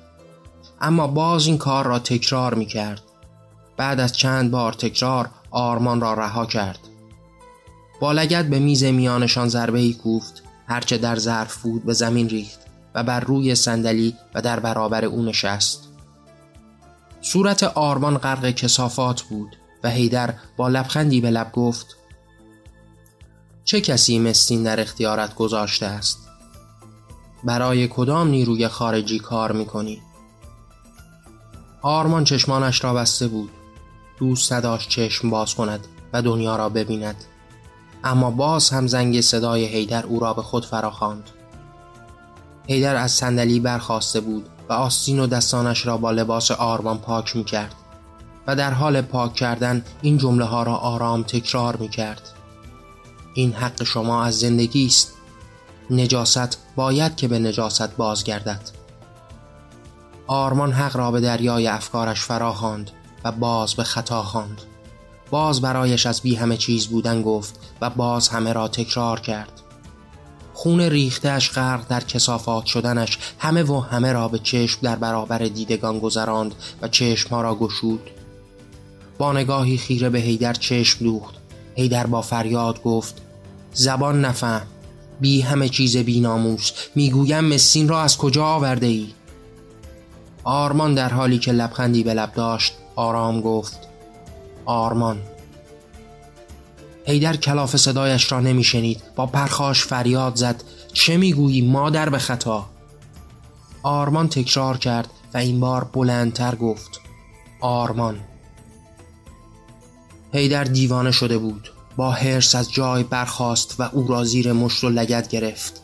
اما باز این کار را تکرار می کرد. بعد از چند بار تکرار آرمان را رها کرد. با لگت به میز میانشان ضربه ای کوفت هرچه در ظرف بود به زمین ریخت و بر روی صندلی و در برابر او نشست. صورت آرمان غرق کسافات بود و هیدر با لبخندی به لب گفت چه کسی مستین در اختیارت گذاشته است؟ برای کدام نیروی خارجی کار می‌کنی؟ آرمان چشمانش را بسته بود دوست نداشت چشم باز کند و دنیا را ببیند اما باز هم زنگ صدای هیدر او را به خود فراخواند. هیدر از صندلی برخواسته بود و آستین و دستانش را با لباس آرمان پاک می کرد و در حال پاک کردن این جمله ها را آرام تکرار می کرد. این حق شما از زندگی است نجاست باید که به نجاست بازگردد آرمان حق را به دریای افکارش فراخواند و باز به خطا خواند. باز برایش از بی همه چیز بودن گفت و باز همه را تکرار کرد. خون ریختش غرق در کسافات شدنش همه و همه را به چشم در برابر دیدگان گذراند و چشم ها را گشود. با نگاهی خیره به هیدر چشم دوخت. هیدر با فریاد گفت زبان نفهم. بی همه چیز بی ناموس می‌گویم مسین را از کجا آورده ای؟ آرمان در حالی که لبخندی به لب داشت آرام گفت آرمان. هیدر کلاف صدایش را نمیشنید. با پرخاش فریاد زد چه می‌گویی مادر به خطا؟ آرمان تکرار کرد و این بار بلندتر گفت آرمان. هیدر دیوانه شده بود. با حرس از جای برخاست و او را زیر مشت و لگت گرفت.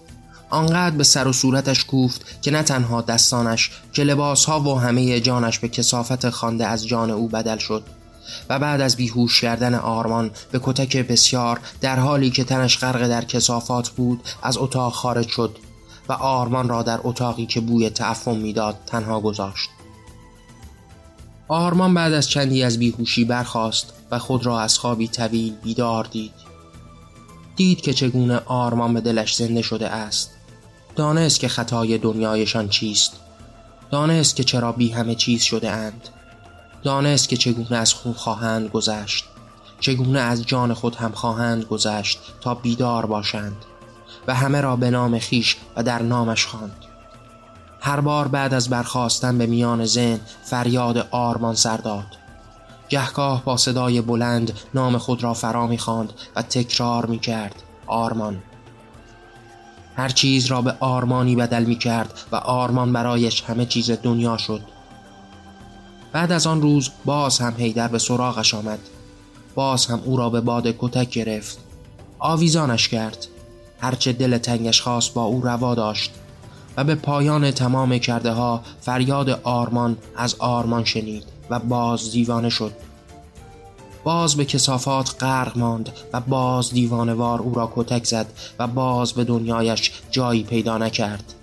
آنقدر به سر و صورتش کوفت که نه تنها دستانش که لباسها و همه جانش به کسافت خانده از جان او بدل شد و بعد از بیهوش کردن آرمان به کتک بسیار در حالی که تنش غرق در کسافات بود از اتاق خارج شد و آرمان را در اتاقی که بوی تعفن می‌داد تنها گذاشت. آرمان بعد از چندی از بیهوشی برخاست و خود را از خوابی طویل بیدار دید. دید که چگونه آرمان به دلش زنده شده است. دانست که خطای دنیایشان چیست. دانست که چرا بی همه چیز شده اند دانست که چگونه از خون خواهند گذشت. چگونه از جان خود هم خواهند گذشت تا بیدار باشند. و همه را به نام خیش و در نامش خواند. هر بار بعد از برخواستن به میان زن فریاد آرمان سر داد. گهگاه با صدای بلند نام خود را فرا می‌خواند و تکرار می‌کرد. آرمان هر چیز را به آرمانی بدل می کرد و آرمان برایش همه چیز دنیا شد. بعد از آن روز باز هم هیدر به سراغش آمد. باز هم او را به باد کتک گرفت. آویزانش کرد. هرچه دل تنگش خواست با او روا داشت و به پایان تمام کرده ها فریاد آرمان از آرمان شنید و باز دیوانه شد. باز به کسافات غرق ماند و باز دیوانوار او را کتک زد و باز به دنیایش جایی پیدا نکرد.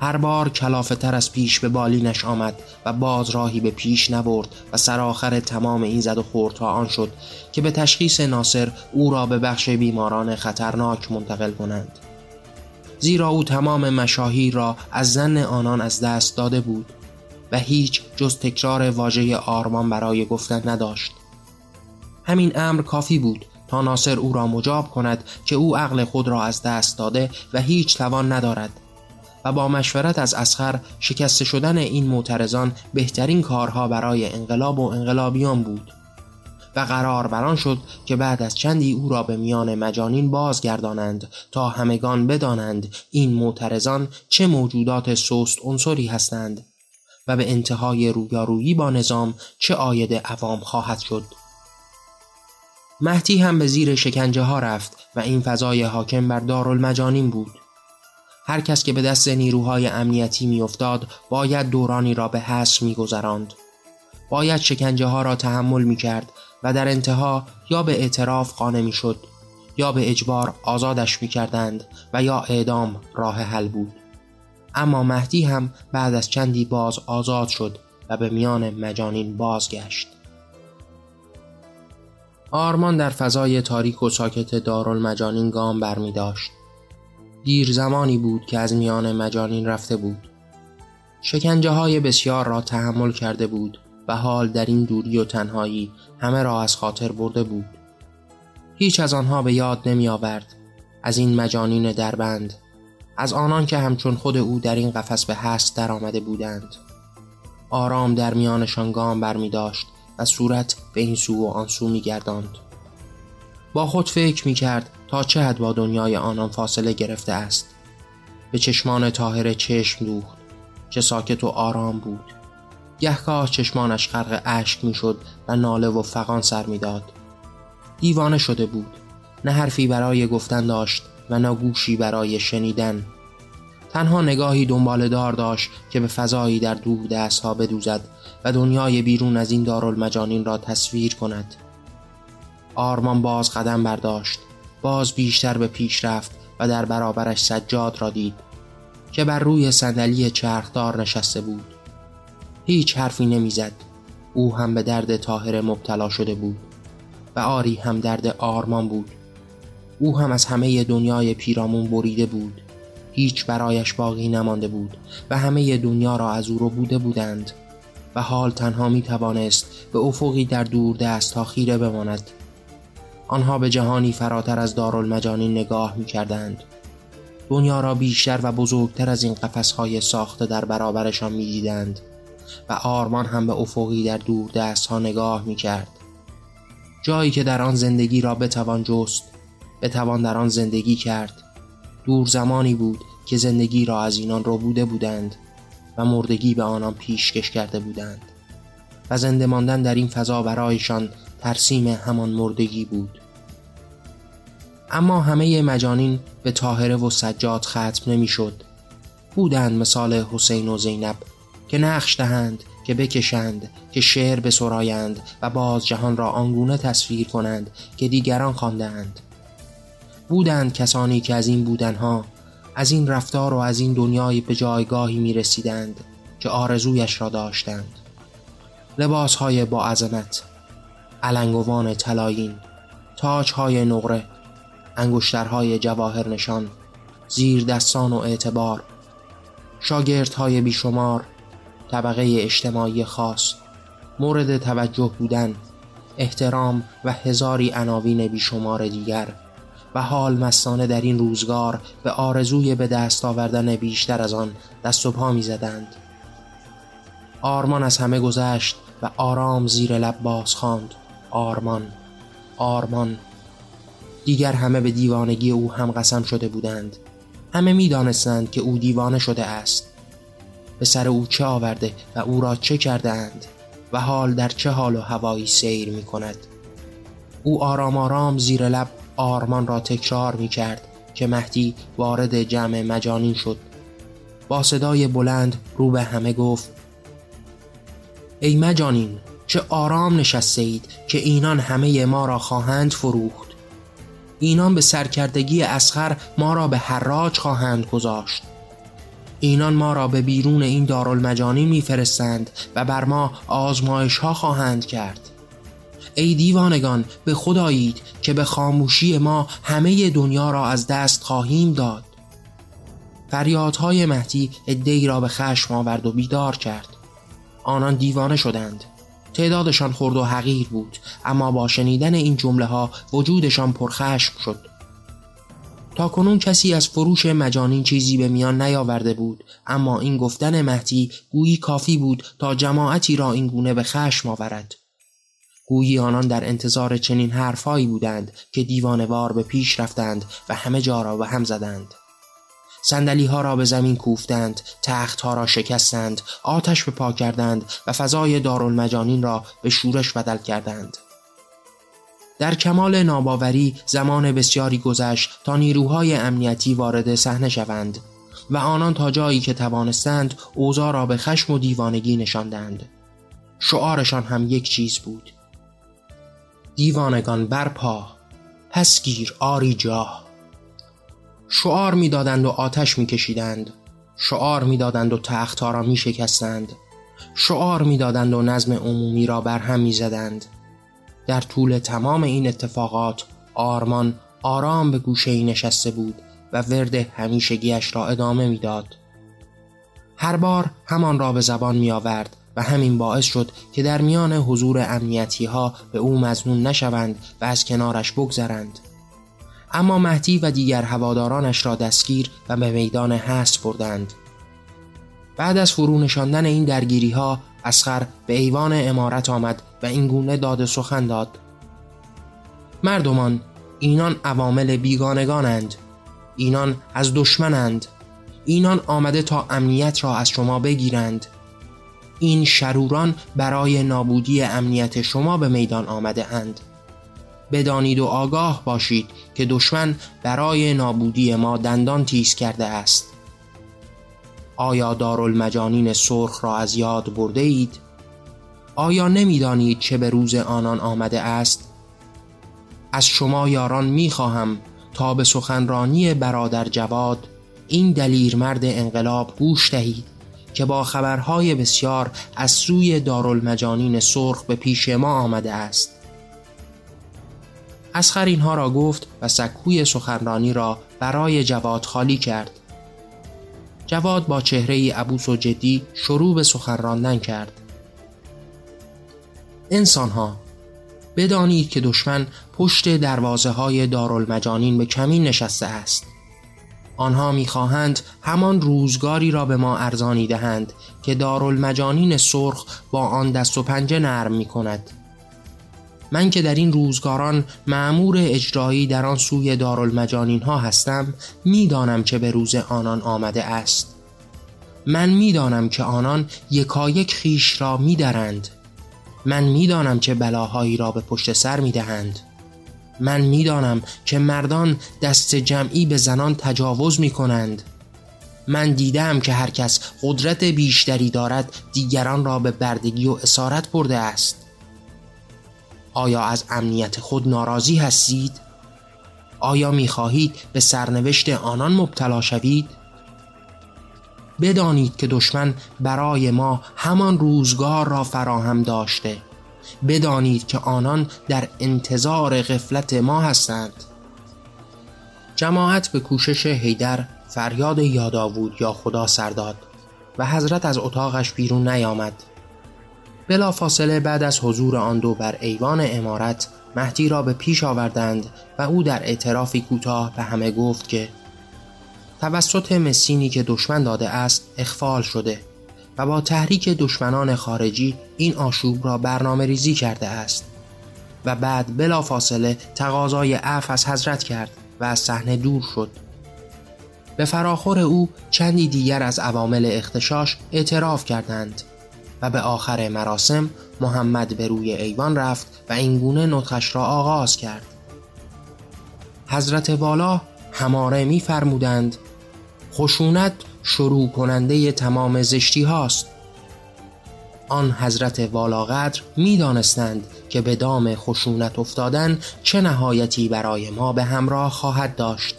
هر بار کلافه تر از پیش به بالینش آمد و باز راهی به پیش نبرد و سرآخر تمام این زد و خوردها آن شد که به تشخیص ناصر او را به بخش بیماران خطرناک منتقل کنند. زیرا او تمام مشاهیر را از زن آنان از دست داده بود و هیچ جز تکرار واژه آرمان برای گفتن نداشت. همین امر کافی بود تا ناصر او را مجاب کند که او عقل خود را از دست داده و هیچ توان ندارد و با مشورت از اسخر شکسته شدن این معترضان بهترین کارها برای انقلاب و انقلابیان بود و قرار بران شد که بعد از چندی او را به میان مجانین بازگردانند تا همگان بدانند این معترضان چه موجودات سست عنصری هستند و به انتهای رویارویی با نظام چه آید عوام خواهد شد. مهدی هم به زیر شکنجه ها رفت و این فضای حاکم بر دارالمجانین بود. هر کس که به دست نیروهای امنیتی میافتاد باید دورانی را به حصر میگذراند. باید شکنجه ها را تحمل می کرد و در انتها یا به اعتراف قانع می شد یا به اجبار آزادش می کردند و یا اعدام راه حل بود. اما مهدی هم بعد از چندی باز آزاد شد و به میان مجانین بازگشت. آرمان در فضای تاریک و ساکت دارالمجانین گام برمی داشت. دیر زمانی بود که از میان مجانین رفته بود. شکنجه های بسیار را تحمل کرده بود و حال در این دوری و تنهایی همه را از خاطر برده بود. هیچ از آنها به یاد نمی آورد از این مجانین دربند از آنان که همچون خود او در این قفس به هست در آمده بودند. آرام در میانشان گام بر می داشت و صورت به این سو و آن سو می گرداند. با خود فکر می کرد تا چه حد با دنیای آنان فاصله گرفته است. به چشمان تاهر چشم دوخت چه ساکت و آرام بود. گهگاه چشمانش غرق اشک می‌شد و ناله و فقان سر می‌داد. دیوانه شده بود. نه حرفی برای گفتن داشت و نه گوشی برای شنیدن. تنها نگاهی دنبال دار داشت که به فضایی در دور دستها بدوزد. و دنیای بیرون از این دارالمجانین را تصویر کند. آرمان باز قدم برداشت باز بیشتر به پیش رفت و در برابرش سجاد را دید که بر روی صندلی چرخدار نشسته بود. هیچ حرفی نمی‌زد او هم به درد تاهر مبتلا شده بود و آری هم درد آرمان بود. او هم از همه دنیای پیرامون بریده بود هیچ برایش باقی نمانده بود و همه دنیا را از او رو بوده بودند. و حال تنها می توانست به افقی در دور دست تا خیره بماند. آنها به جهانی فراتر از دارالمجانی نگاه می کردند دنیا را بیشتر و بزرگتر از این قفسهای ساخته در برابرشان می دیدند و آرمان هم به افقی در دور دست ها نگاه می کرد جایی که در آن زندگی را بتوان جست بتوان در آن زندگی کرد. دور زمانی بود که زندگی را از اینان رو بوده بودند. و مردگی به آنان پیشکش کرده بودند. و زنده ماندن در این فضا برایشان ترسیم همان مردگی بود. اما همه مجانین به طاهره و سجاد ختم نمی‌شد. بودند مثال حسین و زینب که نقش دهند که بکشند که شعر بسرایند و باز جهان را آنگونه تصویر کنند که دیگران خواندهاند. بودند کسانی که از این بودنها از این رفتار و از این دنیای به جایگاهی می رسیدند که آرزویش را داشتند. لباسهای با عظمت علنگوان تلاین تاجهای نقره انگشترهای جواهر نشان زیر دستان و اعتبار شاگردهای بیشمار طبقه اجتماعی خاص مورد توجه بودن احترام و هزاری عناوین بیشمار دیگر. و حال مستانه در این روزگار به آرزوی به دست آوردن بیشتر از آن دست و پا می زدند. آرمان از همه گذشت و آرام زیر لب باز خواند. آرمان آرمان. دیگر همه به دیوانگی او هم قسم شده بودند. همه می دانستند که او دیوانه شده است. به سر او چه آورده و او را چه کرده اند و حال در چه حال و هوایی سیر می کند او آرام آرام زیر لب آرمان را تکرار می کرد که مهدی وارد جمع مجانین شد. با صدای بلند رو به همه گفت ای مجانین چه آرام نشسته اید که اینان همه ما را خواهند فروخت. اینان به سرکردگی اسخر ما را به حراج خواهند گذاشت. اینان ما را به بیرون این دارالمجانی میفرستند و بر ما آزمایش ها خواهند کرد. ای دیوانگان به خدایید که به خاموشی ما همه دنیا را از دست خواهیم داد. فریادهای مهدی ادهی را به خشم آورد و بیدار کرد. آنان دیوانه شدند. تعدادشان خرد و حقیر بود اما با شنیدن این جمله ها وجودشان پرخشم شد. تا کنون کسی از فروش مجانین چیزی به میان نیاورده بود اما این گفتن مهدی گویی کافی بود تا جماعتی را این گونه به خشم آورد. گویی آنان در انتظار چنین حرفهایی بودند که دیوانوار به پیش رفتند و همه جا را به هم زدند. سندلی ها را به زمین کوفتند تخت ها را شکستند آتش به پا کردند و فضای دارالمجانین را به شورش بدل کردند. در کمال ناباوری زمان بسیاری گذشت تا نیروهای امنیتی وارد صحنه شوند و آنان تا جایی که توانستند اوضاع را به خشم و دیوانگی نشاندند. شعارشان هم یک چیز بود. دیوانگان برپا پس گیر آری جاه شعار می‌دادند و آتش میکشیدند. شعار می‌دادند و تختها را میشکستند. شعار می‌دادند و نظم عمومی را بر هم می‌زدند. در طول تمام این اتفاقات آرمان آرام به گوشه ای نشسته بود و ورد همیشگیش را ادامه می‌داد. هر بار همان را به زبان می آورد و همین باعث شد که در میان حضور امنیتی ها به او مزنون نشوند و از کنارش بگذرند. اما مهدی و دیگر هوادارانش را دستگیر و به میدان هست بردند. بعد از فرو نشاندن این درگیری ها اسخر به ایوان امارت آمد و این گونه داد سخن داد مردمان اینان عوامل بیگانگانند اینان از دشمنند اینان آمده تا امنیت را از شما بگیرند این شروران برای نابودی امنیت شما به میدان آمده اند بدانید و آگاه باشید که دشمن برای نابودی ما دندان تیز کرده است آیا دارالمجانین سرخ را از یاد برده اید؟ آیا نمی‌دانید چه به روز آنان آمده است؟ از شما یاران می‌خواهم تا به سخنرانی برادر جواد این دلیر مرد انقلاب گوش دهید که با خبرهای بسیار از سوی دارالمجانین سرخ به پیش ما آمده است. اسخر اینها را گفت و سکوی سخنرانی را برای جواد خالی کرد. جواد با چهره عبوس و جدی شروع به سخن راندن کرد. انسان ها بدانید که دشمن پشت دروازه های دارالمجانین به کمین نشسته است. آنها می‌خواهند همان روزگاری را به ما ارزانی دهند که دارالمجانین سرخ با آن دست و پنجه نرم می کند من که در این روزگاران معمور اجرایی در آن سوی دارالمجانین ها هستم می‌دانم چه به روز آنان آمده است. من می‌دانم که آنان یکایک خیش را میدرند. من می‌دانم چه بلاهایی را به پشت سر می‌دهند. من می‌دانم که مردان دست جمعی به زنان تجاوز می کنند من دیدم که هر کس قدرت بیشتری دارد دیگران را به بردگی و اسارت برده است آیا از امنیت خود ناراضی هستید؟ آیا می خواهید به سرنوشت آنان مبتلا شوید؟ بدانید که دشمن برای ما همان روزگار را فراهم داشته بدانید که آنان در انتظار غفلت ما هستند. جماعت به کوشش هیدر فریاد یاداوود یا خدا سرداد و حضرت از اتاقش بیرون نیامد. بلا فاصله بعد از حضور آن دو بر ایوان امارت مهدی را به پیش آوردند و او در اعترافی کوتاه به همه گفت که توسط مسینی که دشمن داده است اخفال شده. و با تحریک دشمنان خارجی این آشوب را برنامه ریزی کرده است. و بعد بلا فاصله تقاضای عف از حضرت کرد و از صحنه دور شد. به فراخور او چندی دیگر از عوامل اختشاش اعتراف کردند و به آخر مراسم محمد به روی ایوان رفت و اینگونه نطخش را آغاز کرد. حضرت والا هماره می فرمودند خشونت شروع کننده تمام زشتی هاست. آن حضرت والاقدر می دانستند که به دام خشونت افتادن چه نهایتی برای ما به همراه خواهد داشت.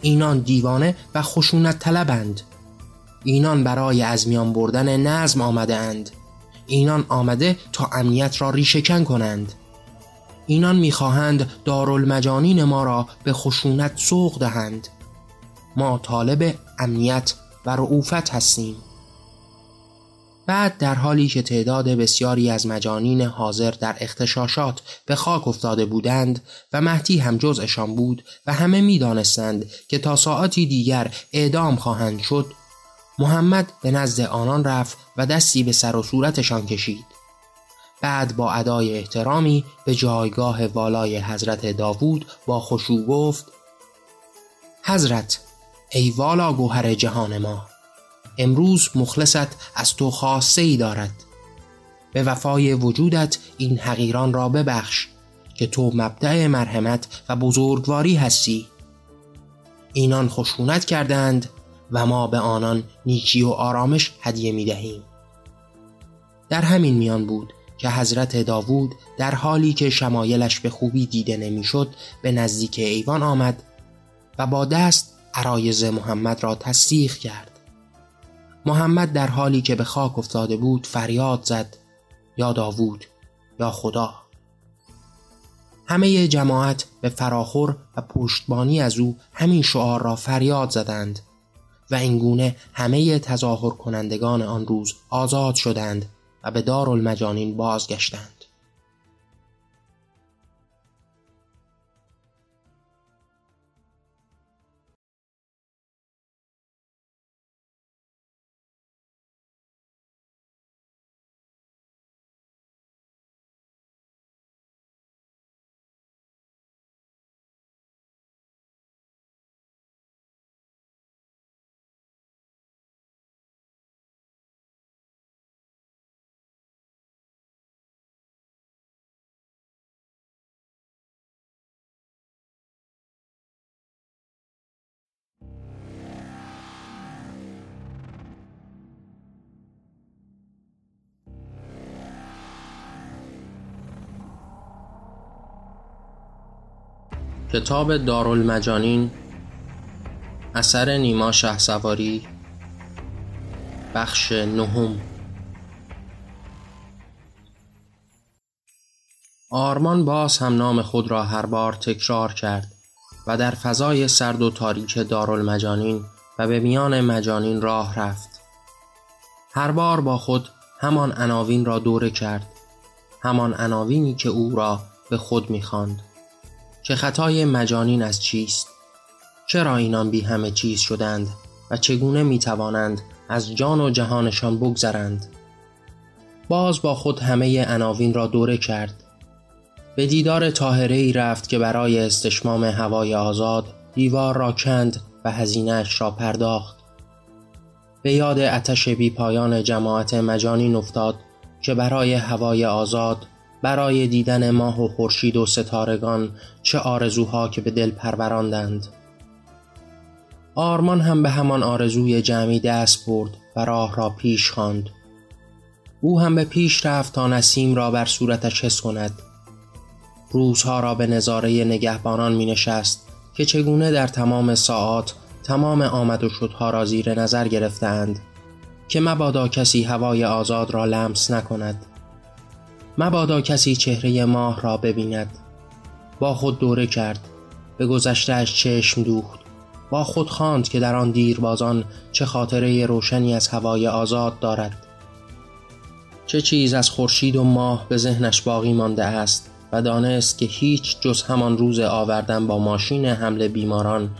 اینان دیوانه و خشونت طلبند. اینان برای از میان بردن نظم آمده اند اینان آمده تا امنیت را ریشهکن کنند. اینان می‌خواهند دارالمجانین ما را به خشونت سوق دهند. ما طالب امنیت و رعوفت هستیم. بعد در حالی که تعداد بسیاری از مجانین حاضر در اختشاشات به خاک افتاده بودند و مهدی هم جزءشان بود و همه می‌دانستند که تا ساعتی دیگر اعدام خواهند شد محمد به نزد آنان رفت و دستی به سر و صورتشان کشید. بعد با ادای احترامی به جایگاه والای حضرت داوود با خشوع گفت حضرت ای والا گوهر جهان ما امروز مخلصت از تو خاصه ای دارد به وفای وجودت این حقیران را ببخش که تو مبدع مرحمت و بزرگواری هستی اینان خشونت کردند و ما به آنان نیکی و آرامش هدیه می دهیم. در همین میان بود که حضرت داوود در حالی که شمایلش به خوبی دیده نمی‌شد به نزدیک ایوان آمد و با دست عرایز محمد را تصدیق کرد. محمد در حالی که به خاک افتاده بود فریاد زد یا داوود یا خدا همه جماعت به فراخور و پشتبانی از او همین شعار را فریاد زدند و اینگونه همه تظاهر کنندگان آن روز آزاد شدند و به دارالمجانین بازگشتند کتاب دارالمجانین اثر نیما شه سواری بخش نهم. آرمان باز هم نام خود را هر بار تکرار کرد و در فضای سرد و تاریک دارالمجانین و به میان مجانین راه رفت. هر بار با خود همان عناوین را دوره کرد همان عناوینی که او را به خود می‌خواند. که خطای مجانین از چیست؟ چرا اینان بی همه چیز شدند و چگونه می توانند از جان و جهانشان بگذرند؟ باز با خود همه عناوین را دوره کرد به دیدار تاهره ای رفت که برای استشمام هوای آزاد دیوار را کند و هزینهش را پرداخت به یاد اتش بی پایان جماعت مجانین افتاد که برای هوای آزاد برای دیدن ماه و خورشید و ستارگان چه آرزوها که به دل پروراندند. آرمان هم به همان آرزوی جمعی دست برد و راه را پیش خواند. او هم به پیش رفت تا نسیم را بر صورتش حس کند. روزها را به نظاره نگهبانان می نشست که چگونه در تمام ساعات تمام آمد و شدها را زیر نظر گرفتند که مبادا کسی هوای آزاد را لمس نکند. مبادا کسی چهره ماه را ببیند. با خود دوره کرد به گذشتهش چشم دوخت. با خود خواند که در آن دیربازان چه خاطره روشنی از هوای آزاد دارد. چه چیز از خورشید و ماه به ذهنش باقی مانده است و دانست که هیچ جز همان روز آوردن با ماشین حمل بیماران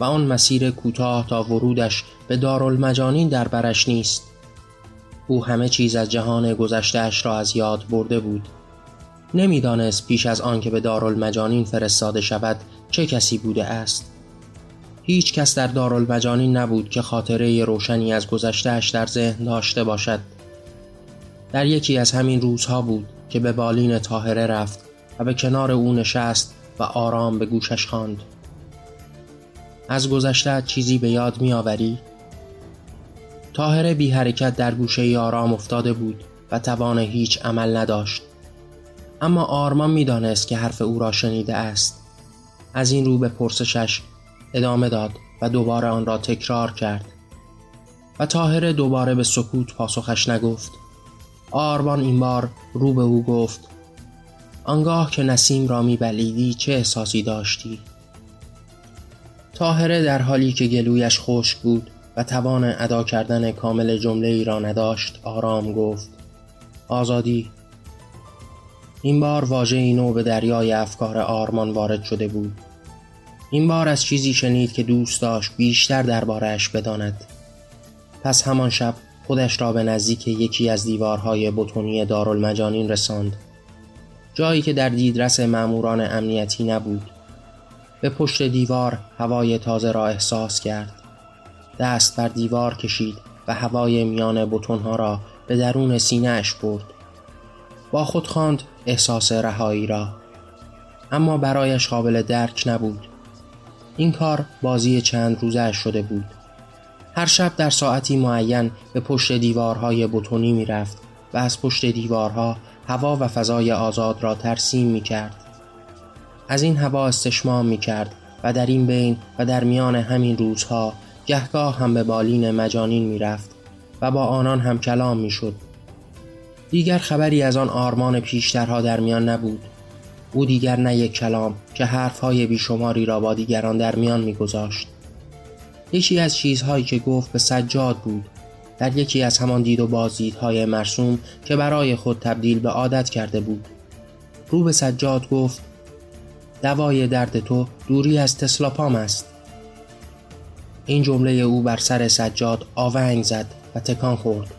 و آن مسیر کوتاه تا ورودش به دارالمجانین در برش نیست. او همه چیز از جهان گذشتهش را از یاد برده بود. نمی‌دانست پیش از آن که به دارالمجانین فرستاده شود چه کسی بوده است. هیچ کس در دارالمجانین نبود که خاطره روشنی از گذشتهش در ذهن داشته باشد. در یکی از همین روزها بود که به بالین تاهره رفت و به کنار او نشست و آرام به گوشش خواند. از گذشته چیزی به یاد میآوری؟ تاهره بی حرکت در گوشه آرام افتاده بود و توان هیچ عمل نداشت. اما آرمان می‌دانست که حرف او را شنیده است. از این رو به پرسشش ادامه داد و دوباره آن را تکرار کرد. و تاهره دوباره به سکوت پاسخش نگفت. آرمان این بار رو به او گفت آنگاه که نسیم را میبلیدی چه احساسی داشتی؟ تاهره در حالی که گلویش خشک بود و توان ادا کردن کامل جمله ای را نداشت آرام گفت. آزادی. این بار واژه نو به دریای افکار آرمان وارد شده بود. این بار از چیزی شنید که دوست داشت بیشتر دربارهش بداند. پس همان شب خودش را به نزدیک یکی از دیوارهای بتونی دارالمجانین رساند. جایی که در دیدرس ماموران امنیتی نبود. به پشت دیوار هوای تازه را احساس کرد. دست بر دیوار کشید و هوای میان بتونها را به درون سینهاش برد. با خود خواند احساس رهایی را. اما برایش قابل درک نبود. این کار بازی چند روزه شده بود. هر شب در ساعتی معین به پشت دیوارهای بتونی می رفت و از پشت دیوارها هوا و فضای آزاد را ترسیم می کرد. از این هوا استشمام می کرد و در این بین و در میان همین روزها گهگاه هم به بالین مجانین می رفت و با آنان هم کلام می شد. دیگر خبری از آن آرمان پیشترها در میان نبود. او دیگر نه یک کلام که حرفهای بیشماری را با دیگران در میان میگذاشت. یکی از چیزهایی که گفت به سجاد بود در یکی از همان دید و بازدیدهای مرسوم که برای خود تبدیل به عادت کرده بود. رو به سجاد گفت دوای درد تو دوری از تسلاپام است. این جمله او بر سر سجاد آونگ زد و تکان خورد.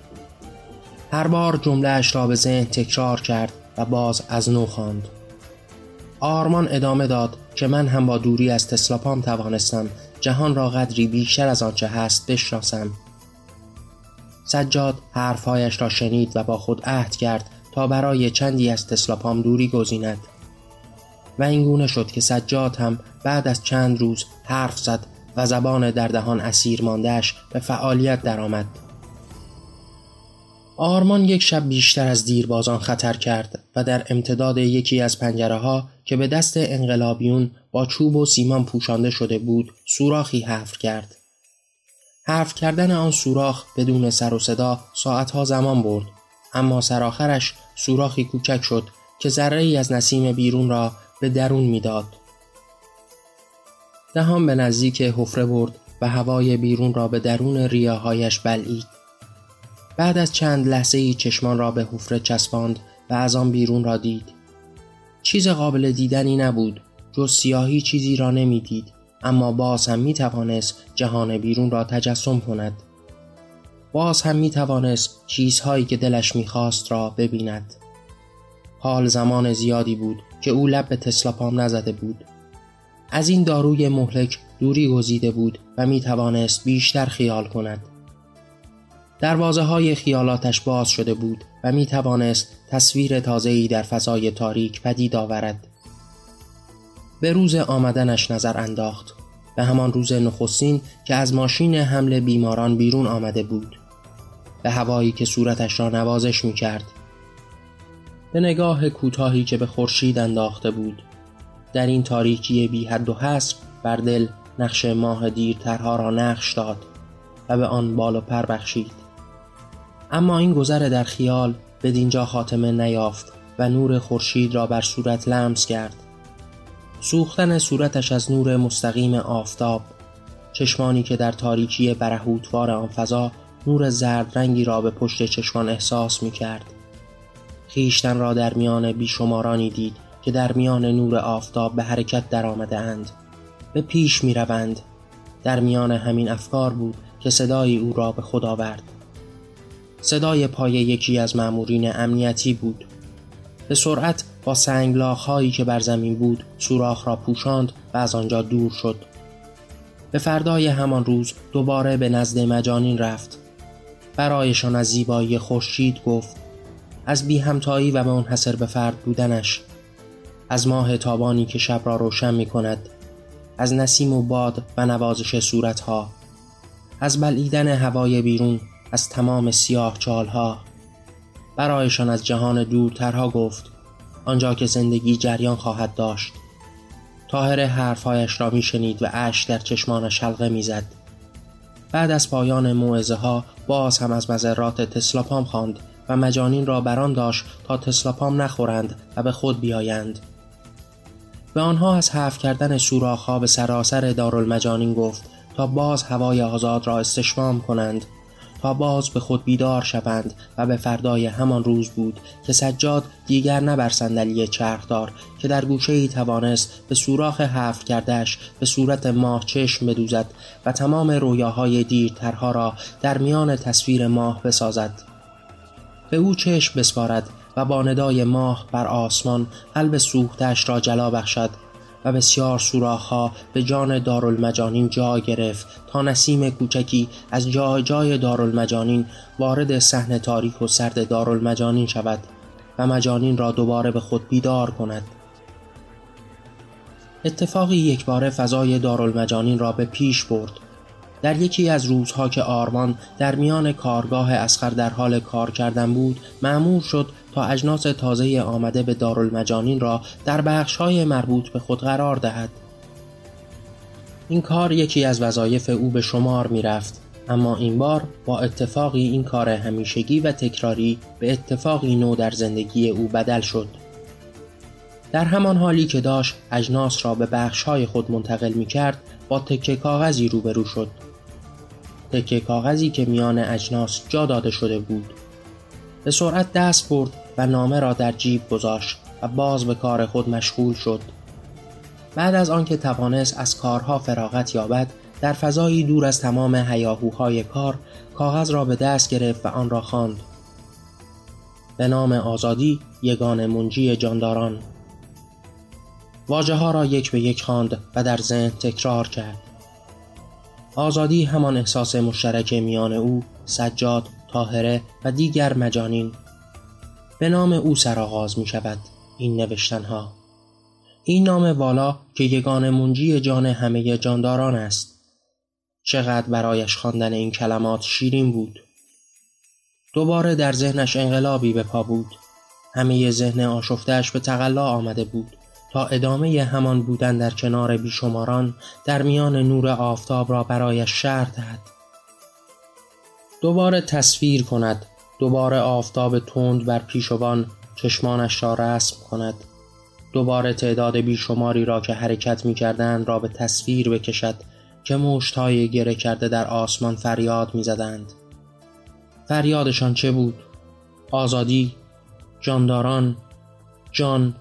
هر بار جمله اش را به ذهن تکرار کرد و باز از نو خواند. آرمان ادامه داد که من هم با دوری از تسلاپام توانستم جهان را قدری بیشتر از آنچه هست بشناسم. سجاد حرفهایش را شنید و با خود عهد کرد تا برای چندی از تسلاپام دوری گزیند. و این گونه شد که سجاد هم بعد از چند روز حرف زد و زبان در دهان اسیر ماندهش به فعالیت درآمد. آرمان یک شب بیشتر از دیربازان خطر کرد و در امتداد یکی از پنجره ها که به دست انقلابیون با چوب و سیمان پوشانده شده بود سوراخی حفر کرد. حرف کردن آن سوراخ بدون سر و صدا ساعتها زمان برد اما سرآخرش سوراخی کوچک شد که ذره ای از نسیم بیرون را به درون می‌داد. دهان به نزدیک حفره برد و هوای بیرون را به درون ریاهایش بلعید. بعد از چند لحظه ای چشمان را به حفره چسباند و از آن بیرون را دید. چیز قابل دیدنی نبود جز سیاهی چیزی را نمی‌دید اما باز هم می توانست جهان بیرون را تجسم کند. باز هم می توانست چیزهایی که دلش می‌خواست را ببیند. حال زمان زیادی بود که او لب به تسلاپام نزده بود. از این داروی مهلک دوری گزیده بود و می توانست بیشتر خیال کند. دروازه های خیالاتش باز شده بود و می توانست تصویر تازه‌ای در فضای تاریک پدید آورد. به روز آمدنش نظر انداخت به همان روز نخستین که از ماشین حمل بیماران بیرون آمده بود به هوایی که صورتش را نوازش می کرد به نگاه کوتاهی که به خورشید انداخته بود در این تاریکی بی حد و حصر بر دل نقش ماه دیرترها را نقش داد و به آن بال و پر بخشید اما این گذر در خیال به دینجا خاتمه نیافت و نور خورشید را بر صورت لمس کرد سوختن صورتش از نور مستقیم آفتاب چشمانی که در تاریکی برهوتوار آن فضا نور زرد رنگی را به پشت چشمان احساس می کرد. خیشتن را در میان بیشمارانی دید که در میان نور آفتاب به حرکت در آمده اند. به پیش می روند. در میان همین افکار بود که صدای او را به خود آورد. صدای پای یکی از مأمورین امنیتی بود. به سرعت با سنگلاخ هایی که بر زمین بود سوراخ را پوشاند و از آنجا دور شد. به فردای همان روز دوباره به نزد مجانین رفت. برایشان از زیبایی خورشید گفت از بی همتایی و منحصر به فرد بودنش از ماه تابانی که شب را روشن می کند از نسیم و باد و نوازش صورتها از بلعیدن هوای بیرون از تمام سیاه چالها برایشان از جهان دورترها گفت آنجا که زندگی جریان خواهد داشت. تاهر حرفهایش را میشنید و اش در چشمانش حلقه می‌زد. بعد از پایان موعظه ها باز هم از مذرات تسلاپام خواند و مجانین را بران داشت تا تسلاپام نخورند و به خود بیایند. به آنها از حرف کردن سوراخها به سراسر دارالمجانین گفت تا باز هوای آزاد را استشمام کنند تا باز به خود بیدار شوند و به فردای همان روز بود که سجاد دیگر نه بر صندلی چرخدار که در گوشه ای توانست به سوراخ حفر کردش به صورت ماه چشم بدوزد و تمام رویاهای دیرترها را در میان تصویر ماه بسازد. به او چشم بسپارد و با ندای ماه بر آسمان قلب سوختش را جلا بخشد و بسیار سوراخها به جان دارالمجانین جا گرفت تا نسیم کوچکی از جای جای دارالمجانین وارد صحنه تاریک و سرد دارالمجانین شود و مجانین را دوباره به خود بیدار کند. اتفاقی یک بار فضای دارالمجانین را به پیش برد. در یکی از روزها که آرمان در میان کارگاه اسخر در حال کار کردن بود معمور شد تا اجناس تازه آمده به دارالمجانین را در بخشهای مربوط به خود قرار دهد. این کار یکی از وظایف او به شمار می رفت اما این بار با اتفاقی این کار همیشگی و تکراری به اتفاقی نو در زندگی او بدل شد. در همان حالی که داشت اجناس را به بخشهای خود منتقل می کرد با تکه کاغذی روبرو شد. تکه کاغذی که میان اجناس جا داده شده بود. به سرعت دست برد و نامه را در جیب گذاشت و باز به کار خود مشغول شد. بعد از آنکه توانست از کارها فراغت یابد در فضایی دور از تمام هیاهوهای کار کاغذ را به دست گرفت و آن را خواند. به نام آزادی یگان منجی جانداران. واجه ها را یک به یک خواند و در ذهن تکرار کرد. آزادی همان احساس مشترک میان او سجاد تاهره و دیگر مجانین. به نام او سرآغاز می شود این نوشتن ها این نام والا که یگان منجی جان همه جانداران است. چقدر برایش خواندن این کلمات شیرین بود. دوباره در ذهنش انقلابی به پا بود. همه ذهن آشفتهش به تقلا آمده بود. تا ادامه همان بودن در کنار بیشماران در میان نور آفتاب را برایش شرح دهد دوباره تصویر کند دوباره آفتاب تند بر پیشوان چشمانش را رسم کند دوباره تعداد بیشماری را که حرکت می کردن را به تصویر بکشد که های گره کرده در آسمان فریاد می زدند. فریادشان چه بود؟ آزادی؟ جانداران؟ جان؟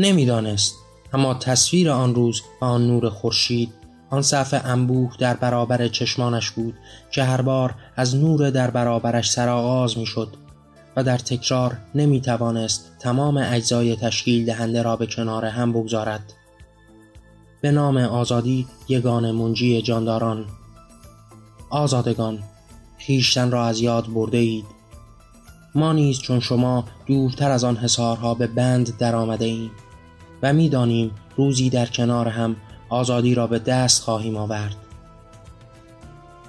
نمی‌دانست. اما تصویر آن روز و آن نور خورشید آن صفحه انبوه در برابر چشمانش بود که هر بار از نور در برابرش سرآغاز می‌شد و در تکرار نمی توانست تمام اجزای تشکیل دهنده را به کنار هم بگذارد. به نام آزادی یگان منجی جانداران. آزادگان خیشتن را از یاد برده اید ما نیز چون شما دورتر از آن حصارها به بند در آمده ایم. و می‌دانیم روزی در کنار هم آزادی را به دست خواهیم آورد.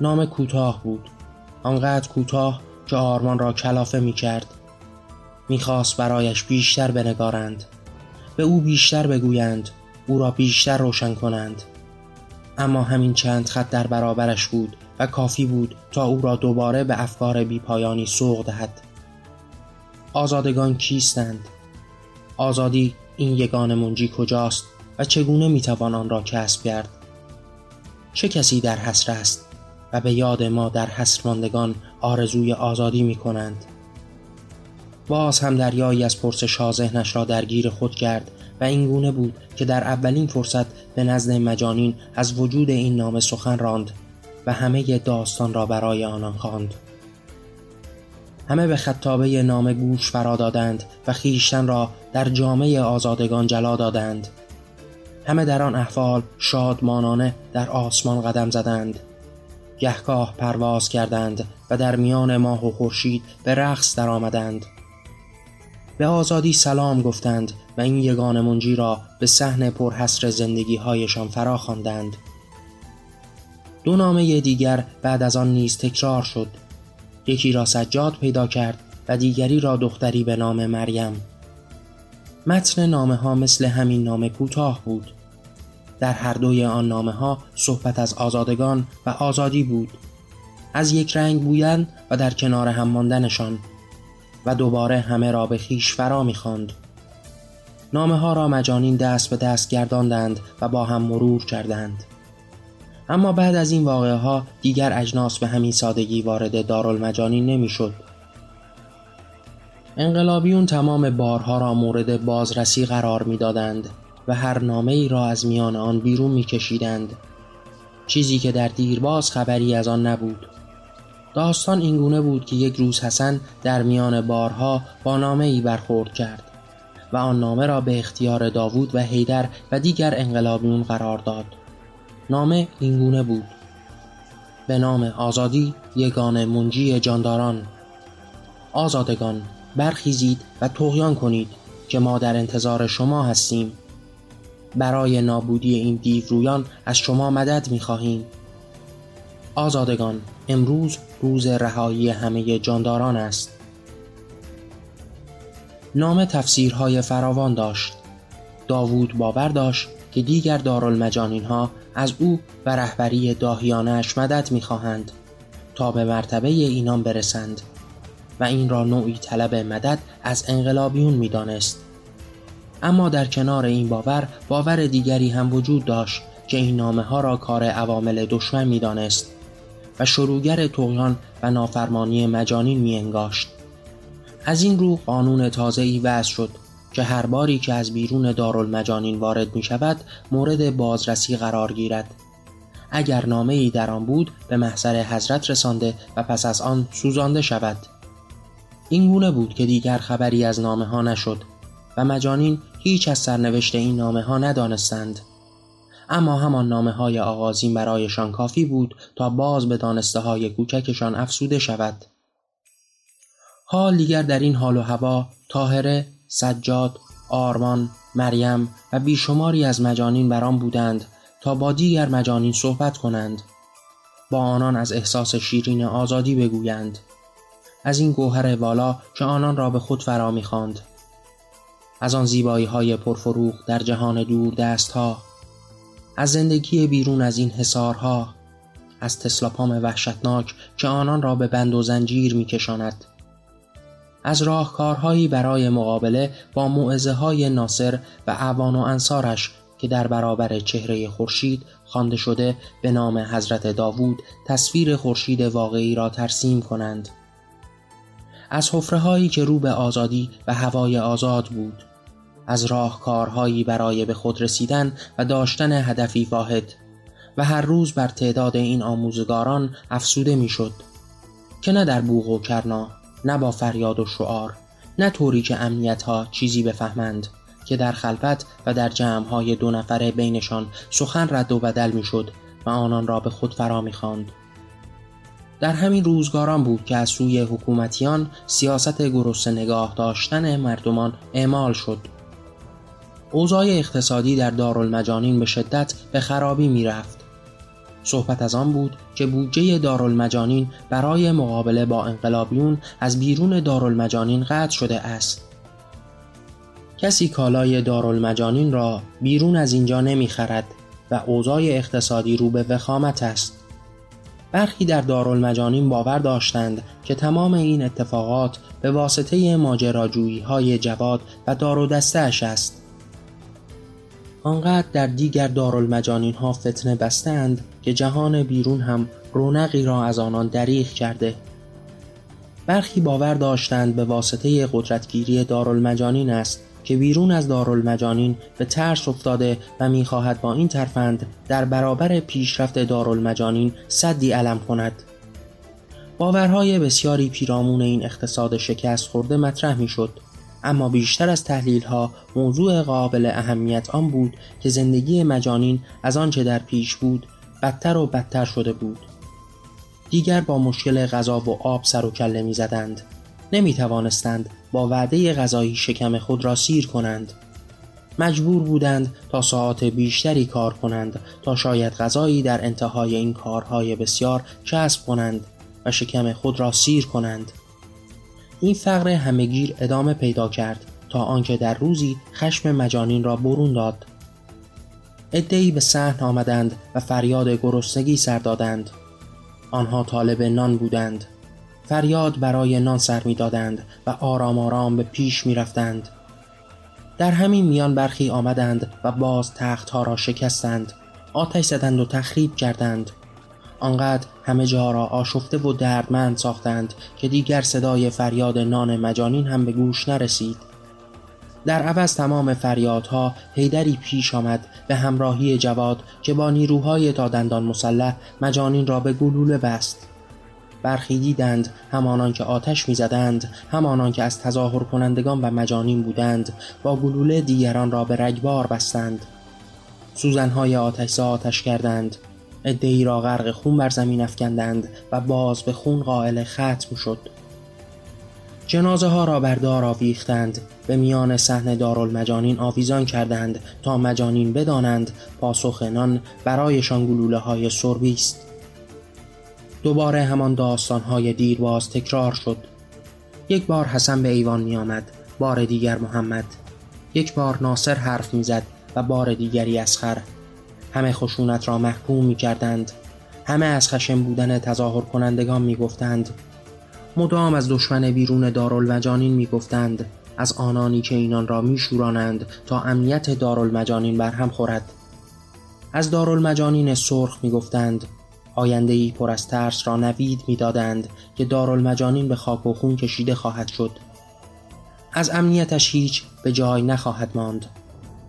نام کوتاه بود. آنقدر کوتاه که آرمان را کلافه می کرد می‌خواست برایش بیشتر بنگارند. به او بیشتر بگویند. او را بیشتر روشن کنند. اما همین چند خط در برابرش بود و کافی بود تا او را دوباره به افکار بیپایانی سوق دهد. آزادگان کیستند؟ آزادی این یگان منجی کجاست و چگونه می‌توان آن را کسب کرد؟ چه کسی در حسر است و به یاد ما در حسر ماندگان آرزوی آزادی می کنند؟ باز هم دریایی از پرسش ذهنش را درگیر خود کرد و این گونه بود که در اولین فرصت به نزد مجانین از وجود این نام سخن راند و همه داستان را برای آنان خواند. همه به خطابه نام گوش فرا دادند و خیشتن را در جامعه آزادگان جلا دادند. همه در آن احوال شادمانانه در آسمان قدم زدند. گهگاه پرواز کردند و در میان ماه و خورشید به رقص درآمدند. به آزادی سلام گفتند و این یگان منجی را به صحن پرحسر زندگی هایشان فرا خواندند. دو نامه دیگر بعد از آن نیز تکرار شد. یکی را سجاد پیدا کرد و دیگری را دختری به نام مریم متن نامه ها مثل همین نامه کوتاه بود در هر دوی آن نامه ها صحبت از آزادگان و آزادی بود از یک رنگ بودن و در کنار هم ماندنشان و دوباره همه را به خیش فرا می‌خواند. نامه ها را مجانین دست به دست گرداندند و با هم مرور کردند. اما بعد از این واقعه ها دیگر اجناس به همین سادگی وارد دارالمجانین نمی‌شد. انقلابیون تمام بارها را مورد بازرسی قرار می‌دادند و هر نامه ای را از میان آن بیرون میکشیدند. چیزی که در دیرباز خبری از آن نبود. داستان اینگونه بود که یک روز حسن در میان بارها با نامه ای برخورد کرد و آن نامه را به اختیار داوود و حیدر و دیگر انقلابیون قرار داد نامه اینگونه بود. به نام آزادی یگان منجی جانداران. آزادگان برخیزید و تغیان کنید که ما در انتظار شما هستیم. برای نابودی این دیورویان از شما مدد می‌خواهیم. آزادگان امروز روز رهایی همه جانداران است. نام تفسیرهای فراوان داشت. داوود باور داشت که دیگر دارالمجانین ها از او و رهبری داهیانش مدد می‌خواهند تا به مرتبه اینان برسند و این را نوعی طلب مدد از انقلابیون می‌دانست اما در کنار این باور باور دیگری هم وجود داشت که این نامه ها را کار عوامل دشمن می‌دانست و شروعگر تغیان و نافرمانی مجانین می انگاشت. از این رو قانون تازه ای وضع شد که هر باری که از بیرون دارالمجانین وارد می شود مورد بازرسی قرار گیرد. اگر نامه ای در آن بود به محضر حضرت رسانده و پس از آن سوزانده شود. این گونه بود که دیگر خبری از نامه ها نشد و مجانین هیچ از سرنوشت این نامه ها ندانستند. اما همان نامه های آغازین برایشان کافی بود تا باز به دانسته های کوچکشان افسوده شود. حال دیگر در این حال و هوا تاهره، سجاد، آرمان، مریم و بیشماری از مجانین بران بودند تا با دیگر مجانین صحبت کنند. با آنان از احساس شیرین آزادی بگویند. از این گوهر والا که آنان را به خود فرا می‌خواند. از آن زیبایی های پرفروغ در جهان دور دست ها از زندگی بیرون از این حصارها. از تسلاپام وحشتناک که آنان را به بند و زنجیر میکشاند. از راهکارهایی برای مقابله با معزه های ناصر و اعوان و انصارش که در برابر چهره خورشید خوانده شده به نام حضرت داوود تصویر خورشید واقعی را ترسیم کنند. از حفره هایی که رو به آزادی و هوای آزاد بود از راهکارهایی برای به خود رسیدن و داشتن هدفی واحد و هر روز بر تعداد این آموزگاران افسوده می‌شد که نه در بوغ و کرنا نه با فریاد و شعار نه طوری که امنیت ها چیزی بفهمند که در خلفت و در جمع های دو نفره بینشان سخن رد و بدل می‌شد و آنان را به خود فرا می‌خواند. در همین روزگاران بود که از سوی حکومتیان سیاست گرسنه نگاه داشتن مردمان اعمال شد. اوضاع اقتصادی در دارالمجانین به شدت به خرابی می‌رفت. صحبت از آن بود که بودجه دارالمجانین برای مقابله با انقلابیون از بیرون دارالمجانین قطع شده است. کسی کالای دارالمجانین را بیرون از اینجا نمی‌خرد و اوضاع اقتصادی رو به وخامت است. برخی در دارالمجانین باور داشتند که تمام این اتفاقات به واسطه ماجراجویی های جواد و دار و است. آنقدر در دیگر دارالمجانین ها فتنه بستند که جهان بیرون هم رونقی را از آنان دریغ کرده. برخی باور داشتند به واسطه قدرتگیری دارالمجانین است که بیرون از دارالمجانین به ترس افتاده و می‌خواهد با این ترفند در برابر پیشرفت دارالمجانین صدی علم کند. باورهای بسیاری پیرامون این اقتصاد شکست خورده مطرح می‌شد. اما بیشتر از تحلیل ها موضوع قابل اهمیت آن بود که زندگی مجانین از آنچه در پیش بود بدتر و بدتر شده بود. دیگر با مشکل غذا و آب سر و کله می زدند نمی توانستند با وعده غذایی شکم خود را سیر کنند. مجبور بودند تا ساعت بیشتری کار کنند تا شاید غذایی در انتهای این کارهای بسیار کسب کنند و شکم خود را سیر کنند. این فقر همگیر ادامه پیدا کرد تا آنکه در روزی خشم مجانین را برون داد. ادهی به صحن آمدند و فریاد گرسنگی سر دادند. آنها طالب نان بودند. فریاد برای نان سر می دادند و آرام آرام به پیش می رفتند. در همین میان برخی آمدند و باز تختها را شکستند. آتش زدند و تخریب کردند. آنقدر همه جا را آشفته و دردمند ساختند که دیگر صدای فریاد نان مجانین هم به گوش نرسید. در عوض تمام فریادها هیدری پیش آمد به همراهی جواد که با نیروهای تا دندان مسلح مجانین را به گلوله بست. برخی دیدند همانان که آتش می‌زدند همانان که از تظاهر کنندگان و مجانین بودند با گلوله دیگران را به رگبار بستند. سوزنهای آتش آتش کردند. ادهی را غرق خون بر زمین افکندند و باز به خون قائل ختم شد. جنازه ها را بر دار آویختند. به میان صحن دارالمجانین آویزان کردند تا مجانین بدانند پاسخ نان برایشان گلوله های سربی است. دوباره همان داستان های دیرباز تکرار شد. یک بار حسن به ایوان می آمد بار دیگر محمد. یک بار ناصر حرف می‌زد و بار دیگری اسخر. همه خشونت را محکوم می کردند همه از خشم بودن تظاهر کنندگان می گفتند مدام از دشمن بیرون دارالمجانین می گفتند از آنانی که اینان را می شورانند تا امنیت دارالمجانین بر هم خورد. از دارالمجانین سرخ می گفتند آینده ای پر از ترس را نوید می‌دادند که دارالمجانین به خاک و خون کشیده خواهد شد. از امنیتش هیچ به جای نخواهد ماند.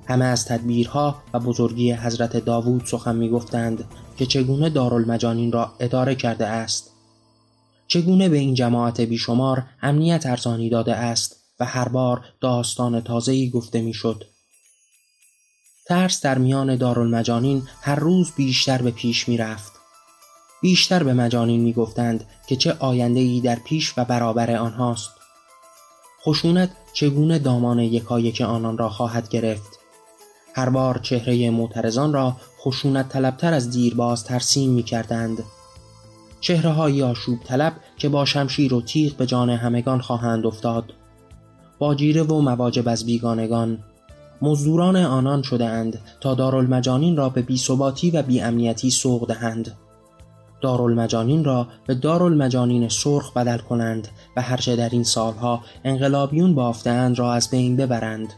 همه از تدبیرها و بزرگی حضرت داوود سخن می گفتند که چگونه دارالمجانین را اداره کرده است چگونه به این جماعت بیشمار امنیت ارزانی داده است و هر بار داستان تازه‌ای گفته می‌شد. ترس در میان دارالمجانین هر روز بیشتر به پیش می رفت. بیشتر به مجانین می گفتند که چه آینده ای در پیش و برابر آنهاست. خشونت چگونه دامان یکایک آنان را خواهد گرفت. هر بار چهره معترضان را خشونت طلبتر از دیرباز ترسیم می کردند. چهره های آشوب طلب که با شمشیر و تیغ به جان همگان خواهند افتاد. با جیره و مواجب از بیگانگان مزدوران آنان شده اند تا دارالمجانین را به بیثباتی و بیامنیتی سوق دهند دارالمجانین را به دارالمجانین سرخ بدل کنند و هرچه در این سالها انقلابیون بافتند را از بین ببرند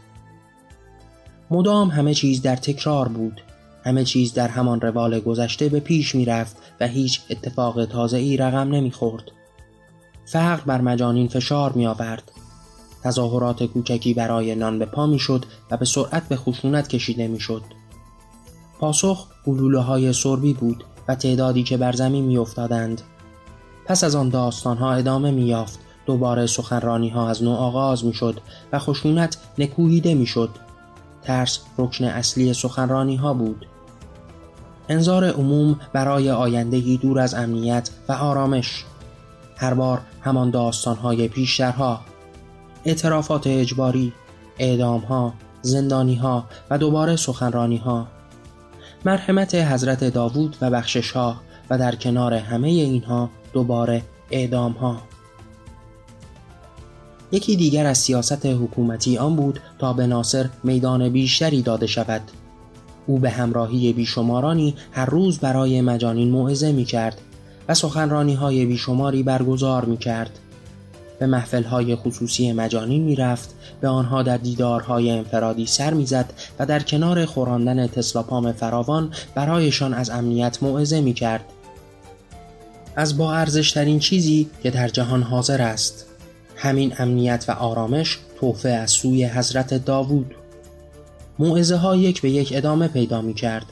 مدام همه چیز در تکرار بود همه چیز در همان روال گذشته به پیش می رفت و هیچ اتفاق تازه ای رقم نمی خورد. فقر بر مجانین فشار می آورد. تظاهرات کوچکی برای نان به پا می شد و به سرعت به خشونت کشیده می شد. پاسخ گلوله های سربی بود و تعدادی که بر زمین می افتادند. پس از آن داستان ها ادامه می یافت دوباره سخنرانی ها از نوع آغاز می شد و خشونت نکوهیده می شد. ترس رکن اصلی سخنرانی ها بود. انظار عموم برای آیندهی دور از امنیت و آرامش. هر بار همان داستانهای پیشترها اعترافات اجباری اعدامها زندانیها و دوباره سخنرانیها. مرحمت حضرت داوود و بخششها و در کنار همه اینها دوباره اعدامها. یکی دیگر از سیاست حکومتی آن بود تا به ناصر میدان بیشتری داده شود او به همراهی بیشمارانی هر روز برای مجانین موعظه می کرد و سخنرانی های بیشماری برگزار می کرد. به محفل های خصوصی مجانین می رفت، به آنها در دیدارهای انفرادی سر می زد و در کنار خوراندن تسلاپام فراوان برایشان از امنیت موعظه می کرد. از با ارزشترین چیزی که در جهان حاضر است همین امنیت و آرامش توفه از سوی حضرت داوود موعظه ها یک به یک ادامه پیدا می کرد.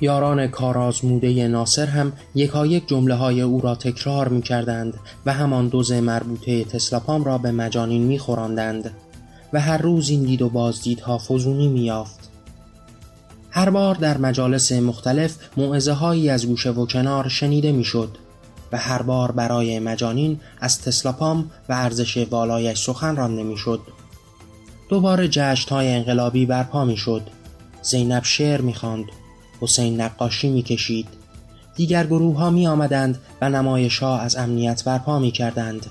یاران کارازموده ناصر هم یکایک جمله های او را تکرار می کردند و همان دوز مربوطه تسلاپام را به مجانین می خوراندند و هر روز این دید و بازدیدها فزونی می یافت. هر بار در مجالس مختلف موعظه هایی از گوشه و کنار شنیده می شد و هر بار برای مجانین از تسلاپام و ارزش والایش سخن رانده می شد. دوباره جشن های انقلابی برپا می شد. زینب شعر می خاند. حسین نقاشی می کشید. دیگر گروه ها می آمدند و نمایش ها از امنیت برپا می کردند.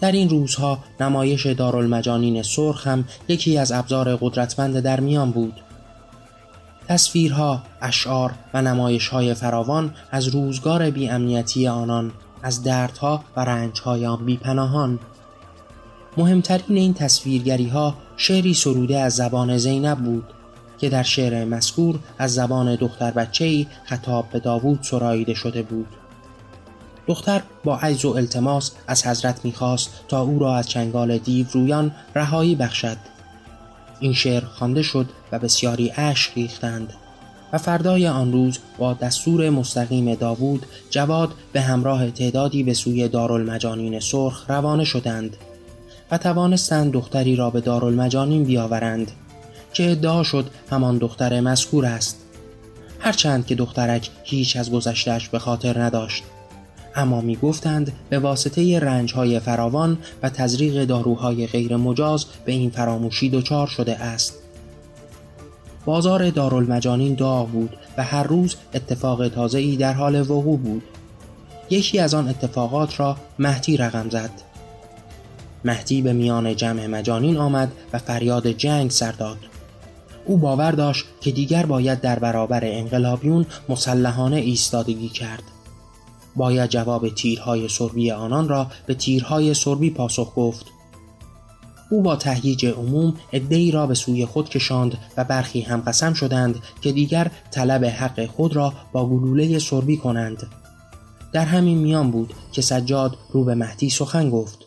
در این روزها نمایش دارالمجانین سرخ هم یکی از ابزار قدرتمند در میان بود. تصویرها، اشعار و نمایش های فراوان از روزگار بی امنیتی آنان، از دردها و رنجهای آن بی پناهان مهمترین این تصویرگری ها شعری سروده از زبان زینب بود که در شعر مذکور از زبان دختر بچه‌ای خطاب به داوود سراییده شده بود. دختر با عجز و التماس از حضرت می‌خواست تا او را از چنگال دیو رویان رهایی بخشد. این شعر خوانده شد و بسیاری اشک ریختند و فردای آن روز با دستور مستقیم داوود جواد به همراه تعدادی به سوی دارالمجانین سرخ روانه شدند و توانستند دختری را به دارالمجانین بیاورند که ادعا شد همان دختر مذکور است هرچند که دخترک هیچ از گذشتهش به خاطر نداشت. اما می گفتند به واسطه رنجهای فراوان و تزریق داروهای غیر مجاز به این فراموشی دچار شده است. بازار دارالمجانین داغ بود و هر روز اتفاق تازه‌ای در حال وقوع بود. یکی از آن اتفاقات را مهدی رقم زد. مهدی به میان جمع مجانین آمد و فریاد جنگ سر داد. او باور داشت که دیگر باید در برابر انقلابیون مسلحانه ایستادگی کرد. باید جواب تیرهای سربی آنان را به تیرهای سربی پاسخ گفت. او با تهییج عموم ادهی را به سوی خود کشاند و برخی هم قسم شدند که دیگر طلب حق خود را با گلوله سربی کنند. در همین میان بود که سجاد رو به مهدی سخن گفت.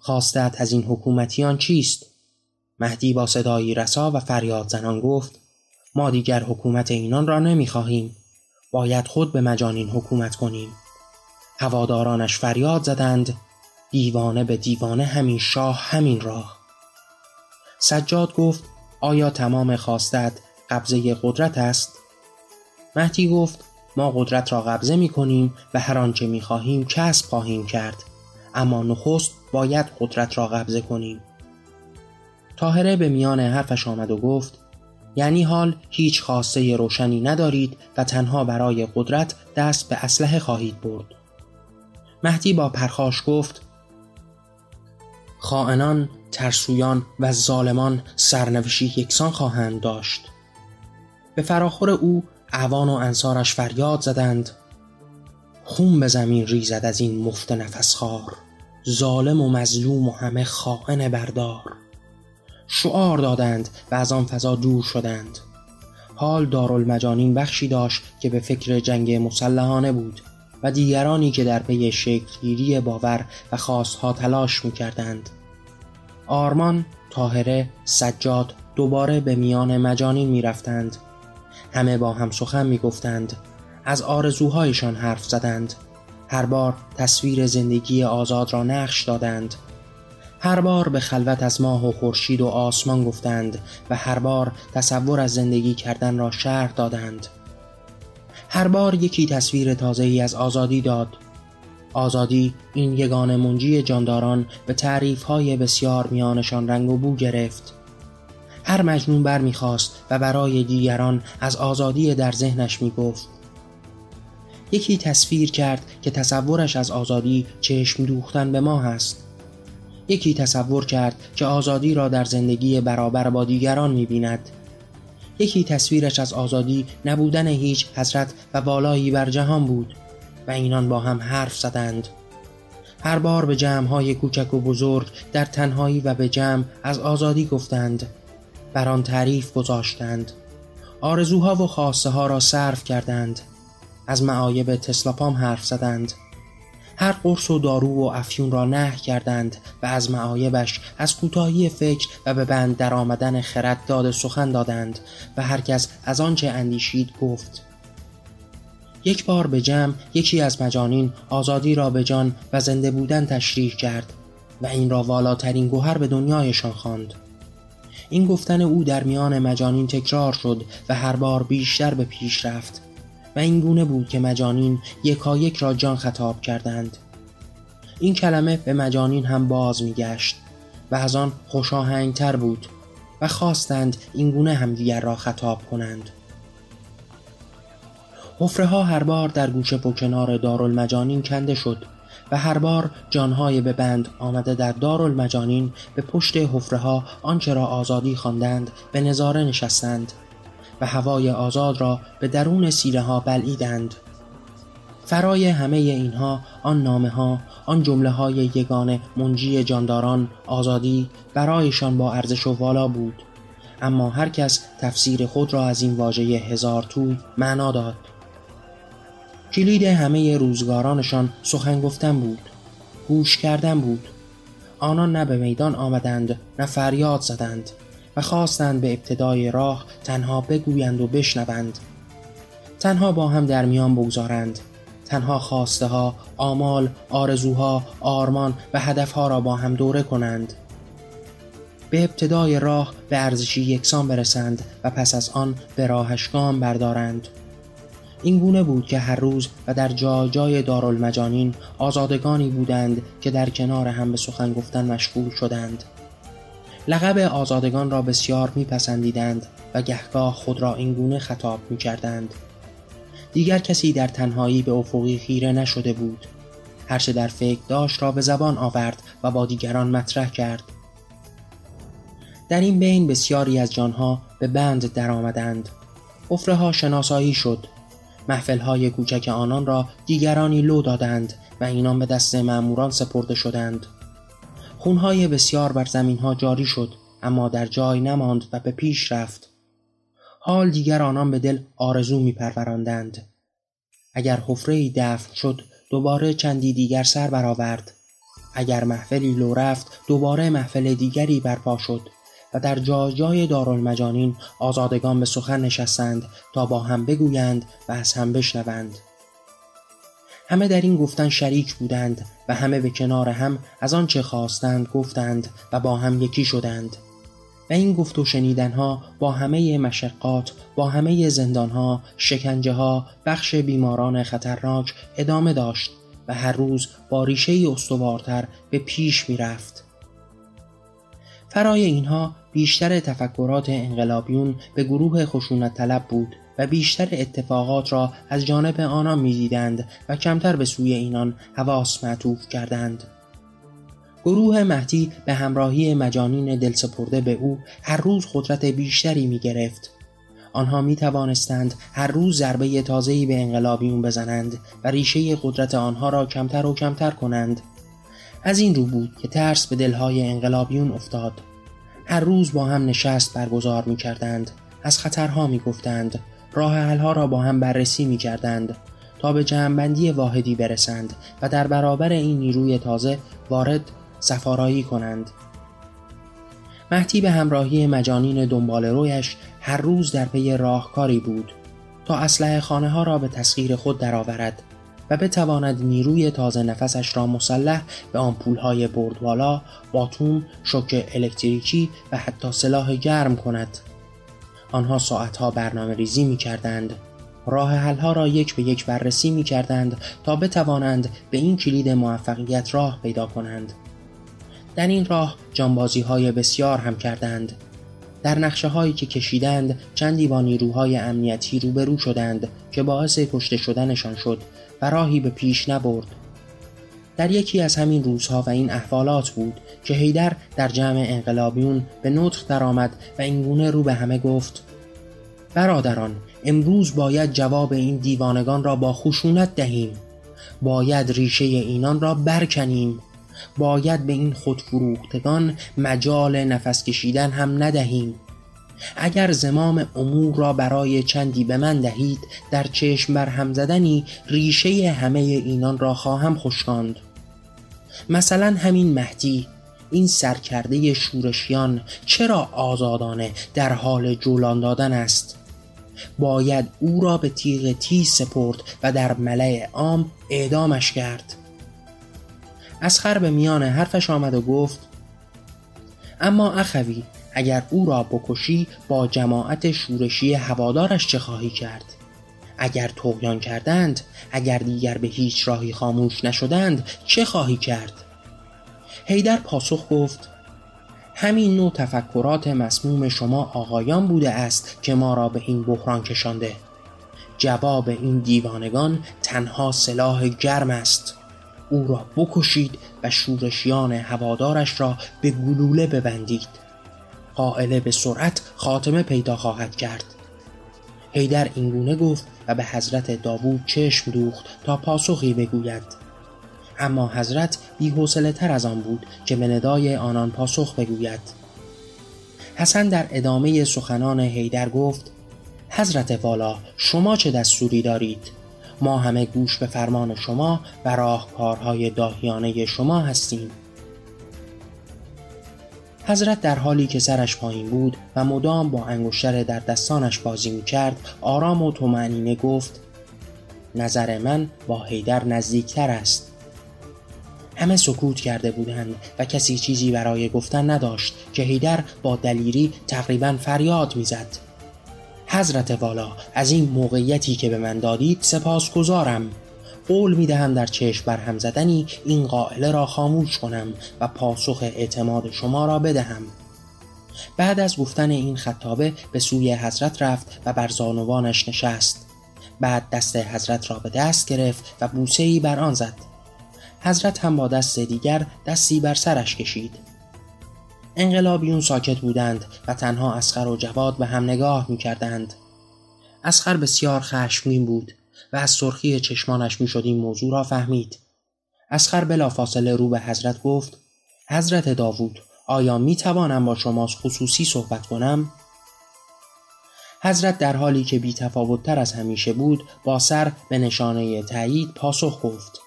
خواستت از این حکومتیان چیست؟ مهدی با صدایی رسا و فریاد زنان گفت ما دیگر حکومت اینان را نمی‌خواهیم. باید خود به مجانین حکومت کنیم. هوادارانش فریاد زدند دیوانه به دیوانه همین شاه همین راه. سجاد گفت آیا تمام خواستت قبضه قدرت است؟ مهدی گفت ما قدرت را قبضه می کنیم و هر آنچه می خواهیم کسب خواهیم کرد اما نخست باید قدرت را قبضه کنیم. تاهره به میان حرفش آمد و گفت یعنی حال هیچ خواسته روشنی ندارید و تنها برای قدرت دست به اسلحه خواهید برد. مهدی با پرخاش گفت خائنان، ترسویان و ظالمان سرنوشی یکسان خواهند داشت. به فراخور او اعوان و انصارش فریاد زدند خون به زمین ریزد از این مفت نفسخوار ظالم و مظلوم و همه خائن بردار. شعار دادند و از آن فضا دور شدند حال دارالمجانین بخشی داشت که به فکر جنگ مسلحانه بود و دیگرانی که در پی شکلگیری باور و خواستها تلاش می کردند. آرمان، تاهره، سجاد دوباره به میان مجانین می رفتند. همه با هم سخن می گفتند. از آرزوهایشان حرف زدند. هر بار تصویر زندگی آزاد را نقش دادند. هر بار به خلوت از ماه و خورشید و آسمان گفتند و هر بار تصور از زندگی کردن را شرح دادند. هر بار یکی تصویر تازه‌ای از آزادی داد. آزادی این یگان منجی جانداران به تعریفهای بسیار میانشان رنگ و بو گرفت. هر مجنون بر می‌خواست و برای دیگران از آزادی در ذهنش می‌گفت. یکی تصویر کرد که تصورش از آزادی چشم دوختن به ما هست یکی تصور کرد که آزادی را در زندگی برابر با دیگران می‌بیند. یکی تصویرش از آزادی نبودن هیچ حضرت و والایی بر جهان بود و اینان با هم حرف زدند. هر بار به جمعهای کوچک و بزرگ در تنهایی و به جمع از آزادی گفتند. بر آن تعریف گذاشتند. آرزوها و خواسته ها را صرف کردند. از معایب تسلاپام حرف زدند. هر قرص و دارو و افیون را نه کردند و از معایبش از کوتاهی فکر و به بند در آمدن خرد داد سخن دادند و هر کس از آنچه اندیشید گفت یک بار به جمع یکی از مجانین آزادی را به جان و زنده بودن تشریح کرد و این را والاترین گوهر به دنیایشان خواند. این گفتن او در میان مجانین تکرار شد و هر بار بیشتر به پیش رفت و این گونه بود که مجانین یکایک را جان خطاب کردند. این کلمه به مجانین هم باز میگشت و از آن خوشاهنگتر بود و خواستند این گونه همدیگر را خطاب کنند. حفره ها هر بار در گوشه و کنار دارالمجانین کنده شد و هر بار جانهای به بند آمده در دارالمجانین به پشت حفره ها آنچه را آزادی خواندند به نظاره نشستند. و هوای آزاد را به درون سیره ها بلعیدند. فرای همه اینها آن نامه ها آن جمله های یگان منجی جانداران آزادی برایشان با ارزش و والا بود. اما هر کس تفسیر خود را از این واژه هزار توی معنا داد. کلید همه روزگارانشان سخن گفتن بود گوش کردن بود. آنان نه به میدان آمدند نه فریاد زدند. و خواستند به ابتدای راه تنها بگویند و بشنوند. تنها با هم در میان بگذارند. تنها خواسته ها، آمال، آرزوها، آرمان و هدفها را با هم دوره کنند. به ابتدای راه به ارزشی یکسان برسند و پس از آن به راهش گام بردارند. این گونه بود که هر روز و در جای جای دارالمجانین آزادگانی بودند که در کنار هم به سخن گفتن مشغول شدند. لقب آزادگان را بسیار میپسندیدند و گهگاه خود را اینگونه خطاب می‌کردند. دیگر کسی در تنهایی به افقی خیره نشده بود. هرچه در فکر داشت را به زبان آورد و با دیگران مطرح کرد. در این بین بسیاری از جانها به بند درآمدند. افره ها شناسایی شد. محفل های کوچک آنان را دیگرانی لو دادند و اینان به دست معموران سپرده شدند. خونهای بسیار بر زمینها جاری شد اما در جای نماند و به پیش رفت. حال دیگر آنان به دل آرزو می پروراندند اگر حفره دفن شد دوباره چندی دیگر سر برآورد. اگر محفلی لو رفت دوباره محفل دیگری برپا شد و در جای جای دارالمجانین آزادگان به سخن نشستند تا با هم بگویند و از هم بشنوند. همه در این گفتن شریک بودند و همه به کنار هم از آنچه خواستند گفتند و با هم یکی شدند و این گفت و شنیدنها با همه مشقات با همه زندانها شکنجه ها بخش بیماران خطرناک ادامه داشت و هر روز با ریشه استوارتر به پیش می رفت. فرای اینها بیشتر تفکرات انقلابیون به گروه خشونت طلب بود و بیشتر اتفاقات را از جانب آنان می‌دیدند و کمتر به سوی اینان حواس معطوف کردند. گروه مهدی به همراهی مجانین دل سپرده به او هر روز قدرت بیشتری می گرفت. آنها می توانستند هر روز ضربه تازه‌ای به انقلابیون بزنند و ریشه قدرت آنها را کمتر و کمتر کنند. از این رو بود که ترس به دلهای انقلابیون افتاد. هر روز با هم نشست برگزار می کردند. از خطرها می گفتند. راه حلها را با هم بررسی می کردند. تا به جمعبندی واحدی برسند و در برابر این نیروی تازه وارد سفارایی کنند مهدی به همراهی مجانین دنبال رویش هر روز در پی راهکاری بود تا اسلحه خانه ها را به تسخیر خود درآورد و بتواند نیروی تازه نفسش را مسلح به آمپول های بردوالا، باتوم، شوک الکتریکی و حتی سلاح گرم کند. آنها ساعتها برنامه ریزی می کردند. راه حلها را یک به یک بررسی می کردند تا بتوانند به این کلید موفقیت راه پیدا کنند. در این راه جانبازی های بسیار هم کردند در نقشه هایی که کشیدند چندی با نیروهای امنیتی روبرو شدند که باعث کشته شدنشان شد و راهی به پیش نبرد در یکی از همین روزها و این احوالات بود که هیدر در جمع انقلابیون به نطق درآمد و اینگونه رو به همه گفت برادران امروز باید جواب این دیوانگان را با خشونت دهیم. باید ریشه اینان را برکنیم. باید به این خودفروختگان مجال نفس کشیدن هم ندهیم. اگر زمام امور را برای چندی به من دهید در چشم بر هم زدنی ریشه همه اینان را خواهم خشکاند. مثلا همین مهدی. این سرکرده شورشیان چرا آزادانه در حال جولان دادن است؟ باید او را به تیغ تیز سپرد و در ملع عام اعدامش کرد. اسخر به میان حرفش آمد و گفت اما اخوی اگر او را بکشی با جماعت شورشی هوادارش چه خواهی کرد؟ اگر توقیان کردند اگر دیگر به هیچ راهی خاموش نشدند چه خواهی کرد؟ هیدر پاسخ گفت همین نوع تفکرات مسموم شما آقایان بوده است که ما را به این بحران کشانده. جواب این دیوانگان تنها سلاح گرم است. او را بکشید و شورشیان هوادارش را به گلوله ببندید. قائله به سرعت خاتمه پیدا خواهد کرد. هیدر اینگونه گفت و به حضرت داوود چشم دوخت تا پاسخی بگوید اما حضرت بیحوصله تر از آن بود که به ندای آنان پاسخ بگوید. حسن در ادامه سخنان هیدر گفت حضرت والا شما چه دستوری دارید؟ ما همه گوش به فرمان شما و راهکارهای داهیانه شما هستیم. حضرت در حالی که سرش پایین بود و مدام با انگشتر در دستانش بازی می کرد آرام و تومعنینه گفت نظر من با هیدر نزدیکتر است همه سکوت کرده بودند و کسی چیزی برای گفتن نداشت که هیدر با دلیری تقریبا فریاد می‌زد. حضرت والا از این موقعیتی که به من دادید سپاس گذارم قول می دهم در چشم بر هم زدنی این قائله را خاموش کنم و پاسخ اعتماد شما را بدهم. بعد از گفتن این خطابه به سوی حضرت رفت و بر زانوانش نشست. بعد دست حضرت را به دست گرفت و بوسه بر آن زد. حضرت هم با دست دیگر دستی بر سرش کشید. انقلابیون ساکت بودند و تنها اسخر و جواد به هم نگاه می کردند. اسخر بسیار خشمگین بود و از سرخی چشمانش می‌شد این موضوع را فهمید. اسخر بلافاصله رو به حضرت گفت حضرت داوود آیا می توانم با شما خصوصی صحبت کنم؟ حضرت در حالی که بی تر از همیشه بود با سر به نشانه تایید پاسخ گفت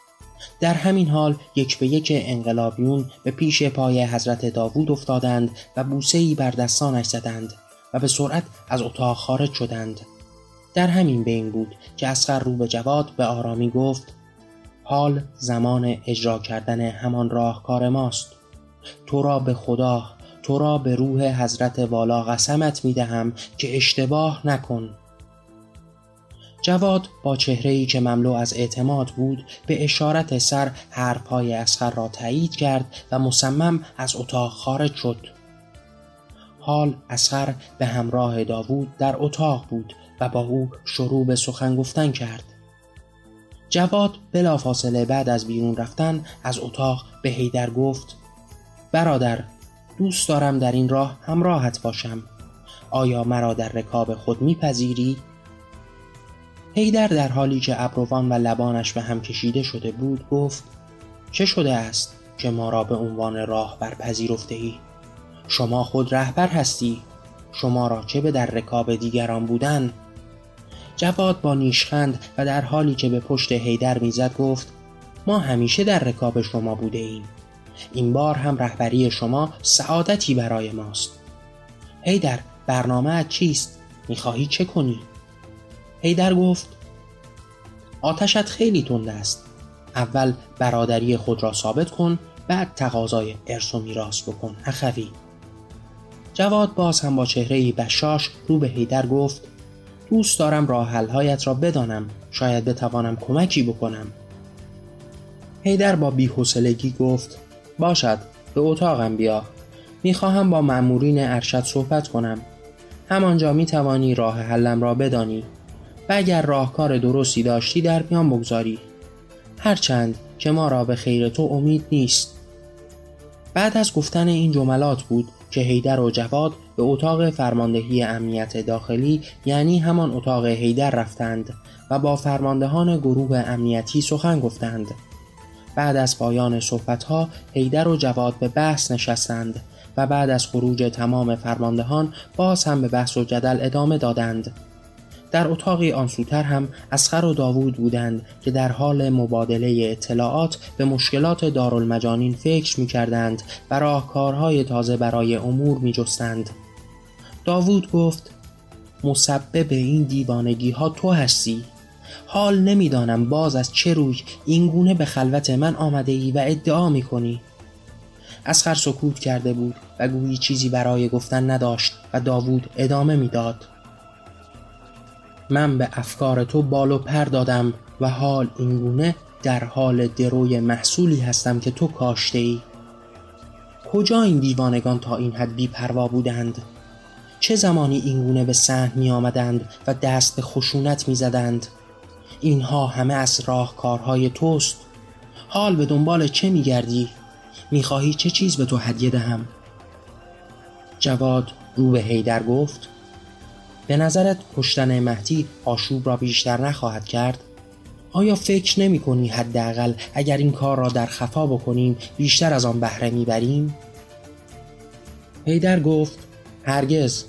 در همین حال یک به یک انقلابیون به پیش پای حضرت داوود افتادند و بوسه بر دستانش زدند و به سرعت از اتاق خارج شدند در همین بین بود که اسقر رو به جواد به آرامی گفت حال زمان اجرا کردن همان راهکار ماست. تو را به خدا تو را به روح حضرت والا قسمت می دهم که اشتباه نکن. جواد با چهره‌ای که مملو از اعتماد بود به اشارت سر حرفهای اسخر را تایید کرد و مصمم از اتاق خارج شد. حال اسخر به همراه داوود در اتاق بود و با او شروع به سخن گفتن کرد جواد بلافاصله بعد از بیرون رفتن از اتاق به هیدر گفت برادر دوست دارم در این راه همراهت باشم آیا مرا در رکاب خود میپذیری؟ هیدر در حالی که ابروان و لبانش به هم کشیده شده بود گفت چه شده است که ما را به عنوان راه پذیرفته ای؟ شما خود رهبر هستی شما را چه به در رکاب دیگران بودن جواد با نیشخند و در حالی که به پشت هیدر می‌زد گفت ما همیشه در رکاب شما بوده ایم این بار هم رهبری شما سعادتی برای ماست هیدر برنامه چیست؟ می‌خواهی چه کنی؟ هیدر گفت آتشت خیلی تند است اول برادری خود را ثابت کن بعد تقاضای ارث و میراث بکن اخوی جواد باز هم با چهره بشاش رو به هیدر گفت دوست دارم راه حلهایت را بدانم. شاید بتوانم کمکی بکنم. هیدر با بیحوصلگی گفت باشد به اتاقم بیا. می‌خواهم با مأمورین ارشد صحبت کنم. همانجا می‌توانی راه حلم را بدانی. و اگر راهکار درستی داشتی در میان بگذاری. هرچند که ما را به خیر تو امید نیست. بعد از گفتن این جملات بود که هیدر و جواد به اتاق فرماندهی امنیت داخلی یعنی همان اتاق هیدر رفتند و با فرماندهان گروه امنیتی سخن گفتند بعد از پایان صحبتها هیدر و جواد به بحث نشستند و بعد از خروج تمام فرماندهان باز هم به بحث و جدل ادامه دادند در اتاقی آنسوتر هم اسخر و داوود بودند که در حال مبادله اطلاعات به مشکلات دارالمجانین فکر می کردند و راهکارهای تازه برای امور می جستند. داوود گفت مسبب این دیوانگی ها تو هستی؟ حال نمی‌دانم باز از چه روی اینگونه به خلوت من آمده ای و ادعا می کنی اسخر سکوت کرده بود و گویی چیزی برای گفتن نداشت و داوود ادامه می‌داد. من به افکار تو بال و پر دادم و حال اینگونه در حال دروی محصولی هستم که تو کاشته ای کجا این دیوانگان تا این حد بیپروا بودند؟ چه زمانی اینگونه به سحن می آمدند و دست به خشونت می زدند اینها همه از راهکارهای توست حال به دنبال چه می گردی؟ می خواهی چه چیز به تو هدیه دهم؟ جواد رو به هیدر گفت به نظرت کشتن مهدی آشوب را بیشتر نخواهد کرد؟ آیا فکر نمی کنی حداقل اگر این کار را در خفا بکنیم بیشتر از آن بهره می‌بریم؟ هیدر گفت هرگز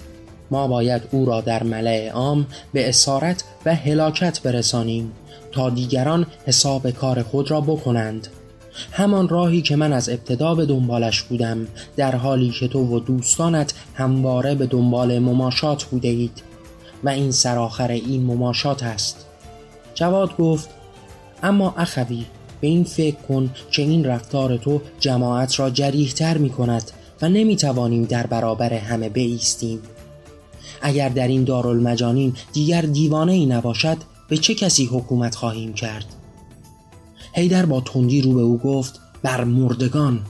ما باید او را در ملع عام به اسارت و هلاکت برسانیم تا دیگران حساب کار خود را بکنند. همان راهی که من از ابتدا به دنبالش بودم در حالی که تو و دوستانت همواره به دنبال مماشات بوده اید و این سراخر این مماشات است. جواد گفت اما اخوی به این فکر کن که این رفتار تو جماعت را تر می کند و نمی توانیم در برابر همه بیستیم. اگر در این دارالمجانین دیگر دیوانه ای نباشد به چه کسی حکومت خواهیم کرد؟ هیدر با تندی رو به او گفت بر مردگان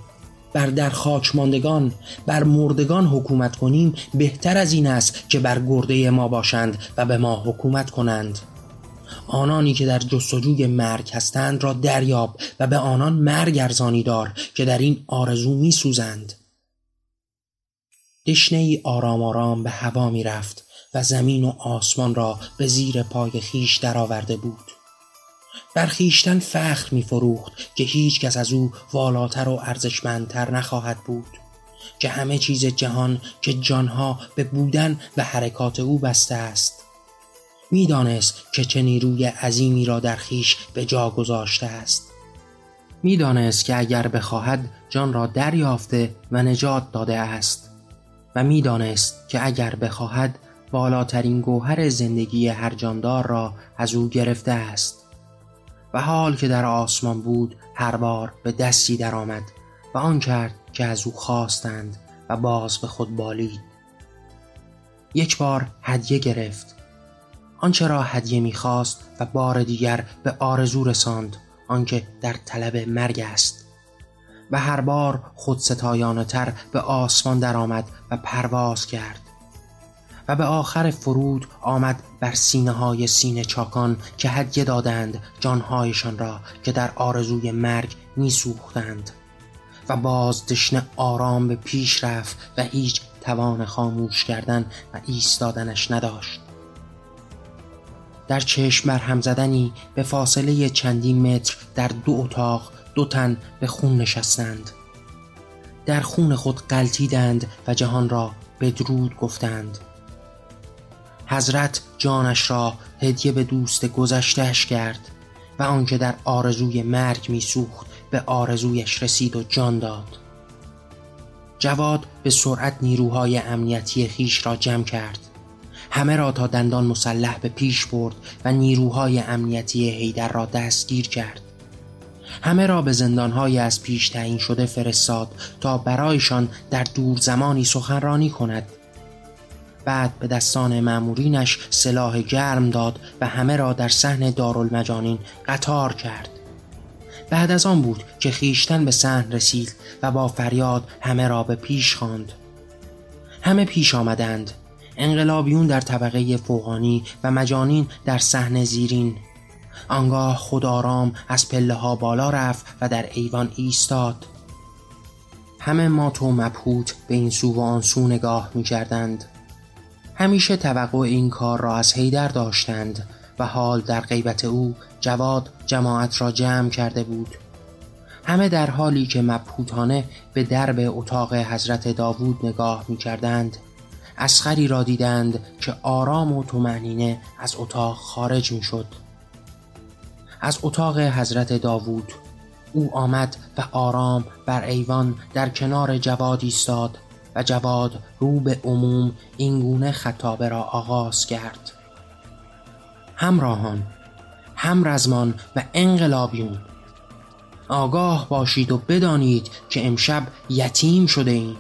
بر در خاک ماندگان بر مردگان حکومت کنیم بهتر از این است که بر گرده ما باشند و به ما حکومت کنند. آنانی که در جستجوی مرگ هستند را دریاب و به آنان مرگ ارزانی دار که در این آرزو می سوزند دشنه ای آرام آرام به هوا می رفت و زمین و آسمان را به زیر پای خیش درآورده بود. برخیشتن فخر می فروخت که هیچ کس از او والاتر و ارزشمندتر نخواهد بود که همه چیز جهان که جانها به بودن و حرکات او بسته است. می‌دانست که چه نیروی عظیمی را در خیش به جا گذاشته است. می‌دانست که اگر بخواهد جان را دریافته و نجات داده است. و می‌دانست که اگر بخواهد بالاترین گوهر زندگی هر جاندار را از او گرفته است. و حال که در آسمان بود هر بار به دستی درآمد و آن کرد که از او خواستند و باز به خود بالید یک بار هدیه گرفت. آنچه را هدیه می‌خواست و بار دیگر به آرزو رساند آنکه در طلب مرگ است. و هر بار خود تر به آسمان درآمد و پرواز کرد. و به آخر فرود آمد بر سینه های سینه چاکان که هدیه دادند جانهایشان را که در آرزوی مرگ میسوختند. و باز دشنه آرام به پیش رفت و هیچ توان خاموش کردن و ایستادنش نداشت. در چشم برهم زدنی به فاصله چندین متر در دو اتاق دو تن به خون نشستند. در خون خود قلتیدند و جهان را بدرود گفتند. حضرت جانش را هدیه به دوست گذشتهش کرد و آنکه در آرزوی مرگ میسوخت به آرزویش رسید و جان داد. جواد به سرعت نیروهای امنیتی خیش را جمع کرد. همه را تا دندان مسلح به پیش برد و نیروهای امنیتی هیدر را دستگیر کرد. همه را به زندانهای از پیش تعیین شده فرستاد تا برایشان در دور زمانی سخنرانی کند. بعد به دستان معمورینش سلاح گرم داد و همه را در صحن دارالمجانین قطار کرد. بعد از آن بود که خیشتن به صحن رسید و با فریاد همه را به پیش خواند. همه پیش آمدند. انقلابیون در طبقه فوقانی و مجانین در صحن زیرین. آنگاه خودآرام از پله ها بالا رفت و در ایوان ایستاد. همه ما تو مبهوت به این سو و آن سو نگاه می کردند. همیشه توقع این کار را از هیدر داشتند و حال در غیبت او جواد جماعت را جمع کرده بود. همه در حالی که مبهوتانه به درب اتاق حضرت داوود نگاه می کردند اسخری را دیدند که آرام و تومنینه از اتاق خارج می شد از اتاق حضرت داوود. او آمد و آرام بر ایوان در کنار جواد ایستاد و جواد رو به عموم اینگونه خطابه را آغاز کرد. همراهان همرزمان و انقلابیون آگاه باشید و بدانید که امشب یتیم شده ایم.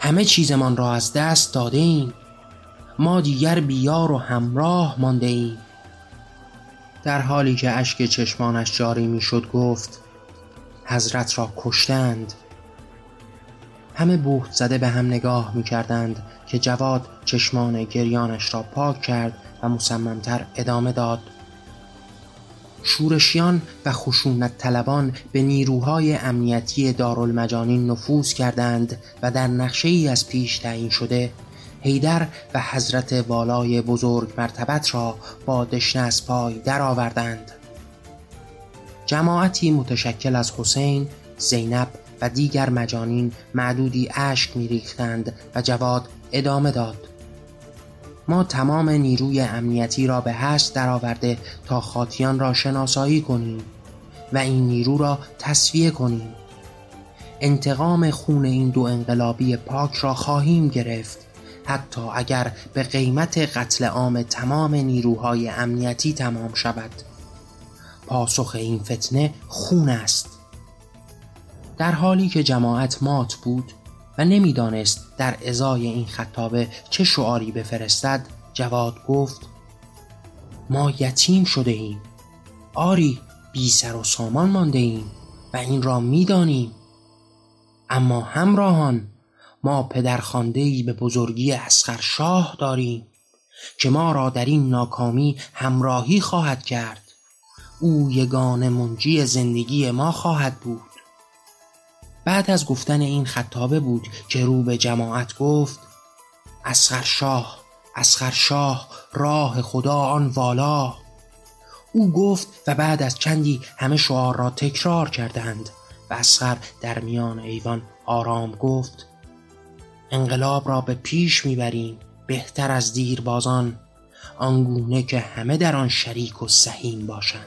همه چیزمان را از دست داده ایم. ما دیگر بیار و همراه مانده ایم. در حالی که اشک چشمانش جاری می‌شد گفت حضرت را کشتند. همه بوت زده به هم نگاه می کردند که جواد چشمان گریانش را پاک کرد و مصممتر ادامه داد. شورشیان و خشونت طلبان به نیروهای امنیتی دارالمجانین نفوذ کردند و در نقشه ای از پیش تعیین شده هیدر و حضرت والای بزرگ مرتبت را با دشنه از پای درآوردند. جماعتی متشکل از حسین، زینب و دیگر مجانین معدودی اشک میریختند و جواد ادامه داد. ما تمام نیروی امنیتی را به هشت درآورده تا خاطیان را شناسایی کنیم و این نیرو را تصفیه کنیم. انتقام خون این دو انقلابی پاک را خواهیم گرفت. حتی اگر به قیمت قتل عام تمام نیروهای امنیتی تمام شود. پاسخ این فتنه خون است. در حالی که جماعت مات بود و نمی‌دانست در ازای این خطابه چه شعاری بفرستد جواد گفت ما یتیم شده ایم. آری بی سر و سامان مانده ایم و این را می‌دانیم. اما همراهان ما پدر ای به بزرگی اسخر شاه داریم که ما را در این ناکامی همراهی خواهد کرد. او یگان منجی زندگی ما خواهد بود. بعد از گفتن این خطابه بود که رو به جماعت گفت اسخر شاه اسخر شاه راه خدا آن والا. او گفت و بعد از چندی همه شعار را تکرار کردند و اسخر در میان ایوان آرام گفت انقلاب را به پیش می‌بریم بهتر از دیربازان آنگونه که همه در آن شریک و سهیم باشند.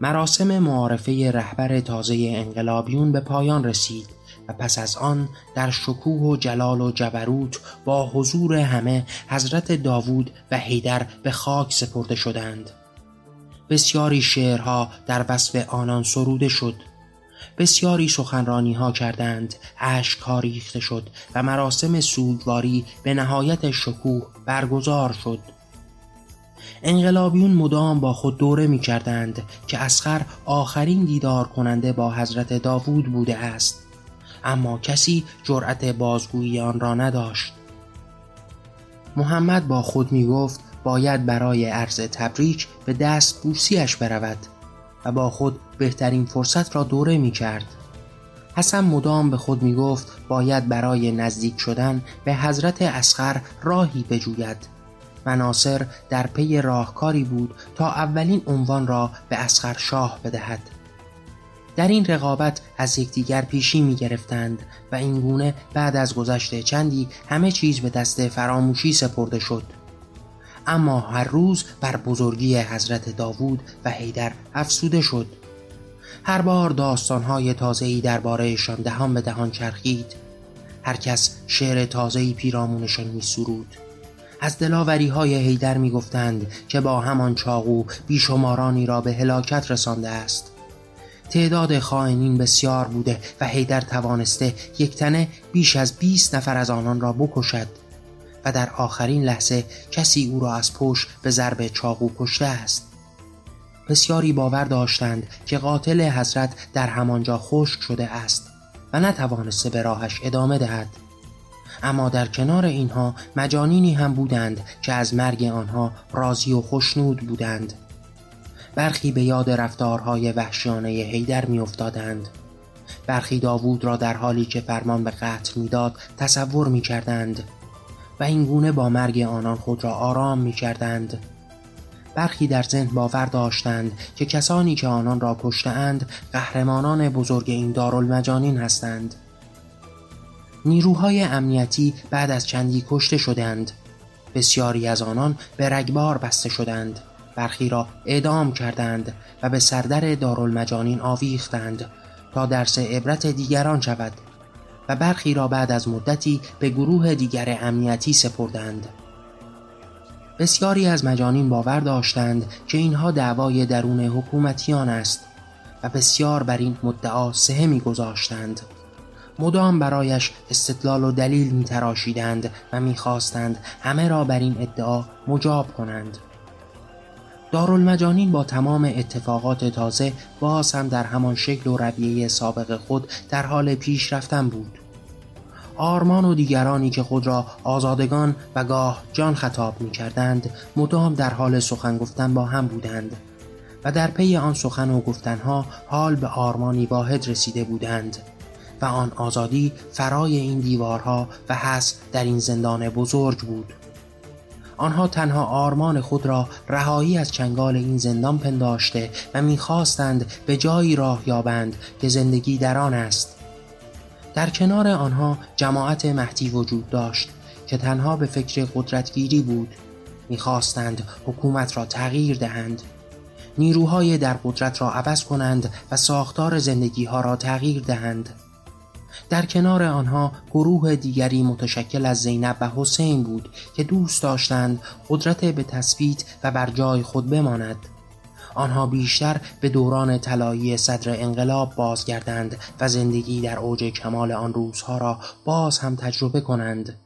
مراسم معارفه رهبر تازه انقلابیون به پایان رسید و پس از آن در شکوه و جلال و جبروت با حضور همه حضرت داوود و حیدر به خاک سپرده شدند. بسیاری شعرها در وصف آنان سروده شد بسیاری سخنرانی ها کردند. اشک ها ریخته شد و مراسم سوگواری به نهایت شکوه برگزار شد. انقلابیون مدام با خود دوره می کردند که اسخر آخرین دیدار کننده با حضرت داوود بوده است. اما کسی جرأت بازگویی آن را نداشت. محمد با خود می گفت باید برای عرض تبریک به دست بوسیش برود. و با خود بهترین فرصت را دوره می کرد حسن مدام به خود می گفت باید برای نزدیک شدن به حضرت اسخر راهی بجوید. و ناصر در پی راهکاری بود تا اولین عنوان را به اسخر شاه بدهد. در این رقابت از یکدیگر پیشی می گرفتند و اینگونه بعد از گذشته چندی همه چیز به دست فراموشی سپرده شد. اما هر روز بر بزرگی حضرت داوود و حیدر افسوده شد. هر بار داستانهای تازه‌ای دربارهشان دهان به دهان چرخید. هر کس شعر تازه‌ای پیرامونشان می سرود از دلاوری های حیدر می گفتند که با همان چاقو بیشمارانی را به هلاکت رسانده است. تعداد خائنین بسیار بوده و حیدر توانسته یک تنه بیش از 20 نفر از آنان را بکشد. در آخرین لحظه کسی او را از پشت به ضرب چاقو کشته است. بسیاری باور داشتند که قاتل حضرت در همانجا خشک شده است و نتوانسته به راهش ادامه دهد. اما در کنار اینها مجانینی هم بودند که از مرگ آنها راضی و خوشنود بودند. برخی به یاد رفتارهای وحشیانه حیدر میافتادند. برخی داوود را در حالی که فرمان به قتل می‌داد تصور می کردند و این گونه با مرگ آنان خود را آرام می کردند. برخی در ذهن باور داشتند که کسانی که آنان را کشتهاند قهرمانان بزرگ این دارالمجانین هستند. نیروهای امنیتی بعد از چندی کشته شدند بسیاری از آنان به رگبار بسته شدند برخی را اعدام کردند و به سردر دارالمجانین آویختند تا درس عبرت دیگران شود. و برخی را بعد از مدتی به گروه دیگر امنیتی سپردند. بسیاری از مجانین باور داشتند که اینها دعوای درون حکومتیان است و بسیار بر این مدعا سهه میگذاشتند. مدام برایش استدلال و دلیل می تراشیدند و می‌خواستند همه را بر این ادعا مجاب کنند. دارالمجانین با تمام اتفاقات تازه باز هم در همان شکل و رویه سابق خود در حال پیش رفتن بود. آرمان و دیگرانی که خود را آزادگان و گاه جان خطاب می کردند مدام در حال سخن گفتن با هم بودند و در پی آن سخن و گفتنها حال به آرمانی واحد رسیده بودند و آن آزادی فرای این دیوارها و حس در این زندان بزرگ بود. آنها تنها آرمان خود را رهایی از چنگال این زندان پنداشته و می‌خواستند به جایی راه یابند که زندگی در آن است. در کنار آنها جماعت مهدی وجود داشت که تنها به فکر قدرتگیری بود. می‌خواستند حکومت را تغییر دهند. نیروهای در قدرت را عوض کنند و ساختار زندگی ها را تغییر دهند. در کنار آنها گروه دیگری متشکل از زینب و حسین بود که دوست داشتند قدرت به تثبیت و بر جای خود بماند. آنها بیشتر به دوران طلایی صدر انقلاب بازگردند و زندگی در اوج کمال آن روزها را باز هم تجربه کنند.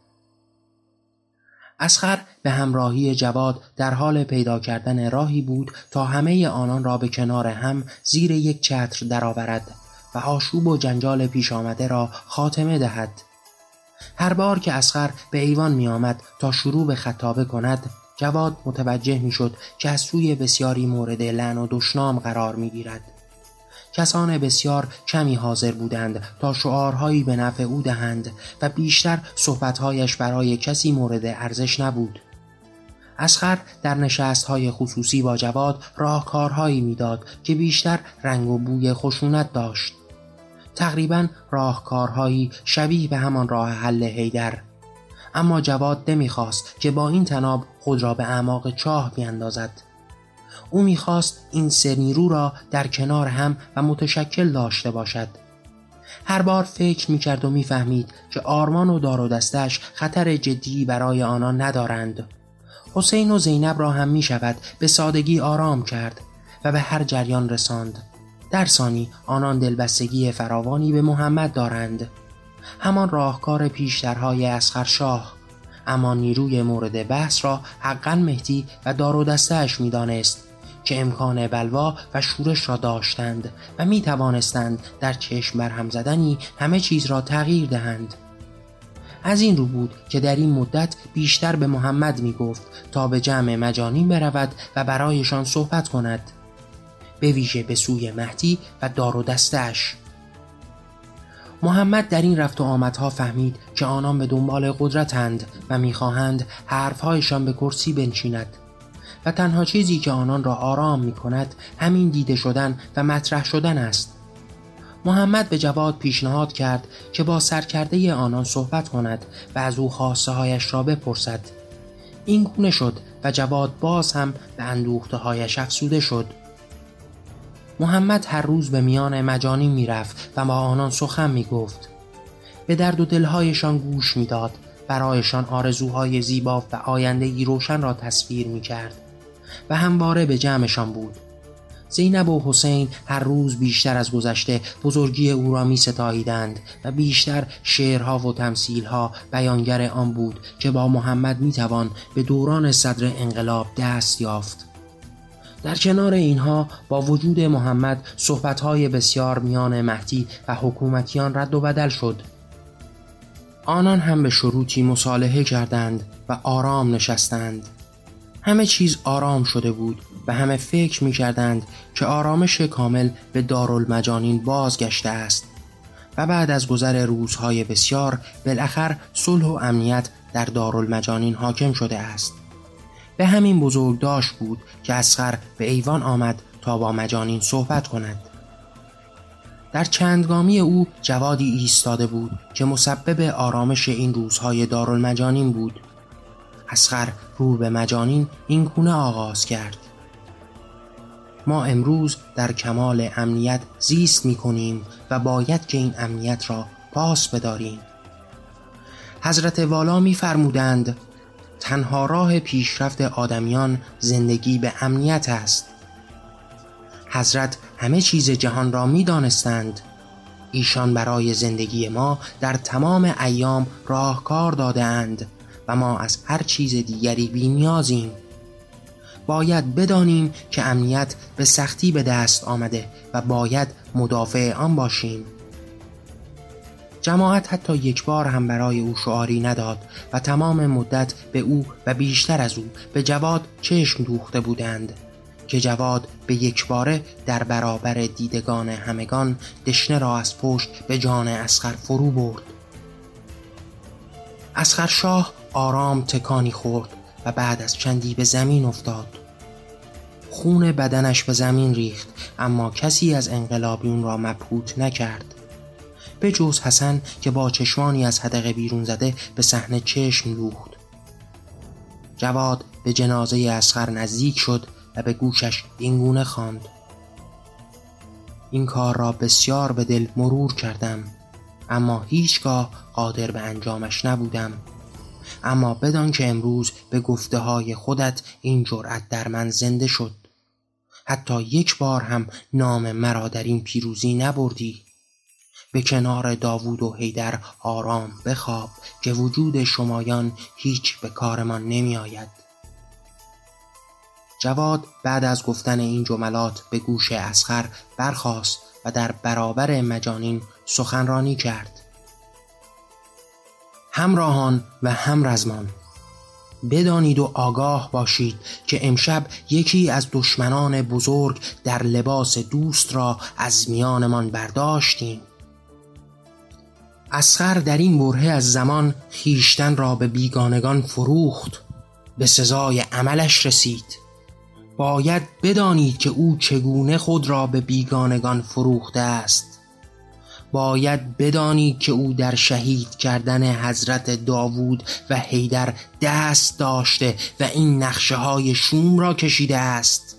اسخر به همراهی جواد در حال پیدا کردن راهی بود تا همه آنان را به کنار هم زیر یک چتر درآورد. و آشوب و جنجال پیش آمده را خاتمه دهد. هر بار که اسخر به ایوان می آمد تا شروع به خطابه کند جواد متوجه می شد که از سوی بسیاری مورد لعن و دشنام قرار می گیرد. کسان بسیار کمی حاضر بودند تا شعارهایی به نفع او دهند و بیشتر صحبتهایش برای کسی مورد ارزش نبود. اسخر در نشست های خصوصی با جواد راهکارهایی می‌داد که بیشتر رنگ و بوی خشونت داشت. تقریبا راهکارهایی شبیه به همان راه حل هیدر اما جواد نمی‌خواست که با این تناب خود را به اعماق چاه بیاندازد او می‌خواست این سه نیرو را در کنار هم و متشکل داشته باشد. هر بار فکر می‌کرد و می‌فهمید که آرمان و دار و دستش خطر جدی برای آنان ندارند. حسین و زینب را هم می شود به سادگی آرام کرد و به هر جریان رساند. در ثانی آنان دلبستگی فراوانی به محمد دارند. همان راهکار پیشترهای اسخر شاه اما نیروی مورد بحث را حقا مهدی و دار و دستش می دانست که امکان بلوا و شورش را داشتند و می توانستند در چشم برهم زدنی همه چیز را تغییر دهند. از این رو بود که در این مدت بیشتر به محمد می گفت تا به جمع مجانی برود و برایشان صحبت کند. به ویژه به سوی مهدی و دار و دستش محمد در این رفت و آمدها فهمید که آنان به دنبال قدرتند و می‌خواهند حرفهایشان به کرسی بنشیند و تنها چیزی که آنان را آرام می کند همین دیده شدن و مطرح شدن است. محمد به جواد پیشنهاد کرد که با سرکرده آنان صحبت کند و از او خواسته هایش را بپرسد. این گونه شد و جواد باز هم به اندوخته هایش افسوده شد. محمد هر روز به میان مجانی می‌رفت و با آنان سخن می گفت به درد و دلهایشان گوش می‌داد. برایشان آرزوهای زیبا و آینده ای روشن را تصویر می کرد و همواره به جمعشان بود. زینب و حسین هر روز بیشتر از گذشته بزرگی او را می ستاییدند و بیشتر شعرها و تمثیلها بیانگر آن بود که با محمد می توان به دوران صدر انقلاب دست یافت. در کنار اینها با وجود محمد صحبتهای بسیار میان مهدی و حکومتیان رد و بدل شد. آنان هم به شروطی مصالحه کردند و آرام نشستند. همه چیز آرام شده بود و همه فکر می کردند که آرامش کامل به دارالمجانین بازگشته است و بعد از گذر روزهای بسیار بالاخر صلح و امنیت در دارالمجانین حاکم شده است. به همین بزرگ داشت بود که اسخر به ایوان آمد تا با مجانین صحبت کند در چندگامی او جوادی ایستاده بود که مسبب آرامش این روزهای دارالمجانین بود. اسخر رو به مجانین این گونه آغاز کرد. ما امروز در کمال امنیت زیست می کنیم و باید که این امنیت را پاس بداریم. حضرت والا می فرمودند تنها راه پیشرفت آدمیان زندگی به امنیت است. حضرت همه چیز جهان را می دانستند ایشان برای زندگی ما در تمام ایام راهکار داده اند و ما از هر چیز دیگری بی نیازیم باید بدانیم که امنیت به سختی به دست آمده و باید مدافع آن باشیم. جماعت حتی یک بار هم برای او شعاری نداد و تمام مدت به او و بیشتر از او به جواد چشم دوخته بودند که جواد به یک باره در برابر دیدگان همگان دشنه را از پشت به جان اسخر فرو برد. اسخر شاه آرام تکانی خورد و بعد از چندی به زمین افتاد. خون بدنش به زمین ریخت اما کسی از انقلابیون را مبهوت نکرد. به جز حسن که با چشمانی از حدقه بیرون زده به صحنه چشم دوخت جواد به جنازه اسخر نزدیک شد و به گوشش اینگونه خواند. این کار را بسیار به دل مرور کردم اما هیچگاه قادر به انجامش نبودم. اما بدان که امروز به گفته های خودت این جرأت در من زنده شد. حتی یک بار هم نام مرا در این پیروزی نبردی. به کنار داوود و هیدر آرام بخواب که وجود شمایان هیچ به کارمان نمی آید. جواد بعد از گفتن این جملات به گوش اسخر برخاست و در برابر مجانین سخنرانی کرد همراهان و همرزمان بدانید و آگاه باشید که امشب یکی از دشمنان بزرگ در لباس دوست را از میانمان برداشتیم اسخر در این برهه از زمان خیشتن را به بیگانگان فروخت به سزای عملش رسید. باید بدانید که او چگونه خود را به بیگانگان فروخته است. باید بدانید که او در شهید کردن حضرت داوود و حیدر دست داشته و این نقشه های شوم را کشیده است.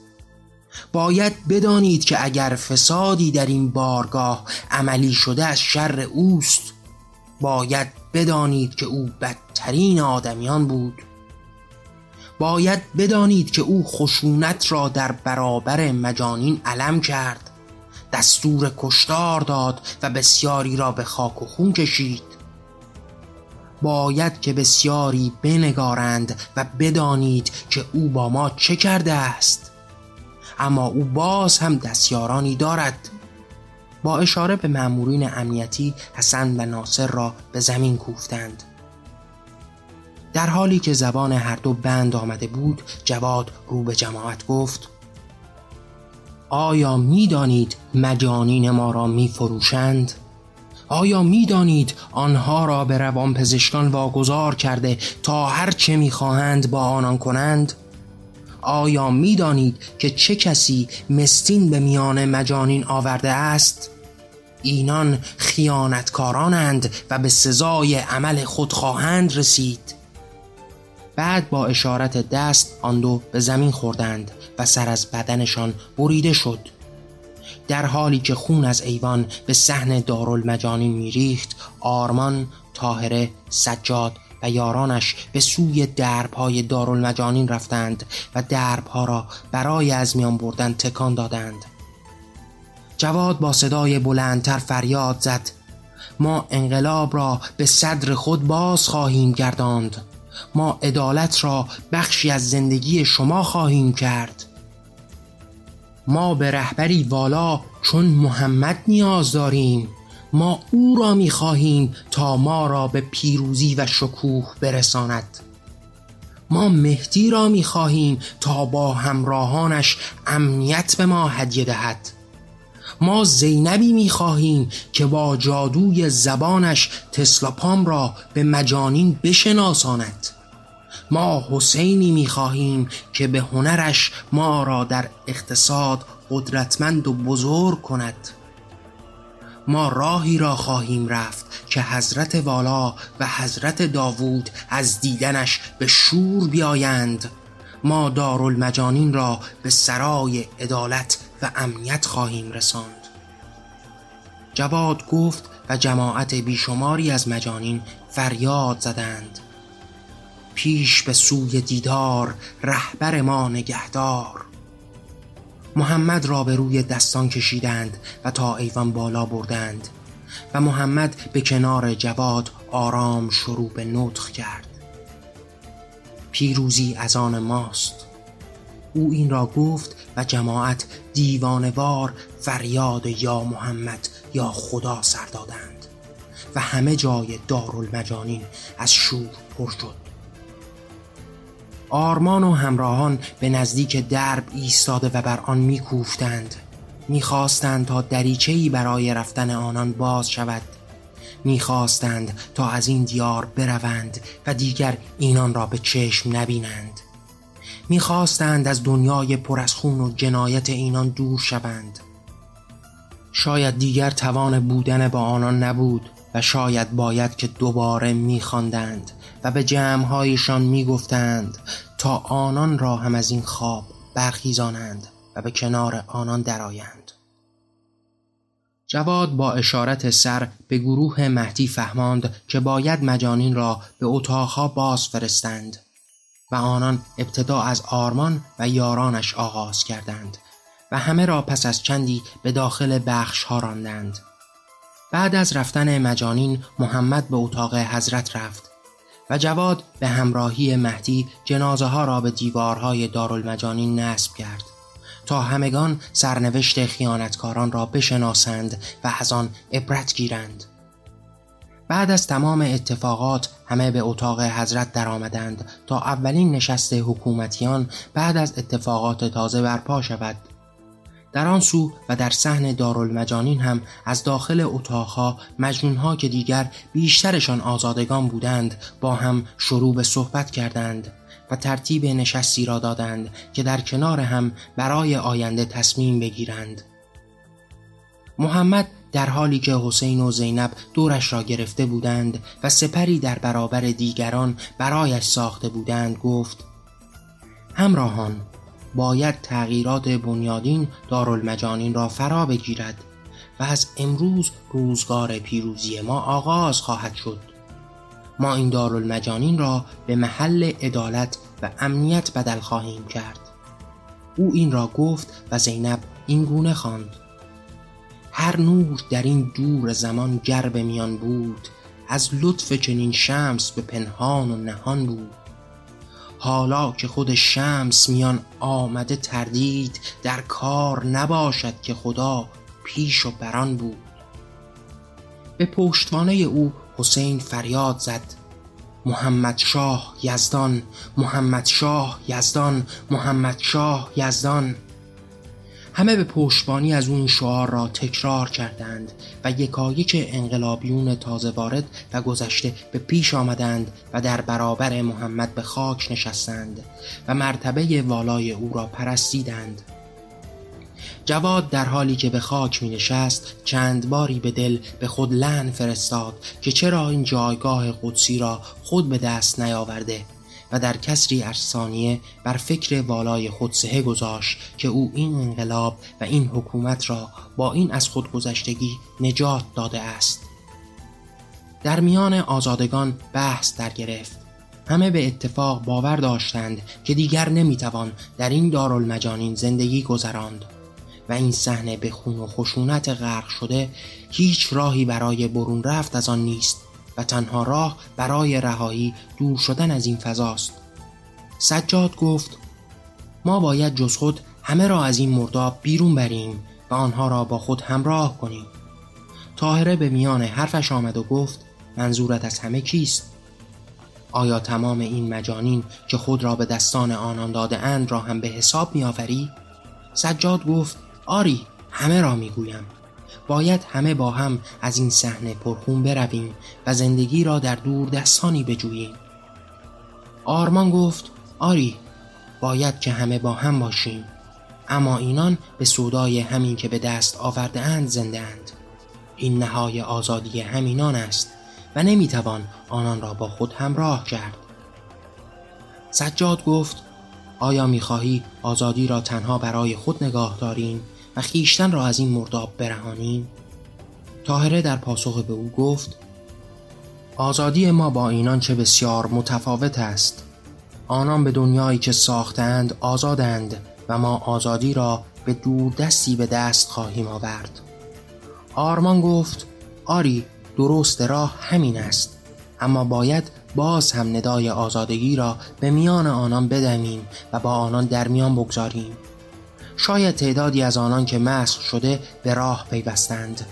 باید بدانید که اگر فسادی در این بارگاه عملی شده از شر اوست باید بدانید که او بدترین آدمیان بود. باید بدانید که او خشونت را در برابر مجانین علم کرد دستور کشتار داد و بسیاری را به خاک و خون کشید. باید که بسیاری بنگارند و بدانید که او با ما چه کرده است. اما او باز هم دستیارانی دارد. با اشاره به مأمورین امنیتی حسن و ناصر را به زمین کوفتند در حالی که زبان هر دو بند آمده بود جواد رو به جماعت گفت آیا می‌دانید مجانین ما را می فروشند؟ آیا می‌دانید آنها را به روان پزشکان واگذار کرده تا هر چه می‌خواهند با آنان کنند؟ آیا می‌دانید که چه کسی مستین به میان مجانین آورده است؟ اینان خیانتکارانند و به سزای عمل خود خواهند رسید. بعد با اشارت دست آن دو به زمین خوردند و سر از بدنشان بریده شد. در حالی که خون از ایوان به صحن دارالمجانین میریخت آرمان تاهره سجاد و یارانش به سوی دربهای دارالمجانین رفتند و دربها را برای از میان بردن تکان دادند. جواد با صدای بلندتر فریاد زد. ما انقلاب را به صدر خود باز خواهیم گرداند. ما عدالت را بخشی از زندگی شما خواهیم کرد. ما به رهبری والا چون محمد نیاز داریم. ما او را می خواهیم تا ما را به پیروزی و شکوه برساند. ما مهدی را می خواهیم تا با همراهانش امنیت به ما هدیه دهد. ما زینبی می خواهیم که با جادوی زبانش تسلاپام را به مجانین بشناساند. ما حسینی می خواهیم که به هنرش ما را در اقتصاد قدرتمند و بزرگ کند. ما راهی را خواهیم رفت که حضرت والا و حضرت داوود از دیدنش به شور بیایند. ما دارالمجانین را به سرای عدالت و امنیت خواهیم رساند. جواد گفت و جماعت بیشماری از مجانین فریاد زدند. پیش به سوی دیدار رهبر ما نگهدار. محمد را به روی دستان کشیدند و تا ایوان بالا بردند و محمد به کنار جواد آرام شروع به نطخ کرد. پیروزی از آن ماست. او این را گفت و جماعت دیوانوار فریاد یا محمد یا خدا سر دادند. و همه جای دارالمجانین از شور پر شد. آرمان و همراهان به نزدیک درب ایستاده و بر آن میکوفتند. می‌خواستند تا دریچه‌ای برای رفتن آنان باز شود. می‌خواستند تا از این دیار بروند و دیگر اینان را به چشم نبینند. می‌خواستند از دنیای پر از خون و جنایت اینان دور شوند. شاید دیگر توان بودن با آنان نبود و شاید باید که دوباره میخواندند و به جمعهایشان می‌گفتند تا آنان را هم از این خواب برخیزانند و به کنار آنان درآیند. جواد با اشارت سر به گروه مهدی فهماند که باید مجانین را به اتاقها باز فرستند. و آنان ابتدا از آرمان و یارانش آغاز کردند و همه را پس از چندی به داخل بخش ها راندند. بعد از رفتن مجانین محمد به اتاق حضرت رفت و جواد به همراهی مهدی جنازه ها را به دیوارهای دارالمجانین نصب کرد تا همگان سرنوشت خیانتکاران را بشناسند و از آن عبرت گیرند. بعد از تمام اتفاقات همه به اتاق حضرت درآمدند تا اولین نشست حکومتیان بعد از اتفاقات تازه برپا شود. در آن سو و در صحن دارالمجانین هم از داخل اتاقها مجنونها که دیگر بیشترشان آزادگان بودند با هم شروع به صحبت کردند و ترتیب نشستی را دادند که در کنار هم برای آینده تصمیم بگیرند. محمد در حالی که حسین و زینب دورش را گرفته بودند و سپری در برابر دیگران برایش ساخته بودند گفت همراهان باید تغییرات بنیادین دارالمجانین را فرا بگیرد و از امروز روزگار پیروزی ما آغاز خواهد شد. ما این دارالمجانین را به محل عدالت و امنیت بدل خواهیم کرد. او این را گفت و زینب این گونه خواند هر نور در این دور زمان جرب میان بود از لطف چنین شمس به پنهان و نهان بود. حالا که خود شمس میان آمده تردید در کار نباشد که خدا پیش و بران بود. به پشتوانه او حسین فریاد زد محمد شاه یزدان محمد شاه یزدان محمد شاه یزدان. همه به پشتبانی از اون شعار را تکرار کردند و یکایک انقلابیون تازه وارد و گذشته به پیش آمدند و در برابر محمد به خاک نشستند و مرتبه والای او را پرستیدند. جواد در حالی که به خاک می نشست چند باری به دل به خود لن فرستاد که چرا این جایگاه قدسی را خود به دست نیاورده. و در کسری از بر فکر والای خود سهه گذاشت که او این انقلاب و این حکومت را با این از خودگذشتگی نجات داده است. در میان آزادگان بحث در گرفت. همه به اتفاق باور داشتند که دیگر نمی‌توان در این دارالمجانین زندگی گذراند و این صحنه به خون و خشونت غرق شده هیچ راهی برای برون رفت از آن نیست. و تنها راه برای رهایی دور شدن از این فضاست سجاد گفت ما باید جز خود همه را از این مرداب بیرون بریم و آنها را با خود همراه کنیم تاهره به میان حرفش آمد و گفت منظورت از همه کیست؟ آیا تمام این مجانین که خود را به دستان آنان داده اند را هم به حساب میآوری؟ سجاد گفت آری همه را می‌گویم باید همه با هم از این صحنه پرخون برویم و زندگی را در دور دستانی بجوییم. آرمان گفت آری باید که همه با هم باشیم. اما اینان به سودای همین که به دست آورده اند زنده اند این نهای آزادی همینان است و نمی‌توان آنان را با خود همراه کرد. سجاد گفت آیا می‌خواهی آزادی را تنها برای خود نگاه داریم؟ و خیشتن را از این مرداب برهانیم. تاهره در پاسخ به او گفت آزادی ما با اینان چه بسیار متفاوت است. آنان به دنیایی که ساختند آزادند و ما آزادی را به دور دستی به دست خواهیم آورد. آرمان گفت آری درست راه همین است اما باید باز هم ندای آزادگی را به میان آنان بدمیم و با آنان در میان بگذاریم. شاید تعدادی از آنان که مسخ شده به راه پیوستند.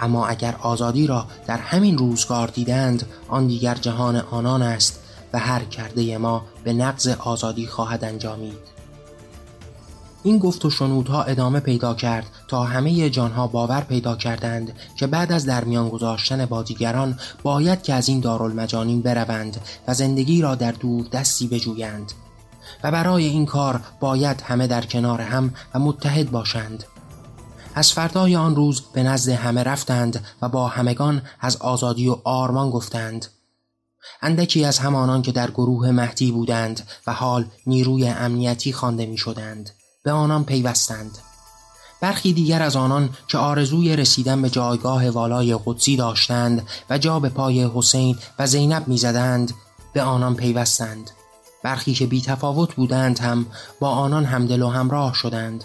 اما اگر آزادی را در همین روزگار دیدند آن دیگر جهان آنان است و هر کرده ما به نقض آزادی خواهد انجامید. این گفت و شنودها ادامه پیدا کرد تا همه جانها باور پیدا کردند که بعد از درمیان گذاشتن با دیگران باید که از این دارالمجانین بروند و زندگی را در دور دستی بجویند. و برای این کار باید همه در کنار هم و متحد باشند. از فردای آن روز به نزد همه رفتند و با همگان از آزادی و آرمان گفتند. اندکی از همانان که در گروه مهدی بودند و حال نیروی امنیتی خوانده می شدند به آنان پیوستند. برخی دیگر از آنان که آرزوی رسیدن به جایگاه والای قدسی داشتند و جا به پای حسین و زینب می‌زدند به آنان پیوستند. برخی که بی تفاوت بودند هم با آنان همدل و همراه شدند.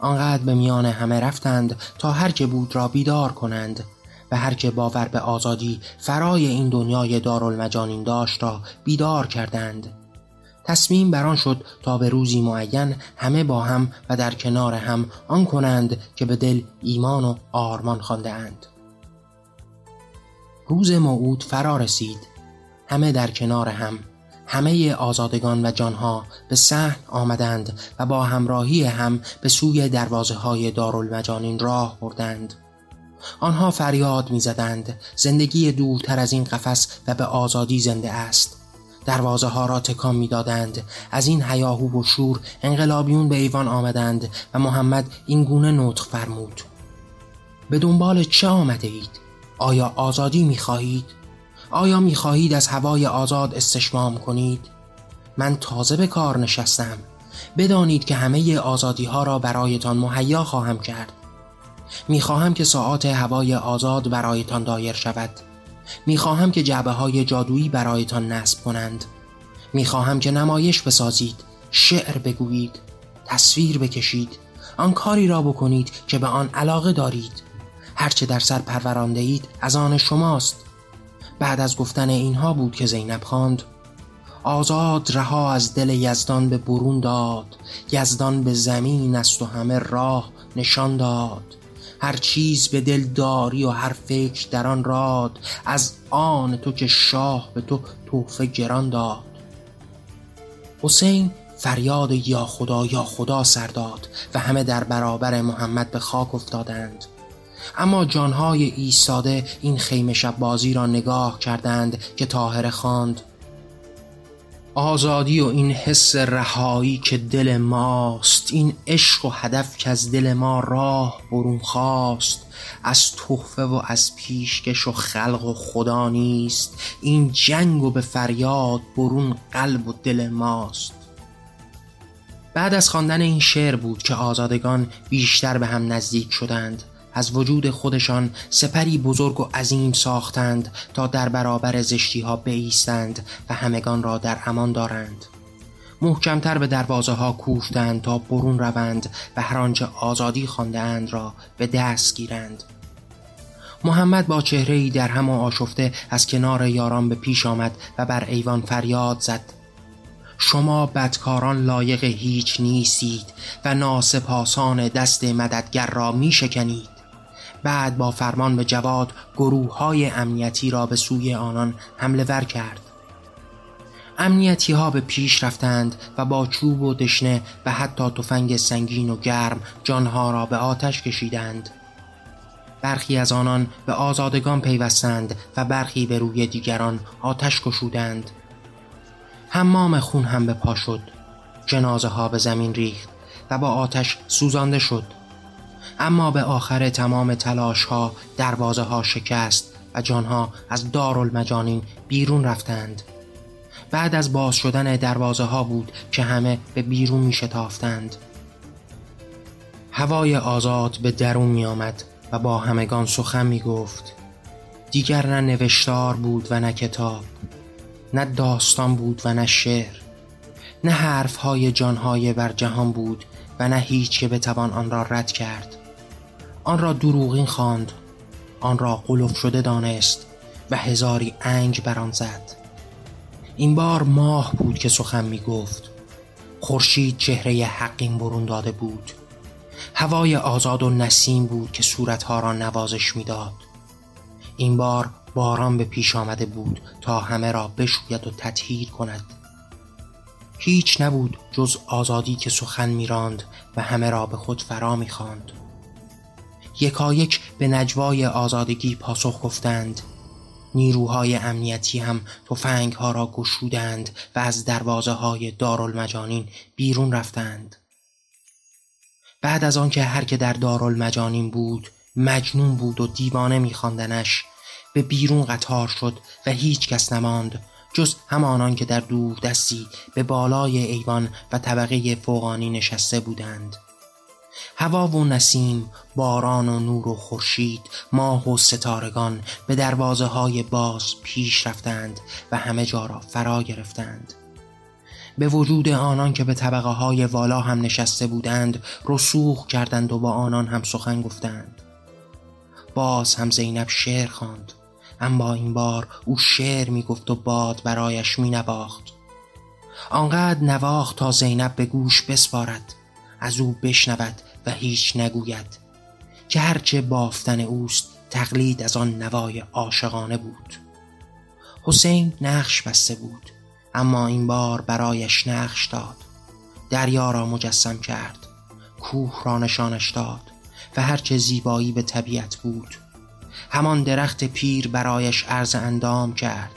آنقدر به میان همه رفتند تا هر که بود را بیدار کنند و هر که باور به آزادی فرای این دنیای دارالمجانین داشت را بیدار کردند. تصمیم بران شد تا به روزی معین همه با هم و در کنار هم آن کنند که به دل ایمان و آرمان خانده اند. روز موعود فرا رسید. همه در کنار هم همه آزادگان و جانها به سحن آمدند و با همراهی هم به سوی دروازه های دارالمجانین راه بردند آنها فریاد می‌زدند زندگی دورتر از این قفس و به آزادی زنده است دروازه ها را تکان می‌دادند از این هیاهو و شور انقلابیون به ایوان آمدند و محمد این گونه نطق فرمود به دنبال چه آمده اید؟ آیا آزادی می خواهید؟ آیا می خواهید از هوای آزاد استشمام کنید؟ من تازه به کار نشستم. بدانید که همه آزادی ها را برایتان مهیا خواهم کرد. می خواهم که ساعات هوای آزاد برایتان دایر شود. می خواهم که جعبه های جادویی برایتان نصب کنند. می خواهم که نمایش بسازید شعر بگویید تصویر بکشید آن کاری را بکنید که به آن علاقه دارید. هرچه در سر پرورانده اید از آن شماست. بعد از گفتن اینها بود که زینب خواند آزاد رها از دل یزدان به برون داد یزدان به زمین است و همه راه نشان داد. هر چیز به دل داری و هر فکر در آن راد از آن تو که شاه به تو توفه گران داد. حسین فریاد یا خدا یا خدا سر داد و همه در برابر محمد به خاک افتادند. اما جانهای ایستاده این خیمه شب بازی را نگاه کردند که تاهر خواند. آزادی و این حس رهایی که دل ماست این عشق و هدف که از دل ما راه برون خواست از تحفه و از پیشکش و خلق و خدا نیست این جنگ و به فریاد برون قلب و دل ماست. بعد از خواندن این شعر بود که آزادگان بیشتر به هم نزدیک شدند. از وجود خودشان سپری بزرگ و عظیم ساختند تا در برابر زشتی ها بیستند و همگان را در امان دارند. محکمتر به دروازه ها کوفتند تا برون روند و هر آنچه آزادی خواندهاند را به دست گیرند. محمد با چهره در هم آشفته از کنار یاران به پیش آمد و بر ایوان فریاد زد. شما بدکاران لایق هیچ نیستید و ناسپاسان دست مددگر را می شکنید بعد با فرمان به جواد گروه های امنیتی را به سوی آنان حمله ور کرد. امنیتی ها به پیش رفتند و با چوب و دشنه و حتی تفنگ سنگین و گرم جانها را به آتش کشیدند. برخی از آنان به آزادگان پیوستند و برخی به روی دیگران آتش کشودند حمام خون هم به پا شد. جنازه ها به زمین ریخت و با آتش سوزانده شد. اما به آخر تمام تلاش ها دروازه ها شکست و جانها از دارالمجانین بیرون رفتند. بعد از باز شدن دروازه ها بود که همه به بیرون می شتافتند هوای آزاد به درون می آمد و با همگان سخن می گفت دیگر نه نوشتار بود و نه کتاب نه داستان بود و نه شعر نه حرف های جانهای بر جهان بود و نه هیچ که بتوان آن را رد کرد. آن را دروغین خواند. آن را قلوف شده دانست و هزاری انگ بر آن زد. این بار ماه بود که سخن می گفت. خورشید چهره حقین برون داده بود. هوای آزاد و نسیم بود که صورتها را نوازش می‌داد. این بار باران به پیش آمده بود تا همه را بشوید و تطهیر کند. هیچ نبود جز آزادی که سخن میراند و همه را به خود فرا می‌خواند یکایک به نجوای آزادگی پاسخ گفتند. نیروهای امنیتی هم تفنگ ها را گشودند و از دروازه های دارالمجانین بیرون رفتند. بعد از آنکه هر که در دارالمجانین بود مجنون بود و دیوانه میخواندنش به بیرون قطار شد و هیچ کس نماند جز همانان که در دور دستی به بالای ایوان و طبقه فوقانی نشسته بودند. هوا و نسیم باران و نور و خورشید ماه و ستارگان به دروازه های باز پیش رفتند و همه جا را فرا گرفتند. به وجود آنان که به طبقه های والا هم نشسته بودند رسوخ کردند و با آنان هم سخن گفتند. باز هم زینب شعر خواند اما این بار او شعر می گفت و باد برایش می نواخت آنقدر نواخت تا زینب به گوش بسپارد از او بشنود و هیچ نگوید که هرچه بافتن اوست تقلید از آن نوای عاشقانه بود. حسین نقش بسته بود اما این بار برایش نقش داد. دریا را مجسم کرد کوه را نشانش داد و هرچه زیبایی به طبیعت بود. همان درخت پیر برایش عرض اندام کرد.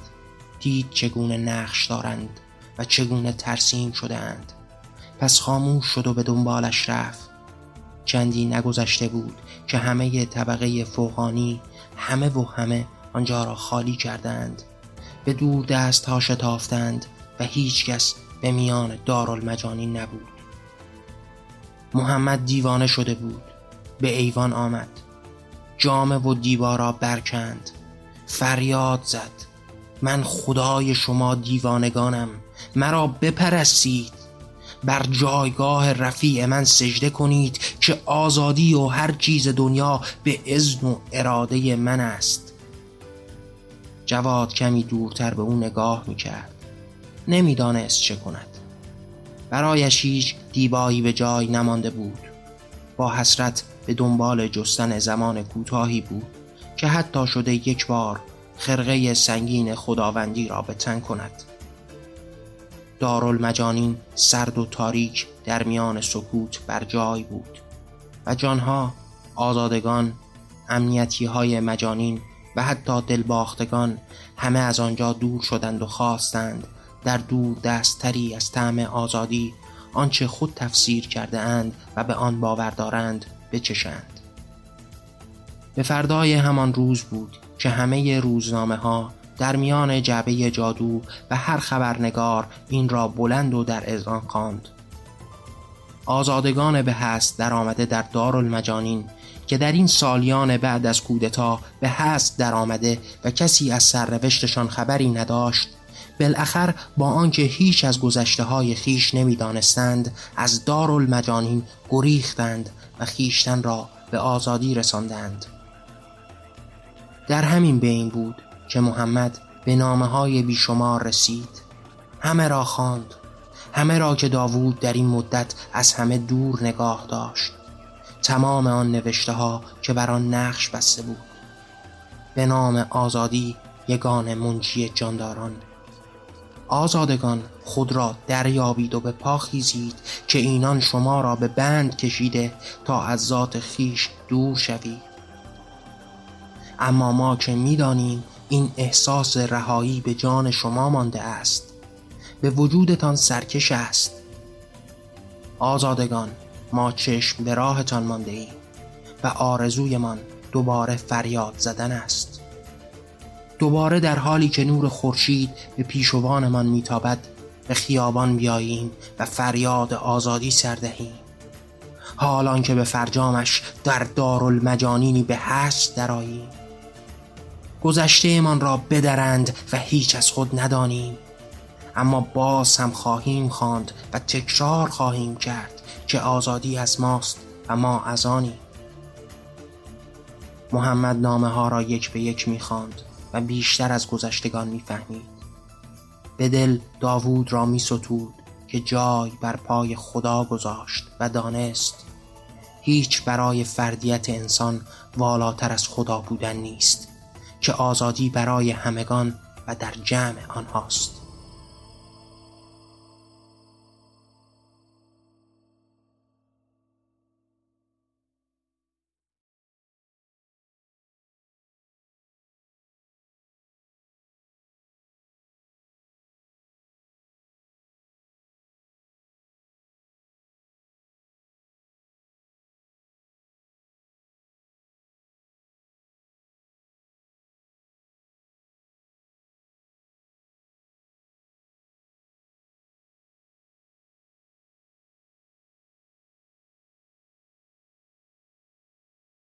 دید چگونه نقش دارند و چگونه ترسیم شدهاند. پس خاموش شد و به دنبالش رفت. چندی نگذشته بود که همه طبقه فوقانی همه و همه آنجا را خالی کردند. به دور دست ها شتافتند و هیچکس به میان دارالمجانین نبود. محمد دیوانه شده بود. به ایوان آمد. جامه و دیوارا برکند. فریاد زد. من خدای شما دیوانگانم. مرا بپرستید. بر جایگاه رفیع من سجده کنید که آزادی و هر چیز دنیا به اذن و اراده من است. جواد کمی دورتر به او نگاه می‌کرد. نمی‌دانست چه کند. برایش هیچ دیبایی به جای نمانده بود. با حسرت به دنبال جستن زمان کوتاهی بود که حتی شده یک بار خرقه سنگین خداوندی را به تن کند. دارالمجانین سرد و تاریک در میان سکوت بر جای بود و جانها آزادگان امنیتی های مجانین و حتی دلباختگان همه از آنجا دور شدند و خواستند در دور دستتری از طعم آزادی آنچه خود تفسیر کرده اند و به آن باور دارند بچشند. به فردای همان روز بود که همه روزنامه ها در میان جعبه جادو و هر خبرنگار این را بلند و در اذعان خواند. آزادگان به هست در آمده در دارالمجانین که در این سالیان بعد از کودتا به هست در آمده و کسی از سرنوشتشان خبری نداشت بالاخر با آنکه هیچ از گذشته های خیش نمی‌دانستند از دارالمجانین گریختند و خیشتن را به آزادی رساندند در همین بین بود که محمد به نامه های بیشمار رسید. همه را خواند. همه را که داوود در این مدت از همه دور نگاه داشت. تمام آن نوشته ها که بر آن نقش بسته بود. به نام آزادی یگان منجی جانداران. آزادگان خود را دریابید و به پا خیزید که اینان شما را به بند کشیده تا از ذات خیش دور شوید. اما ما که می‌دانیم این احساس رهایی به جان شما مانده است. به وجودتان سرکش است. آزادگان ما چشم به راهتان مانده ایم و آرزویمان دوباره فریاد زدن است. دوباره در حالی که نور خورشید به پیشوانمان میتابد به خیابان بیاییم و فریاد آزادی سردهیم حالان که به فرجامش در دارالمجانینی به هست دراییم گذشتهمان را بدرند و هیچ از خود ندانیم. اما باز هم خواهیم خواند و تکرار خواهیم کرد که آزادی از ماست و ما از آنی محمد نامه ها را یک به یک می‌خواند و بیشتر از گذشتگان می‌فهمید به دل داوود را میستود که جای بر پای خدا گذاشت و دانست هیچ برای فردیت انسان والاتر از خدا بودن نیست. که آزادی برای همگان و در جمع آنهاست.